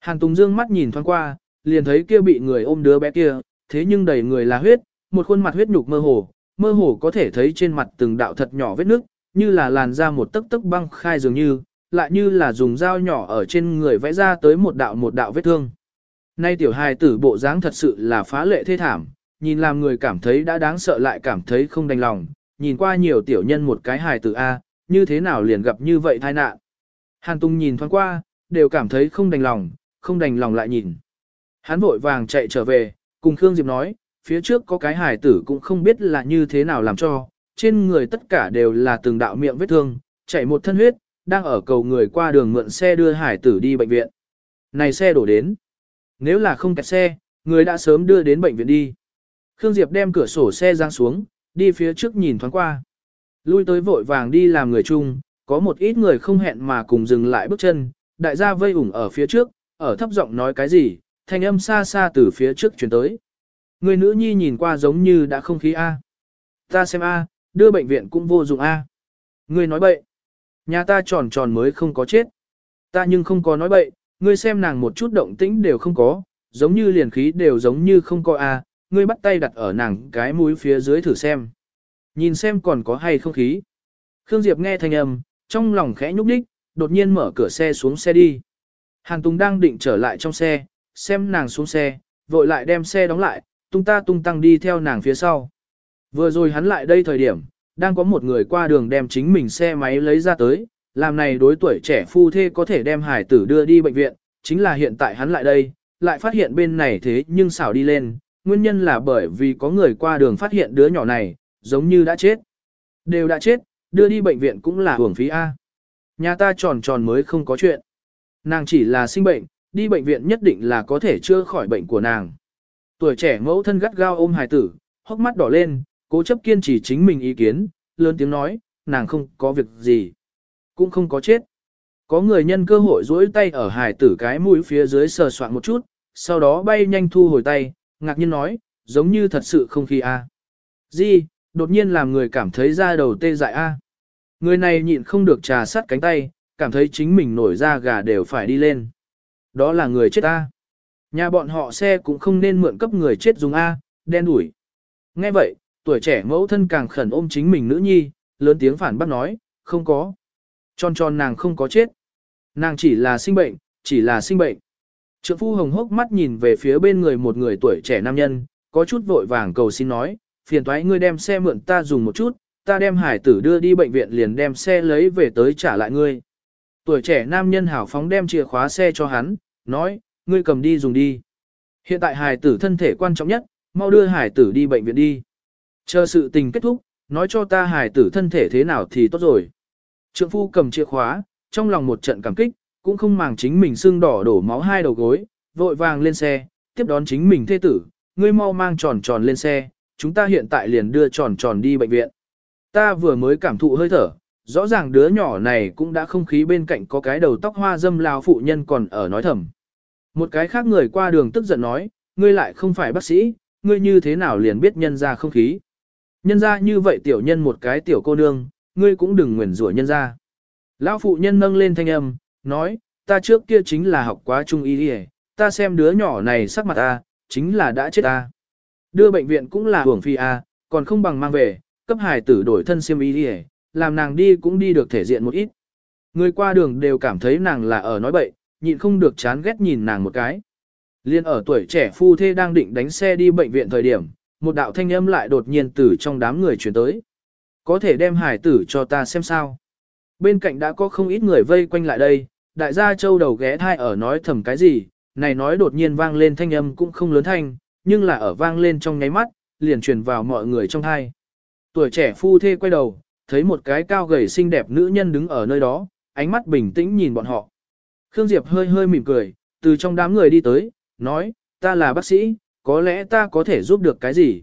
[SPEAKER 1] Hàn Tùng dương mắt nhìn thoáng qua, liền thấy kia bị người ôm đứa bé kia, thế nhưng đầy người là huyết, một khuôn mặt huyết nhục mơ hồ, mơ hồ có thể thấy trên mặt từng đạo thật nhỏ vết nước, như là làn ra một tấc tấc băng khai dường như, lại như là dùng dao nhỏ ở trên người vẽ ra tới một đạo một đạo vết thương. Nay tiểu hài tử bộ dáng thật sự là phá lệ thê thảm, nhìn làm người cảm thấy đã đáng sợ lại cảm thấy không đành lòng, nhìn qua nhiều tiểu nhân một cái hài tử A, như thế nào liền gặp như vậy tai nạn. Hàn Tung nhìn thoáng qua, đều cảm thấy không đành lòng, không đành lòng lại nhìn. Hắn vội vàng chạy trở về, cùng Khương Diệp nói, phía trước có cái hài tử cũng không biết là như thế nào làm cho, trên người tất cả đều là từng đạo miệng vết thương, chảy một thân huyết, đang ở cầu người qua đường mượn xe đưa hải tử đi bệnh viện. Này xe đổ đến. Nếu là không kẹt xe, người đã sớm đưa đến bệnh viện đi. Khương Diệp đem cửa sổ xe giang xuống, đi phía trước nhìn thoáng qua. Lui tới vội vàng đi làm người chung, có một ít người không hẹn mà cùng dừng lại bước chân, đại gia vây ủng ở phía trước, ở thấp giọng nói cái gì, thanh âm xa xa từ phía trước chuyển tới. Người nữ nhi nhìn qua giống như đã không khí A. Ta xem A, đưa bệnh viện cũng vô dụng A. Người nói bậy. Nhà ta tròn tròn mới không có chết. Ta nhưng không có nói bậy, ngươi xem nàng một chút động tĩnh đều không có, giống như liền khí đều giống như không có A, ngươi bắt tay đặt ở nàng cái mũi phía dưới thử xem. Nhìn xem còn có hay không khí. Khương Diệp nghe thanh âm, trong lòng khẽ nhúc đích, đột nhiên mở cửa xe xuống xe đi. Hàn Tùng đang định trở lại trong xe, xem nàng xuống xe, vội lại đem xe đóng lại, tung ta tung tăng đi theo nàng phía sau. Vừa rồi hắn lại đây thời điểm, đang có một người qua đường đem chính mình xe máy lấy ra tới, làm này đối tuổi trẻ phu thê có thể đem hải tử đưa đi bệnh viện, chính là hiện tại hắn lại đây, lại phát hiện bên này thế nhưng xảo đi lên, nguyên nhân là bởi vì có người qua đường phát hiện đứa nhỏ này, giống như đã chết. Đều đã chết, đưa đi bệnh viện cũng là hưởng phí A. Nhà ta tròn tròn mới không có chuyện. Nàng chỉ là sinh bệnh, đi bệnh viện nhất định là có thể chữa khỏi bệnh của nàng. Tuổi trẻ mẫu thân gắt gao ôm hài tử, hốc mắt đỏ lên, cố chấp kiên trì chính mình ý kiến, lớn tiếng nói, nàng không có việc gì, cũng không có chết. Có người nhân cơ hội duỗi tay ở hải tử cái mũi phía dưới sờ soạn một chút, sau đó bay nhanh thu hồi tay, ngạc nhiên nói, giống như thật sự không khí a. À. Gì, đột nhiên làm người cảm thấy da đầu tê dại a. Người này nhịn không được trà sát cánh tay, cảm thấy chính mình nổi da gà đều phải đi lên. Đó là người chết a. Nhà bọn họ xe cũng không nên mượn cấp người chết dùng A, đen đủi. Nghe vậy, tuổi trẻ mẫu thân càng khẩn ôm chính mình nữ nhi, lớn tiếng phản bác nói, không có. Tròn tròn nàng không có chết. Nàng chỉ là sinh bệnh, chỉ là sinh bệnh. Trượng phu hồng hốc mắt nhìn về phía bên người một người tuổi trẻ nam nhân, có chút vội vàng cầu xin nói, phiền thoái ngươi đem xe mượn ta dùng một chút, ta đem hải tử đưa đi bệnh viện liền đem xe lấy về tới trả lại ngươi. Tuổi trẻ nam nhân hảo phóng đem chìa khóa xe cho hắn, nói, ngươi cầm đi dùng đi. Hiện tại hải tử thân thể quan trọng nhất, mau đưa hải tử đi bệnh viện đi. Chờ sự tình kết thúc, nói cho ta hải tử thân thể thế nào thì tốt rồi. Trượng phu cầm chìa khóa, trong lòng một trận cảm kích, cũng không màng chính mình xương đỏ đổ máu hai đầu gối, vội vàng lên xe, tiếp đón chính mình thê tử, ngươi mau mang tròn tròn lên xe, chúng ta hiện tại liền đưa tròn tròn đi bệnh viện. Ta vừa mới cảm thụ hơi thở, rõ ràng đứa nhỏ này cũng đã không khí bên cạnh có cái đầu tóc hoa dâm lao phụ nhân còn ở nói thầm. Một cái khác người qua đường tức giận nói, ngươi lại không phải bác sĩ, ngươi như thế nào liền biết nhân ra không khí. Nhân ra như vậy tiểu nhân một cái tiểu cô nương, ngươi cũng đừng nguyền rủa nhân ra. Lão phụ nhân nâng lên thanh âm, nói, ta trước kia chính là học quá trung y đi ta xem đứa nhỏ này sắc mặt ta, chính là đã chết ta. Đưa bệnh viện cũng là hưởng phi a, còn không bằng mang về, cấp hài tử đổi thân siêm y đi làm nàng đi cũng đi được thể diện một ít. Người qua đường đều cảm thấy nàng là ở nói bậy, nhịn không được chán ghét nhìn nàng một cái. Liên ở tuổi trẻ phu thê đang định đánh xe đi bệnh viện thời điểm, một đạo thanh âm lại đột nhiên từ trong đám người chuyển tới. Có thể đem hải tử cho ta xem sao. Bên cạnh đã có không ít người vây quanh lại đây, đại gia châu đầu ghé thai ở nói thầm cái gì, này nói đột nhiên vang lên thanh âm cũng không lớn thanh, nhưng là ở vang lên trong nháy mắt, liền truyền vào mọi người trong thai. Tuổi trẻ phu thê quay đầu, thấy một cái cao gầy xinh đẹp nữ nhân đứng ở nơi đó, ánh mắt bình tĩnh nhìn bọn họ. Khương Diệp hơi hơi mỉm cười, từ trong đám người đi tới, nói, ta là bác sĩ, có lẽ ta có thể giúp được cái gì.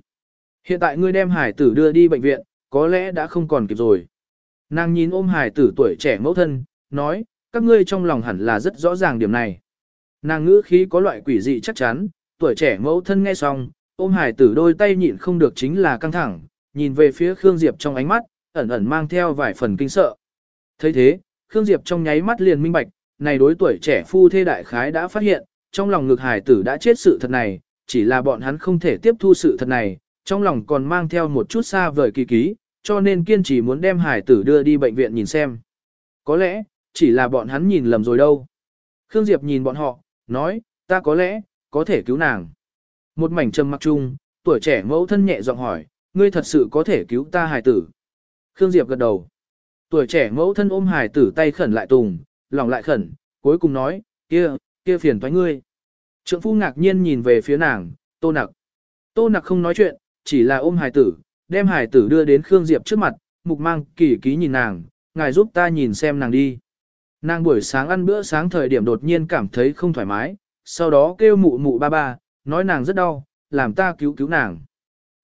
[SPEAKER 1] Hiện tại ngươi đem hải tử đưa đi bệnh viện, có lẽ đã không còn kịp rồi. Nàng nhìn ôm hải tử tuổi trẻ mẫu thân, nói, các ngươi trong lòng hẳn là rất rõ ràng điểm này. Nàng ngữ khí có loại quỷ dị chắc chắn, tuổi trẻ mẫu thân nghe xong, ôm hải tử đôi tay nhịn không được chính là căng thẳng, nhìn về phía Khương Diệp trong ánh mắt, ẩn ẩn mang theo vài phần kinh sợ. thấy thế, Khương Diệp trong nháy mắt liền minh bạch, này đối tuổi trẻ phu thê đại khái đã phát hiện, trong lòng ngực hải tử đã chết sự thật này, chỉ là bọn hắn không thể tiếp thu sự thật này, trong lòng còn mang theo một chút xa vời kỳ ký, cho nên kiên trì muốn đem hải tử đưa đi bệnh viện nhìn xem. Có lẽ, chỉ là bọn hắn nhìn lầm rồi đâu. Khương Diệp nhìn bọn họ, nói, ta có lẽ, có thể cứu nàng. Một mảnh trầm mặc chung, tuổi trẻ mẫu thân nhẹ giọng hỏi, ngươi thật sự có thể cứu ta hải tử. Khương Diệp gật đầu. Tuổi trẻ mẫu thân ôm hải tử tay khẩn lại tùng, lòng lại khẩn, cuối cùng nói, kia, kia phiền toái ngươi. Trượng phu ngạc nhiên nhìn về phía nàng, tô nặc. Tô nặc không nói chuyện, chỉ là ôm hải tử, đem hải tử đưa đến Khương Diệp trước mặt, mục mang kỳ ký nhìn nàng, ngài giúp ta nhìn xem nàng đi. Nàng buổi sáng ăn bữa sáng thời điểm đột nhiên cảm thấy không thoải mái, sau đó kêu mụ mụ ba ba, nói nàng rất đau, làm ta cứu cứu nàng.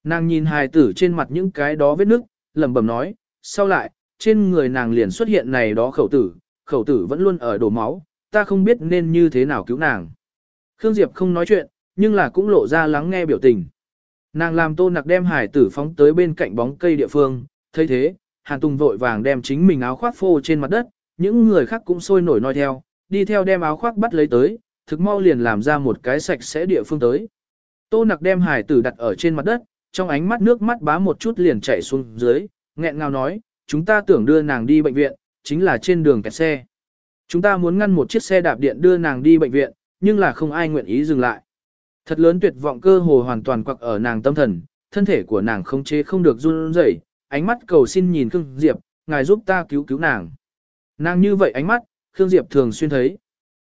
[SPEAKER 1] Nàng nhìn hài tử trên mặt những cái đó vết nước, lẩm bẩm nói, sau lại, trên người nàng liền xuất hiện này đó khẩu tử, khẩu tử vẫn luôn ở đổ máu, ta không biết nên như thế nào cứu nàng. Khương Diệp không nói chuyện, nhưng là cũng lộ ra lắng nghe biểu tình. Nàng làm tô nặc đem hải tử phóng tới bên cạnh bóng cây địa phương, thấy thế, Hàn Tùng vội vàng đem chính mình áo khoác phô trên mặt đất, những người khác cũng sôi nổi nói theo, đi theo đem áo khoác bắt lấy tới, thực mau liền làm ra một cái sạch sẽ địa phương tới. Tô nặc đem hải tử đặt ở trên mặt đất, trong ánh mắt nước mắt bá một chút liền chảy xuống dưới, nghẹn ngào nói, chúng ta tưởng đưa nàng đi bệnh viện, chính là trên đường kẹt xe. Chúng ta muốn ngăn một chiếc xe đạp điện đưa nàng đi bệnh viện, nhưng là không ai nguyện ý dừng lại. Thật lớn tuyệt vọng cơ hồ hoàn toàn quặc ở nàng tâm thần, thân thể của nàng không chế không được run rẩy, ánh mắt cầu xin nhìn Khương Diệp, ngài giúp ta cứu cứu nàng. Nàng như vậy ánh mắt, Khương Diệp thường xuyên thấy.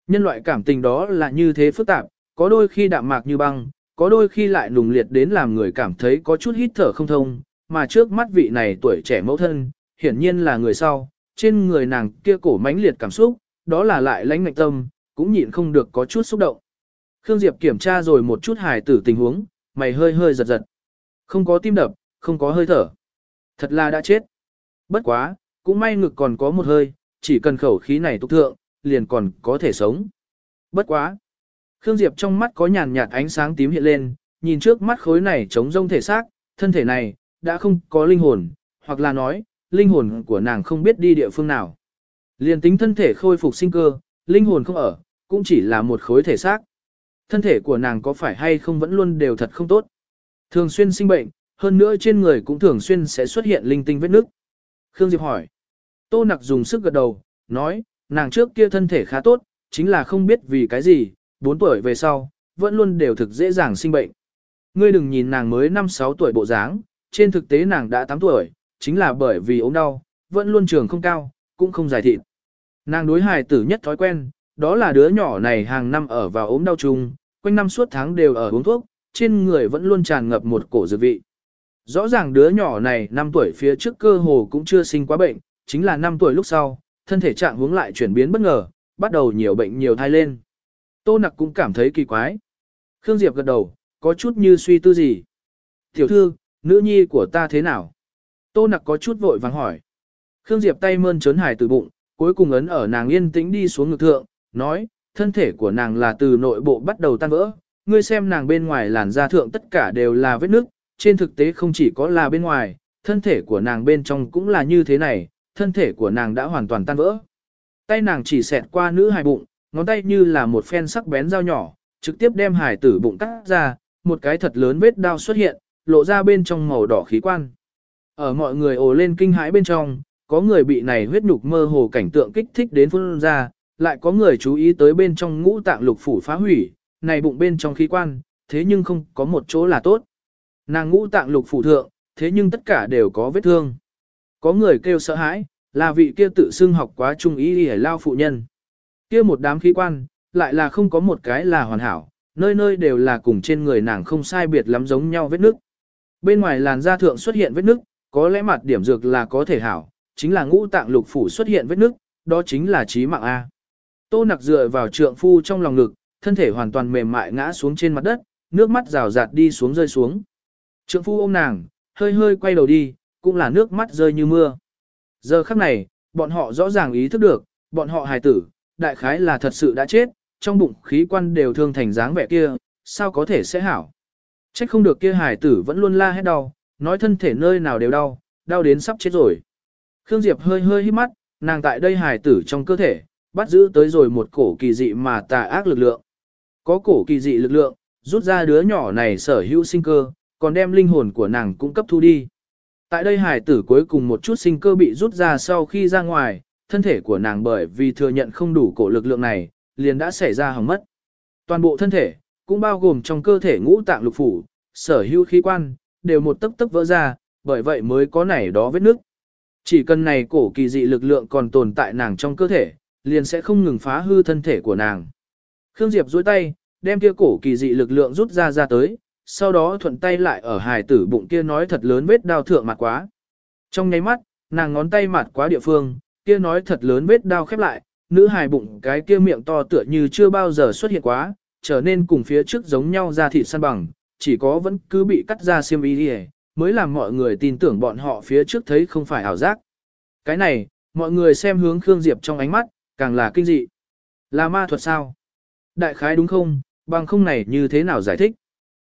[SPEAKER 1] Nhân loại cảm tình đó là như thế phức tạp, có đôi khi đạm mạc như băng, có đôi khi lại nùng liệt đến làm người cảm thấy có chút hít thở không thông, mà trước mắt vị này tuổi trẻ mẫu thân, hiển nhiên là người sau, trên người nàng kia cổ mãnh liệt cảm xúc, đó là lại lãnh ngạch tâm, cũng nhịn không được có chút xúc động. Khương Diệp kiểm tra rồi một chút hài tử tình huống, mày hơi hơi giật giật. Không có tim đập, không có hơi thở. Thật là đã chết. Bất quá, cũng may ngực còn có một hơi, chỉ cần khẩu khí này tục thượng, liền còn có thể sống. Bất quá. Khương Diệp trong mắt có nhàn nhạt ánh sáng tím hiện lên, nhìn trước mắt khối này trống rông thể xác, thân thể này, đã không có linh hồn, hoặc là nói, linh hồn của nàng không biết đi địa phương nào. Liền tính thân thể khôi phục sinh cơ, linh hồn không ở, cũng chỉ là một khối thể xác. Thân thể của nàng có phải hay không vẫn luôn đều thật không tốt. Thường xuyên sinh bệnh, hơn nữa trên người cũng thường xuyên sẽ xuất hiện linh tinh vết nước. Khương Diệp hỏi. Tô nặc dùng sức gật đầu, nói, nàng trước kia thân thể khá tốt, chính là không biết vì cái gì, 4 tuổi về sau, vẫn luôn đều thực dễ dàng sinh bệnh. Ngươi đừng nhìn nàng mới 5-6 tuổi bộ dáng, trên thực tế nàng đã 8 tuổi, chính là bởi vì ốm đau, vẫn luôn trường không cao, cũng không dài thịt. Nàng đối hài tử nhất thói quen, đó là đứa nhỏ này hàng năm ở vào ốm đau chung, quanh năm suốt tháng đều ở uống thuốc, trên người vẫn luôn tràn ngập một cổ dược vị. Rõ ràng đứa nhỏ này 5 tuổi phía trước cơ hồ cũng chưa sinh quá bệnh, chính là 5 tuổi lúc sau, thân thể trạng hướng lại chuyển biến bất ngờ, bắt đầu nhiều bệnh nhiều thai lên. Tô nặc cũng cảm thấy kỳ quái. Khương Diệp gật đầu, có chút như suy tư gì. Tiểu thư, nữ nhi của ta thế nào? Tô nặc có chút vội vàng hỏi. Khương Diệp tay mơn trớn hải từ bụng, cuối cùng ấn ở nàng yên tĩnh đi xuống ngực thượng, nói, thân thể của nàng là từ nội bộ bắt đầu tan vỡ. Ngươi xem nàng bên ngoài làn da thượng tất cả đều là vết nước, trên thực tế không chỉ có là bên ngoài, thân thể của nàng bên trong cũng là như thế này, thân thể của nàng đã hoàn toàn tan vỡ. Tay nàng chỉ xẹt qua nữ hài bụng, ngón tay như là một phen sắc bén dao nhỏ, trực tiếp đem hài tử bụng cắt ra, một cái thật lớn vết đao xuất hiện, lộ ra bên trong màu đỏ khí quan. Ở mọi người ồ lên kinh hãi bên trong, có người bị này huyết nhục mơ hồ cảnh tượng kích thích đến phun ra, lại có người chú ý tới bên trong ngũ tạng lục phủ phá hủy, này bụng bên trong khí quan, thế nhưng không có một chỗ là tốt. Nàng ngũ tạng lục phủ thượng, thế nhưng tất cả đều có vết thương. Có người kêu sợ hãi, là vị kia tự xưng học quá trung ý để lao phụ nhân. Kia một đám khí quan, lại là không có một cái là hoàn hảo, nơi nơi đều là cùng trên người nàng không sai biệt lắm giống nhau vết nước. Bên ngoài làn da thượng xuất hiện vết nước, có lẽ mặt điểm dược là có thể hảo, chính là ngũ tạng lục phủ xuất hiện vết nước, đó chính là chí mạng A. Tô nặc dựa vào trượng phu trong lòng ngực, thân thể hoàn toàn mềm mại ngã xuống trên mặt đất, nước mắt rào rạt đi xuống rơi xuống. Trượng phu ôm nàng, hơi hơi quay đầu đi, cũng là nước mắt rơi như mưa. Giờ khắc này, bọn họ rõ ràng ý thức được, bọn họ hài tử, đại khái là thật sự đã chết, trong bụng khí quan đều thương thành dáng vẻ kia, sao có thể sẽ hảo. Trách không được kia hài tử vẫn luôn la hết đau, nói thân thể nơi nào đều đau, đau đến sắp chết rồi. Khương Diệp hơi hơi hít mắt, nàng tại đây hài tử trong cơ thể, bắt giữ tới rồi một cổ kỳ dị mà tà ác lực lượng. Có cổ kỳ dị lực lượng, rút ra đứa nhỏ này sở hữu sinh cơ, còn đem linh hồn của nàng cũng cấp thu đi. Tại đây hải tử cuối cùng một chút sinh cơ bị rút ra sau khi ra ngoài, thân thể của nàng bởi vì thừa nhận không đủ cổ lực lượng này, liền đã xảy ra hỏng mất. Toàn bộ thân thể, cũng bao gồm trong cơ thể ngũ tạng lục phủ, sở hữu khí quan, đều một tấc tấc vỡ ra, bởi vậy mới có nảy đó vết nước. Chỉ cần này cổ kỳ dị lực lượng còn tồn tại nàng trong cơ thể, liền sẽ không ngừng phá hư thân thể của nàng. Khương Diệp duỗi tay, đem kia cổ kỳ dị lực lượng rút ra ra tới, sau đó thuận tay lại ở hài tử bụng kia nói thật lớn vết đau thượng mặt quá. Trong nháy mắt, nàng ngón tay mặt quá địa phương, kia nói thật lớn vết đau khép lại, nữ hài bụng cái kia miệng to tựa như chưa bao giờ xuất hiện quá, trở nên cùng phía trước giống nhau ra thịt săn bằng, chỉ có vẫn cứ bị cắt ra xiêm y đi mới làm mọi người tin tưởng bọn họ phía trước thấy không phải ảo giác. Cái này, mọi người xem hướng Khương Diệp trong ánh mắt, càng là kinh dị. Là ma thuật sao? Đại khái đúng không, bằng không này như thế nào giải thích?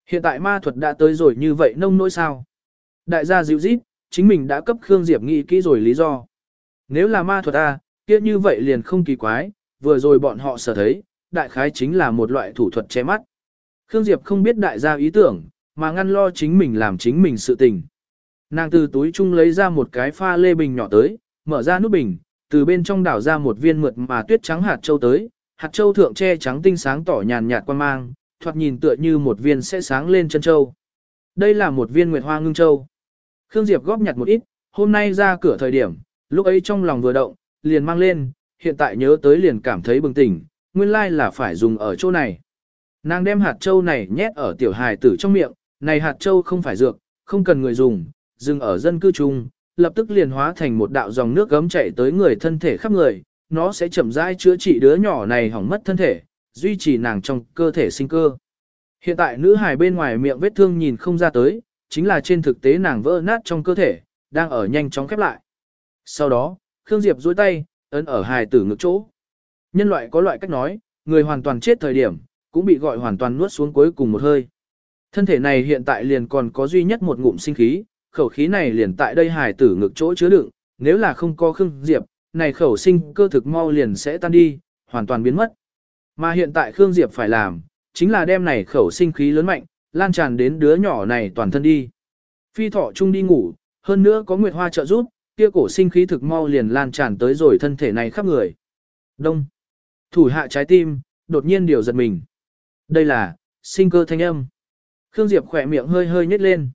[SPEAKER 1] Hiện tại ma thuật đã tới rồi như vậy nông nỗi sao? Đại gia dịu dít, chính mình đã cấp Khương Diệp nghĩ kỹ rồi lý do. Nếu là ma thuật A, à, kia như vậy liền không kỳ quái, vừa rồi bọn họ sở thấy, đại khái chính là một loại thủ thuật che mắt. Khương Diệp không biết đại gia ý tưởng, mà ngăn lo chính mình làm chính mình sự tình. Nàng từ túi chung lấy ra một cái pha lê bình nhỏ tới, mở ra nút bình, từ bên trong đảo ra một viên mượt mà tuyết trắng hạt châu tới, hạt châu thượng che trắng tinh sáng tỏ nhàn nhạt quan mang, thoạt nhìn tựa như một viên sẽ sáng lên chân châu. Đây là một viên nguyệt hoa ngưng châu. Khương Diệp góp nhặt một ít, hôm nay ra cửa thời điểm, lúc ấy trong lòng vừa động, liền mang lên, hiện tại nhớ tới liền cảm thấy bừng tỉnh, nguyên lai là phải dùng ở chỗ này. Nàng đem hạt châu này nhét ở tiểu hài tử trong miệng, này hạt châu không phải dược, không cần người dùng, dừng ở dân cư chung, lập tức liền hóa thành một đạo dòng nước gấm chảy tới người thân thể khắp người, nó sẽ chậm rãi chữa trị đứa nhỏ này hỏng mất thân thể, duy trì nàng trong cơ thể sinh cơ. Hiện tại nữ hài bên ngoài miệng vết thương nhìn không ra tới, chính là trên thực tế nàng vỡ nát trong cơ thể, đang ở nhanh chóng khép lại. Sau đó, Khương Diệp duỗi tay, ấn ở hài tử ngực chỗ. Nhân loại có loại cách nói, người hoàn toàn chết thời điểm, cũng bị gọi hoàn toàn nuốt xuống cuối cùng một hơi. Thân thể này hiện tại liền còn có duy nhất một ngụm sinh khí, khẩu khí này liền tại đây hài tử ngực chỗ chứa đựng, nếu là không có Khương Diệp, này khẩu sinh cơ thực mau liền sẽ tan đi, hoàn toàn biến mất. Mà hiện tại Khương Diệp phải làm, chính là đem này khẩu sinh khí lớn mạnh, lan tràn đến đứa nhỏ này toàn thân đi. Phi thọ chung đi ngủ, hơn nữa có Nguyệt Hoa trợ giúp, kia cổ sinh khí thực mau liền lan tràn tới rồi thân thể này khắp người. Đông. Thủ hạ trái tim, đột nhiên điều giật mình. Đây là, sinh cơ thanh âm. Khương Diệp khỏe miệng hơi hơi nhếch lên.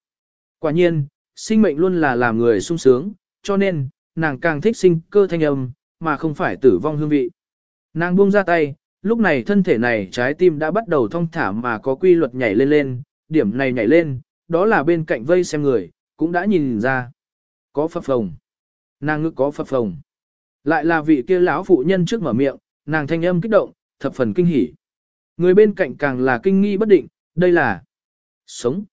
[SPEAKER 1] Quả nhiên, sinh mệnh luôn là làm người sung sướng, cho nên, nàng càng thích sinh cơ thanh âm, mà không phải tử vong hương vị. Nàng buông ra tay, lúc này thân thể này trái tim đã bắt đầu thong thả mà có quy luật nhảy lên lên, điểm này nhảy lên, đó là bên cạnh vây xem người, cũng đã nhìn ra. Có phập phồng. Nàng ngực có phập phồng. Lại là vị kia lão phụ nhân trước mở miệng, nàng thanh âm kích động, thập phần kinh hỉ. Người bên cạnh càng là kinh nghi bất định, đây là sống.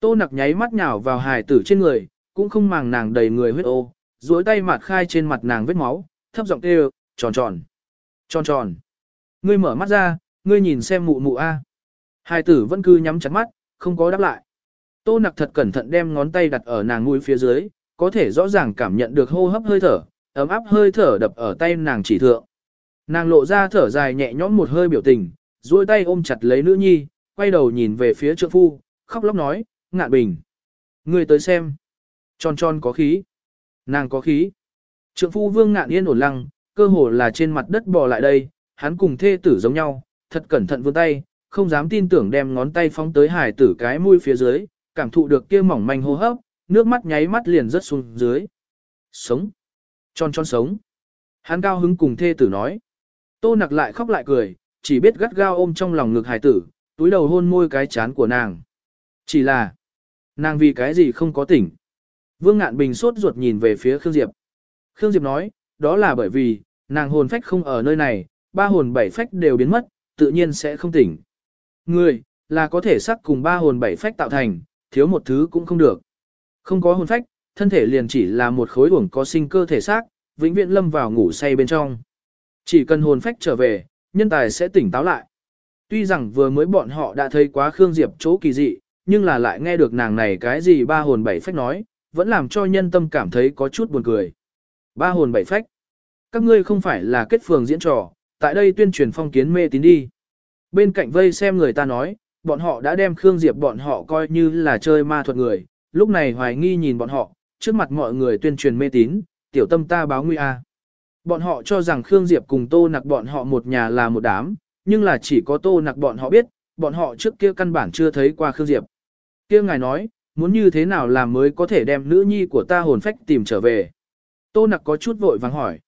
[SPEAKER 1] Tô nặc nháy mắt nhào vào hài tử trên người, cũng không màng nàng đầy người huyết ô, duỗi tay mạt khai trên mặt nàng vết máu, thấp giọng kêu, tròn tròn, tròn tròn. Ngươi mở mắt ra, ngươi nhìn xem mụ mụ a. Hài tử vẫn cứ nhắm chặt mắt, không có đáp lại. Tô nặc thật cẩn thận đem ngón tay đặt ở nàng mũi phía dưới, có thể rõ ràng cảm nhận được hô hấp hơi thở, ấm áp hơi thở đập ở tay nàng chỉ thượng. Nàng lộ ra thở dài nhẹ nhõm một hơi biểu tình, duỗi tay ôm chặt lấy nữ nhi, quay đầu nhìn về phía trượng phu, khóc lóc nói, ngạn bình. người tới xem. Tròn tròn có khí. Nàng có khí. Trượng phu vương ngạn yên ổn lăng, cơ hồ là trên mặt đất bò lại đây, hắn cùng thê tử giống nhau, thật cẩn thận vươn tay, không dám tin tưởng đem ngón tay phóng tới hải tử cái mũi phía dưới, cảm thụ được kia mỏng manh hô hấp, nước mắt nháy mắt liền rớt xuống dưới. Sống. Tròn tròn sống. Hắn cao hứng cùng thê tử nói. Tô nặc lại khóc lại cười, chỉ biết gắt gao ôm trong lòng ngực hải tử, túi đầu hôn môi cái chán của nàng. Chỉ là, nàng vì cái gì không có tỉnh. Vương Ngạn Bình sốt ruột nhìn về phía Khương Diệp. Khương Diệp nói, đó là bởi vì, nàng hồn phách không ở nơi này, ba hồn bảy phách đều biến mất, tự nhiên sẽ không tỉnh. Người, là có thể sắc cùng ba hồn bảy phách tạo thành, thiếu một thứ cũng không được. Không có hồn phách, thân thể liền chỉ là một khối uổng có sinh cơ thể xác, vĩnh viễn lâm vào ngủ say bên trong. Chỉ cần hồn phách trở về, nhân tài sẽ tỉnh táo lại. Tuy rằng vừa mới bọn họ đã thấy quá Khương Diệp chỗ kỳ dị, nhưng là lại nghe được nàng này cái gì ba hồn bảy phách nói, vẫn làm cho nhân tâm cảm thấy có chút buồn cười. Ba hồn bảy phách. Các ngươi không phải là kết phường diễn trò, tại đây tuyên truyền phong kiến mê tín đi. Bên cạnh vây xem người ta nói, bọn họ đã đem Khương Diệp bọn họ coi như là chơi ma thuật người, lúc này hoài nghi nhìn bọn họ, trước mặt mọi người tuyên truyền mê tín, tiểu tâm ta báo nguy a. Bọn họ cho rằng Khương Diệp cùng Tô Nặc bọn họ một nhà là một đám, nhưng là chỉ có Tô Nặc bọn họ biết, bọn họ trước kia căn bản chưa thấy qua Khương Diệp. Kia ngài nói, muốn như thế nào làm mới có thể đem nữ nhi của ta hồn phách tìm trở về. Tô nặc có chút vội vàng hỏi.